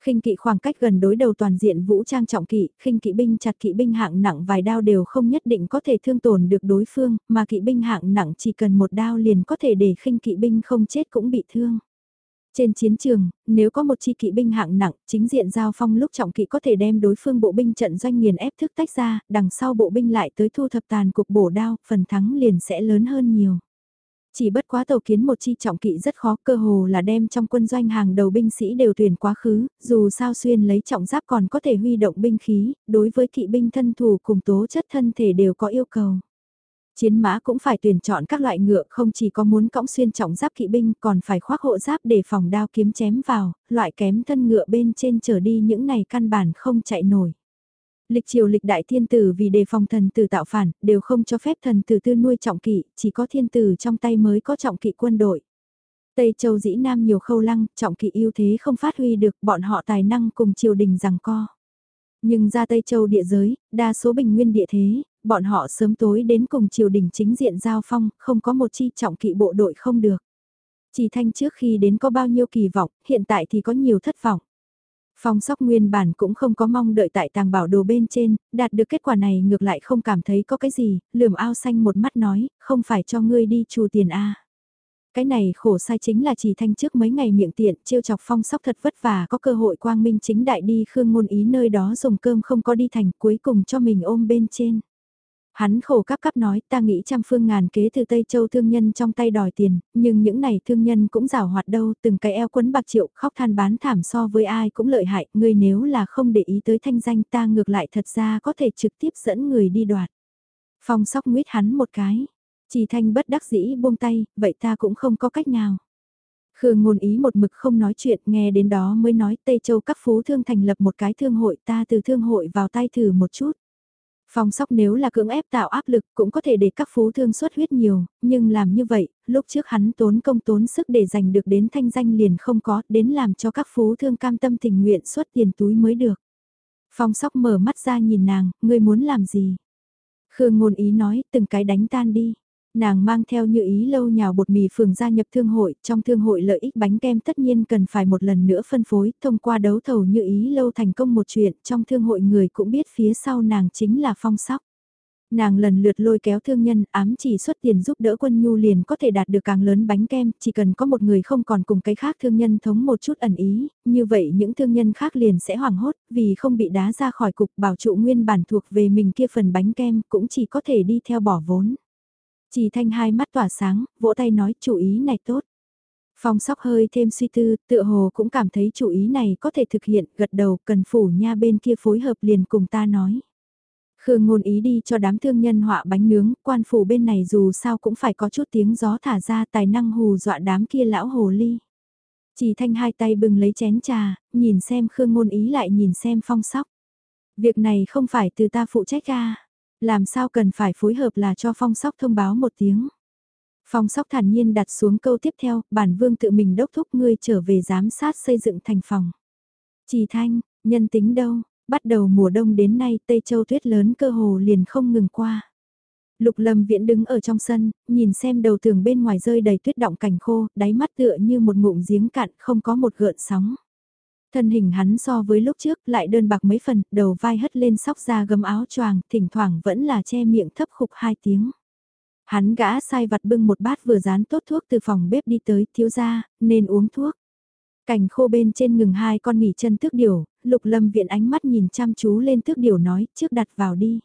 khinh kỵ khoảng cách gần đối đầu toàn diện vũ trang trọng kỵ, khinh kỵ binh chặt kỵ binh hạng nặng vài đao đều không nhất định có thể thương tổn được đối phương, mà kỵ binh hạng nặng chỉ cần một đao liền có thể để khinh kỵ binh không chết cũng bị thương. Trên chiến trường, nếu có một chi kỵ binh hạng nặng, chính diện giao phong lúc trọng kỵ có thể đem đối phương bộ binh trận doanh nghiền ép thức tách ra, đằng sau bộ binh lại tới thu thập tàn cục bổ đao, phần thắng liền sẽ lớn hơn nhiều. Chỉ bất quá tàu kiến một chi trọng kỵ rất khó, cơ hồ là đem trong quân doanh hàng đầu binh sĩ đều tuyển quá khứ, dù sao xuyên lấy trọng giáp còn có thể huy động binh khí, đối với kỵ binh thân thủ cùng tố chất thân thể đều có yêu cầu. Chiến mã cũng phải tuyển chọn các loại ngựa không chỉ có muốn cõng xuyên trọng giáp kỵ binh còn phải khoác hộ giáp để phòng đao kiếm chém vào, loại kém thân ngựa bên trên trở đi những này căn bản không chạy nổi. Lịch triều lịch đại thiên tử vì đề phòng thần tử tạo phản, đều không cho phép thần tử tư nuôi trọng kỵ, chỉ có thiên tử trong tay mới có trọng kỵ quân đội. Tây Châu dĩ Nam nhiều khâu lăng, trọng kỵ ưu thế không phát huy được bọn họ tài năng cùng triều đình rằng co. Nhưng ra Tây Châu địa giới, đa số bình nguyên địa thế, bọn họ sớm tối đến cùng triều đình chính diện giao phong, không có một chi trọng kỵ bộ đội không được. Chỉ thanh trước khi đến có bao nhiêu kỳ vọng, hiện tại thì có nhiều thất vọng. Phong sóc nguyên bản cũng không có mong đợi tại tàng bảo đồ bên trên, đạt được kết quả này ngược lại không cảm thấy có cái gì, lườm ao xanh một mắt nói, không phải cho ngươi đi trù tiền a cái này khổ sai chính là chỉ thanh trước mấy ngày miệng tiện, trêu chọc phong sóc thật vất vả có cơ hội quang minh chính đại đi khương ngôn ý nơi đó dùng cơm không có đi thành cuối cùng cho mình ôm bên trên. Hắn khổ cắp cắp nói ta nghĩ trăm phương ngàn kế từ Tây Châu thương nhân trong tay đòi tiền, nhưng những này thương nhân cũng rào hoạt đâu, từng cái eo quấn bạc triệu khóc than bán thảm so với ai cũng lợi hại, người nếu là không để ý tới thanh danh ta ngược lại thật ra có thể trực tiếp dẫn người đi đoạt. Phong sóc nguyết hắn một cái, chỉ thanh bất đắc dĩ buông tay, vậy ta cũng không có cách nào. Khương ngôn ý một mực không nói chuyện, nghe đến đó mới nói Tây Châu các phú thương thành lập một cái thương hội ta từ thương hội vào tay thử một chút. Phong sóc nếu là cưỡng ép tạo áp lực cũng có thể để các phú thương xuất huyết nhiều, nhưng làm như vậy, lúc trước hắn tốn công tốn sức để giành được đến thanh danh liền không có, đến làm cho các phú thương cam tâm tình nguyện xuất tiền túi mới được. Phong sóc mở mắt ra nhìn nàng, ngươi muốn làm gì? Khương ngôn ý nói, từng cái đánh tan đi. Nàng mang theo như ý lâu nhào bột mì phường gia nhập thương hội, trong thương hội lợi ích bánh kem tất nhiên cần phải một lần nữa phân phối, thông qua đấu thầu như ý lâu thành công một chuyện, trong thương hội người cũng biết phía sau nàng chính là phong sóc. Nàng lần lượt lôi kéo thương nhân ám chỉ xuất tiền giúp đỡ quân nhu liền có thể đạt được càng lớn bánh kem, chỉ cần có một người không còn cùng cái khác thương nhân thống một chút ẩn ý, như vậy những thương nhân khác liền sẽ hoảng hốt vì không bị đá ra khỏi cục bảo trụ nguyên bản thuộc về mình kia phần bánh kem cũng chỉ có thể đi theo bỏ vốn. Chỉ thanh hai mắt tỏa sáng, vỗ tay nói chủ ý này tốt. Phong sóc hơi thêm suy tư, tựa hồ cũng cảm thấy chủ ý này có thể thực hiện, gật đầu cần phủ nha bên kia phối hợp liền cùng ta nói. Khương ngôn ý đi cho đám thương nhân họa bánh nướng, quan phủ bên này dù sao cũng phải có chút tiếng gió thả ra tài năng hù dọa đám kia lão hồ ly. Chỉ thanh hai tay bừng lấy chén trà, nhìn xem Khương ngôn ý lại nhìn xem phong sóc. Việc này không phải từ ta phụ trách ra. Làm sao cần phải phối hợp là cho phong sóc thông báo một tiếng. Phong sóc thản nhiên đặt xuống câu tiếp theo, bản vương tự mình đốc thúc ngươi trở về giám sát xây dựng thành phòng. Chỉ thanh, nhân tính đâu, bắt đầu mùa đông đến nay Tây Châu tuyết lớn cơ hồ liền không ngừng qua. Lục lâm viễn đứng ở trong sân, nhìn xem đầu tường bên ngoài rơi đầy tuyết động cảnh khô, đáy mắt tựa như một ngụm giếng cạn không có một gợn sóng. Thân hình hắn so với lúc trước lại đơn bạc mấy phần, đầu vai hất lên sóc ra gấm áo choàng, thỉnh thoảng vẫn là che miệng thấp khục hai tiếng. Hắn gã sai vặt bưng một bát vừa dán tốt thuốc từ phòng bếp đi tới, thiếu ra, nên uống thuốc. Cảnh khô bên trên ngừng hai con nghỉ chân tước điều, lục lâm viện ánh mắt nhìn chăm chú lên tước điều nói trước đặt vào đi.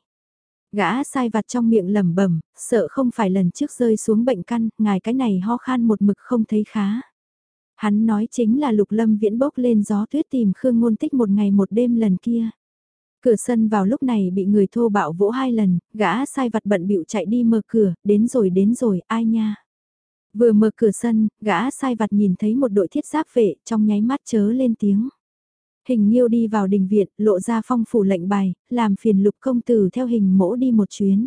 Gã sai vặt trong miệng lẩm bẩm, sợ không phải lần trước rơi xuống bệnh căn, ngài cái này ho khan một mực không thấy khá. Hắn nói chính là lục lâm viễn bốc lên gió tuyết tìm Khương Ngôn Tích một ngày một đêm lần kia. Cửa sân vào lúc này bị người thô bạo vỗ hai lần, gã sai vặt bận bịu chạy đi mở cửa, đến rồi đến rồi, ai nha. Vừa mở cửa sân, gã sai vặt nhìn thấy một đội thiết giáp vệ trong nháy mắt chớ lên tiếng. Hình Nhiêu đi vào đình viện, lộ ra phong phủ lệnh bài, làm phiền lục công tử theo hình mỗ đi một chuyến.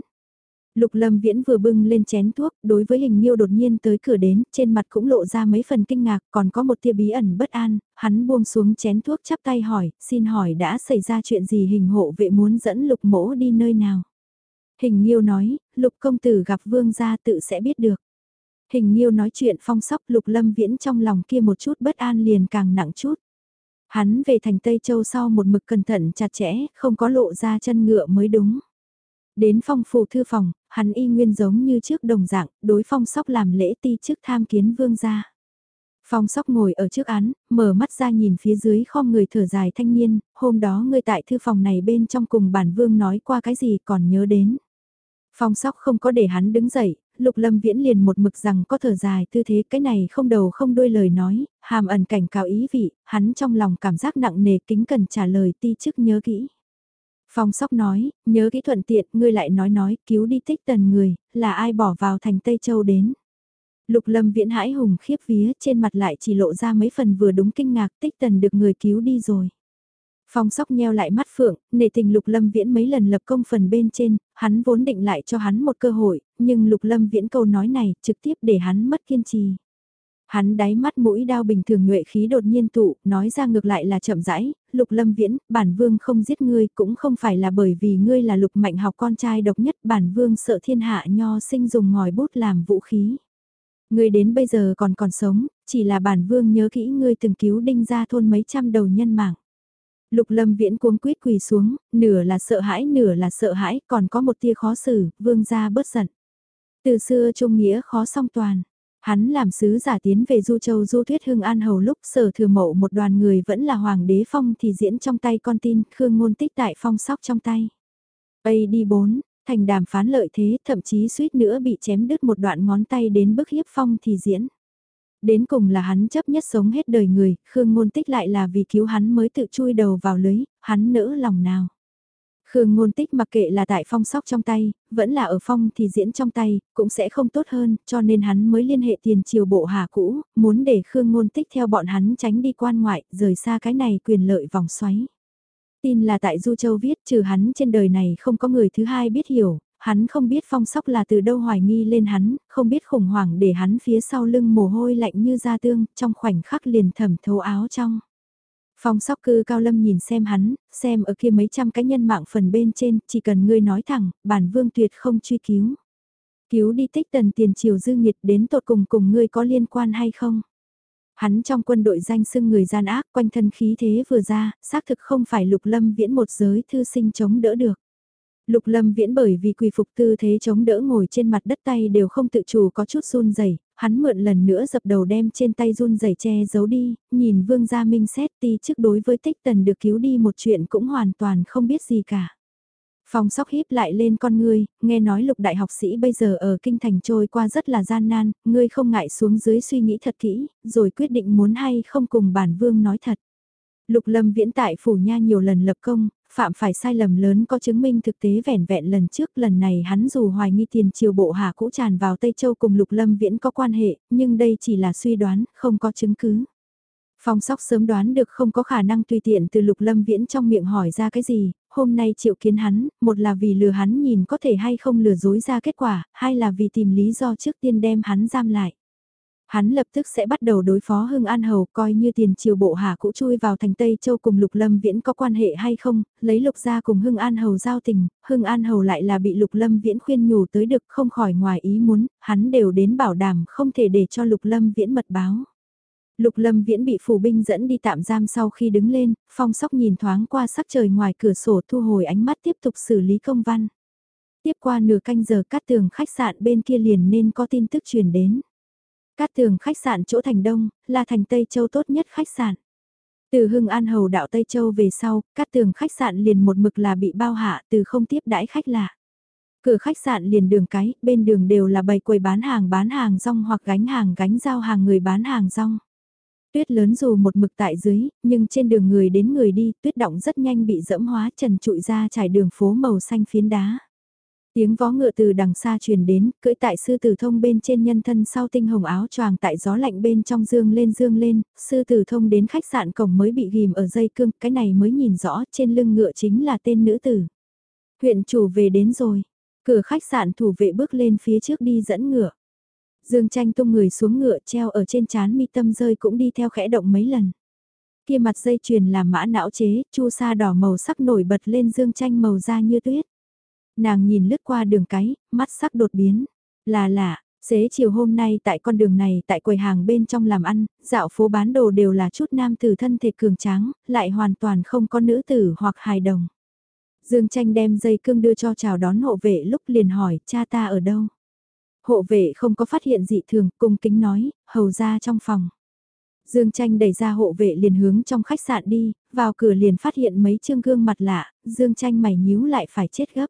Lục Lâm Viễn vừa bưng lên chén thuốc, đối với hình Nhiêu đột nhiên tới cửa đến, trên mặt cũng lộ ra mấy phần kinh ngạc, còn có một tia bí ẩn bất an, hắn buông xuống chén thuốc chắp tay hỏi, xin hỏi đã xảy ra chuyện gì hình hộ vệ muốn dẫn lục mỗ đi nơi nào. Hình Nhiêu nói, lục công tử gặp vương gia tự sẽ biết được. Hình Nhiêu nói chuyện phong sóc lục lâm viễn trong lòng kia một chút bất an liền càng nặng chút. Hắn về thành Tây Châu sau một mực cẩn thận chặt chẽ, không có lộ ra chân ngựa mới đúng. Đến phong phủ thư phòng, hắn y nguyên giống như trước đồng dạng, đối phong sóc làm lễ ti trước tham kiến vương gia. Phong sóc ngồi ở trước án, mở mắt ra nhìn phía dưới khom người thở dài thanh niên, hôm đó người tại thư phòng này bên trong cùng bản vương nói qua cái gì còn nhớ đến. Phong sóc không có để hắn đứng dậy, Lục Lâm Viễn liền một mực rằng có thở dài tư thế cái này không đầu không đuôi lời nói, hàm ẩn cảnh cáo ý vị, hắn trong lòng cảm giác nặng nề kính cần trả lời ti chức nhớ kỹ. Phong sóc nói, nhớ kỹ thuận tiện, ngươi lại nói nói, cứu đi tích tần người, là ai bỏ vào thành Tây Châu đến. Lục lâm viễn hãi hùng khiếp vía, trên mặt lại chỉ lộ ra mấy phần vừa đúng kinh ngạc tích tần được người cứu đi rồi. Phong sóc nheo lại mắt phượng, nể tình lục lâm viễn mấy lần lập công phần bên trên, hắn vốn định lại cho hắn một cơ hội, nhưng lục lâm viễn câu nói này trực tiếp để hắn mất kiên trì. Hắn đáy mắt mũi đao bình thường nhuệ khí đột nhiên tụ, nói ra ngược lại là chậm rãi, lục lâm viễn, bản vương không giết ngươi cũng không phải là bởi vì ngươi là lục mạnh học con trai độc nhất bản vương sợ thiên hạ nho sinh dùng ngòi bút làm vũ khí. Ngươi đến bây giờ còn còn sống, chỉ là bản vương nhớ kỹ ngươi từng cứu đinh ra thôn mấy trăm đầu nhân mạng. Lục lâm viễn cuống quýt quỳ xuống, nửa là sợ hãi nửa là sợ hãi, còn có một tia khó xử, vương gia bớt giận. Từ xưa trung nghĩa khó song toàn. Hắn làm sứ giả tiến về Du Châu Du Thuyết Hưng An Hầu lúc sở thừa mộ một đoàn người vẫn là Hoàng đế Phong thì diễn trong tay con tin, Khương Ngôn Tích tại Phong sóc trong tay. Ây đi bốn, thành đàm phán lợi thế, thậm chí suýt nữa bị chém đứt một đoạn ngón tay đến bức hiếp Phong thì diễn. Đến cùng là hắn chấp nhất sống hết đời người, Khương Ngôn Tích lại là vì cứu hắn mới tự chui đầu vào lưới, hắn nỡ lòng nào. Khương ngôn tích mặc kệ là tại phong sóc trong tay, vẫn là ở phong thì diễn trong tay, cũng sẽ không tốt hơn, cho nên hắn mới liên hệ tiền triều bộ hà cũ, muốn để Khương ngôn tích theo bọn hắn tránh đi quan ngoại, rời xa cái này quyền lợi vòng xoáy. Tin là tại Du Châu viết trừ hắn trên đời này không có người thứ hai biết hiểu, hắn không biết phong sóc là từ đâu hoài nghi lên hắn, không biết khủng hoảng để hắn phía sau lưng mồ hôi lạnh như da tương, trong khoảnh khắc liền thẩm thấu áo trong. Phong sóc cư cao lâm nhìn xem hắn, xem ở kia mấy trăm cái nhân mạng phần bên trên, chỉ cần ngươi nói thẳng, bản vương tuyệt không truy cứu. Cứu đi tích tần tiền triều dư nghiệt đến tột cùng cùng ngươi có liên quan hay không? Hắn trong quân đội danh xưng người gian ác quanh thân khí thế vừa ra, xác thực không phải lục lâm viễn một giới thư sinh chống đỡ được. Lục lâm viễn bởi vì quỳ phục tư thế chống đỡ ngồi trên mặt đất tay đều không tự chủ có chút run rẩy hắn mượn lần nữa dập đầu đem trên tay run rẩy che giấu đi, nhìn vương gia minh xét ti trước đối với tích tần được cứu đi một chuyện cũng hoàn toàn không biết gì cả. Phong sóc híp lại lên con ngươi, nghe nói lục đại học sĩ bây giờ ở kinh thành trôi qua rất là gian nan, ngươi không ngại xuống dưới suy nghĩ thật kỹ, rồi quyết định muốn hay không cùng bản vương nói thật. Lục lâm viễn tại phủ nha nhiều lần lập công, phạm phải sai lầm lớn có chứng minh thực tế vẻn vẹn lần trước lần này hắn dù hoài nghi tiền triều bộ hạ cũ tràn vào Tây Châu cùng Lục Lâm Viễn có quan hệ, nhưng đây chỉ là suy đoán, không có chứng cứ. Phong sóc sớm đoán được không có khả năng tùy tiện từ Lục Lâm Viễn trong miệng hỏi ra cái gì, hôm nay triệu kiến hắn, một là vì lừa hắn nhìn có thể hay không lừa dối ra kết quả, hai là vì tìm lý do trước tiên đem hắn giam lại. Hắn lập tức sẽ bắt đầu đối phó Hưng An Hầu coi như tiền triều bộ hạ cũ chui vào thành Tây Châu cùng Lục Lâm Viễn có quan hệ hay không, lấy Lục ra cùng Hưng An Hầu giao tình, Hưng An Hầu lại là bị Lục Lâm Viễn khuyên nhủ tới được không khỏi ngoài ý muốn, hắn đều đến bảo đảm không thể để cho Lục Lâm Viễn mật báo. Lục Lâm Viễn bị phủ binh dẫn đi tạm giam sau khi đứng lên, phong sóc nhìn thoáng qua sắc trời ngoài cửa sổ thu hồi ánh mắt tiếp tục xử lý công văn. Tiếp qua nửa canh giờ cát tường khách sạn bên kia liền nên có tin tức truyền đến. Cát tường khách sạn chỗ thành đông, là thành Tây Châu tốt nhất khách sạn. Từ Hưng An Hầu đạo Tây Châu về sau, Cát tường khách sạn liền một mực là bị bao hạ từ không tiếp đãi khách lạ. Cửa khách sạn liền đường cái, bên đường đều là bày quầy bán hàng bán hàng rong hoặc gánh hàng gánh giao hàng người bán hàng rong. Tuyết lớn dù một mực tại dưới, nhưng trên đường người đến người đi, tuyết động rất nhanh bị dẫm hóa trần trụi ra trải đường phố màu xanh phiến đá. Tiếng vó ngựa từ đằng xa truyền đến, cưỡi tại sư tử thông bên trên nhân thân sau tinh hồng áo choàng tại gió lạnh bên trong dương lên dương lên, sư tử thông đến khách sạn cổng mới bị ghim ở dây cương, cái này mới nhìn rõ trên lưng ngựa chính là tên nữ tử. Huyện chủ về đến rồi, cửa khách sạn thủ vệ bước lên phía trước đi dẫn ngựa. Dương tranh tung người xuống ngựa treo ở trên chán mi tâm rơi cũng đi theo khẽ động mấy lần. Kia mặt dây chuyền làm mã não chế, chu sa đỏ màu sắc nổi bật lên dương tranh màu da như tuyết. Nàng nhìn lướt qua đường cái, mắt sắc đột biến. Là lạ, xế chiều hôm nay tại con đường này tại quầy hàng bên trong làm ăn, dạo phố bán đồ đều là chút nam tử thân thể cường tráng, lại hoàn toàn không có nữ tử hoặc hài đồng. Dương tranh đem dây cương đưa cho chào đón hộ vệ lúc liền hỏi cha ta ở đâu. Hộ vệ không có phát hiện dị thường, cung kính nói, hầu ra trong phòng. Dương tranh đẩy ra hộ vệ liền hướng trong khách sạn đi, vào cửa liền phát hiện mấy chương gương mặt lạ, Dương tranh mày nhíu lại phải chết gấp.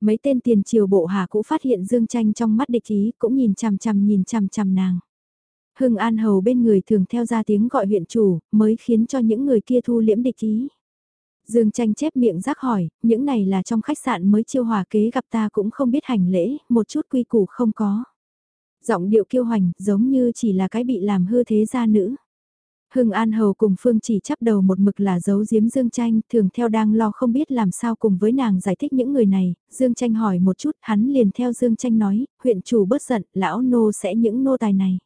Mấy tên tiền triều bộ hạ cũng phát hiện Dương tranh trong mắt địch ý cũng nhìn chằm chằm nhìn chằm chằm nàng. Hưng An Hầu bên người thường theo ra tiếng gọi huyện chủ, mới khiến cho những người kia thu liễm địch ý. Dương tranh chép miệng rắc hỏi, những này là trong khách sạn mới chiêu hòa kế gặp ta cũng không biết hành lễ, một chút quy củ không có. Giọng điệu kiêu hoành, giống như chỉ là cái bị làm hư thế gia nữ. Hưng An Hầu cùng Phương chỉ chắp đầu một mực là giấu giếm Dương Tranh, thường theo đang lo không biết làm sao cùng với nàng giải thích những người này, Dương Tranh hỏi một chút, hắn liền theo Dương Tranh nói, huyện chủ bớt giận, lão nô sẽ những nô tài này.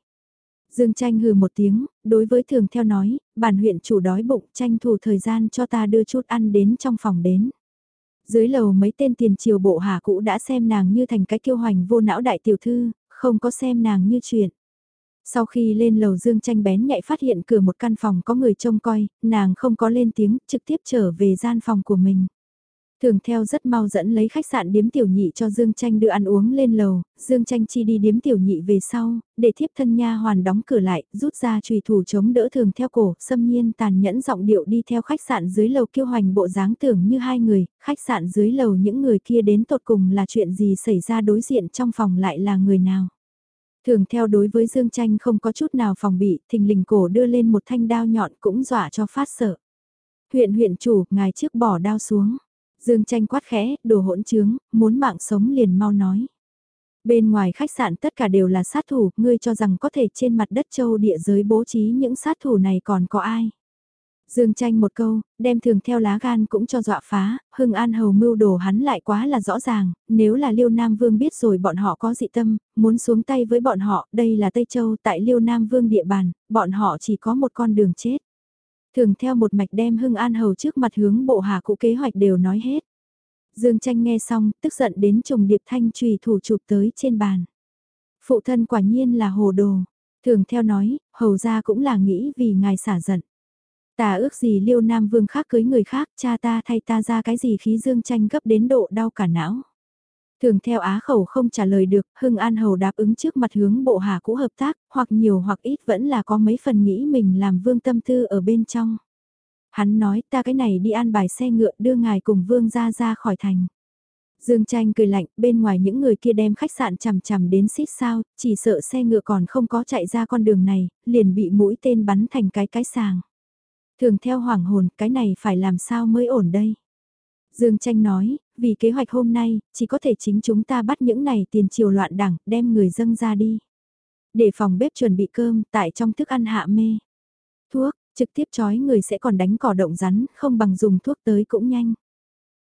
Dương Tranh hừ một tiếng, đối với thường theo nói, bản huyện chủ đói bụng tranh thủ thời gian cho ta đưa chút ăn đến trong phòng đến. Dưới lầu mấy tên tiền triều bộ hạ cũ đã xem nàng như thành cái kiêu hoành vô não đại tiểu thư, không có xem nàng như chuyện. Sau khi lên lầu Dương tranh bén nhạy phát hiện cửa một căn phòng có người trông coi, nàng không có lên tiếng, trực tiếp trở về gian phòng của mình. Thường theo rất mau dẫn lấy khách sạn điếm tiểu nhị cho Dương Tranh đưa ăn uống lên lầu, Dương Tranh chi đi điếm tiểu nhị về sau, để thiếp thân nha hoàn đóng cửa lại, rút ra trùy thủ chống đỡ thường theo cổ, xâm nhiên tàn nhẫn giọng điệu đi theo khách sạn dưới lầu kiêu hoành bộ dáng tưởng như hai người, khách sạn dưới lầu những người kia đến tột cùng là chuyện gì xảy ra đối diện trong phòng lại là người nào. Thường theo đối với Dương Tranh không có chút nào phòng bị, thình lình cổ đưa lên một thanh đao nhọn cũng dọa cho phát sợ. Huyện huyện chủ, ngài trước bỏ đao xuống. Dương tranh quát khẽ, đồ hỗn trướng, muốn mạng sống liền mau nói. Bên ngoài khách sạn tất cả đều là sát thủ, ngươi cho rằng có thể trên mặt đất châu địa giới bố trí những sát thủ này còn có ai. Dương tranh một câu, đem thường theo lá gan cũng cho dọa phá, hưng an hầu mưu đồ hắn lại quá là rõ ràng, nếu là liêu Nam Vương biết rồi bọn họ có dị tâm, muốn xuống tay với bọn họ, đây là Tây Châu tại liêu Nam Vương địa bàn, bọn họ chỉ có một con đường chết. Thường theo một mạch đem hưng an hầu trước mặt hướng bộ hà cụ kế hoạch đều nói hết. Dương tranh nghe xong, tức giận đến trùng điệp thanh trùy thủ chụp tới trên bàn. Phụ thân quả nhiên là hồ đồ. Thường theo nói, hầu ra cũng là nghĩ vì ngài xả giận. Ta ước gì liêu nam vương khác cưới người khác, cha ta thay ta ra cái gì khí dương tranh gấp đến độ đau cả não. Thường theo á khẩu không trả lời được, Hưng An Hầu đáp ứng trước mặt hướng bộ hà cũ hợp tác, hoặc nhiều hoặc ít vẫn là có mấy phần nghĩ mình làm vương tâm tư ở bên trong. Hắn nói ta cái này đi an bài xe ngựa đưa ngài cùng vương ra ra khỏi thành. Dương tranh cười lạnh, bên ngoài những người kia đem khách sạn chằm chằm đến xít sao, chỉ sợ xe ngựa còn không có chạy ra con đường này, liền bị mũi tên bắn thành cái cái sàng. Thường theo hoàng hồn, cái này phải làm sao mới ổn đây? Dương tranh nói, vì kế hoạch hôm nay, chỉ có thể chính chúng ta bắt những này tiền triều loạn đẳng, đem người dâng ra đi. Để phòng bếp chuẩn bị cơm, tại trong thức ăn hạ mê. Thuốc, trực tiếp chói người sẽ còn đánh cỏ động rắn, không bằng dùng thuốc tới cũng nhanh.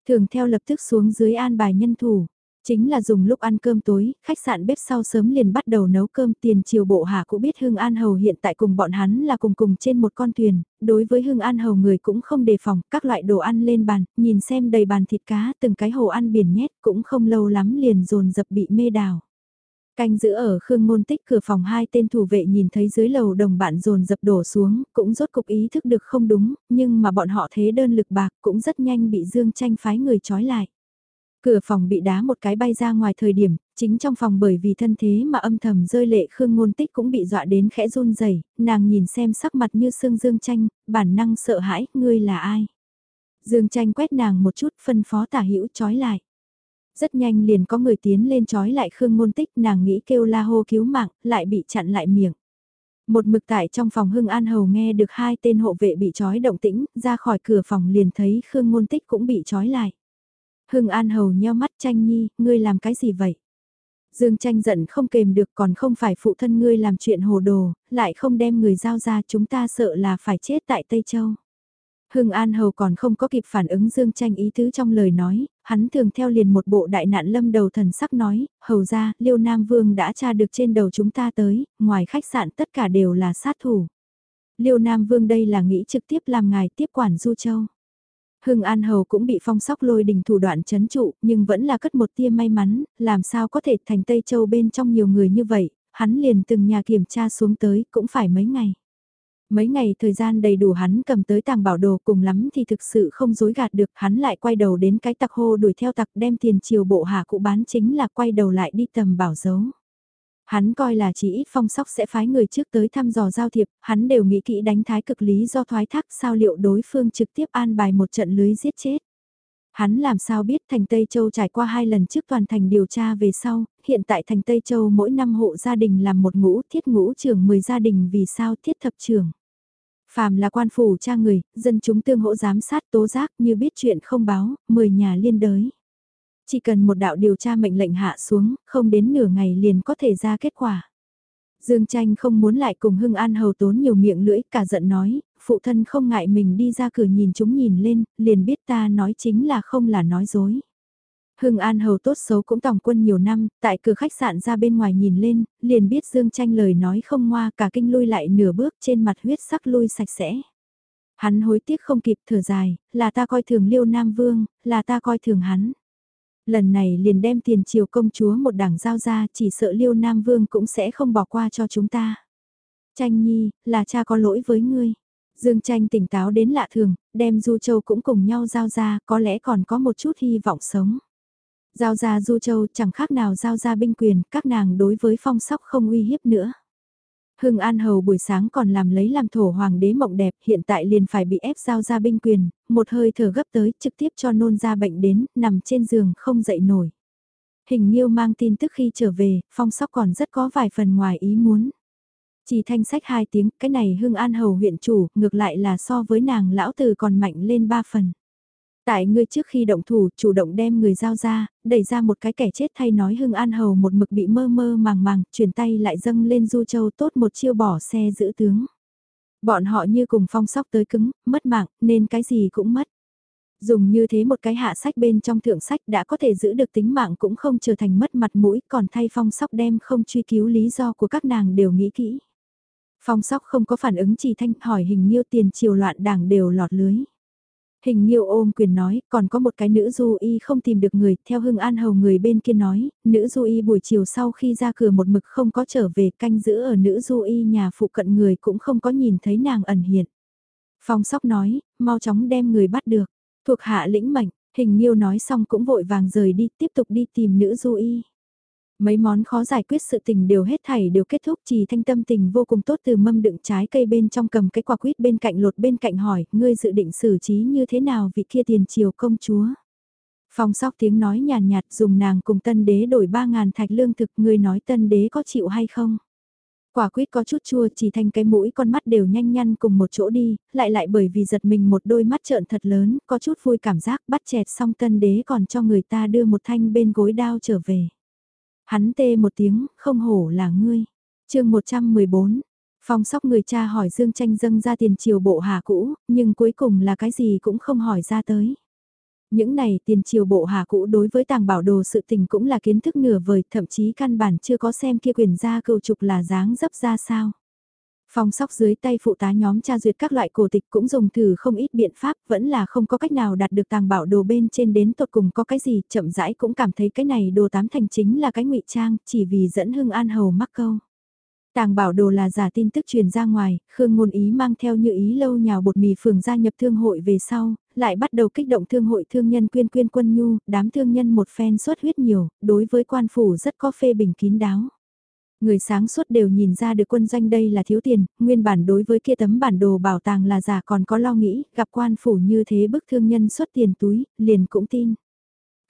Thường theo lập tức xuống dưới an bài nhân thủ, Chính là dùng lúc ăn cơm tối, khách sạn bếp sau sớm liền bắt đầu nấu cơm tiền chiều bộ hạ cũng biết Hưng An Hầu hiện tại cùng bọn hắn là cùng cùng trên một con thuyền, đối với Hưng An Hầu người cũng không đề phòng, các loại đồ ăn lên bàn, nhìn xem đầy bàn thịt cá từng cái hồ ăn biển nhét cũng không lâu lắm liền dồn dập bị mê đào. Canh giữ ở Khương Môn Tích cửa phòng hai tên thủ vệ nhìn thấy dưới lầu đồng bạn dồn dập đổ xuống, cũng rốt cục ý thức được không đúng, nhưng mà bọn họ thế đơn lực bạc cũng rất nhanh bị Dương Tranh phái người trói lại. Cửa phòng bị đá một cái bay ra ngoài thời điểm, chính trong phòng bởi vì thân thế mà âm thầm rơi lệ Khương Ngôn Tích cũng bị dọa đến khẽ run rẩy nàng nhìn xem sắc mặt như sương dương tranh, bản năng sợ hãi, ngươi là ai? Dương tranh quét nàng một chút phân phó tả hữu trói lại. Rất nhanh liền có người tiến lên trói lại Khương Ngôn Tích nàng nghĩ kêu la hô cứu mạng, lại bị chặn lại miệng. Một mực tại trong phòng Hưng An Hầu nghe được hai tên hộ vệ bị trói động tĩnh, ra khỏi cửa phòng liền thấy Khương Ngôn Tích cũng bị trói lại. Hưng An Hầu nheo mắt tranh nhi, ngươi làm cái gì vậy? Dương tranh giận không kềm được còn không phải phụ thân ngươi làm chuyện hồ đồ, lại không đem người giao ra chúng ta sợ là phải chết tại Tây Châu. Hưng An Hầu còn không có kịp phản ứng Dương Tranh ý tứ trong lời nói, hắn thường theo liền một bộ đại nạn lâm đầu thần sắc nói, hầu ra, Liêu Nam Vương đã tra được trên đầu chúng ta tới, ngoài khách sạn tất cả đều là sát thủ. Liêu Nam Vương đây là nghĩ trực tiếp làm ngài tiếp quản Du Châu. Hưng An Hầu cũng bị phong sóc lôi đình thủ đoạn chấn trụ, nhưng vẫn là cất một tia may mắn, làm sao có thể thành Tây Châu bên trong nhiều người như vậy, hắn liền từng nhà kiểm tra xuống tới cũng phải mấy ngày. Mấy ngày thời gian đầy đủ hắn cầm tới tàng bảo đồ cùng lắm thì thực sự không dối gạt được hắn lại quay đầu đến cái tặc hô đuổi theo tặc đem tiền chiều bộ hạ cụ bán chính là quay đầu lại đi tầm bảo dấu. Hắn coi là chỉ ít phong sóc sẽ phái người trước tới thăm dò giao thiệp, hắn đều nghĩ kỹ đánh thái cực lý do thoái thác sao liệu đối phương trực tiếp an bài một trận lưới giết chết. Hắn làm sao biết thành Tây Châu trải qua hai lần trước toàn thành điều tra về sau, hiện tại thành Tây Châu mỗi năm hộ gia đình làm một ngũ thiết ngũ trưởng 10 gia đình vì sao thiết thập trưởng. Phàm là quan phủ cha người, dân chúng tương hỗ giám sát tố giác như biết chuyện không báo, 10 nhà liên đới. Chỉ cần một đạo điều tra mệnh lệnh hạ xuống, không đến nửa ngày liền có thể ra kết quả. Dương Tranh không muốn lại cùng Hưng An Hầu tốn nhiều miệng lưỡi, cả giận nói, phụ thân không ngại mình đi ra cửa nhìn chúng nhìn lên, liền biết ta nói chính là không là nói dối. Hưng An Hầu tốt xấu cũng tòng quân nhiều năm, tại cửa khách sạn ra bên ngoài nhìn lên, liền biết Dương Tranh lời nói không ngoa cả kinh lui lại nửa bước trên mặt huyết sắc lui sạch sẽ. Hắn hối tiếc không kịp thở dài, là ta coi thường Liêu Nam Vương, là ta coi thường hắn. Lần này liền đem tiền triều công chúa một đảng giao ra chỉ sợ Liêu Nam Vương cũng sẽ không bỏ qua cho chúng ta. Tranh Nhi, là cha có lỗi với ngươi. Dương Tranh tỉnh táo đến lạ thường, đem Du Châu cũng cùng nhau giao ra, có lẽ còn có một chút hy vọng sống. Giao ra Du Châu chẳng khác nào giao ra binh quyền, các nàng đối với phong sóc không uy hiếp nữa. Hưng An Hầu buổi sáng còn làm lấy làm thổ hoàng đế mộng đẹp, hiện tại liền phải bị ép giao ra binh quyền, một hơi thở gấp tới, trực tiếp cho nôn ra bệnh đến, nằm trên giường không dậy nổi. Hình Nhiêu mang tin tức khi trở về, phong sóc còn rất có vài phần ngoài ý muốn. Chỉ thanh sách hai tiếng, cái này Hưng An Hầu huyện chủ, ngược lại là so với nàng lão tử còn mạnh lên ba phần. Tại ngươi trước khi động thủ, chủ động đem người giao ra, đẩy ra một cái kẻ chết thay nói Hưng An Hầu một mực bị mơ mơ màng màng, chuyển tay lại dâng lên Du Châu tốt một chiêu bỏ xe giữ tướng. Bọn họ như cùng phong sóc tới cứng, mất mạng, nên cái gì cũng mất. Dùng như thế một cái hạ sách bên trong thượng sách đã có thể giữ được tính mạng cũng không trở thành mất mặt mũi, còn thay phong sóc đem không truy cứu lý do của các nàng đều nghĩ kỹ. Phong sóc không có phản ứng chỉ thanh hỏi hình nhiêu tiền triều loạn đảng đều lọt lưới. Hình Nhiêu ôm quyền nói, còn có một cái nữ du y không tìm được người, theo Hưng An Hầu người bên kia nói, nữ du y buổi chiều sau khi ra cửa một mực không có trở về canh giữ ở nữ du y nhà phụ cận người cũng không có nhìn thấy nàng ẩn hiện. Phong sóc nói, mau chóng đem người bắt được, thuộc hạ lĩnh mệnh, hình Nhiêu nói xong cũng vội vàng rời đi tiếp tục đi tìm nữ du y. Mấy món khó giải quyết sự tình đều hết thảy đều kết thúc chỉ thanh tâm tình vô cùng tốt từ mâm đựng trái cây bên trong cầm cái quả quýt bên cạnh lột bên cạnh hỏi, ngươi dự định xử trí như thế nào vị kia tiền triều công chúa. Phong sóc tiếng nói nhàn nhạt, nhạt dùng nàng cùng tân đế đổi 3.000 thạch lương thực, ngươi nói tân đế có chịu hay không? Quả quýt có chút chua chỉ thành cái mũi con mắt đều nhanh nhăn cùng một chỗ đi, lại lại bởi vì giật mình một đôi mắt trợn thật lớn, có chút vui cảm giác bắt chẹt xong tân đế còn cho người ta đưa một thanh bên gối đao trở về. Hắn tê một tiếng, không hổ là ngươi. chương 114, phong sóc người cha hỏi Dương Tranh dâng ra tiền triều bộ hà cũ, nhưng cuối cùng là cái gì cũng không hỏi ra tới. Những này tiền triều bộ hà cũ đối với tàng bảo đồ sự tình cũng là kiến thức nửa vời, thậm chí căn bản chưa có xem kia quyền gia cựu trục là dáng dấp ra sao. Phong sóc dưới tay phụ tá nhóm tra duyệt các loại cổ tịch cũng dùng thử không ít biện pháp, vẫn là không có cách nào đạt được tàng bảo đồ bên trên đến tột cùng có cái gì, chậm rãi cũng cảm thấy cái này đồ tám thành chính là cái ngụy trang, chỉ vì dẫn hưng an hầu mắc câu. Tàng bảo đồ là giả tin tức truyền ra ngoài, Khương Ngôn Ý mang theo như ý lâu nhào bột mì phường gia nhập thương hội về sau, lại bắt đầu kích động thương hội thương nhân quyên quyên quân nhu, đám thương nhân một phen suất huyết nhiều, đối với quan phủ rất có phê bình kín đáo. Người sáng suốt đều nhìn ra được quân doanh đây là thiếu tiền, nguyên bản đối với kia tấm bản đồ bảo tàng là giả còn có lo nghĩ, gặp quan phủ như thế bức thương nhân xuất tiền túi, liền cũng tin.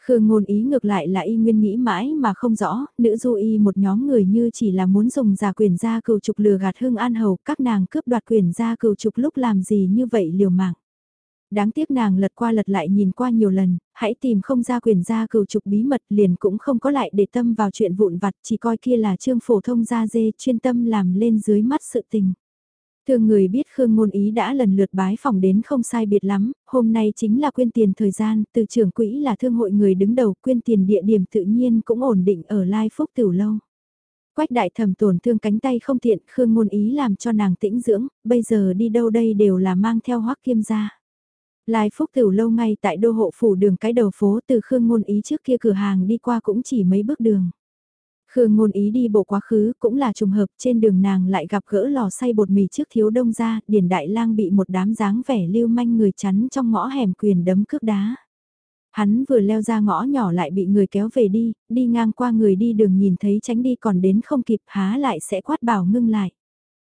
Khương ngôn ý ngược lại là y nguyên nghĩ mãi mà không rõ, nữ du y một nhóm người như chỉ là muốn dùng giả quyền gia cừu trục lừa gạt hương an hầu, các nàng cướp đoạt quyền gia cừu trục lúc làm gì như vậy liều mạng. Đáng tiếc nàng lật qua lật lại nhìn qua nhiều lần, hãy tìm không ra quyền gia cừu trục bí mật liền cũng không có lại để tâm vào chuyện vụn vặt chỉ coi kia là trương phổ thông gia dê chuyên tâm làm lên dưới mắt sự tình. Thường người biết Khương Ngôn Ý đã lần lượt bái phòng đến không sai biệt lắm, hôm nay chính là quyên tiền thời gian, từ trưởng quỹ là thương hội người đứng đầu, quyên tiền địa điểm tự nhiên cũng ổn định ở Lai Phúc Tiểu Lâu. Quách đại thầm tổn thương cánh tay không tiện, Khương Ngôn Ý làm cho nàng tĩnh dưỡng, bây giờ đi đâu đây đều là mang theo hoắc kiêm gia. Lai Phúc Tiểu Lâu ngay tại đô hộ phủ đường cái đầu phố từ Khương Ngôn Ý trước kia cửa hàng đi qua cũng chỉ mấy bước đường. Khương ngôn ý đi bộ quá khứ cũng là trùng hợp trên đường nàng lại gặp gỡ lò xay bột mì trước thiếu đông ra, điển đại lang bị một đám dáng vẻ lưu manh người chắn trong ngõ hẻm quyền đấm cước đá. Hắn vừa leo ra ngõ nhỏ lại bị người kéo về đi, đi ngang qua người đi đường nhìn thấy tránh đi còn đến không kịp há lại sẽ quát bảo ngưng lại.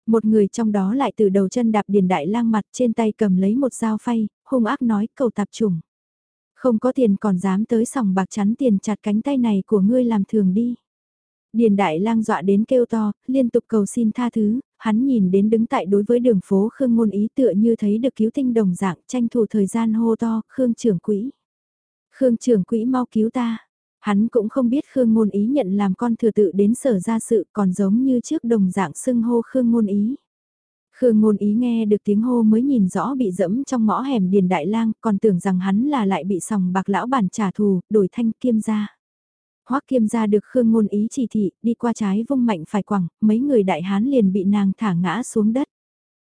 Một người trong đó lại từ đầu chân đạp điền đại lang mặt trên tay cầm lấy một dao phay, hung ác nói cầu tạp trùng. Không có tiền còn dám tới sòng bạc chắn tiền chặt cánh tay này của ngươi làm thường đi. Điền đại lang dọa đến kêu to, liên tục cầu xin tha thứ, hắn nhìn đến đứng tại đối với đường phố Khương Ngôn Ý tựa như thấy được cứu tinh đồng dạng tranh thủ thời gian hô to, Khương trưởng quỹ. Khương trưởng quỹ mau cứu ta. Hắn cũng không biết Khương Ngôn Ý nhận làm con thừa tự đến sở ra sự còn giống như trước đồng dạng xưng hô Khương Ngôn Ý. Khương Ngôn Ý nghe được tiếng hô mới nhìn rõ bị dẫm trong ngõ hẻm Điền Đại Lang còn tưởng rằng hắn là lại bị sòng bạc lão bản trả thù, đổi thanh kiêm ra. Hoắc Kiêm ra được Khương Ngôn Ý chỉ thị, đi qua trái vung mạnh phải quẳng, mấy người đại hán liền bị nàng thả ngã xuống đất.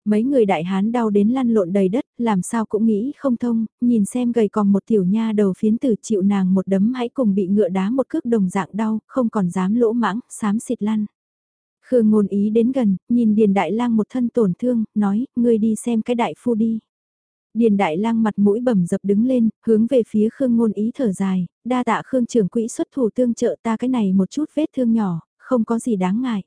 Mấy người đại hán đau đến lăn lộn đầy đất, làm sao cũng nghĩ không thông, nhìn xem gầy còn một tiểu nha đầu phiến tử chịu nàng một đấm hãy cùng bị ngựa đá một cước đồng dạng đau, không còn dám lỗ mãng, xám xịt lăn. Khương ngôn ý đến gần, nhìn Điền Đại lang một thân tổn thương, nói, ngươi đi xem cái đại phu đi. Điền Đại Lang mặt mũi bầm dập đứng lên, hướng về phía Khương Ngôn Ý thở dài, đa tạ Khương trưởng quỹ xuất thủ tương trợ ta cái này một chút vết thương nhỏ, không có gì đáng ngại.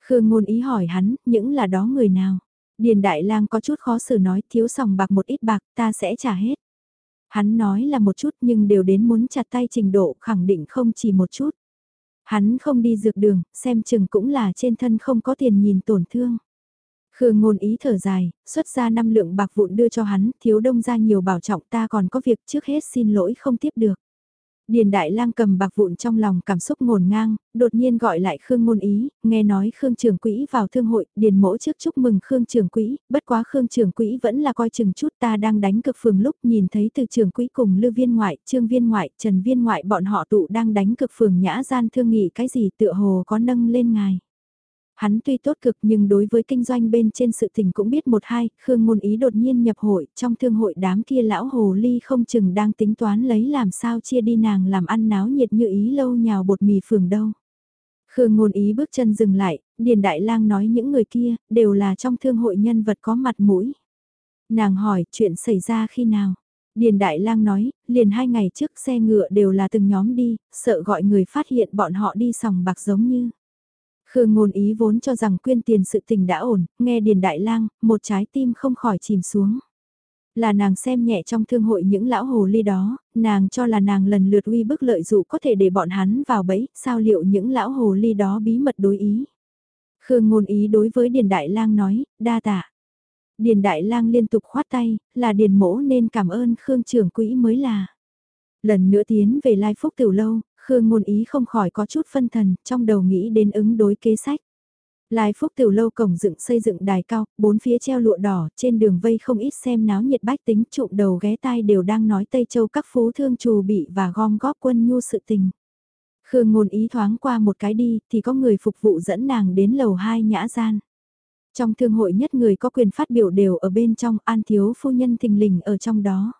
Khương Ngôn Ý hỏi hắn, những là đó người nào? Điền Đại Lang có chút khó xử nói thiếu sòng bạc một ít bạc ta sẽ trả hết. Hắn nói là một chút nhưng đều đến muốn chặt tay trình độ khẳng định không chỉ một chút. Hắn không đi dược đường, xem chừng cũng là trên thân không có tiền nhìn tổn thương. Khương ngôn ý thở dài, xuất ra năm lượng bạc vụn đưa cho hắn, thiếu đông ra nhiều bảo trọng ta còn có việc trước hết xin lỗi không tiếp được. Điền Đại Lang cầm bạc vụn trong lòng cảm xúc ngổn ngang, đột nhiên gọi lại Khương Ngôn Ý, nghe nói Khương Trường Quỹ vào thương hội, Điền mỗ trước chúc mừng Khương Trường Quỹ, bất quá Khương Trường Quỹ vẫn là coi chừng chút ta đang đánh cực phường lúc nhìn thấy từ Trường Quỹ cùng Lưu Viên Ngoại, Trương Viên Ngoại, Trần Viên Ngoại bọn họ tụ đang đánh cực phường nhã gian thương nghị cái gì tựa hồ có nâng lên ngài. Hắn tuy tốt cực nhưng đối với kinh doanh bên trên sự tình cũng biết một hai, Khương Ngôn Ý đột nhiên nhập hội, trong thương hội đám kia lão hồ ly không chừng đang tính toán lấy làm sao chia đi nàng làm ăn náo nhiệt như ý lâu nhào bột mì phường đâu. Khương Ngôn Ý bước chân dừng lại, Điền Đại Lang nói những người kia, đều là trong thương hội nhân vật có mặt mũi. Nàng hỏi chuyện xảy ra khi nào? Điền Đại Lang nói, liền hai ngày trước xe ngựa đều là từng nhóm đi, sợ gọi người phát hiện bọn họ đi sòng bạc giống như. Khương ngôn ý vốn cho rằng quyên tiền sự tình đã ổn, nghe Điền Đại Lang, một trái tim không khỏi chìm xuống. Là nàng xem nhẹ trong thương hội những lão hồ ly đó, nàng cho là nàng lần lượt uy bức lợi dụ có thể để bọn hắn vào bẫy, sao liệu những lão hồ ly đó bí mật đối ý. Khương ngôn ý đối với Điền Đại Lang nói, đa tạ. Điền Đại Lang liên tục khoát tay, là Điền mỗ nên cảm ơn Khương trưởng quỹ mới là. Lần nữa tiến về Lai Phúc Tiểu Lâu, Khương ngôn ý không khỏi có chút phân thần, trong đầu nghĩ đến ứng đối kế sách. Lai Phúc Tiểu Lâu cổng dựng xây dựng đài cao, bốn phía treo lụa đỏ, trên đường vây không ít xem náo nhiệt bách tính trụm đầu ghé tai đều đang nói Tây Châu các phú thương trù bị và gom góp quân nhu sự tình. Khương ngôn ý thoáng qua một cái đi thì có người phục vụ dẫn nàng đến lầu hai nhã gian. Trong thương hội nhất người có quyền phát biểu đều ở bên trong an thiếu phu nhân thình lình ở trong đó.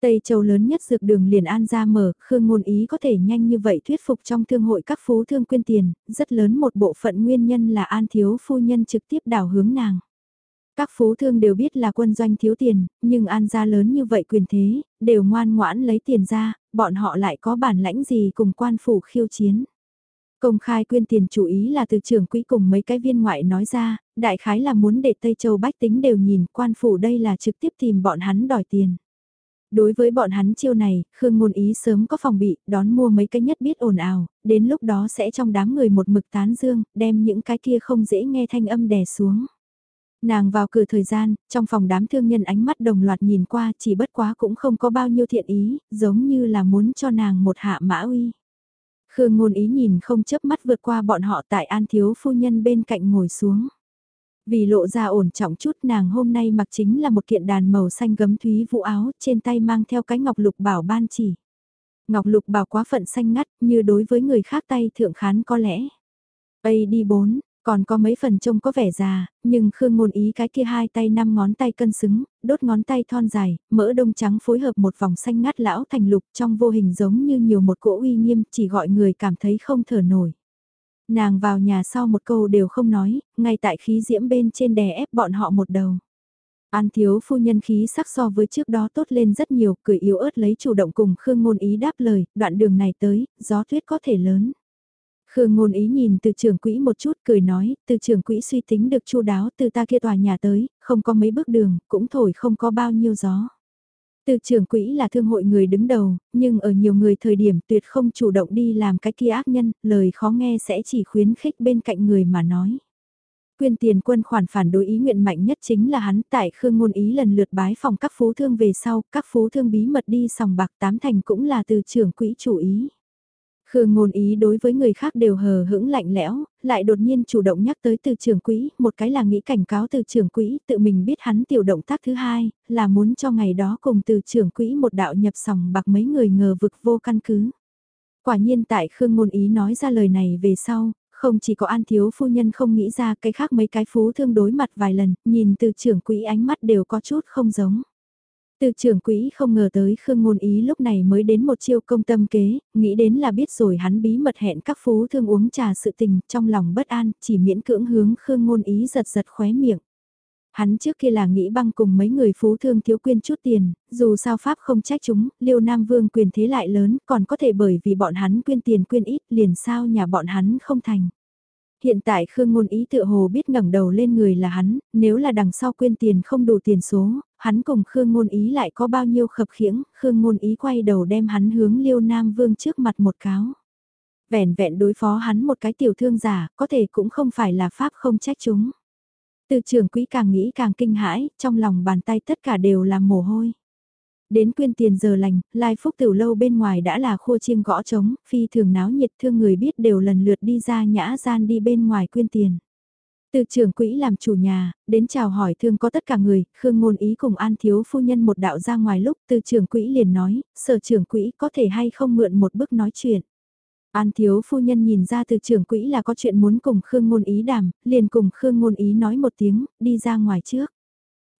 Tây Châu lớn nhất dược đường liền an ra mở, Khương Ngôn Ý có thể nhanh như vậy thuyết phục trong thương hội các phú thương quyên tiền, rất lớn một bộ phận nguyên nhân là an thiếu phu nhân trực tiếp đảo hướng nàng. Các phú thương đều biết là quân doanh thiếu tiền, nhưng an gia lớn như vậy quyền thế, đều ngoan ngoãn lấy tiền ra, bọn họ lại có bản lãnh gì cùng quan phủ khiêu chiến. Công khai quyên tiền chủ ý là từ trưởng quỹ cùng mấy cái viên ngoại nói ra, đại khái là muốn để Tây Châu bách tính đều nhìn quan phủ đây là trực tiếp tìm bọn hắn đòi tiền. Đối với bọn hắn chiêu này, Khương Ngôn Ý sớm có phòng bị, đón mua mấy cái nhất biết ồn ào, đến lúc đó sẽ trong đám người một mực tán dương, đem những cái kia không dễ nghe thanh âm đè xuống. Nàng vào cửa thời gian, trong phòng đám thương nhân ánh mắt đồng loạt nhìn qua chỉ bất quá cũng không có bao nhiêu thiện ý, giống như là muốn cho nàng một hạ mã uy. Khương ngôn ý nhìn không chớp mắt vượt qua bọn họ tại an thiếu phu nhân bên cạnh ngồi xuống. Vì lộ ra ổn trọng chút nàng hôm nay mặc chính là một kiện đàn màu xanh gấm thúy vũ áo, trên tay mang theo cái ngọc lục bảo ban chỉ. Ngọc lục bảo quá phận xanh ngắt, như đối với người khác tay thượng khán có lẽ. Ây đi bốn, còn có mấy phần trông có vẻ già, nhưng Khương Ngôn Ý cái kia hai tay năm ngón tay cân xứng, đốt ngón tay thon dài, mỡ đông trắng phối hợp một vòng xanh ngắt lão thành lục trong vô hình giống như nhiều một cỗ uy nghiêm chỉ gọi người cảm thấy không thở nổi. Nàng vào nhà sau một câu đều không nói, ngay tại khí diễm bên trên đè ép bọn họ một đầu. An thiếu phu nhân khí sắc so với trước đó tốt lên rất nhiều, cười yếu ớt lấy chủ động cùng Khương Ngôn Ý đáp lời, đoạn đường này tới, gió tuyết có thể lớn. Khương ngôn ý nhìn từ trưởng quỹ một chút cười nói, từ trưởng quỹ suy tính được chu đáo từ ta kia tòa nhà tới, không có mấy bước đường, cũng thổi không có bao nhiêu gió. Từ trưởng quỹ là thương hội người đứng đầu, nhưng ở nhiều người thời điểm tuyệt không chủ động đi làm cái kia ác nhân, lời khó nghe sẽ chỉ khuyến khích bên cạnh người mà nói. Quyên tiền quân khoản phản đối ý nguyện mạnh nhất chính là hắn tại Khương Ngôn Ý lần lượt bái phòng các phú thương về sau, các phú thương bí mật đi sòng bạc tám thành cũng là từ trưởng quỹ chủ ý. Khương ngôn ý đối với người khác đều hờ hững lạnh lẽo, lại đột nhiên chủ động nhắc tới từ trưởng quỹ, một cái là nghĩ cảnh cáo từ trưởng quỹ, tự mình biết hắn tiểu động tác thứ hai, là muốn cho ngày đó cùng từ trưởng quỹ một đạo nhập sòng bạc mấy người ngờ vực vô căn cứ. Quả nhiên tại Khương ngôn ý nói ra lời này về sau, không chỉ có an thiếu phu nhân không nghĩ ra cái khác mấy cái phú thương đối mặt vài lần, nhìn từ trưởng quỹ ánh mắt đều có chút không giống. Từ trưởng quỹ không ngờ tới Khương Ngôn Ý lúc này mới đến một chiêu công tâm kế, nghĩ đến là biết rồi hắn bí mật hẹn các phú thương uống trà sự tình, trong lòng bất an, chỉ miễn cưỡng hướng Khương Ngôn Ý giật giật khóe miệng. Hắn trước kia là nghĩ băng cùng mấy người phú thương thiếu quyên chút tiền, dù sao Pháp không trách chúng, liêu Nam Vương quyền thế lại lớn, còn có thể bởi vì bọn hắn quyên tiền quyên ít, liền sao nhà bọn hắn không thành. Hiện tại Khương Ngôn Ý tự hồ biết ngẩng đầu lên người là hắn, nếu là đằng sau quyên tiền không đủ tiền số, hắn cùng Khương Ngôn Ý lại có bao nhiêu khập khiễng, Khương Ngôn Ý quay đầu đem hắn hướng Liêu Nam Vương trước mặt một cáo. Vẹn vẹn đối phó hắn một cái tiểu thương giả, có thể cũng không phải là pháp không trách chúng. Từ trưởng quỹ càng nghĩ càng kinh hãi, trong lòng bàn tay tất cả đều là mồ hôi. Đến quyên tiền giờ lành, lai phúc tiểu lâu bên ngoài đã là khua chiêng gõ trống, phi thường náo nhiệt thương người biết đều lần lượt đi ra nhã gian đi bên ngoài quyên tiền. Từ trưởng quỹ làm chủ nhà, đến chào hỏi thương có tất cả người, Khương Ngôn Ý cùng An Thiếu Phu Nhân một đạo ra ngoài lúc từ trưởng quỹ liền nói, sở trưởng quỹ có thể hay không mượn một bước nói chuyện. An Thiếu Phu Nhân nhìn ra từ trưởng quỹ là có chuyện muốn cùng Khương Ngôn Ý đàm, liền cùng Khương Ngôn Ý nói một tiếng, đi ra ngoài trước.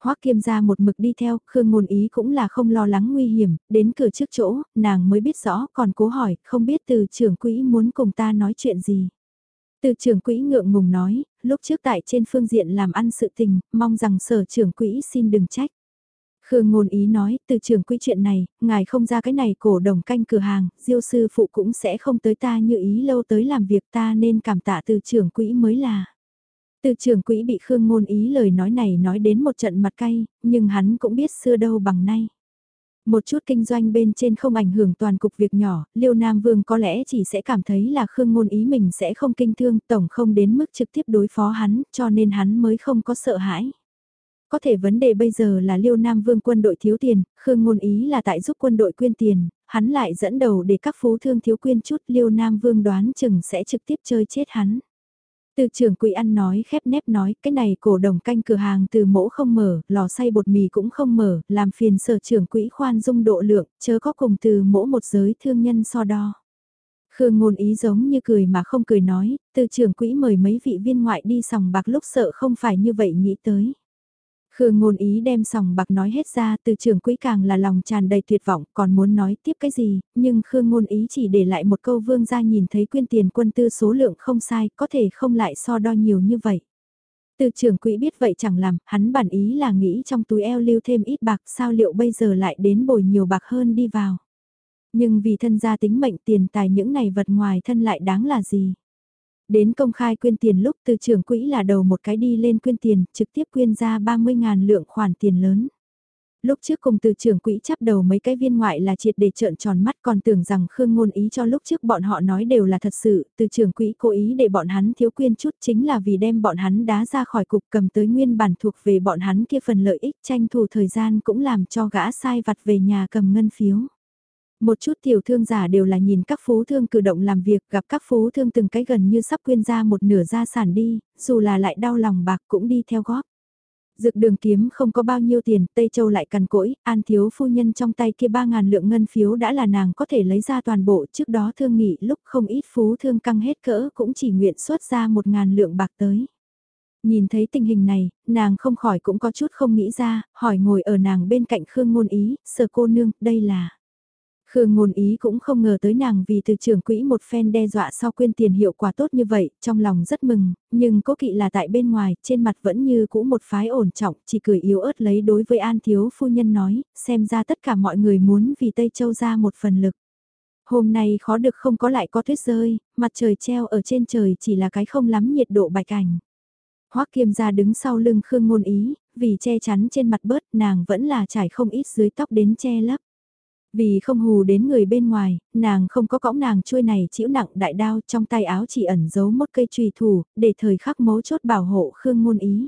Hoắc Kiêm ra một mực đi theo, Khương Ngôn Ý cũng là không lo lắng nguy hiểm, đến cửa trước chỗ, nàng mới biết rõ, còn cố hỏi, không biết từ trưởng quỹ muốn cùng ta nói chuyện gì. Từ trưởng quỹ ngượng ngùng nói, lúc trước tại trên phương diện làm ăn sự tình, mong rằng sở trưởng quỹ xin đừng trách. Khương ngôn ý nói, từ trưởng quỹ chuyện này, ngài không ra cái này cổ đồng canh cửa hàng, diêu sư phụ cũng sẽ không tới ta như ý lâu tới làm việc ta nên cảm tạ từ trưởng quỹ mới là. Từ trưởng quỹ bị Khương ngôn ý lời nói này nói đến một trận mặt cay, nhưng hắn cũng biết xưa đâu bằng nay. Một chút kinh doanh bên trên không ảnh hưởng toàn cục việc nhỏ, Liêu Nam Vương có lẽ chỉ sẽ cảm thấy là Khương ngôn ý mình sẽ không kinh thương, tổng không đến mức trực tiếp đối phó hắn, cho nên hắn mới không có sợ hãi. Có thể vấn đề bây giờ là Liêu Nam Vương quân đội thiếu tiền, Khương ngôn ý là tại giúp quân đội quyên tiền, hắn lại dẫn đầu để các phú thương thiếu quyên chút Liêu Nam Vương đoán chừng sẽ trực tiếp chơi chết hắn. Từ trưởng quỹ ăn nói khép nép nói cái này cổ đồng canh cửa hàng từ mỗ không mở, lò xay bột mì cũng không mở, làm phiền sở trưởng quỹ khoan dung độ lượng, chớ có cùng từ mỗ một giới thương nhân so đo. Khương ngôn ý giống như cười mà không cười nói, từ trưởng quỹ mời mấy vị viên ngoại đi sòng bạc lúc sợ không phải như vậy nghĩ tới. Khương ngôn ý đem sòng bạc nói hết ra từ trưởng quỹ càng là lòng tràn đầy tuyệt vọng còn muốn nói tiếp cái gì, nhưng Khương ngôn ý chỉ để lại một câu vương ra nhìn thấy quyên tiền quân tư số lượng không sai, có thể không lại so đo nhiều như vậy. Từ trưởng quỹ biết vậy chẳng làm, hắn bản ý là nghĩ trong túi eo lưu thêm ít bạc sao liệu bây giờ lại đến bồi nhiều bạc hơn đi vào. Nhưng vì thân gia tính mệnh tiền tài những này vật ngoài thân lại đáng là gì? Đến công khai quyên tiền lúc từ trưởng quỹ là đầu một cái đi lên quyên tiền, trực tiếp quyên ra 30.000 lượng khoản tiền lớn. Lúc trước cùng từ trưởng quỹ chắp đầu mấy cái viên ngoại là triệt để trợn tròn mắt còn tưởng rằng Khương ngôn ý cho lúc trước bọn họ nói đều là thật sự, từ trưởng quỹ cố ý để bọn hắn thiếu quyên chút chính là vì đem bọn hắn đá ra khỏi cục cầm tới nguyên bản thuộc về bọn hắn kia phần lợi ích tranh thủ thời gian cũng làm cho gã sai vặt về nhà cầm ngân phiếu. Một chút tiểu thương giả đều là nhìn các phú thương cử động làm việc gặp các phú thương từng cái gần như sắp quyên ra một nửa gia sản đi, dù là lại đau lòng bạc cũng đi theo góp. Dược đường kiếm không có bao nhiêu tiền, Tây Châu lại cằn cỗi, an thiếu phu nhân trong tay kia 3.000 lượng ngân phiếu đã là nàng có thể lấy ra toàn bộ trước đó thương nghị lúc không ít phú thương căng hết cỡ cũng chỉ nguyện xuất ra 1.000 lượng bạc tới. Nhìn thấy tình hình này, nàng không khỏi cũng có chút không nghĩ ra, hỏi ngồi ở nàng bên cạnh Khương Ngôn Ý, sờ cô nương, đây là... Khương ngôn ý cũng không ngờ tới nàng vì từ trưởng quỹ một phen đe dọa sau quyên tiền hiệu quả tốt như vậy, trong lòng rất mừng, nhưng cố kỵ là tại bên ngoài, trên mặt vẫn như cũ một phái ổn trọng, chỉ cười yếu ớt lấy đối với An Thiếu Phu Nhân nói, xem ra tất cả mọi người muốn vì Tây Châu ra một phần lực. Hôm nay khó được không có lại có tuyết rơi, mặt trời treo ở trên trời chỉ là cái không lắm nhiệt độ bạch ảnh. Hoắc Kiêm ra đứng sau lưng Khương ngôn ý, vì che chắn trên mặt bớt nàng vẫn là trải không ít dưới tóc đến che lấp. Vì không hù đến người bên ngoài, nàng không có cõng nàng chuôi này chịu nặng đại đao trong tay áo chỉ ẩn giấu một cây trùy thủ, để thời khắc mấu chốt bảo hộ Khương Ngôn Ý.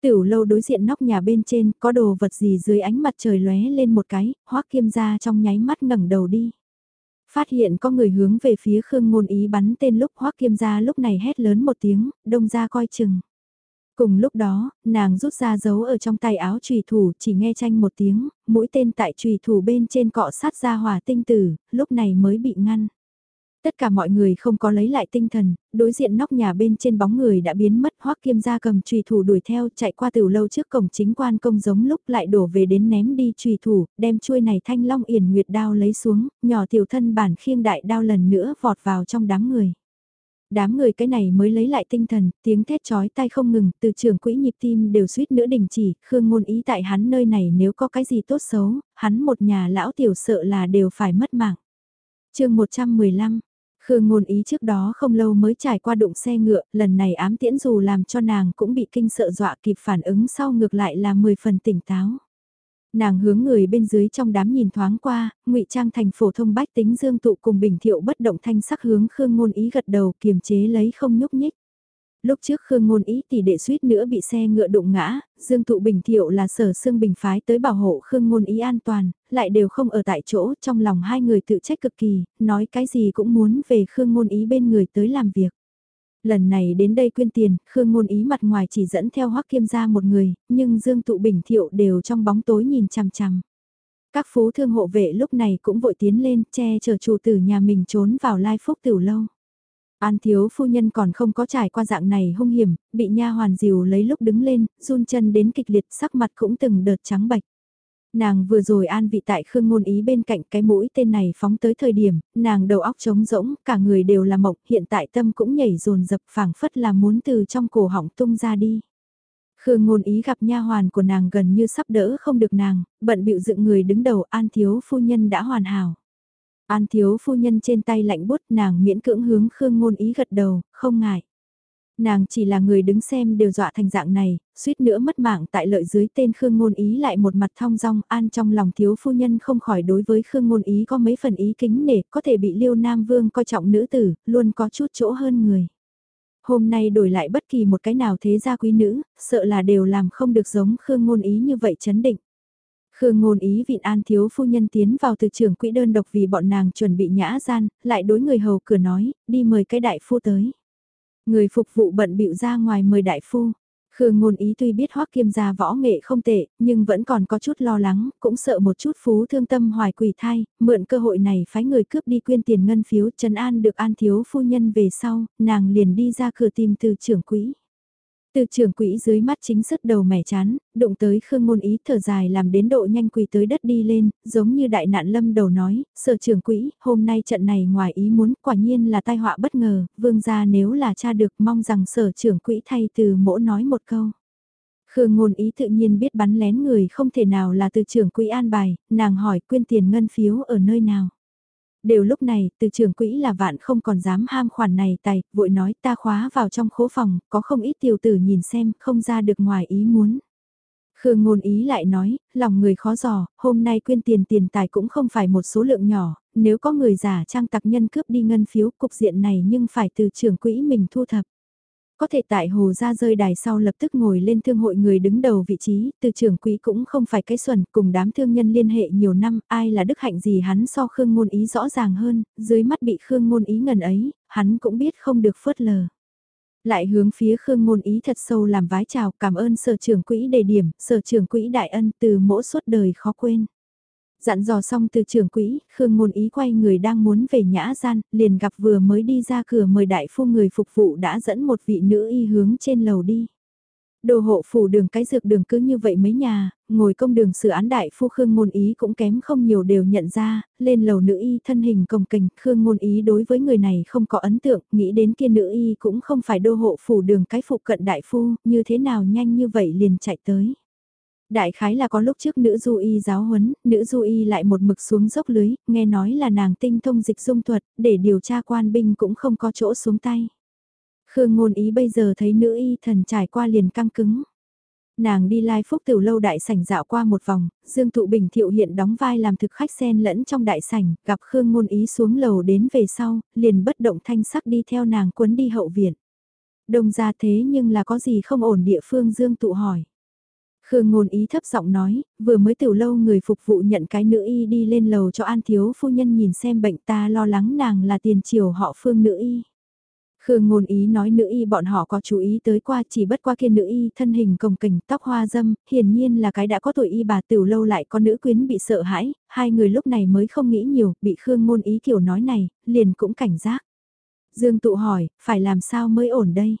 Tiểu lâu đối diện nóc nhà bên trên có đồ vật gì dưới ánh mặt trời lóe lên một cái, hoắc kiêm ra trong nháy mắt ngẩng đầu đi. Phát hiện có người hướng về phía Khương Ngôn Ý bắn tên lúc hoắc kiêm ra lúc này hét lớn một tiếng, đông ra coi chừng. Cùng lúc đó, nàng rút ra dấu ở trong tay áo trùy thủ chỉ nghe tranh một tiếng, mũi tên tại trùy thủ bên trên cọ sát ra hỏa tinh tử, lúc này mới bị ngăn. Tất cả mọi người không có lấy lại tinh thần, đối diện nóc nhà bên trên bóng người đã biến mất hoắc kiêm ra cầm trùy thủ đuổi theo chạy qua từ lâu trước cổng chính quan công giống lúc lại đổ về đến ném đi trùy thủ, đem chuôi này thanh long yển nguyệt đao lấy xuống, nhỏ tiểu thân bản khiêng đại đao lần nữa vọt vào trong đám người. Đám người cái này mới lấy lại tinh thần, tiếng thét chói tai không ngừng, từ trường quỹ nhịp tim đều suýt nữa đình chỉ, Khương ngôn ý tại hắn nơi này nếu có cái gì tốt xấu, hắn một nhà lão tiểu sợ là đều phải mất mạng. chương 115 Khương ngôn ý trước đó không lâu mới trải qua đụng xe ngựa, lần này ám tiễn dù làm cho nàng cũng bị kinh sợ dọa kịp phản ứng sau ngược lại là 10 phần tỉnh táo. Nàng hướng người bên dưới trong đám nhìn thoáng qua, ngụy trang thành phổ thông bách tính dương tụ cùng bình thiệu bất động thanh sắc hướng Khương Ngôn Ý gật đầu kiềm chế lấy không nhúc nhích. Lúc trước Khương Ngôn Ý tỷ đệ suýt nữa bị xe ngựa đụng ngã, Dương Tụ Bình Thiệu là sở xương bình phái tới bảo hộ Khương Ngôn Ý an toàn, lại đều không ở tại chỗ, trong lòng hai người tự trách cực kỳ, nói cái gì cũng muốn về Khương Ngôn Ý bên người tới làm việc. Lần này đến đây quyên tiền, Khương Ngôn Ý mặt ngoài chỉ dẫn theo Hoắc Kiêm gia một người, nhưng Dương Tụ Bình Thiệu đều trong bóng tối nhìn chằm chằm. Các phú thương hộ vệ lúc này cũng vội tiến lên, che chở chủ tử nhà mình trốn vào lai phúc tiểu lâu. An thiếu phu nhân còn không có trải qua dạng này hung hiểm, bị nha hoàn diều lấy lúc đứng lên, run chân đến kịch liệt sắc mặt cũng từng đợt trắng bạch. Nàng vừa rồi an vị tại Khương Ngôn Ý bên cạnh cái mũi tên này phóng tới thời điểm, nàng đầu óc trống rỗng, cả người đều là mộc hiện tại tâm cũng nhảy rồn dập phảng phất là muốn từ trong cổ họng tung ra đi. Khương Ngôn Ý gặp nha hoàn của nàng gần như sắp đỡ không được nàng, bận bịu dựng người đứng đầu An Thiếu Phu Nhân đã hoàn hảo. An Thiếu Phu Nhân trên tay lạnh bút nàng miễn cưỡng hướng Khương Ngôn Ý gật đầu, không ngại. Nàng chỉ là người đứng xem đều dọa thành dạng này, suýt nữa mất mạng tại lợi dưới tên Khương Ngôn Ý lại một mặt thong dong an trong lòng thiếu phu nhân không khỏi đối với Khương Ngôn Ý có mấy phần ý kính nể có thể bị Liêu Nam Vương coi trọng nữ tử, luôn có chút chỗ hơn người. Hôm nay đổi lại bất kỳ một cái nào thế gia quý nữ, sợ là đều làm không được giống Khương Ngôn Ý như vậy chấn định. Khương ngôn ý vịn an thiếu phu nhân tiến vào từ trường quỹ đơn độc vì bọn nàng chuẩn bị nhã gian, lại đối người hầu cửa nói, đi mời cái đại phu tới. Người phục vụ bận bịu ra ngoài mời đại phu. Khương ngôn ý tuy biết hoắc kiêm gia võ nghệ không tệ, nhưng vẫn còn có chút lo lắng, cũng sợ một chút phú thương tâm hoài quỷ thai, mượn cơ hội này phái người cướp đi quyên tiền ngân phiếu trần an được an thiếu phu nhân về sau, nàng liền đi ra cửa tìm từ trưởng quỹ. Từ trưởng quỹ dưới mắt chính sức đầu mẻ chán, đụng tới Khương Ngôn Ý thở dài làm đến độ nhanh quỳ tới đất đi lên, giống như đại nạn lâm đầu nói, sở trưởng quỹ, hôm nay trận này ngoài ý muốn quả nhiên là tai họa bất ngờ, vương gia nếu là cha được mong rằng sở trưởng quỹ thay từ mỗ nói một câu. Khương Ngôn Ý tự nhiên biết bắn lén người không thể nào là từ trưởng quỹ an bài, nàng hỏi quyên tiền ngân phiếu ở nơi nào. Đều lúc này, từ trưởng quỹ là vạn không còn dám ham khoản này tài, vội nói ta khóa vào trong khố phòng, có không ít tiểu tử nhìn xem, không ra được ngoài ý muốn. Khương ngôn ý lại nói, lòng người khó dò, hôm nay quyên tiền tiền tài cũng không phải một số lượng nhỏ, nếu có người giả trang tặc nhân cướp đi ngân phiếu cục diện này nhưng phải từ trưởng quỹ mình thu thập. Có thể tại hồ ra rơi đài sau lập tức ngồi lên thương hội người đứng đầu vị trí, từ trưởng quỹ cũng không phải cái xuẩn, cùng đám thương nhân liên hệ nhiều năm, ai là đức hạnh gì hắn so Khương Ngôn Ý rõ ràng hơn, dưới mắt bị Khương Ngôn Ý ngần ấy, hắn cũng biết không được phớt lờ. Lại hướng phía Khương Ngôn Ý thật sâu làm vái chào cảm ơn sở trưởng quỹ đề điểm, sở trưởng quỹ đại ân từ mỗi suốt đời khó quên. Dặn dò xong từ trưởng quỹ, Khương Ngôn Ý quay người đang muốn về nhã gian, liền gặp vừa mới đi ra cửa mời đại phu người phục vụ đã dẫn một vị nữ y hướng trên lầu đi. Đồ hộ phủ đường cái dược đường cứ như vậy mấy nhà, ngồi công đường xử án đại phu Khương Ngôn Ý cũng kém không nhiều đều nhận ra, lên lầu nữ y thân hình cồng kềnh Khương Ngôn Ý đối với người này không có ấn tượng, nghĩ đến kia nữ y cũng không phải đô hộ phủ đường cái phụ cận đại phu, như thế nào nhanh như vậy liền chạy tới. Đại khái là có lúc trước nữ du y giáo huấn, nữ du y lại một mực xuống dốc lưới, nghe nói là nàng tinh thông dịch dung thuật, để điều tra quan binh cũng không có chỗ xuống tay. Khương ngôn ý bây giờ thấy nữ y thần trải qua liền căng cứng. Nàng đi lai phúc tiểu lâu đại sảnh dạo qua một vòng, Dương Thụ Bình Thiệu hiện đóng vai làm thực khách sen lẫn trong đại sảnh, gặp Khương ngôn ý xuống lầu đến về sau, liền bất động thanh sắc đi theo nàng cuốn đi hậu viện. Đồng ra thế nhưng là có gì không ổn địa phương Dương Tụ hỏi. Khương ngôn ý thấp giọng nói, vừa mới tiểu lâu người phục vụ nhận cái nữ y đi lên lầu cho an thiếu phu nhân nhìn xem bệnh ta lo lắng nàng là tiền triều họ phương nữ y. Khương ngôn ý nói nữ y bọn họ có chú ý tới qua chỉ bất qua kia nữ y thân hình cồng kềnh tóc hoa dâm, hiển nhiên là cái đã có tuổi y bà tiểu lâu lại có nữ quyến bị sợ hãi, hai người lúc này mới không nghĩ nhiều, bị Khương ngôn ý kiểu nói này, liền cũng cảnh giác. Dương tụ hỏi, phải làm sao mới ổn đây?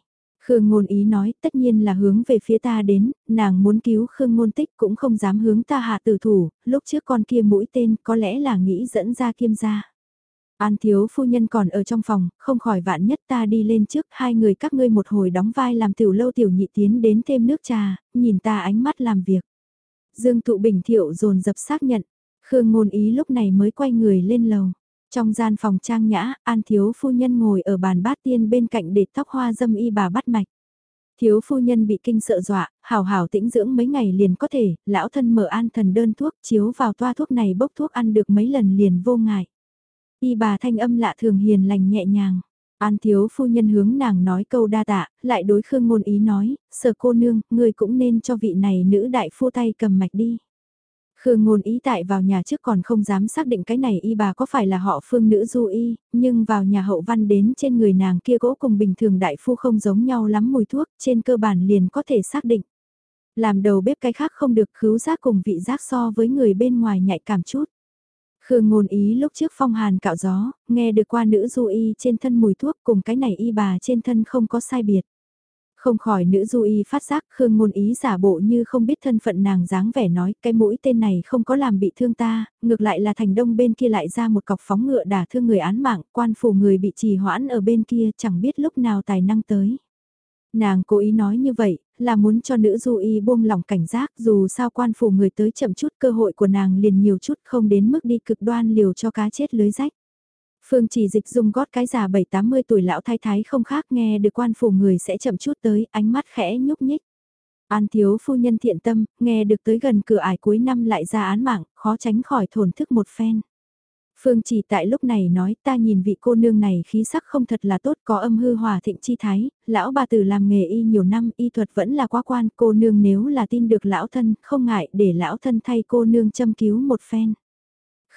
Khương ngôn ý nói tất nhiên là hướng về phía ta đến, nàng muốn cứu Khương ngôn tích cũng không dám hướng ta hạ tử thủ, lúc trước con kia mũi tên có lẽ là nghĩ dẫn ra kiêm gia. An thiếu phu nhân còn ở trong phòng, không khỏi vạn nhất ta đi lên trước hai người các ngươi một hồi đóng vai làm tiểu lâu tiểu nhị tiến đến thêm nước trà, nhìn ta ánh mắt làm việc. Dương thụ bình thiệu dồn dập xác nhận, Khương ngôn ý lúc này mới quay người lên lầu. Trong gian phòng trang nhã, An Thiếu Phu Nhân ngồi ở bàn bát tiên bên cạnh để tóc hoa dâm y bà bắt mạch. Thiếu phu nhân bị kinh sợ dọa, hào hào tĩnh dưỡng mấy ngày liền có thể, lão thân mở an thần đơn thuốc chiếu vào toa thuốc này bốc thuốc ăn được mấy lần liền vô ngại. Y bà thanh âm lạ thường hiền lành nhẹ nhàng. An thiếu phu nhân hướng nàng nói câu đa tạ, lại đối khương ngôn ý nói, sở cô nương, người cũng nên cho vị này nữ đại phu tay cầm mạch đi. Khương ngôn ý tại vào nhà trước còn không dám xác định cái này y bà có phải là họ phương nữ du y, nhưng vào nhà hậu văn đến trên người nàng kia gỗ cùng bình thường đại phu không giống nhau lắm mùi thuốc, trên cơ bản liền có thể xác định. Làm đầu bếp cái khác không được khứu giác cùng vị giác so với người bên ngoài nhạy cảm chút. Khương ngôn ý lúc trước phong hàn cạo gió, nghe được qua nữ du y trên thân mùi thuốc cùng cái này y bà trên thân không có sai biệt. Không khỏi nữ du y phát giác Khương ngôn ý giả bộ như không biết thân phận nàng dáng vẻ nói cái mũi tên này không có làm bị thương ta, ngược lại là thành đông bên kia lại ra một cọc phóng ngựa đả thương người án mạng, quan phủ người bị trì hoãn ở bên kia chẳng biết lúc nào tài năng tới. Nàng cố ý nói như vậy, là muốn cho nữ du y buông lỏng cảnh giác dù sao quan phủ người tới chậm chút cơ hội của nàng liền nhiều chút không đến mức đi cực đoan liều cho cá chết lưới rách. Phương chỉ dịch dùng gót cái già 7-80 tuổi lão thái thái không khác nghe được quan phủ người sẽ chậm chút tới, ánh mắt khẽ nhúc nhích. An thiếu phu nhân thiện tâm, nghe được tới gần cửa ải cuối năm lại ra án mạng, khó tránh khỏi thổn thức một phen. Phương chỉ tại lúc này nói ta nhìn vị cô nương này khí sắc không thật là tốt có âm hư hòa thịnh chi thái, lão bà tử làm nghề y nhiều năm y thuật vẫn là quá quan cô nương nếu là tin được lão thân không ngại để lão thân thay cô nương châm cứu một phen.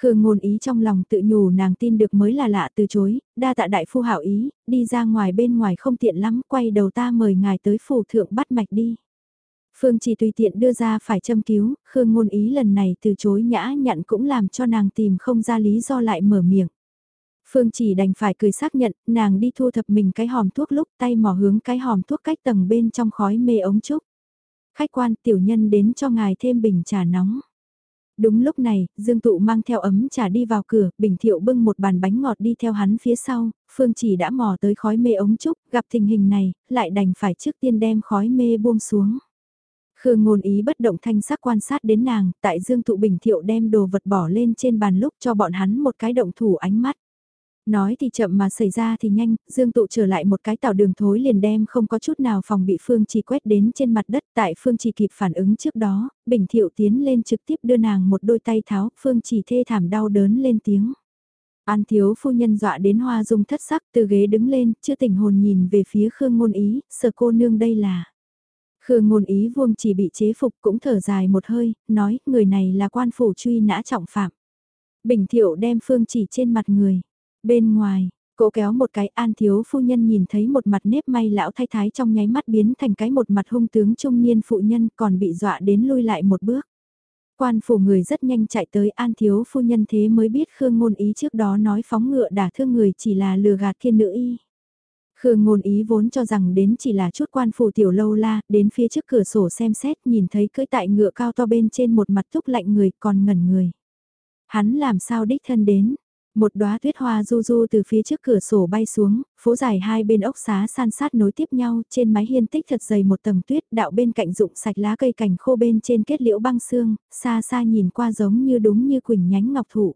Khương ngôn ý trong lòng tự nhủ nàng tin được mới là lạ từ chối, đa tạ đại phu hảo ý, đi ra ngoài bên ngoài không tiện lắm, quay đầu ta mời ngài tới phủ thượng bắt mạch đi. Phương chỉ tùy tiện đưa ra phải châm cứu, Khương ngôn ý lần này từ chối nhã nhặn cũng làm cho nàng tìm không ra lý do lại mở miệng. Phương chỉ đành phải cười xác nhận, nàng đi thu thập mình cái hòm thuốc lúc tay mò hướng cái hòm thuốc cách tầng bên trong khói mê ống trúc. Khách quan tiểu nhân đến cho ngài thêm bình trà nóng. Đúng lúc này, Dương Tụ mang theo ấm trà đi vào cửa, Bình Thiệu bưng một bàn bánh ngọt đi theo hắn phía sau, Phương chỉ đã mò tới khói mê ống trúc, gặp tình hình này, lại đành phải trước tiên đem khói mê buông xuống. Khương ngôn ý bất động thanh sắc quan sát đến nàng, tại Dương Tụ Bình Thiệu đem đồ vật bỏ lên trên bàn lúc cho bọn hắn một cái động thủ ánh mắt. Nói thì chậm mà xảy ra thì nhanh, Dương Tụ trở lại một cái tàu đường thối liền đem không có chút nào phòng bị Phương Chỉ quét đến trên mặt đất tại Phương Chỉ kịp phản ứng trước đó, Bình Thiệu tiến lên trực tiếp đưa nàng một đôi tay tháo, Phương Chỉ thê thảm đau đớn lên tiếng. An thiếu phu nhân dọa đến hoa dung thất sắc từ ghế đứng lên, chưa tỉnh hồn nhìn về phía Khương Ngôn Ý, sợ cô nương đây là. Khương Ngôn Ý vuông chỉ bị chế phục cũng thở dài một hơi, nói người này là quan phủ truy nã trọng phạm. Bình thiệu đem phương chỉ trên mặt người. Bên ngoài, Cố kéo một cái an thiếu phu nhân nhìn thấy một mặt nếp may lão thay thái trong nháy mắt biến thành cái một mặt hung tướng trung niên phụ nhân còn bị dọa đến lui lại một bước. Quan phủ người rất nhanh chạy tới an thiếu phu nhân thế mới biết Khương ngôn ý trước đó nói phóng ngựa đả thương người chỉ là lừa gạt thiên nữ y. Khương ngôn ý vốn cho rằng đến chỉ là chút quan phủ tiểu lâu la, đến phía trước cửa sổ xem xét nhìn thấy cưỡi tại ngựa cao to bên trên một mặt thúc lạnh người còn ngẩn người. Hắn làm sao đích thân đến, một đóa tuyết hoa du du từ phía trước cửa sổ bay xuống, phố dài hai bên ốc xá san sát nối tiếp nhau, trên mái hiên tích thật dày một tầng tuyết, đạo bên cạnh rụng sạch lá cây cành khô bên trên kết liễu băng xương, xa xa nhìn qua giống như đúng như quỳnh nhánh ngọc thụ.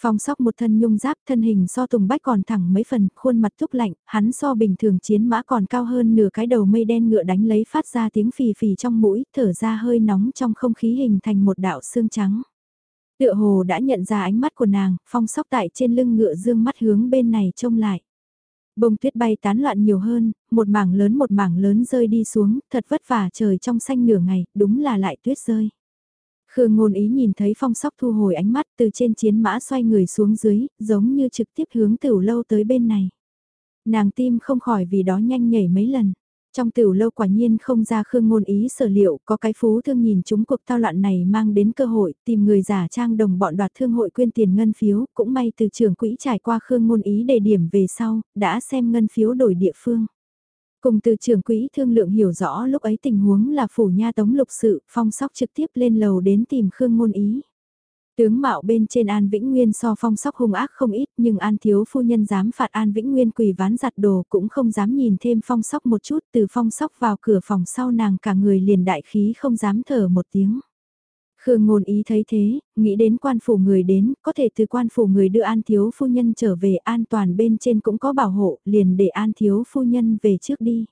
Phong sóc một thân nhung giáp thân hình so tùng bách còn thẳng mấy phần, khuôn mặt thúc lạnh, hắn so bình thường chiến mã còn cao hơn nửa cái đầu mây đen ngựa đánh lấy phát ra tiếng phì phì trong mũi, thở ra hơi nóng trong không khí hình thành một đạo xương trắng. Tựa hồ đã nhận ra ánh mắt của nàng, phong sóc tại trên lưng ngựa dương mắt hướng bên này trông lại. Bông tuyết bay tán loạn nhiều hơn, một mảng lớn một mảng lớn rơi đi xuống, thật vất vả trời trong xanh nửa ngày, đúng là lại tuyết rơi. Khương ngôn ý nhìn thấy phong sóc thu hồi ánh mắt từ trên chiến mã xoay người xuống dưới, giống như trực tiếp hướng tửu lâu tới bên này. Nàng tim không khỏi vì đó nhanh nhảy mấy lần. Trong tiểu lâu quả nhiên không ra khương ngôn ý sở liệu, có cái phú thương nhìn chúng cuộc thao loạn này mang đến cơ hội, tìm người giả trang đồng bọn đoạt thương hội quyên tiền ngân phiếu, cũng may từ trưởng quỹ trải qua khương ngôn ý đề điểm về sau, đã xem ngân phiếu đổi địa phương. Cùng từ trưởng quỹ thương lượng hiểu rõ lúc ấy tình huống là phủ nha tống lục sự, phong sóc trực tiếp lên lầu đến tìm khương ngôn ý. Tướng mạo bên trên An Vĩnh Nguyên so phong sóc hung ác không ít nhưng An thiếu phu nhân dám phạt An Vĩnh Nguyên quỳ ván giặt đồ cũng không dám nhìn thêm phong sóc một chút từ phong sóc vào cửa phòng sau nàng cả người liền đại khí không dám thở một tiếng. Khương ngôn ý thấy thế, nghĩ đến quan phủ người đến, có thể từ quan phủ người đưa An thiếu phu nhân trở về an toàn bên trên cũng có bảo hộ, liền để An thiếu phu nhân về trước đi.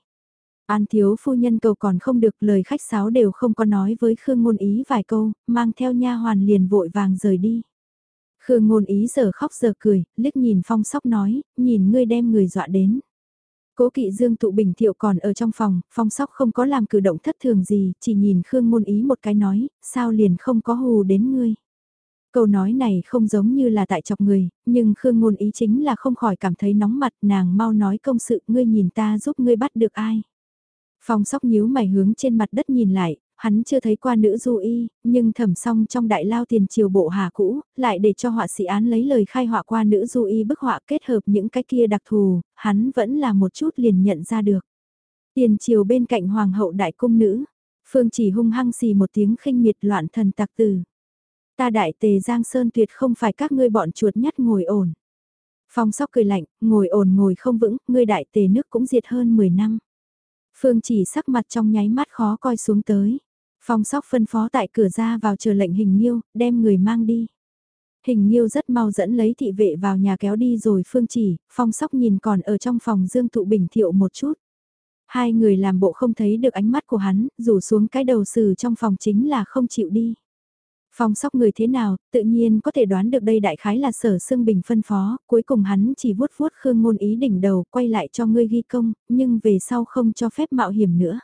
An thiếu phu nhân cầu còn không được lời khách sáo đều không có nói với Khương Ngôn Ý vài câu, mang theo nha hoàn liền vội vàng rời đi. Khương Ngôn Ý giờ khóc giờ cười, liếc nhìn phong sóc nói, nhìn ngươi đem người dọa đến. Cố kỵ Dương Tụ Bình Thiệu còn ở trong phòng, phong sóc không có làm cử động thất thường gì, chỉ nhìn Khương Ngôn Ý một cái nói, sao liền không có hù đến ngươi. Câu nói này không giống như là tại chọc người, nhưng Khương Ngôn Ý chính là không khỏi cảm thấy nóng mặt nàng mau nói công sự ngươi nhìn ta giúp ngươi bắt được ai. Phong sóc nhíu mày hướng trên mặt đất nhìn lại, hắn chưa thấy qua nữ du y, nhưng thẩm xong trong đại lao tiền triều bộ hà cũ, lại để cho họa sĩ án lấy lời khai họa qua nữ du y bức họa kết hợp những cái kia đặc thù, hắn vẫn là một chút liền nhận ra được. Tiền triều bên cạnh hoàng hậu đại cung nữ, phương chỉ hung hăng xì một tiếng khinh miệt loạn thần tặc tử. Ta đại tề Giang Sơn tuyệt không phải các ngươi bọn chuột nhắt ngồi ổn. Phong sóc cười lạnh, ngồi ổn ngồi không vững, ngươi đại tề nước cũng diệt hơn 10 năm. Phương chỉ sắc mặt trong nháy mắt khó coi xuống tới. Phong sóc phân phó tại cửa ra vào chờ lệnh hình nhiêu, đem người mang đi. Hình nhiêu rất mau dẫn lấy thị vệ vào nhà kéo đi rồi phương chỉ, phong sóc nhìn còn ở trong phòng dương tụ bình thiệu một chút. Hai người làm bộ không thấy được ánh mắt của hắn, rủ xuống cái đầu sử trong phòng chính là không chịu đi. Phong sóc người thế nào, tự nhiên có thể đoán được đây đại khái là sở xương bình phân phó, cuối cùng hắn chỉ vuốt vuốt khương ngôn ý đỉnh đầu quay lại cho ngươi ghi công, nhưng về sau không cho phép mạo hiểm nữa.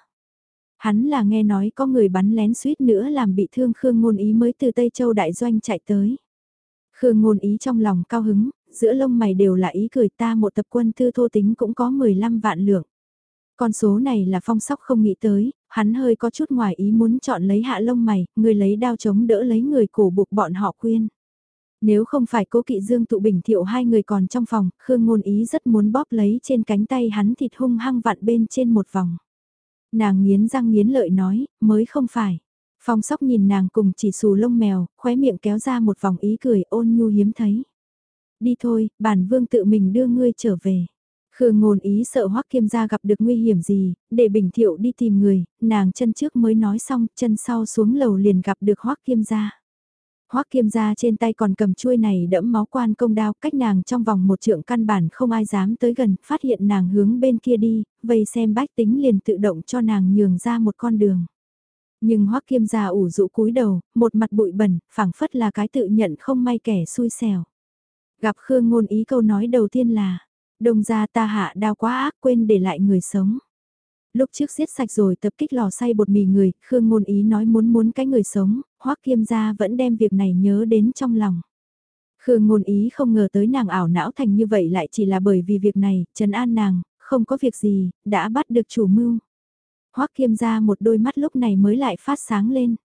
Hắn là nghe nói có người bắn lén suýt nữa làm bị thương khương ngôn ý mới từ Tây Châu Đại Doanh chạy tới. Khương ngôn ý trong lòng cao hứng, giữa lông mày đều là ý cười ta một tập quân thư thô tính cũng có 15 vạn lượng. Con số này là phong sóc không nghĩ tới, hắn hơi có chút ngoài ý muốn chọn lấy hạ lông mày, người lấy đao chống đỡ lấy người cổ buộc bọn họ quyên. Nếu không phải cố kỵ Dương tụ bình thiệu hai người còn trong phòng, Khương ngôn ý rất muốn bóp lấy trên cánh tay hắn thịt hung hăng vặn bên trên một vòng. Nàng nghiến răng nghiến lợi nói, mới không phải. Phong sóc nhìn nàng cùng chỉ xù lông mèo, khóe miệng kéo ra một vòng ý cười ôn nhu hiếm thấy. Đi thôi, bản vương tự mình đưa ngươi trở về. Khương ngôn ý sợ hoắc kiêm gia gặp được nguy hiểm gì, để bình thiệu đi tìm người, nàng chân trước mới nói xong, chân sau xuống lầu liền gặp được hoắc kiêm gia. Hoắc kiêm gia trên tay còn cầm chuôi này đẫm máu quan công đao cách nàng trong vòng một trượng căn bản không ai dám tới gần, phát hiện nàng hướng bên kia đi, vây xem bách tính liền tự động cho nàng nhường ra một con đường. Nhưng Hoắc kiêm gia ủ rũ cúi đầu, một mặt bụi bẩn, phảng phất là cái tự nhận không may kẻ xui xẻo. Gặp Khương ngôn ý câu nói đầu tiên là, đông ra ta hạ đao quá ác quên để lại người sống lúc trước giết sạch rồi tập kích lò xay bột mì người, Khương Ngôn Ý nói muốn muốn cái người sống, Hoắc Kiêm gia vẫn đem việc này nhớ đến trong lòng. Khương Ngôn Ý không ngờ tới nàng ảo não thành như vậy lại chỉ là bởi vì việc này, trấn an nàng, không có việc gì, đã bắt được chủ mưu. Hoắc Kiêm gia một đôi mắt lúc này mới lại phát sáng lên.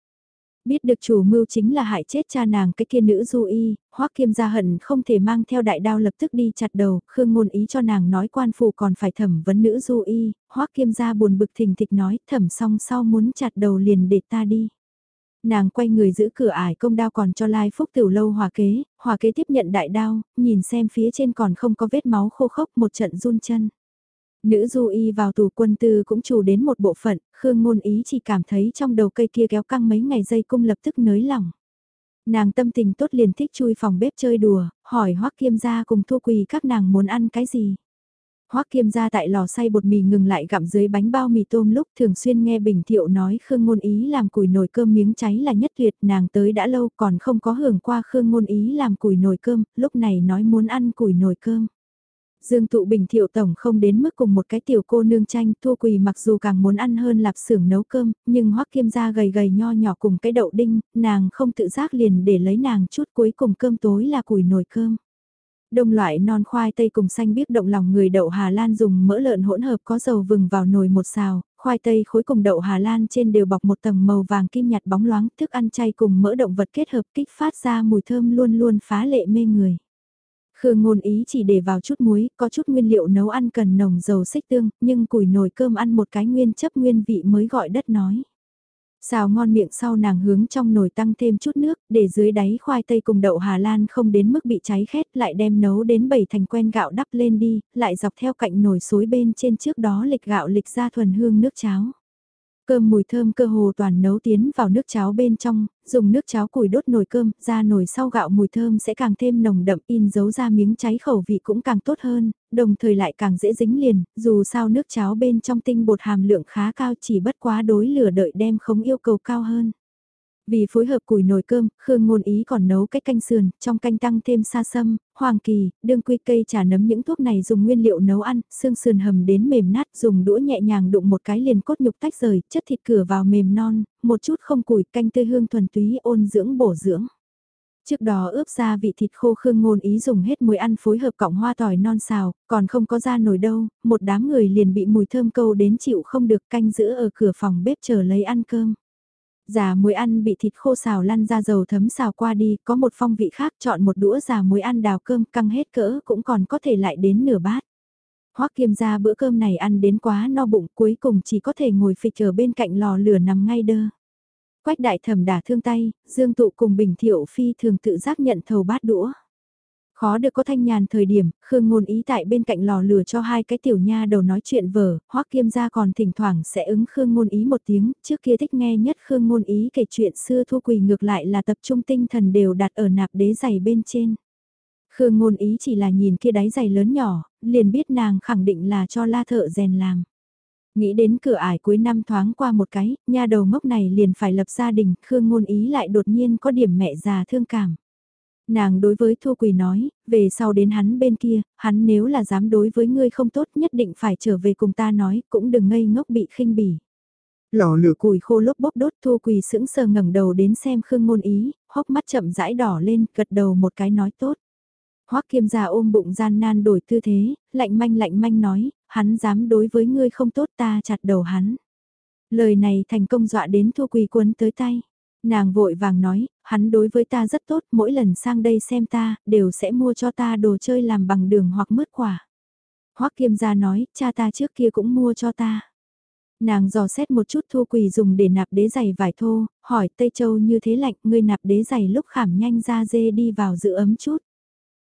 Biết được chủ mưu chính là hại chết cha nàng cái kia nữ du y, hoắc kiêm gia hận không thể mang theo đại đao lập tức đi chặt đầu, khương ngôn ý cho nàng nói quan phủ còn phải thẩm vấn nữ du y, hoắc kiêm gia buồn bực thình thịch nói thẩm xong sau muốn chặt đầu liền để ta đi. Nàng quay người giữ cửa ải công đao còn cho Lai Phúc Tiểu Lâu hòa kế, hòa kế tiếp nhận đại đao, nhìn xem phía trên còn không có vết máu khô khốc một trận run chân. Nữ du y vào tù quân tư cũng chủ đến một bộ phận, Khương Ngôn Ý chỉ cảm thấy trong đầu cây kia kéo căng mấy ngày dây cung lập tức nới lỏng. Nàng tâm tình tốt liền thích chui phòng bếp chơi đùa, hỏi Hoắc Kiêm gia cùng thua quỳ các nàng muốn ăn cái gì. Hoắc Kiêm gia tại lò xay bột mì ngừng lại gặm dưới bánh bao mì tôm lúc thường xuyên nghe Bình Thiệu nói Khương Ngôn Ý làm củi nồi cơm miếng cháy là nhất tuyệt, nàng tới đã lâu còn không có hưởng qua Khương Ngôn Ý làm củi nồi cơm, lúc này nói muốn ăn củi nồi cơm. Dương tụ bình thiệu tổng không đến mức cùng một cái tiểu cô nương tranh thua quỳ mặc dù càng muốn ăn hơn lạp xưởng nấu cơm, nhưng hoắc kiêm gia gầy gầy nho nhỏ cùng cái đậu đinh, nàng không tự giác liền để lấy nàng chút cuối cùng cơm tối là củi nồi cơm. Đông loại non khoai tây cùng xanh biếc động lòng người đậu Hà Lan dùng mỡ lợn hỗn hợp có dầu vừng vào nồi một xào, khoai tây khối cùng đậu Hà Lan trên đều bọc một tầng màu vàng kim nhạt bóng loáng, thức ăn chay cùng mỡ động vật kết hợp kích phát ra mùi thơm luôn luôn phá lệ mê người. Khương ngôn ý chỉ để vào chút muối, có chút nguyên liệu nấu ăn cần nồng dầu xích tương, nhưng củi nồi cơm ăn một cái nguyên chấp nguyên vị mới gọi đất nói. Xào ngon miệng sau nàng hướng trong nồi tăng thêm chút nước, để dưới đáy khoai tây cùng đậu Hà Lan không đến mức bị cháy khét, lại đem nấu đến bảy thành quen gạo đắp lên đi, lại dọc theo cạnh nồi suối bên trên trước đó lịch gạo lịch ra thuần hương nước cháo. Cơm mùi thơm cơ hồ toàn nấu tiến vào nước cháo bên trong, dùng nước cháo củi đốt nồi cơm, ra nồi sau gạo mùi thơm sẽ càng thêm nồng đậm in dấu ra miếng cháy khẩu vị cũng càng tốt hơn, đồng thời lại càng dễ dính liền, dù sao nước cháo bên trong tinh bột hàm lượng khá cao chỉ bất quá đối lửa đợi đem không yêu cầu cao hơn. Vì phối hợp củi nồi cơm, Khương Ngôn Ý còn nấu cái canh sườn, trong canh tăng thêm sa sâm, hoàng kỳ, đương quy cây trà nấm những thuốc này dùng nguyên liệu nấu ăn, xương sườn hầm đến mềm nát, dùng đũa nhẹ nhàng đụng một cái liền cốt nhục tách rời, chất thịt cửa vào mềm non, một chút không củi, canh tươi hương thuần túy ôn dưỡng bổ dưỡng. Trước đó ướp ra vị thịt khô khương ngôn ý dùng hết muối ăn phối hợp cọng hoa tỏi non xào, còn không có ra nổi đâu, một đám người liền bị mùi thơm câu đến chịu không được canh giữ ở cửa phòng bếp chờ lấy ăn cơm. Già muối ăn bị thịt khô xào lăn ra dầu thấm xào qua đi, có một phong vị khác chọn một đũa già muối ăn đào cơm căng hết cỡ cũng còn có thể lại đến nửa bát. Hoắc kiêm ra bữa cơm này ăn đến quá no bụng cuối cùng chỉ có thể ngồi phịch ở bên cạnh lò lửa nằm ngay đơ. Quách đại thẩm đả thương tay, Dương tụ cùng Bình Thiệu Phi thường tự giác nhận thầu bát đũa. Khó được có thanh nhàn thời điểm, Khương Ngôn Ý tại bên cạnh lò lửa cho hai cái tiểu nha đầu nói chuyện vở, Hoắc Kiêm gia còn thỉnh thoảng sẽ ứng Khương Ngôn Ý một tiếng, trước kia thích nghe nhất Khương Ngôn Ý kể chuyện xưa thu quỳ ngược lại là tập trung tinh thần đều đặt ở nạp đế giày bên trên. Khương Ngôn Ý chỉ là nhìn kia đáy giày lớn nhỏ, liền biết nàng khẳng định là cho la thợ rèn làm. Nghĩ đến cửa ải cuối năm thoáng qua một cái, nha đầu ngốc này liền phải lập gia đình, Khương Ngôn Ý lại đột nhiên có điểm mẹ già thương cảm. Nàng đối với Thu Quỳ nói, về sau đến hắn bên kia, hắn nếu là dám đối với ngươi không tốt nhất định phải trở về cùng ta nói, cũng đừng ngây ngốc bị khinh bỉ. Lò lửa củi khô lốp bốc đốt Thu Quỳ sững sờ ngẩng đầu đến xem Khương Ngôn Ý, hốc mắt chậm rãi đỏ lên, gật đầu một cái nói tốt. Hoắc Kiêm gia ôm bụng gian nan đổi tư thế, lạnh manh lạnh manh nói, hắn dám đối với ngươi không tốt ta chặt đầu hắn. Lời này thành công dọa đến Thu Quỳ cuốn tới tay. Nàng vội vàng nói, hắn đối với ta rất tốt, mỗi lần sang đây xem ta, đều sẽ mua cho ta đồ chơi làm bằng đường hoặc mứt quả. Hoắc Kiêm gia nói, cha ta trước kia cũng mua cho ta. Nàng dò xét một chút thu quỳ dùng để nạp đế giày vải thô, hỏi Tây Châu như thế lạnh, ngươi nạp đế giày lúc khảm nhanh ra dê đi vào giữ ấm chút.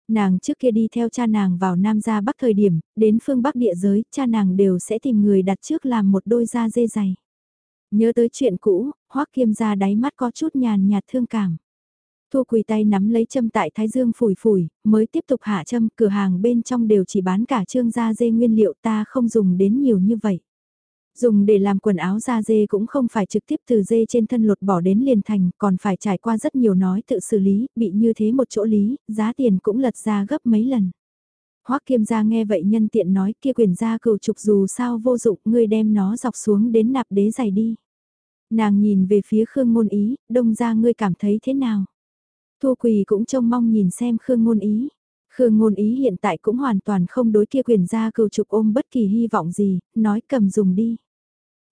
Nàng trước kia đi theo cha nàng vào Nam gia Bắc thời điểm, đến phương Bắc địa giới, cha nàng đều sẽ tìm người đặt trước làm một đôi da dê giày. Nhớ tới chuyện cũ, Hoắc Kiêm ra đáy mắt có chút nhàn nhạt thương cảm. Thu quỳ tay nắm lấy châm tại Thái Dương phủi phủi, mới tiếp tục hạ châm, cửa hàng bên trong đều chỉ bán cả trương da dê nguyên liệu ta không dùng đến nhiều như vậy. Dùng để làm quần áo da dê cũng không phải trực tiếp từ dê trên thân lột bỏ đến liền thành, còn phải trải qua rất nhiều nói tự xử lý, bị như thế một chỗ lý, giá tiền cũng lật ra gấp mấy lần. Hoắc Kiêm gia nghe vậy nhân tiện nói kia quyền gia cừu trục dù sao vô dụng, ngươi đem nó dọc xuống đến nạp đế giày đi. Nàng nhìn về phía Khương Ngôn Ý, đông gia ngươi cảm thấy thế nào? Thu Quỳ cũng trông mong nhìn xem Khương Ngôn Ý. Khương Ngôn Ý hiện tại cũng hoàn toàn không đối kia quyền gia cừu trục ôm bất kỳ hy vọng gì, nói cầm dùng đi.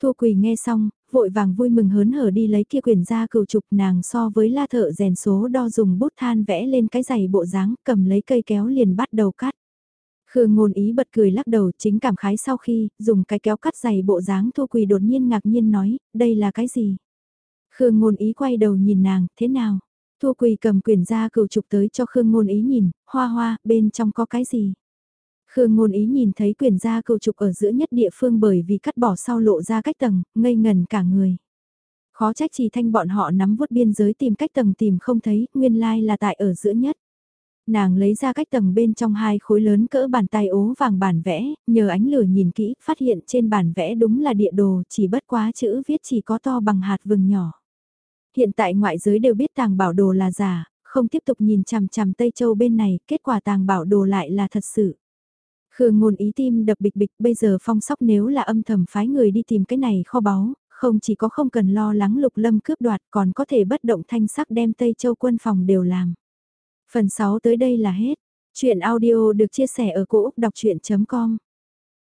Thu Quỳ nghe xong, vội vàng vui mừng hớn hở đi lấy kia quyền ra cừu trục nàng so với la thợ rèn số đo dùng bút than vẽ lên cái giày bộ dáng cầm lấy cây kéo liền bắt đầu cắt. Khương ngôn ý bật cười lắc đầu chính cảm khái sau khi dùng cái kéo cắt giày bộ dáng Thu Quỳ đột nhiên ngạc nhiên nói, đây là cái gì? Khương ngôn ý quay đầu nhìn nàng, thế nào? Thu Quỳ cầm quyển ra cựu trục tới cho Khương ngôn ý nhìn, hoa hoa, bên trong có cái gì? Khương ngôn ý nhìn thấy quyển ra cầu trục ở giữa nhất địa phương bởi vì cắt bỏ sau lộ ra cách tầng, ngây ngần cả người. Khó trách chỉ thanh bọn họ nắm vuốt biên giới tìm cách tầng tìm không thấy, nguyên lai là tại ở giữa nhất. Nàng lấy ra cách tầng bên trong hai khối lớn cỡ bàn tay ố vàng bản vẽ, nhờ ánh lửa nhìn kỹ, phát hiện trên bản vẽ đúng là địa đồ, chỉ bất quá chữ viết chỉ có to bằng hạt vừng nhỏ. Hiện tại ngoại giới đều biết tàng bảo đồ là giả, không tiếp tục nhìn chằm chằm Tây Châu bên này, kết quả tàng bảo đồ lại là thật sự. Khương ngôn ý tim đập bịch bịch bây giờ phong sóc nếu là âm thầm phái người đi tìm cái này kho báu, không chỉ có không cần lo lắng lục lâm cướp đoạt còn có thể bất động thanh sắc đem Tây Châu quân phòng đều làm. Phần 6 tới đây là hết. Chuyện audio được chia sẻ ở cỗ đọc chuyện.com